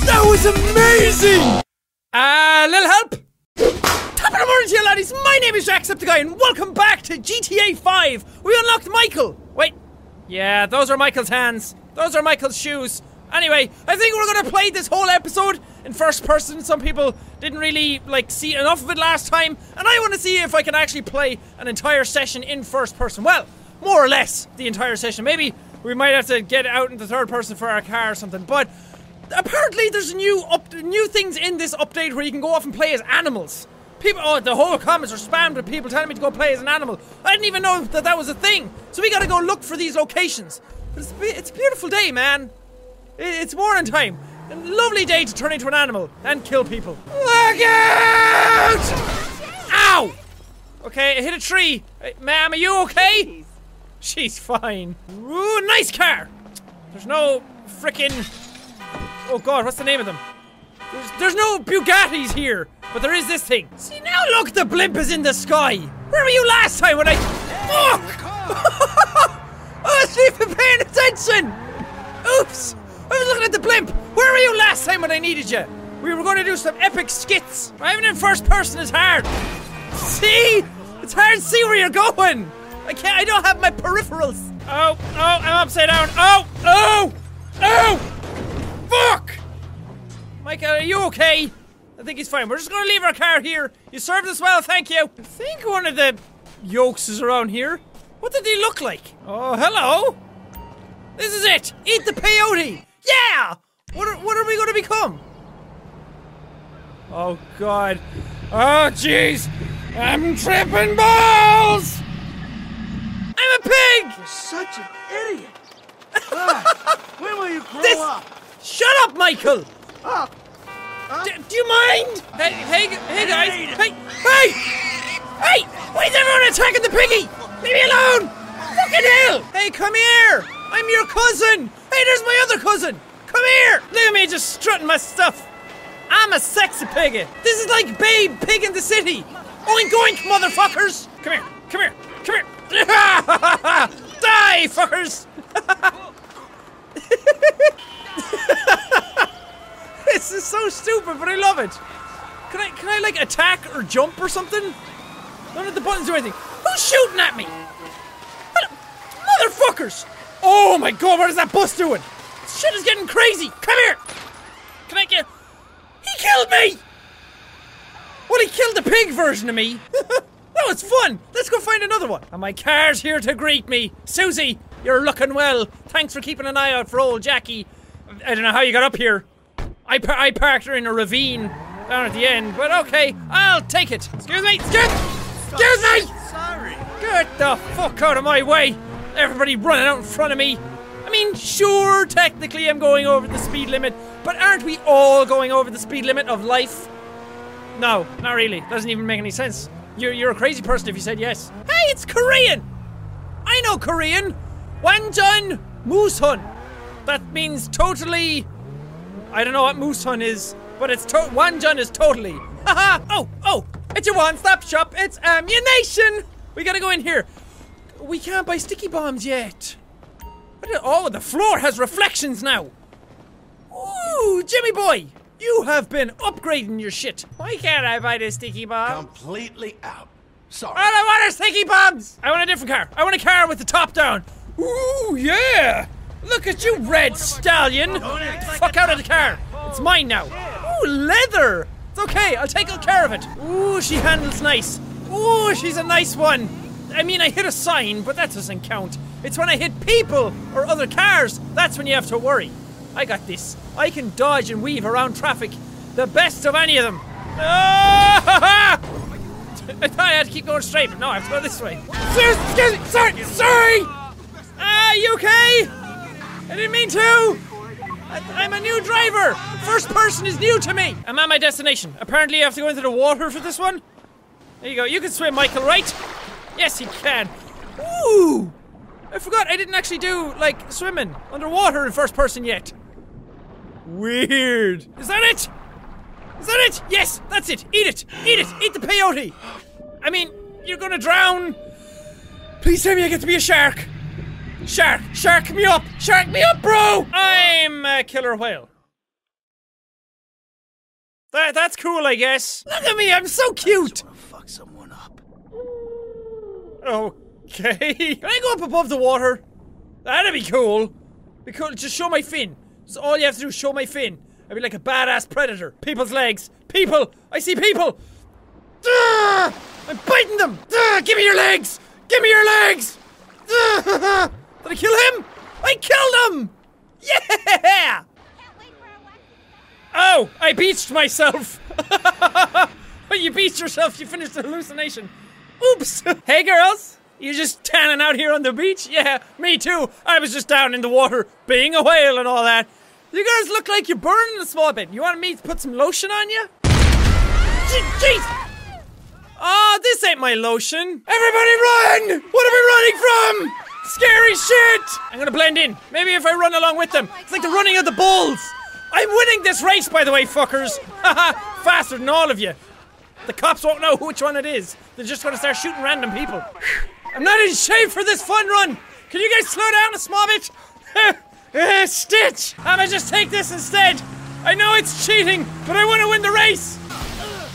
That was amazing! A little help? Top of the morning to you laddies, my name is Jacksepticeye and welcome back to GTA 5! We unlocked Michael! Wait, yeah, those are Michael's hands. Those are Michael's shoes. Anyway, I think we're gonna play this whole episode in first person. Some people didn't really like see enough of it last time, and I want to see if I can actually play an entire session in first person. Well, more or less the entire session. Maybe we might have to get out in the third person for our car or something. But apparently, there's new up new things in this update where you can go off and play as animals. People, oh, the whole comments are spammed with people telling me to go play as an animal. I didn't even know that that was a thing. So we gotta go look for these locations. But it's, a it's a beautiful day, man. It's morning time. A lovely day to turn into an animal and kill people. Look out! Ow! Okay, I hit a tree. Hey, ma'am, are you okay? She's fine. Ooh, nice car. There's no frickin' Oh god, what's the name of them? There's, there's no Bugattis here, but there is this thing. See now, look, the blimp is in the sky. Where were you last time when I? Fuck! I wasn't even paying attention. Oops! I was looking at the blimp. Where were you last time when I needed you? We were going to do some epic skits. Driving in first person is hard. See? It's hard to see where you're going. I can't. I don't have my peripherals. Oh, oh, I'm upside down. Oh, oh, oh! Fuck! Michael, are you okay? I think he's fine. We're just gonna leave our car here. You served us well, thank you. I think one of the yokes is around here. What did he look like? Oh, hello. This is it. Eat the peyote. Yeah. What are, what are we gonna become? Oh God. Oh jeez. I'm tripping balls. I'm a pig. You're such an idiot. Ah, when will you grow This- up? Shut up, Michael. Ah, D- do you mind? Hey, hey, hey, guys! Hey, hey, hey! Why is everyone attacking the piggy? Leave me alone! Fucking hell! Hey, come here! I'm your cousin. Hey, there's my other cousin. Come here! Look at me just strutting my stuff. I'm a sexy piggy. This is like Babe Pig in the City. Oink oink, motherfuckers! Come here, come here, come here! Die, fuckers! this is so stupid, but I love it. Can I, can I like attack or jump or something? None of the buttons do anything. Who's shooting at me? Motherfuckers! Oh my god, what is that bus doing? Shit is getting crazy. Come here. Can I get? He killed me. Well, he killed the pig version of me. that was fun. Let's go find another one. And my car's here to greet me. Susie, you're looking well. Thanks for keeping an eye out for old Jackie. I don't know how you got up here. I, par- I parked her in a ravine down at the end, but okay, I'll take it. Excuse me. Excuse, excuse me. sorry. Get the fuck out of my way! Everybody running out in front of me. I mean, sure, technically I'm going over the speed limit, but aren't we all going over the speed limit of life? No, not really. Doesn't even make any sense. You're, you're a crazy person if you said yes. Hey, it's Korean! I know Korean! Wanjun Moosun. That means totally. I don't know what Moosun is, but it's to- Wanjun is totally. Haha! oh, oh! It's your one stop shop. It's ammunition! We gotta go in here. We can't buy sticky bombs yet. Oh, the floor has reflections now. Ooh, Jimmy boy, you have been upgrading your shit. Why can't I buy the sticky bomb? Completely out. Sorry. I don't want a sticky bombs. I want a different car. I want a car with the top down. Ooh, yeah. Look at you, red stallion. Get the fuck out of the car. It's mine now. Ooh, leather. It's okay. I'll take good care of it. Ooh, she handles nice. Ooh, she's a nice one. I mean, I hit a sign, but that doesn't count. It's when I hit people or other cars. That's when you have to worry. I got this. I can dodge and weave around traffic. The best of any of them. Ah! I thought I had to keep going straight, but no, I have to go this way. Sir, excuse me, sorry, sorry! Ah, you okay? I didn't mean to! I, I'm a new driver! First person is new to me! I'm at my destination. Apparently, you have to go into the water for this one. There you go. You can swim, Michael, right? Yes, you can. Ooh! I forgot I didn't actually do, like, swimming underwater in first person yet. Weird. Is that it? Is that it? Yes, that's it. Eat it. Eat it. Eat the peyote. I mean, you're gonna drown. Please tell me I get to be a shark. Shark, shark me up. Shark me up, bro. I'm a killer whale. That, that's cool, I guess. Look at me, I'm so cute. Fuck someone up. Okay. Can I go up above the water? That'd be cool. Be cool. Just show my fin. So all you have to do is show my fin. I'd be like a badass predator. People's legs. People. I see people. Ah! I'm biting them. Ah! Give me your legs. Give me your legs. Ah! Did I kill him? I killed him. Yeah. Oh, I beached myself. When you beached yourself, you finished the hallucination. Oops. hey, girls. You just tanning out here on the beach? Yeah, me too. I was just down in the water, being a whale and all that. You guys look like you're burning a small bit. You want me to put some lotion on you? Je- Jeez! Oh, ah, this ain't my lotion. Everybody run! What are we running from? Scary shit! I'm gonna blend in. Maybe if I run along with them. It's like the running of the bulls. I'm winning this race, by the way, fuckers. Haha, faster than all of you. The cops won't know which one it is. They're just gonna start shooting random people. I'm not in shape for this fun run. Can you guys slow down a small bit? Uh, Stitch! I'ma just take this instead. I know it's cheating, but I want to win the race.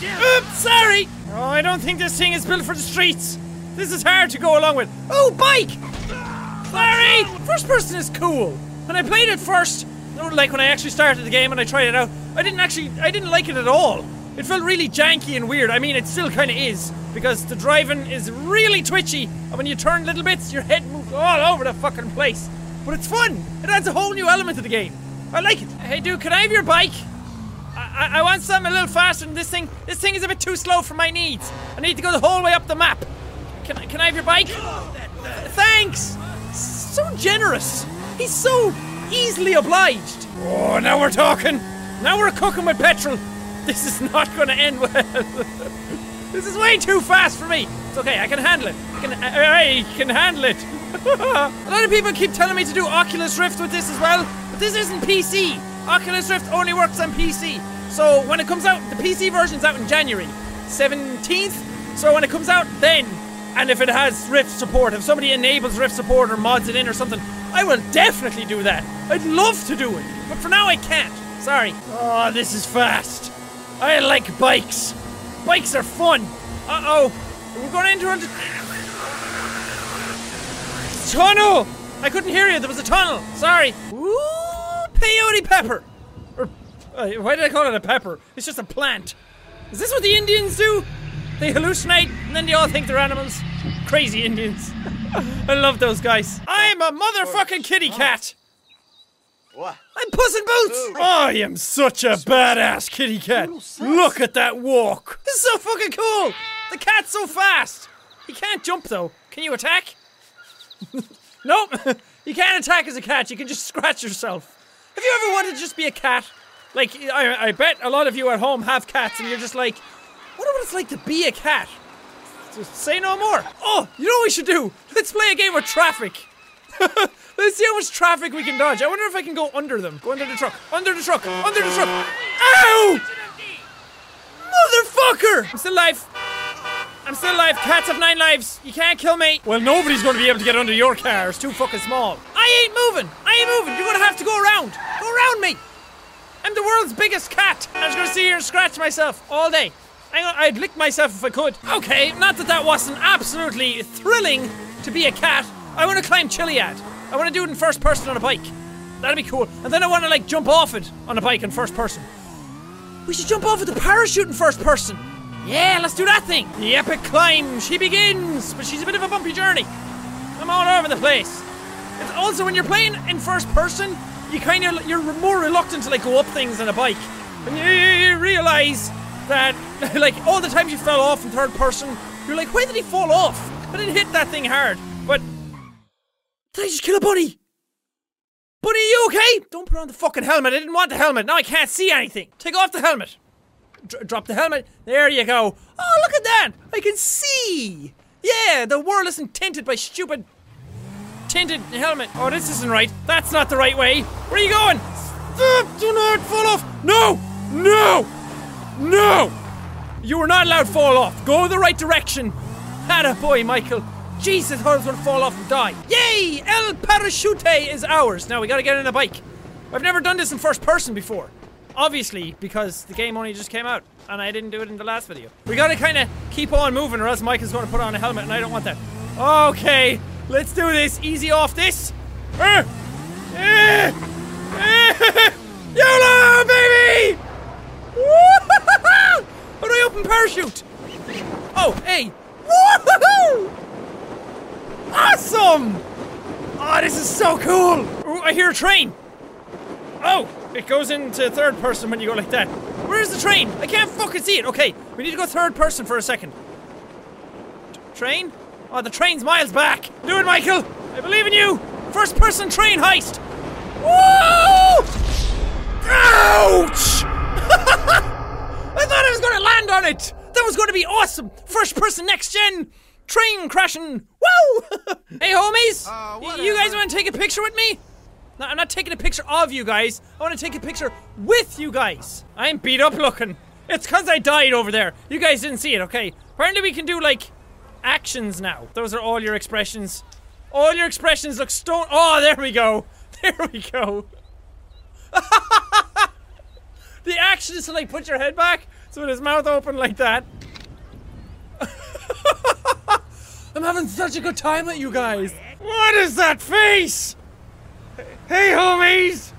Oops, sorry. Oh, I don't think this thing is built for the streets. This is hard to go along with. Oh, bike! Sorry! First person is cool. When I played it first, like when I actually started the game and I tried it out, I didn't actually, I didn't like it at all. It felt really janky and weird. I mean, it still kind of is, because the driving is really twitchy, and when you turn little bits, your head moves all over the fucking place. But it's fun. It adds a whole new element to the game. I like it. Hey, dude, can I have your bike? I, I, I want something a little faster than this thing. This thing is a bit too slow for my needs. I need to go the whole way up the map. Can, I- can I have your bike? Thanks. So generous. He's so easily obliged. Oh, now we're talking. Now we're cooking with petrol. This is not going to end well. this is way too fast for me. It's okay. I can handle it. I can. I can handle it. A lot of people keep telling me to do Oculus Rift with this as well, but this isn't PC. Oculus Rift only works on PC. So when it comes out, the PC version's out in January 17th. So when it comes out then, and if it has Rift support, if somebody enables Rift support or mods it in or something, I will definitely do that. I'd love to do it, but for now I can't. Sorry. Oh, this is fast. I like bikes. Bikes are fun. Uh oh. We're going into tunnel. I couldn't hear you. There was a tunnel. Sorry. Ooh, peyote pepper. Or uh, why did I call it a pepper? It's just a plant. Is this what the Indians do? They hallucinate and then they all think they're animals. Crazy Indians. I love those guys. I'm a motherfucking kitty cat. What? I'm Puss in Boots! I am such a badass kitty cat. Look at that walk. This is so fucking cool. The cat's so fast. He can't jump though. Can you attack? nope. you can't attack as a cat. You can just scratch yourself. Have you ever wanted to just be a cat? Like, I, I bet a lot of you at home have cats and you're just like, wonder what it's like to be a cat. Just say no more. Oh, you know what we should do? Let's play a game of traffic. Let's see how much traffic we can dodge. I wonder if I can go under them. Go under the truck. Under the truck. Under the truck. Ow! Motherfucker! I'm still alive. I'm still alive. Cats have nine lives. You can't kill me. Well, nobody's going to be able to get under your car. It's too fucking small. I ain't moving. I ain't moving. You're going to have to go around. Go around me. I'm the world's biggest cat. I'm just going to sit here and scratch myself all day. I- I'd lick myself if I could. Okay, not that that wasn't absolutely thrilling to be a cat. I want to climb Chiliad. I want to do it in first person on a bike. That'd be cool. And then I want to like jump off it on a bike in first person. We should jump off with a parachute in first person. Yeah, let's do that thing. The epic climb, she begins, but she's a bit of a bumpy journey. I'm all over the place. It's also when you're playing in first person, you kind of you're more reluctant to like go up things on a bike, and you, you, realize that like all the times you fell off in third person, you're like, why did he fall off? I didn't hit that thing hard, but did I just kill a bunny? Bunny, you okay? Don't put on the fucking helmet. I didn't want the helmet. Now I can't see anything. Take off the helmet. Dr- drop the helmet. There you go. Oh, look at that. I can see. Yeah, the world isn't tinted by stupid tinted helmet. Oh, this isn't right. That's not the right way. Where are you going? Stop! Do not fall off. No! No! No! You were not allowed to fall off. Go the right direction. Atta boy, Michael. Jesus, going to fall off and die. Yay! El Parachute is ours. Now we gotta get on a bike. I've never done this in first person before. Obviously, because the game only just came out and I didn't do it in the last video. We gotta kind of keep on moving or else Mike is to put on a helmet and I don't want that. Okay, let's do this. Easy off this. Eh, eh, eh, YOLO, baby! Do I open parachute? Oh, hey. Woo-hoo-hoo! Awesome! Oh, this is so cool! Ooh, I hear a train. Oh, it goes into third person when you go like that. Where's the train? I can't fucking see it. Okay, we need to go third person for a second. T- train? Oh, the train's miles back. Do it, Michael. I believe in you. First person train heist. Woo! Ouch! I thought I was going to land on it. That was going to be awesome. First person next gen train crashing. Woo! hey, homies. Y- you guys want to take a picture with me? I'm not taking a picture of you guys. I want to take a picture with you guys. I'm beat up looking. It's because I died over there. You guys didn't see it, okay? Apparently, we can do like actions now. Those are all your expressions. All your expressions look stone. Oh, there we go. There we go. the action is to like put your head back, so with his mouth open like that. I'm having such a good time with you guys. What is that face? Hey, homies!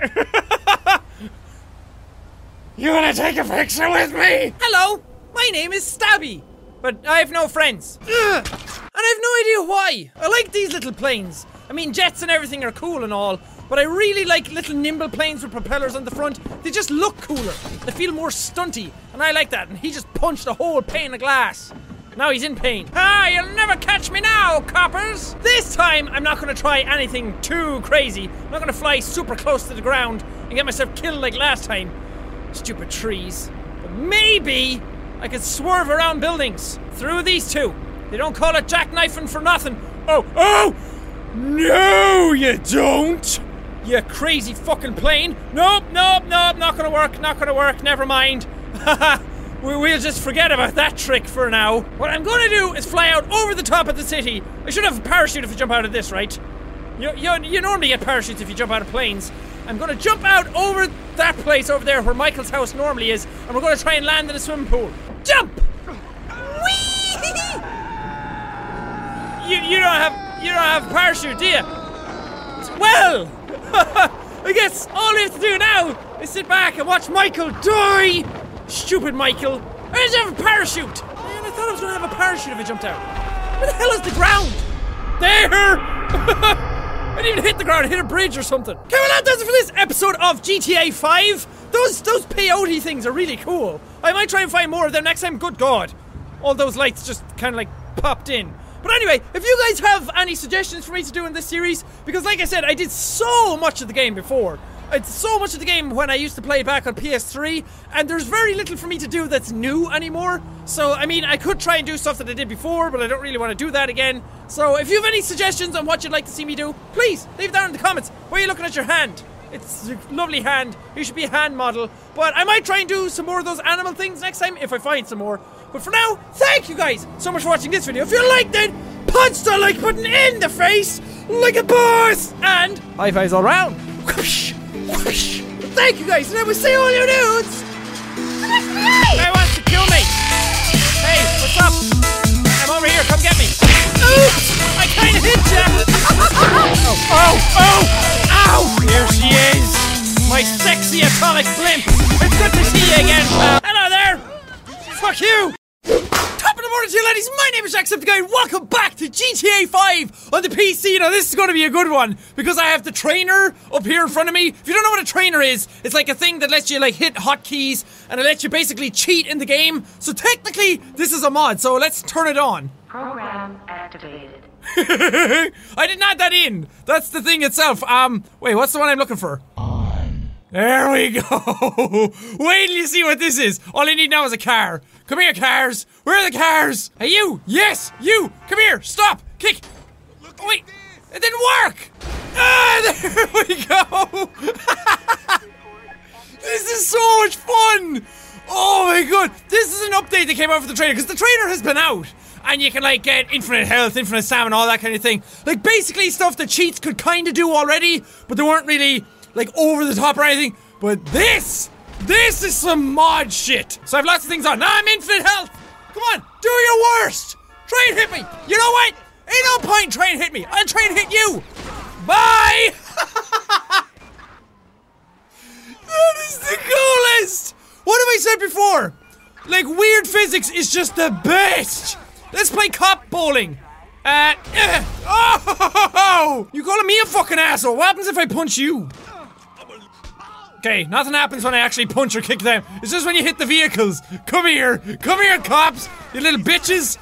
you wanna take a picture with me? Hello, my name is Stabby, but I have no friends. Ugh. And I have no idea why. I like these little planes. I mean, jets and everything are cool and all, but I really like little nimble planes with propellers on the front. They just look cooler. They feel more stunty, and I like that. And he just punched a whole pane of glass. Now he's in pain. Ah, you'll never catch me now, coppers! This time, I'm not gonna try anything too crazy. I'm not gonna fly super close to the ground and get myself killed like last time. Stupid trees. But maybe I could swerve around buildings through these two. They don't call it jackknifing for nothing. Oh, oh! No, you don't! You crazy fucking plane! Nope, nope, nope, not gonna work, not gonna work, never mind. Haha. We- We'll just forget about that trick for now. What I'm going to do is fly out over the top of the city. I should have a parachute if I jump out of this, right? You, you, you normally get parachutes if you jump out of planes. I'm going to jump out over that place over there where Michael's house normally is, and we're going to try and land in a swimming pool. Jump! Whee! You, you don't have you don't have a parachute, do you? Well, I guess all we have to do now is sit back and watch Michael die. Stupid Michael! I didn't have a parachute! Man, I thought I was gonna have a parachute if I jumped out. Where the hell is the ground? There! I didn't even hit the ground, I hit a bridge or something. Okay, well that does it for this episode of GTA 5. Those those peyote things are really cool. I might try and find more of them next time, good god. All those lights just kinda like popped in. But anyway, if you guys have any suggestions for me to do in this series, because like I said, I did so much of the game before. It's so much of the game when I used to play back on PS3, and there's very little for me to do that's new anymore. So, I mean, I could try and do stuff that I did before, but I don't really want to do that again. So, if you have any suggestions on what you'd like to see me do, please leave it down in the comments. Why are you looking at your hand? It's a lovely hand. You should be a hand model. But I might try and do some more of those animal things next time if I find some more. But for now, thank you guys so much for watching this video. If you liked it, punch the like button in the face like a boss, and high fives all around. Whoosh, whoosh. Thank you guys, and I will see all you dudes. Who wants to kill me? Hey, what's up? I'm over here. Come get me. Oops! I kind of hit you. oh, oh, oh! Ow! Here she is, my sexy atomic blimp. It's good to see you again, pal. Hello there. Fuck you. Top of the morning to you, ladies. My name is Jacksepticeye, and welcome back to GTA 5 on the PC. Now, this is going to be a good one because I have the trainer up here in front of me. If you don't know what a trainer is, it's like a thing that lets you like hit hotkeys and it lets you basically cheat in the game. So technically, this is a mod. So let's turn it on. Program activated. I didn't add that in. That's the thing itself. Um, wait, what's the one I'm looking for? On. There we go. Wait till you see what this is. All I need now is a car. Come here, cars. Where are the cars? Hey, you. Yes, you. Come here. Stop. Kick. Oh, wait. It didn't work. Ah, there we go. this is so much fun. Oh my god. This is an update that came out for the trainer because the trainer has been out and you can like get infinite health, infinite stamina, all that kind of thing. Like basically stuff that cheats could kind of do already, but they weren't really like over the top or anything. But this, this is some mod shit. So I have lots of things on. Now I'm infinite health. Come on, do your worst. Try and hit me. You know what? Ain't no point trying to hit me. I'll try and hit you. Bye. that is the coolest. What have I said before? Like weird physics is just the best. Let's play cop bowling. Uh, uh, oh! You calling me a fucking asshole? What happens if I punch you? Okay, nothing happens when I actually punch or kick them. It's just when you hit the vehicles. Come here, come here, cops, you little bitches.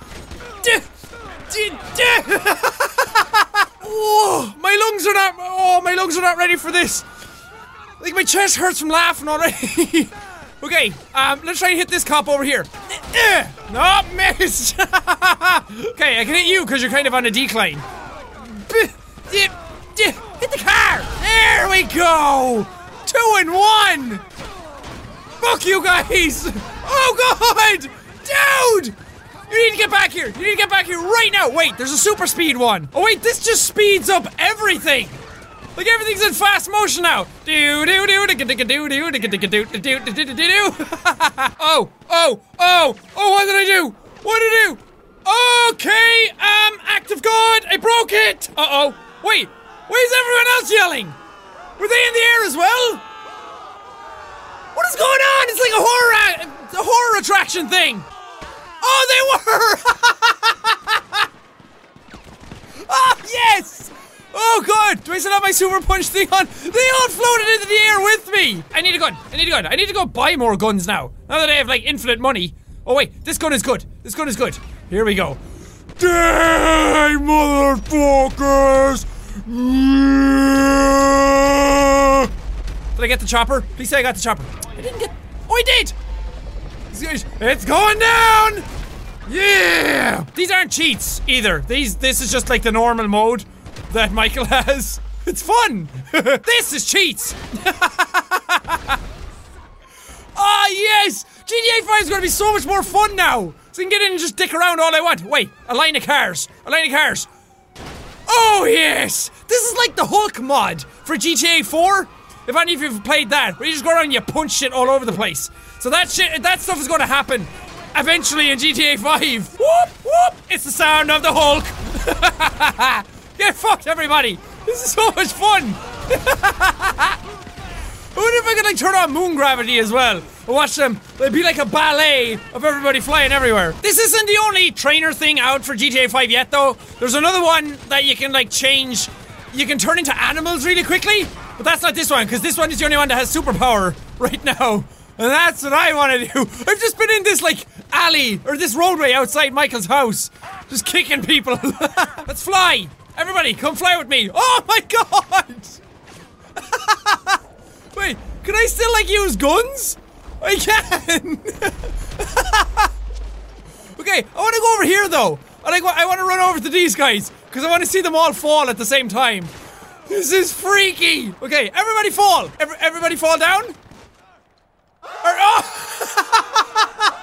Oh, my lungs are not. Oh, my lungs are not ready for this. Like my chest hurts from laughing already. okay, um, let's try and hit this cop over here. No, missed. okay, I can hit you because you're kind of on a decline. Hit the car. There we go. Two and one. Fuck you guys. Oh god, dude. You need to get back here. You need to get back here right now. Wait, there's a super speed one. Oh wait, this just speeds up everything. Like everything's in fast motion now. Do do do do do do do do do do do do do do do. Oh oh oh oh! What did I do? What did I do? Okay, um, act of God, I broke it. Uh oh. Wait, why is everyone else yelling? Were they in the air as well? What is going on? It's like a horror, a horror attraction thing. Oh, they were. oh yes. Oh god! Do I still have my super punch thing on? They all floated into the air with me! I need a gun. I need a gun. I need to go buy more guns now. Now that I have like infinite money. Oh wait, this gun is good. This gun is good. Here we go. Die, motherfuckers! Did I get the chopper? Please say I got the chopper. I didn't get. Oh, I did! It's going down! Yeah! These aren't cheats either. These this is just like the normal mode that Michael has. It's fun! this is cheats! Ah, yes! GTA 5 is going to be so much more fun now! So I can get in and just dick around all I want. Wait, a line of cars. A line of cars. Oh, yes! This is like the Hulk mod for GTA 4. If any of you have played that, where you just go around and you punch shit all over the place. So that shit, that stuff is to happen eventually in GTA 5. Whoop, whoop! It's the sound of the Hulk! Get fucked, everybody! This is so much fun! I wonder if I could like turn on moon gravity as well. Watch them. It'd be like a ballet of everybody flying everywhere. This isn't the only trainer thing out for GTA 5 yet, though. There's another one that you can like change. You can turn into animals really quickly, but that's not this one because this one is the only one that has superpower right now. And that's what I want to do. I've just been in this like alley or this roadway outside Michael's house, just kicking people. Let's fly. Everybody, come fly with me. Oh my god! Wait, can I still like use guns? I can. okay, I want to go over here though. I like. I want to run over to these guys because I want to see them all fall at the same time. This is freaky. Okay, everybody fall. Every, everybody fall down. Or, oh!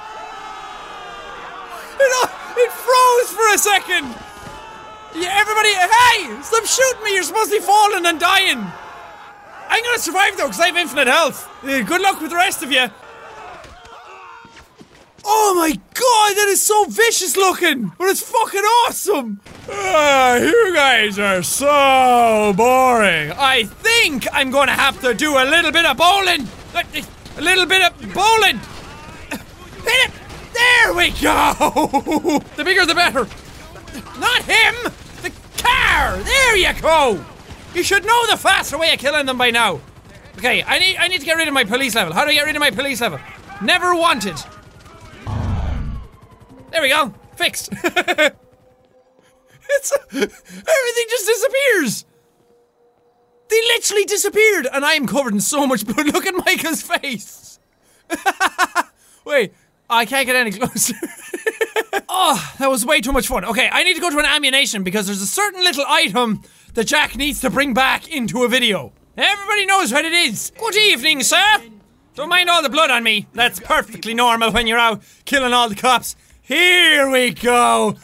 just for a second. Yeah, everybody, hey, stop shooting me. You're supposed to be falling and dying. I'm gonna survive though, because I have infinite health. Uh, good luck with the rest of you. Oh my god, that is so vicious looking, but it's fucking awesome. Ah, you guys are so boring. I think I'm gonna have to do a little bit of bowling. A little bit of bowling. Hit it. There we go. the bigger the better. Not him. The car. There you go. You should know the faster way of killing them by now. Okay, I need I need to get rid of my police level. How do I get rid of my police level? Never wanted. There we go. Fixed. it's uh, everything just disappears. They literally disappeared, and I am covered in so much blood. Look at Michael's face. Wait, I can't get any closer. oh, that was way too much fun. Okay, I need to go to an ammunition because there's a certain little item that Jack needs to bring back into a video. Everybody knows what it is. Good evening, sir. Don't mind all the blood on me. That's perfectly normal when you're out killing all the cops. Here we go.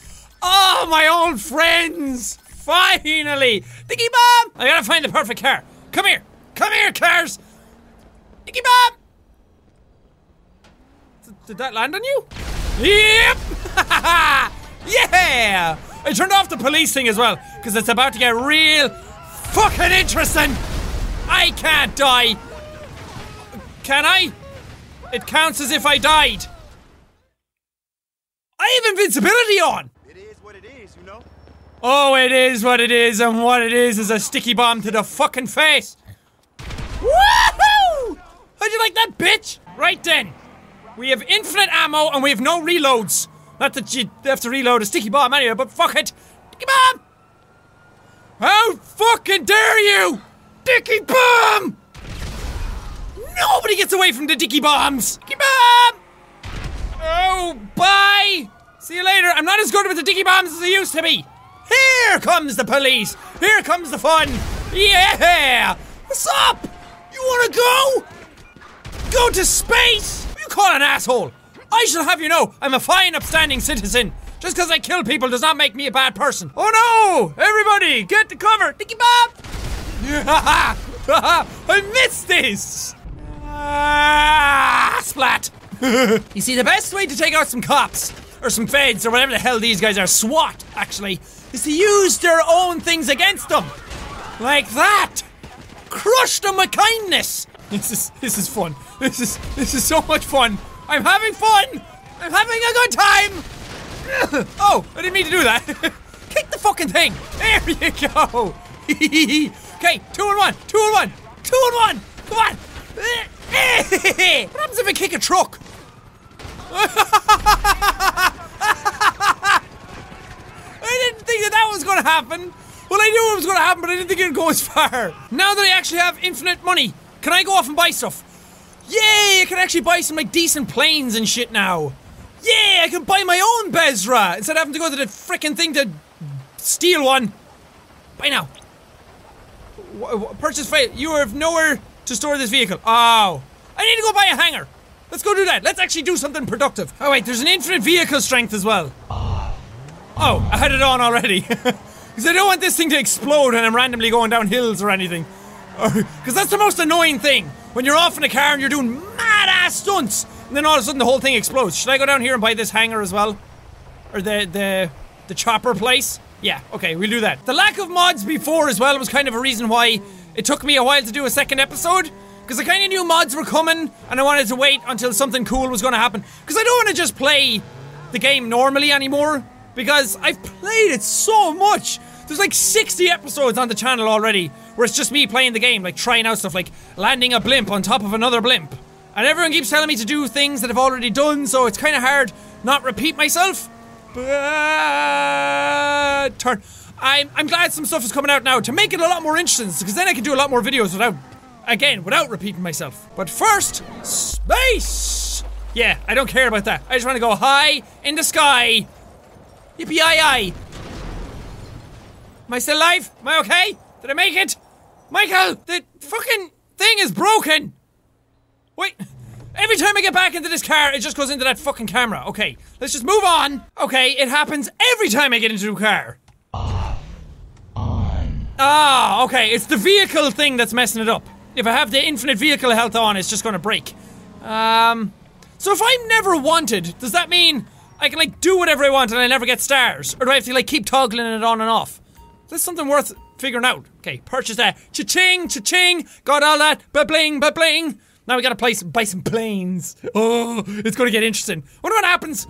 Oh, my old friends. Finally. Dicky Bob. I gotta find the perfect car. Come here. Come here, cars. Dicky Bob. Did that land on you? Yep! yeah! I turned off the police thing as well, because it's about to get real fucking interesting! I can't die! Can I? It counts as if I died. I have invincibility on! It is what it is, you know? Oh, it is what it is, and what it is is a sticky bomb to the fucking face! Woohoo! How'd you like that, bitch? Right then. We have infinite ammo and we have no reloads. Not that you have to reload a sticky bomb anyway, but fuck it. Sticky bomb! How fucking dare you! Dicky bomb! Nobody gets away from the dicky bombs! Dicky bomb! Oh, bye! See you later. I'm not as good with the dicky bombs as I used to be. Here comes the police. Here comes the fun. Yeah! What's up? You wanna go? Go to space? You call an asshole? I shall have you know, I'm a fine, upstanding citizen. Just because I kill people does not make me a bad person. Oh no! Everybody, get to cover! Dicky Bob! I missed this! Ah, splat! you see, the best way to take out some cops, or some feds, or whatever the hell these guys are, SWAT, actually, is to use their own things against them. Like that! Crush them with kindness! This is this is fun. This is this is so much fun. I'm having fun! I'm having a good time! oh, I didn't mean to do that. Kick the fucking thing! There you go! okay, two and one, two and one, two and one! Come on! what happens if I kick a truck? I didn't think that that was going to happen. Well, I knew it was going to happen, but I didn't think it would go as far. Now that I actually have infinite money, can I go off and buy stuff? Yay! I can actually buy some like decent planes and shit now. Yeah, I can buy my own Besra instead of having to go to the frickin' thing to steal one. Buy now. W- w- purchase fail. You have nowhere to store this vehicle. Oh, I need to go buy a hangar. Let's go do that. Let's actually do something productive. Oh wait, there's an infinite vehicle strength as well. Oh, I had it on already. Because I don't want this thing to explode when I'm randomly going down hills or anything. Because that's the most annoying thing. When you're off in a car and you're doing mad ass stunts, and then all of a sudden the whole thing explodes. Should I go down here and buy this hangar as well? Or the the the chopper place? Yeah, okay, we'll do that. The lack of mods before as well was kind of a reason why it took me a while to do a second episode. Because I kind of knew mods were coming, and I wanted to wait until something cool was going to happen. Because I don't want to just play the game normally anymore. Because I've played it so much. There's like 60 episodes on the channel already where it's just me playing the game, like trying out stuff like landing a blimp on top of another blimp. And everyone keeps telling me to do things that I've already done, so it's kind of hard not repeat myself. But turn. I'm, I'm glad some stuff is coming out now to make it a lot more interesting, because then I can do a lot more videos without, again, without repeating myself. But first, space! Yeah, I don't care about that. I just want to go high in the sky. Yippee yi Am I still alive? Am I okay? Did I make it? Michael, the fucking thing is broken! Wait, Every time I get back into this car, it just goes into that fucking camera. Okay, let's just move on. Okay, it happens every time I get into a car. Ah, okay, it's the vehicle thing that's messing it up. If I have the infinite vehicle health on, it's just gonna break. Um, so if I'm never wanted, does that mean I can like do whatever I want and I never get stars? Or do I have to like keep toggling it on and off? Is That's something worth figuring out. Okay, purchase that. Cha-ching, cha-ching, got all that, ba-bling, ba-bling. Now we gotta play some, buy some planes. Oh, it's gonna get interesting. Wonder what happens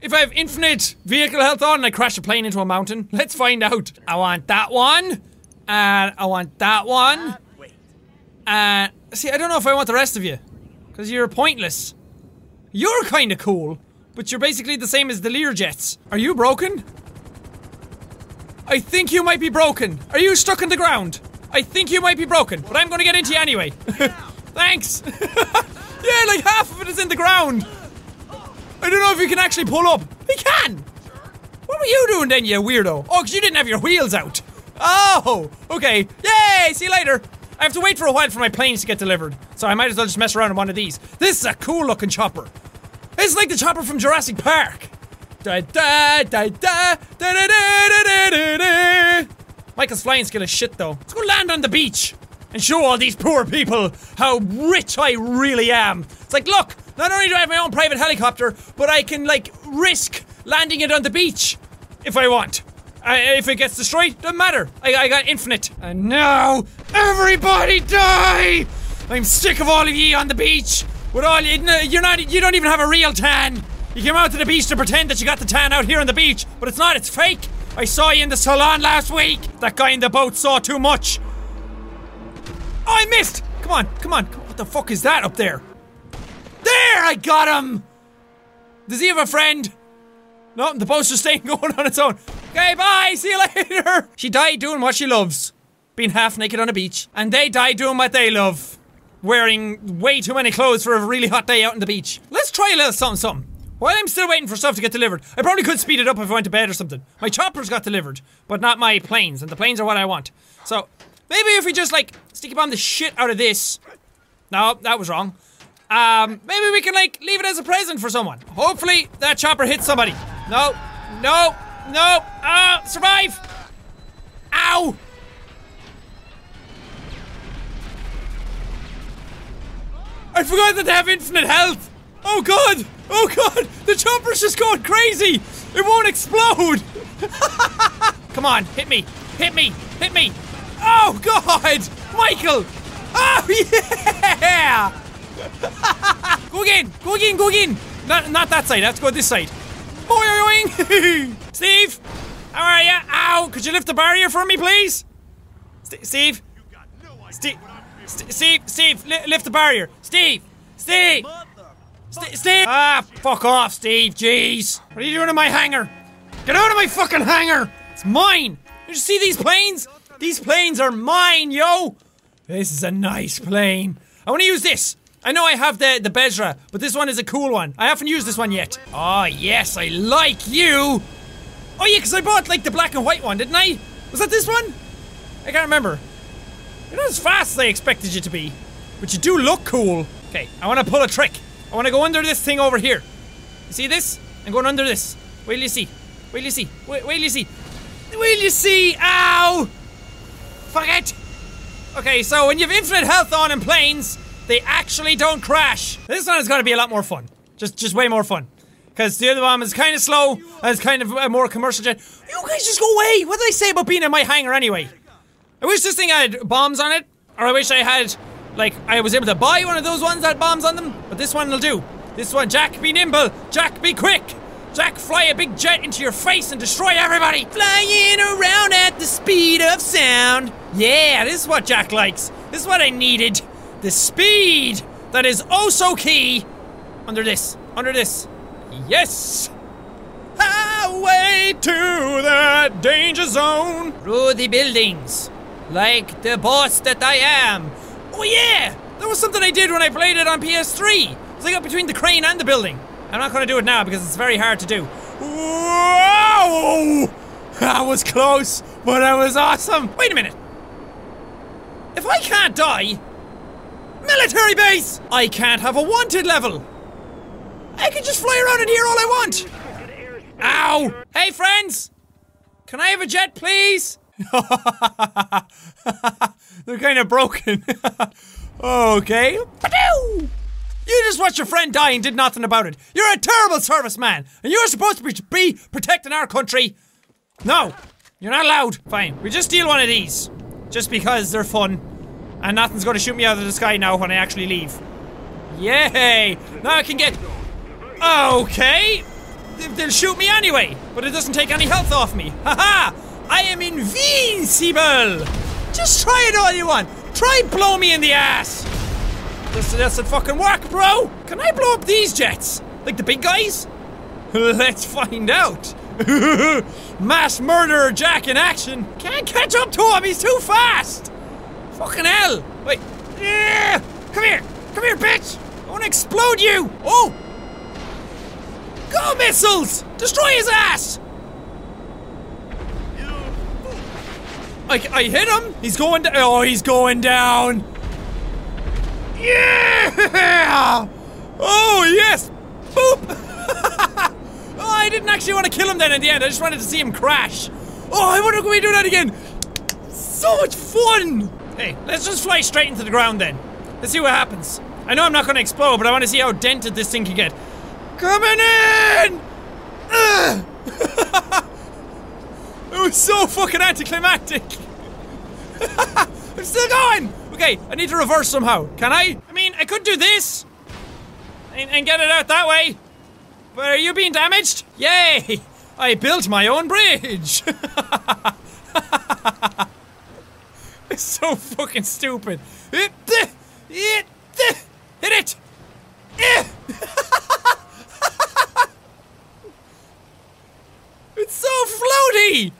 if I have infinite vehicle health on and I crash a plane into a mountain. Let's find out. I want that one. And I want that one. And see, I don't know if I want the rest of you. Because you're pointless. You're kinda cool, but you're basically the same as the Learjets. Are you broken? I think you might be broken. Are you stuck in the ground? I think you might be broken, but I'm gonna get into you anyway. Thanks. yeah, like half of it is in the ground. I don't know if you can actually pull up. We can. What were you doing then, you weirdo? Oh, because you didn't have your wheels out. Oh, okay. Yay! See you later. I have to wait for a while for my planes to get delivered, so I might as well just mess around in one of these. This is a cool looking chopper. It's like the chopper from Jurassic Park. Da da da da da da da da da da. Michael's flying skill is shit though. Let's go land on the beach and show all these poor people how rich I really am. It's like, look, not only do I have my own private helicopter, but I can like risk landing it on the beach if I want. I, if it gets destroyed, doesn't matter. I, I got infinite. And now, everybody die! I'm sick of all of ye on the beach. With all you, you're not, you don't even have a real tan. You came out to the beach to pretend that you got the tan out here on the beach, but it's not. It's fake. I saw you in the salon last week. That guy in the boat saw too much. Oh, I missed. Come on, come on. What the fuck is that up there? There, I got him. Does he have a friend? No, the boat's just staying going on its own. Okay, bye. See you later. She died doing what she loves, being half naked on a beach, and they die doing what they love, wearing way too many clothes for a really hot day out on the beach. Let's try a little something, something. While I'm still waiting for stuff to get delivered, I probably could speed it up if I went to bed or something. My choppers got delivered, but not my planes, and the planes are what I want. So maybe if we just like stick sticky bomb the shit out of this. No, that was wrong. Um, maybe we can like leave it as a present for someone. Hopefully that chopper hits somebody. No, no, no. Ah, survive. Ow. I forgot that they have infinite health. Oh god. Oh god. The chopper's just going crazy. It won't explode. Come on, hit me. Hit me. Hit me. Oh god. Michael. Oh yeah. go again! Go again! Go again! Not, not that side. Let's go this side. Boing! Steve, how are you? Ow! Could you lift the barrier for me, please? St- Steve. Steve. St- Steve. Steve. Li- lift the barrier. Steve. Steve. St- Steve. Ah, fuck off, Steve. Jeez. What are you doing in my hangar? Get out of my fucking hangar! It's mine. Did you see these planes? These planes are mine, yo. This is a nice plane. I want to use this. I know I have the, the Besra, but this one is a cool one. I haven't used this one yet. Oh, yes, I like you. Oh, yeah, because I bought, like, the black and white one, didn't I? Was that this one? I can't remember. You're not as fast as I expected you to be, but you do look cool. Okay, I want to pull a trick. I want to go under this thing over here. You see this? I'm going under this. Wait you see. Wait you see. Wait, wait you see. Wait till you see. Ow! Fuck it! Okay, so when you have infinite health on in planes, they actually don't crash. This one is going to be a lot more fun. Just, just way more fun. Because the other one is kind of slow, and it's kind of a more commercial jet. You guys just go away! What did I say about being in my hangar anyway? I wish this thing had bombs on it, or I wish I had, like, I was able to buy one of those ones that had bombs on them, but this one will do. This one, Jack, be nimble! Jack, be quick! Jack, fly a big jet into your face and destroy everybody! Flying around at the speed of sound! Yeah, this is what Jack likes. This is what I needed. The speed that is oh so key. Under this, under this. Yes! Highway to the danger zone! Through the buildings. Like the boss that I am. Oh yeah! That was something I did when I played it on PS3. So I got between the crane and the building. I'm not gonna do it now because it's very hard to do. Whoa! That was close, but that was awesome. Wait a minute. If I can't die, Military base! I can't have a wanted level! I can just fly around in here all I want! Ow! Hey friends! Can I have a jet, please? They're kind of broken. okay. You just watched your friend die and did nothing about it. You're a terrible serviceman, and you're supposed to be, be protecting our country. No, you're not allowed. Fine, we just steal one of these, just because they're fun, and nothing's going to shoot me out of the sky now when I actually leave. Yay! Now I can get. Okay, They- they'll shoot me anyway, but it doesn't take any health off me. Haha! I am invincible. Just try it all you want. Try blow me in the ass. This doesn't fucking work, bro! Can I blow up these jets? Like the big guys? Let's find out. Mass murderer Jack in action. Can't catch up to him, he's too fast! Fucking hell! Wait. Yeah! Come here! Come here, bitch! I wanna explode you! Oh! Go missiles! Destroy his ass! I, I hit him! He's going down. Oh, he's going down! Yeah! Oh, yes! Boop! oh, I didn't actually want to kill him then in the end. I just wanted to see him crash. Oh, I wonder if we do that again. So much fun! Hey, let's just fly straight into the ground then. Let's see what happens. I know I'm not going to explode, but I want to see how dented this thing can get. Coming in! It was so fucking anticlimactic. I'm still going! Okay, I need to reverse somehow. Can I? I mean, I could do this and, and get it out that way. But are you being damaged? Yay! I built my own bridge! it's so fucking stupid. Hit it! It's so floaty!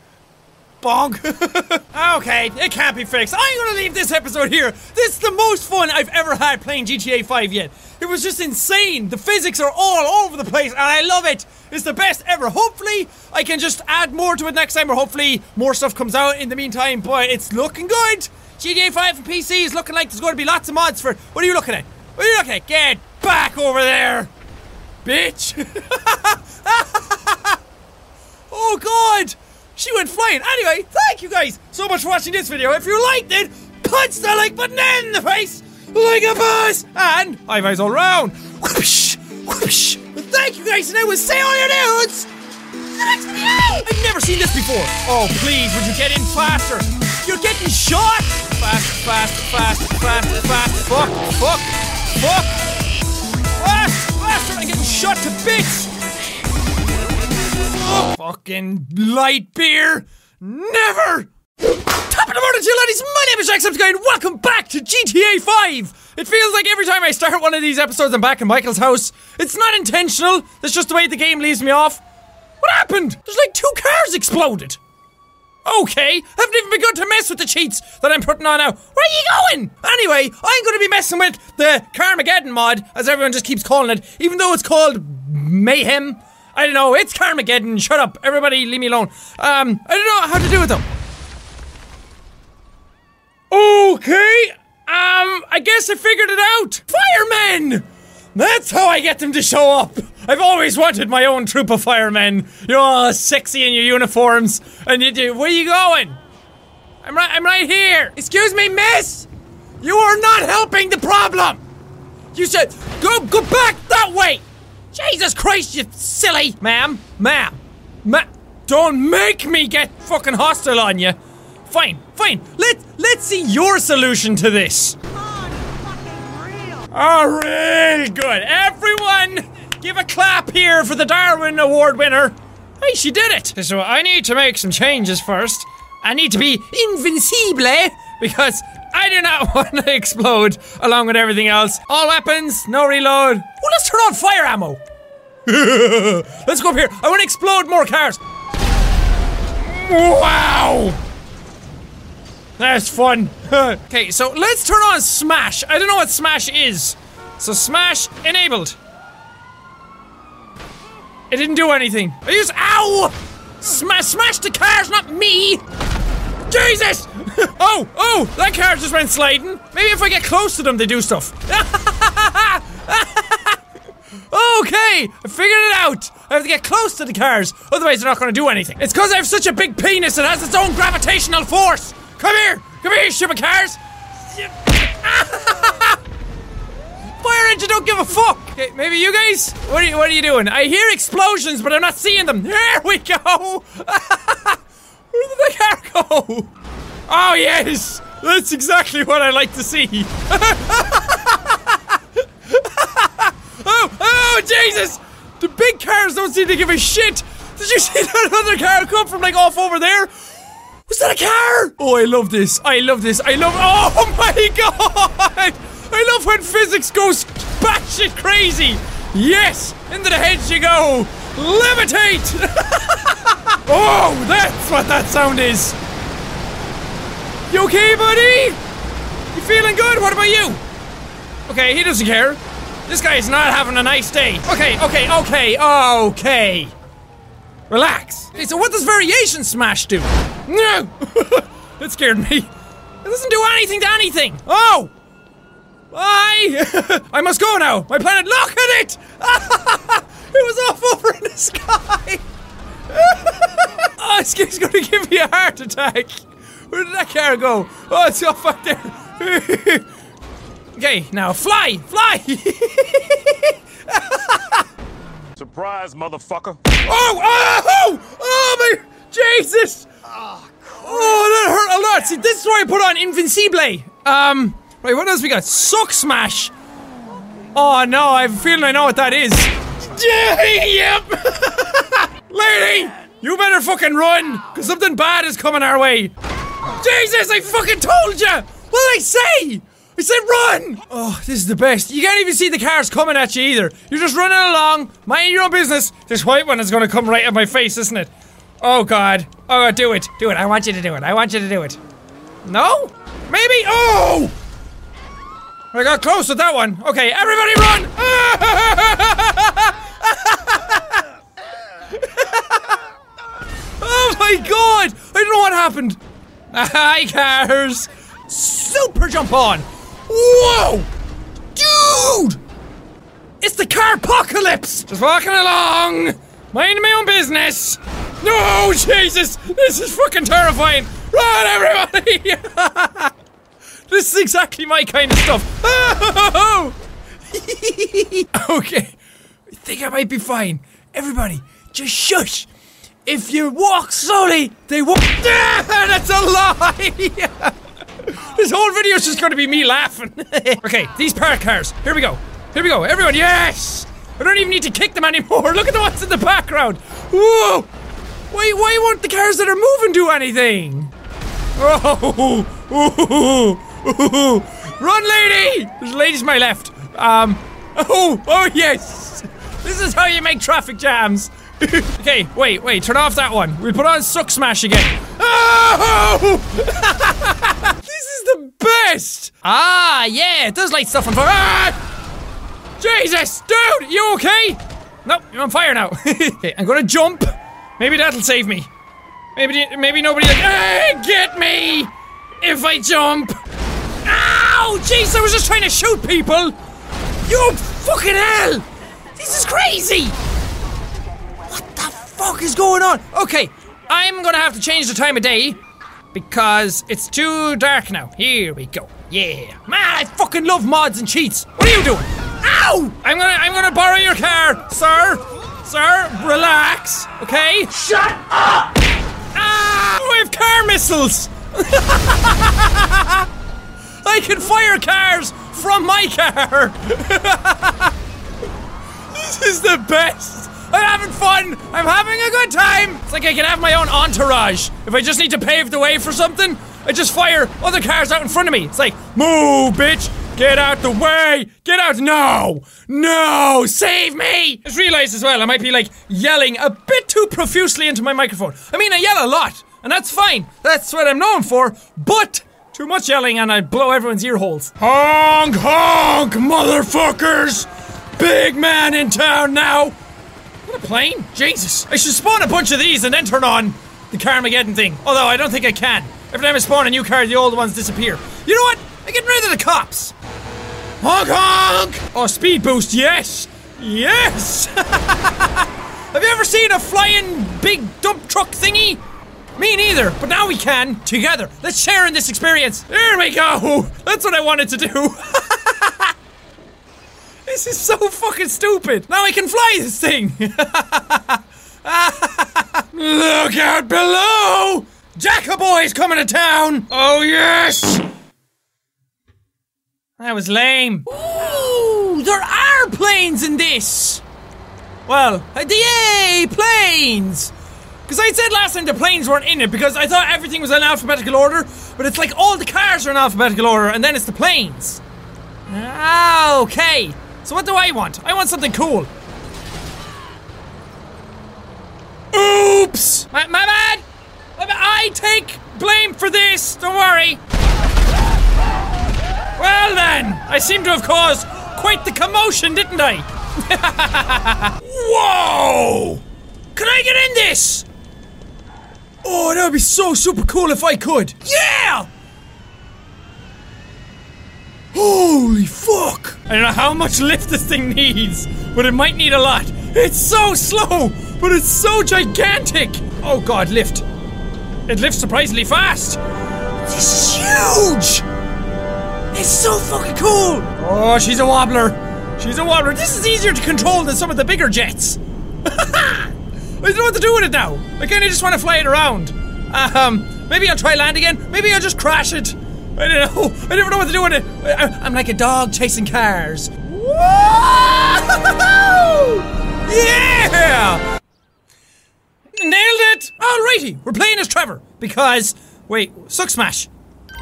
Bonk. okay, it can't be fixed. I'm gonna leave this episode here. This is the most fun I've ever had playing GTA 5 yet. It was just insane. The physics are all over the place, and I love it. It's the best ever. Hopefully, I can just add more to it next time, or hopefully, more stuff comes out in the meantime. But it's looking good. GTA 5 for PC is looking like there's going to be lots of mods for. What are you looking at? What are you looking at? Get back over there, bitch. Oh god! She went flying. Anyway, thank you guys so much for watching this video. If you liked it, punch the like button in the face like a boss! And high fives all around. Whoosh! Whoosh! Thank you guys, and I will say all your dudes! I've never seen this before. Oh, please, would you get in faster? You're getting shot! Fast, fast, fast, fast, fast. Fuck, fuck, fuck! Fast, faster! I'm getting shot to bits! Fucking light beer! Never! Top of the morning to you ladies, my name is Jack Jacksepticeye and welcome back to GTA 5! It feels like every time I start one of these episodes I'm back in Michael's house. It's not intentional, that's just the way the game leaves me off. What happened? There's like two cars exploded! Okay, I haven't even begun to mess with the cheats that I'm putting on now. Where are you going? Anyway, I'm going to be messing with the Carmageddon mod, as everyone just keeps calling it, even though it's called Mayhem. I don't know, it's Carmageddon, shut up, everybody leave me alone. Um, I don't know how to do it though. Okay, um, I guess I figured it out. Firemen! That's how I get them to show up. I've always wanted my own troop of firemen. You're all sexy in your uniforms, and you do. Where are you going? I'm right. I'm right here. Excuse me, miss. You are not helping the problem. You said go go back that way. Jesus Christ, you silly, ma'am, ma'am, ma. Don't make me get fucking hostile on you. Fine, fine. Let let's see your solution to this. Oh, real good. Everyone, give a clap here for the Darwin Award winner. Hey, she did it. So I need to make some changes first. I need to be invincible eh? because I do not want to explode along with everything else. All weapons, no reload. Oh, let's turn on fire ammo. let's go up here. I want to explode more cars. Wow. That's fun. okay, so let's turn on Smash. I don't know what Smash is. So Smash enabled. It didn't do anything. I use ow! Smash, smash the cars, not me. Jesus! oh, oh, that car just went sliding. Maybe if I get close to them, they do stuff. okay, I figured it out. I have to get close to the cars, otherwise they're not going to do anything. It's because I have such a big penis, it has its own gravitational force. Come here, come here, you stupid cars. Fire engine don't give a fuck. Okay, maybe you guys. What are you? What are you doing? I hear explosions, but I'm not seeing them. There we go. Where did the car go? Oh yes, that's exactly what I like to see. oh, oh Jesus! The big cars don't seem to give a shit. Did you see that other car come from like off over there? Was that a car? Oh, I love this. I love this. I love. Oh my god! I love when physics goes batshit crazy. Yes, into the hedge you go. Levitate! oh, that's what that sound is. You okay, buddy? You feeling good? What about you? Okay, he doesn't care. This guy is not having a nice day. Okay, okay, okay, okay. Relax. Okay, so what does variation smash do? No! that scared me. It doesn't do anything to anything. Oh! Bye! I must go now. My planet. Look at it! it was off over in the sky. oh, this guy's gonna give me a heart attack. Where did that car go? Oh, it's off back there. okay, now fly, fly. Surprise, motherfucker. Oh, oh, oh, my Jesus! Oh, that hurt a lot. See, this is why I put on Invincible. Um, right, what else we got? Suck Smash. Oh no, I have a feeling I know what that is. Yeah, yep. Lady, you better fucking run, cause something bad is coming our way. Jesus, I fucking told you. What did I say? I said run! Oh, this is the best. You can't even see the cars coming at you either. You're just running along, minding your own business. This white one is gonna come right at my face, isn't it? Oh god. Oh, do it. Do it. I want you to do it. I want you to do it. No? Maybe? Oh! I got close with that one. Okay, everybody run! oh my god! I don't know what happened. Hi, cars! Super jump on! Whoa! Dude! It's the car apocalypse! Just walking along, minding my own business. No, Jesus! This is fucking terrifying! Run, everybody! this is exactly my kind of stuff. okay, I think I might be fine. Everybody, just shush. If you walk slowly, they. Ah, that's a lie! this whole video is just going to be me laughing. okay, these park cars. Here we go. Here we go. Everyone, yes! I don't even need to kick them anymore. Look at the ones in the background. Whoa! Why, why won't the cars that are moving do anything? Oh! Ooh, ooh, Run, lady! There's a lady to my left. Um. Oh, oh yes! This is how you make traffic jams. okay, wait, wait, turn off that one. We'll put on Suck Smash again. Oh! this is the best! Ah, yeah, it does light stuff on fire. Ah! Jesus, dude, you okay? Nope, you're on fire now. okay, I'm gonna jump. Maybe that'll save me. Maybe, maybe nobody. Hey, get me! If I jump. Ow! Jeez, I was just trying to shoot people. You fucking hell! This is crazy. What the fuck is going on? Okay, I'm gonna have to change the time of day because it's too dark now. Here we go. Yeah, man, I fucking love mods and cheats. What are you doing? Ow! I'm gonna, I'm gonna borrow your car, sir. Sir, relax. Okay. Shut up! Ah! I have car missiles. I can fire cars from my car. this is the best. I'm having fun. I'm having a good time. It's like I can have my own entourage. If I just need to pave the way for something, I just fire other cars out in front of me. It's like, move, bitch. Get out the way! Get out! No! No! Save me! I just realized as well I might be like yelling a bit too profusely into my microphone. I mean, I yell a lot, and that's fine. That's what I'm known for, but too much yelling and I blow everyone's ear holes. Honk honk, motherfuckers! Big man in town now! A plane? Jesus. I should spawn a bunch of these and then turn on the Carmageddon thing. Although I don't think I can. Every time I spawn a new car, the old ones disappear. You know what? I'm getting rid of the cops. Honk honk! Oh, speed boost, yes! Yes! Have you ever seen a flying big dump truck thingy? Me neither, but now we can, together. Let's share in this experience. There we go! That's what I wanted to do. this is so fucking stupid. Now I can fly this thing. Look out below! Jackaboy's coming to town! Oh, yes! That was lame. Ooh, there are planes in this! Well, uh, yay, planes! Because I said last time the planes weren't in it because I thought everything was in alphabetical order, but it's like all the cars are in alphabetical order and then it's the planes. Ah, okay. So what do I want? I want something cool. Oops! My, my bad! Bad. I take blame for this, don't worry. Well then, I seem to have caused quite the commotion, didn't I? Whoa! Can I get in this? Oh, that would be so super cool if I could. Yeah! Holy fuck! I don't know how much lift this thing needs, but it might need a lot. It's so slow, but it's so gigantic. Oh god, lift. It lifts surprisingly fast. This is huge! It's so fucking cool! Oh, she's a wobbler. She's a wobbler. This is easier to control than some of the bigger jets. I don't know what to do with it now. I kind of just want to fly it around. Um, maybe I'll try land again. Maybe I'll just crash it. I don't know. I never know what to do with it. I, I'm like a dog chasing cars. Yeah! Nailed it! Alrighty, we're playing as Trevor because wait, suck smash.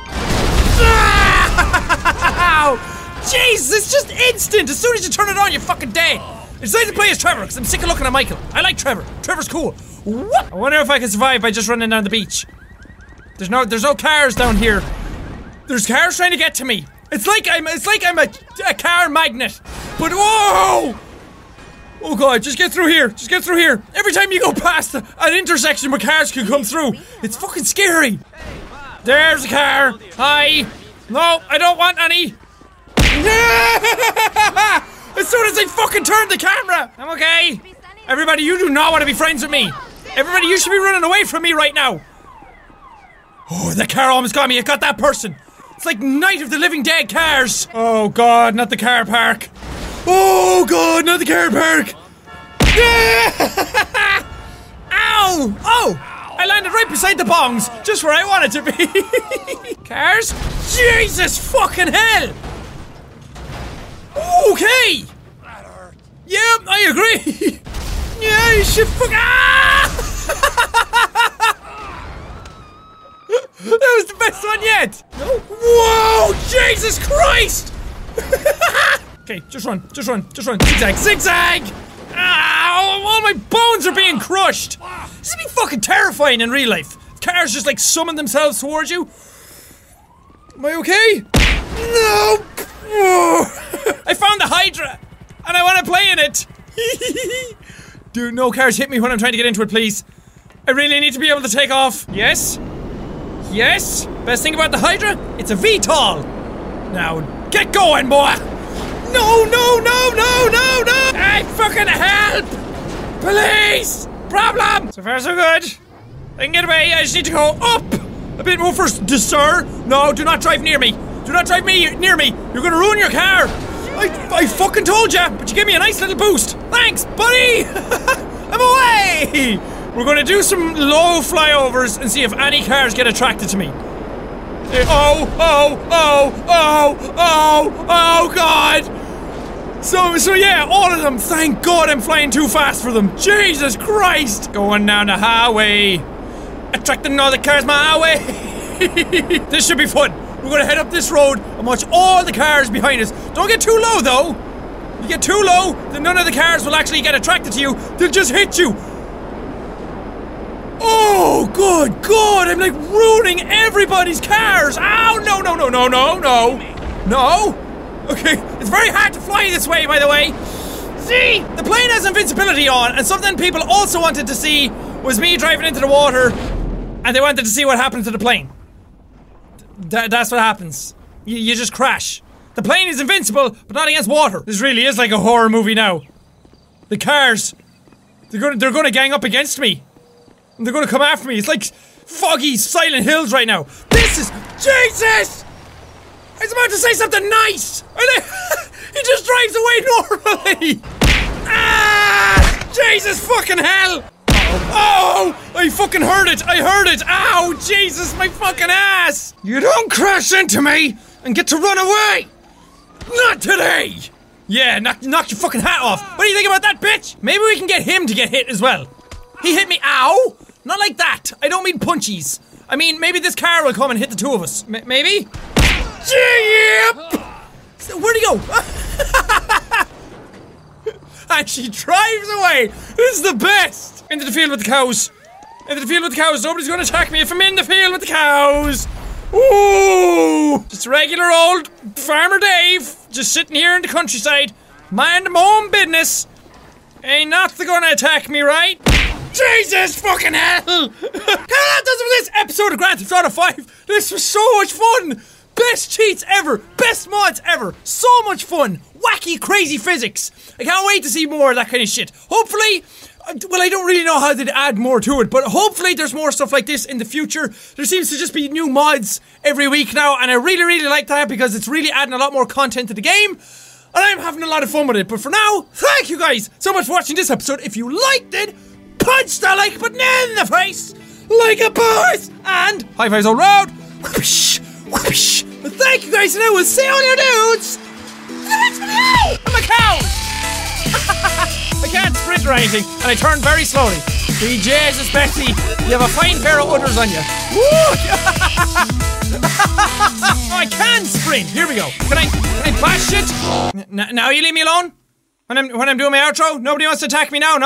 Jeez, it's just instant. As soon as you turn it on, you're fucking dead. I decided to play as Trevor because I'm sick of looking at Michael. I like Trevor. Trevor's cool. What? I wonder if I can survive by just running down the beach. There's no, there's no cars down here. There's cars trying to get to me. It's like I'm, it's like I'm a, a car magnet. But whoa! Oh god, just get through here. Just get through here. Every time you go past an intersection where cars can come through, it's fucking scary. There's a car. Hi. No, I don't want any. as soon as I fucking turned the camera, I'm okay. Everybody, you do not want to be friends with me. Everybody, you should be running away from me right now. Oh, the car almost got me. It got that person. It's like Night of the Living Dead cars. Oh god, not the car park. Oh god, not the car park. Yeah! Ow! Oh! I landed right beside the bongs, just where I wanted to be. Cars? Jesus fucking hell! Okay! Yep, I agree. yeah, you should fuck. Ah! That was the best one yet. No. Whoa! Jesus Christ! okay, just run, just run, just run. Zigzag, zigzag! Ow! All my bones are being crushed. This would be fucking terrifying in real life. Cars just like summon themselves towards you. Am I okay? No! I found the Hydra! And I want to play in it! Dude, no cars hit me when I'm trying to get into it, please. I really need to be able to take off. Yes? Yes? Best thing about the Hydra? It's a VTOL! Now, get going, boy! No, no, no, no, no, no! Hey, fucking help! Police! Problem! So far, so good. I can get away, I just need to go up! A bit more first, sir! No, do not drive near me! Do not drive me near me! You're gonna ruin your car! I, I fucking told you, but you gave me a nice little boost! Thanks, buddy! I'm away! We're gonna do some low flyovers and see if any cars get attracted to me. Eh, Oh, oh, oh, oh, oh, oh, God! So, so yeah, all of them. Thank God I'm flying too fast for them. Jesus Christ! Going down the highway. Attracting all the cars my way. this should be fun. We're gonna head up this road and watch all the cars behind us. Don't get too low though. If you get too low, then none of the cars will actually get attracted to you. They'll just hit you. Oh, good God! I'm like ruining everybody's cars. Ow! No! No! No! No! No! No! No! Okay, it's very hard to fly this way, by the way. See, the plane has invincibility on, and something people also wanted to see was me driving into the water, and they wanted to see what happened to the plane. Tha- that's what happens. You, you just crash. The plane is invincible, but not against water. This really is like a horror movie now. The cars, they're gonna they're gonna gang up against me. They're gonna come after me. It's like foggy Silent Hills right now. This is Jesus. I was about to say something nice. And then he just drives away normally. Ah! Jesus fucking hell! Oh! I fucking heard it! I heard it! Ow! Jesus, my fucking ass! You don't crash into me and get to run away! Not today! Yeah, knock, knock your fucking hat off! What do you think about that, bitch? Maybe we can get him to get hit as well. He hit me, ow! Not like that! I don't mean punchies. I mean, maybe this car will come and hit the two of us. M- maybe? Yep! Where'd he go? and she drives away. This is the best. Into the field with the cows. Into the field with the cows. Nobody's gonna attack me if I'm in the field with the cows. Ooh! Just regular old Farmer Dave, just sitting here in the countryside, mind my own business. Ain't nothing gonna attack me, right? Jesus fucking hell! that does it for this episode of Grand Theft Auto 5. This was so much fun. Best cheats ever, best mods ever, so much fun, wacky, crazy physics. I can't wait to see more of that kind of shit. Hopefully, uh, well, I don't really know how to add more to it, but hopefully there's more stuff like this in the future. There seems to just be new mods every week now, and I really, really like that because it's really adding a lot more content to the game. And I'm having a lot of fun with it. But for now, thank you guys so much for watching this episode. If you liked it, punch the like button in the face like a boss, and high fives all round. Whoosh, whoosh. Thank you guys, and I will see all you dudes. I'm a cow. I can't sprint or anything, and I turn very slowly. Jesus, Betsy, you have a fine pair of udders on you. Woo! I can sprint. Here we go. Can I? Can I bash it? N- now you leave me alone. When I'm when I'm doing my outro, nobody wants to attack me now. No?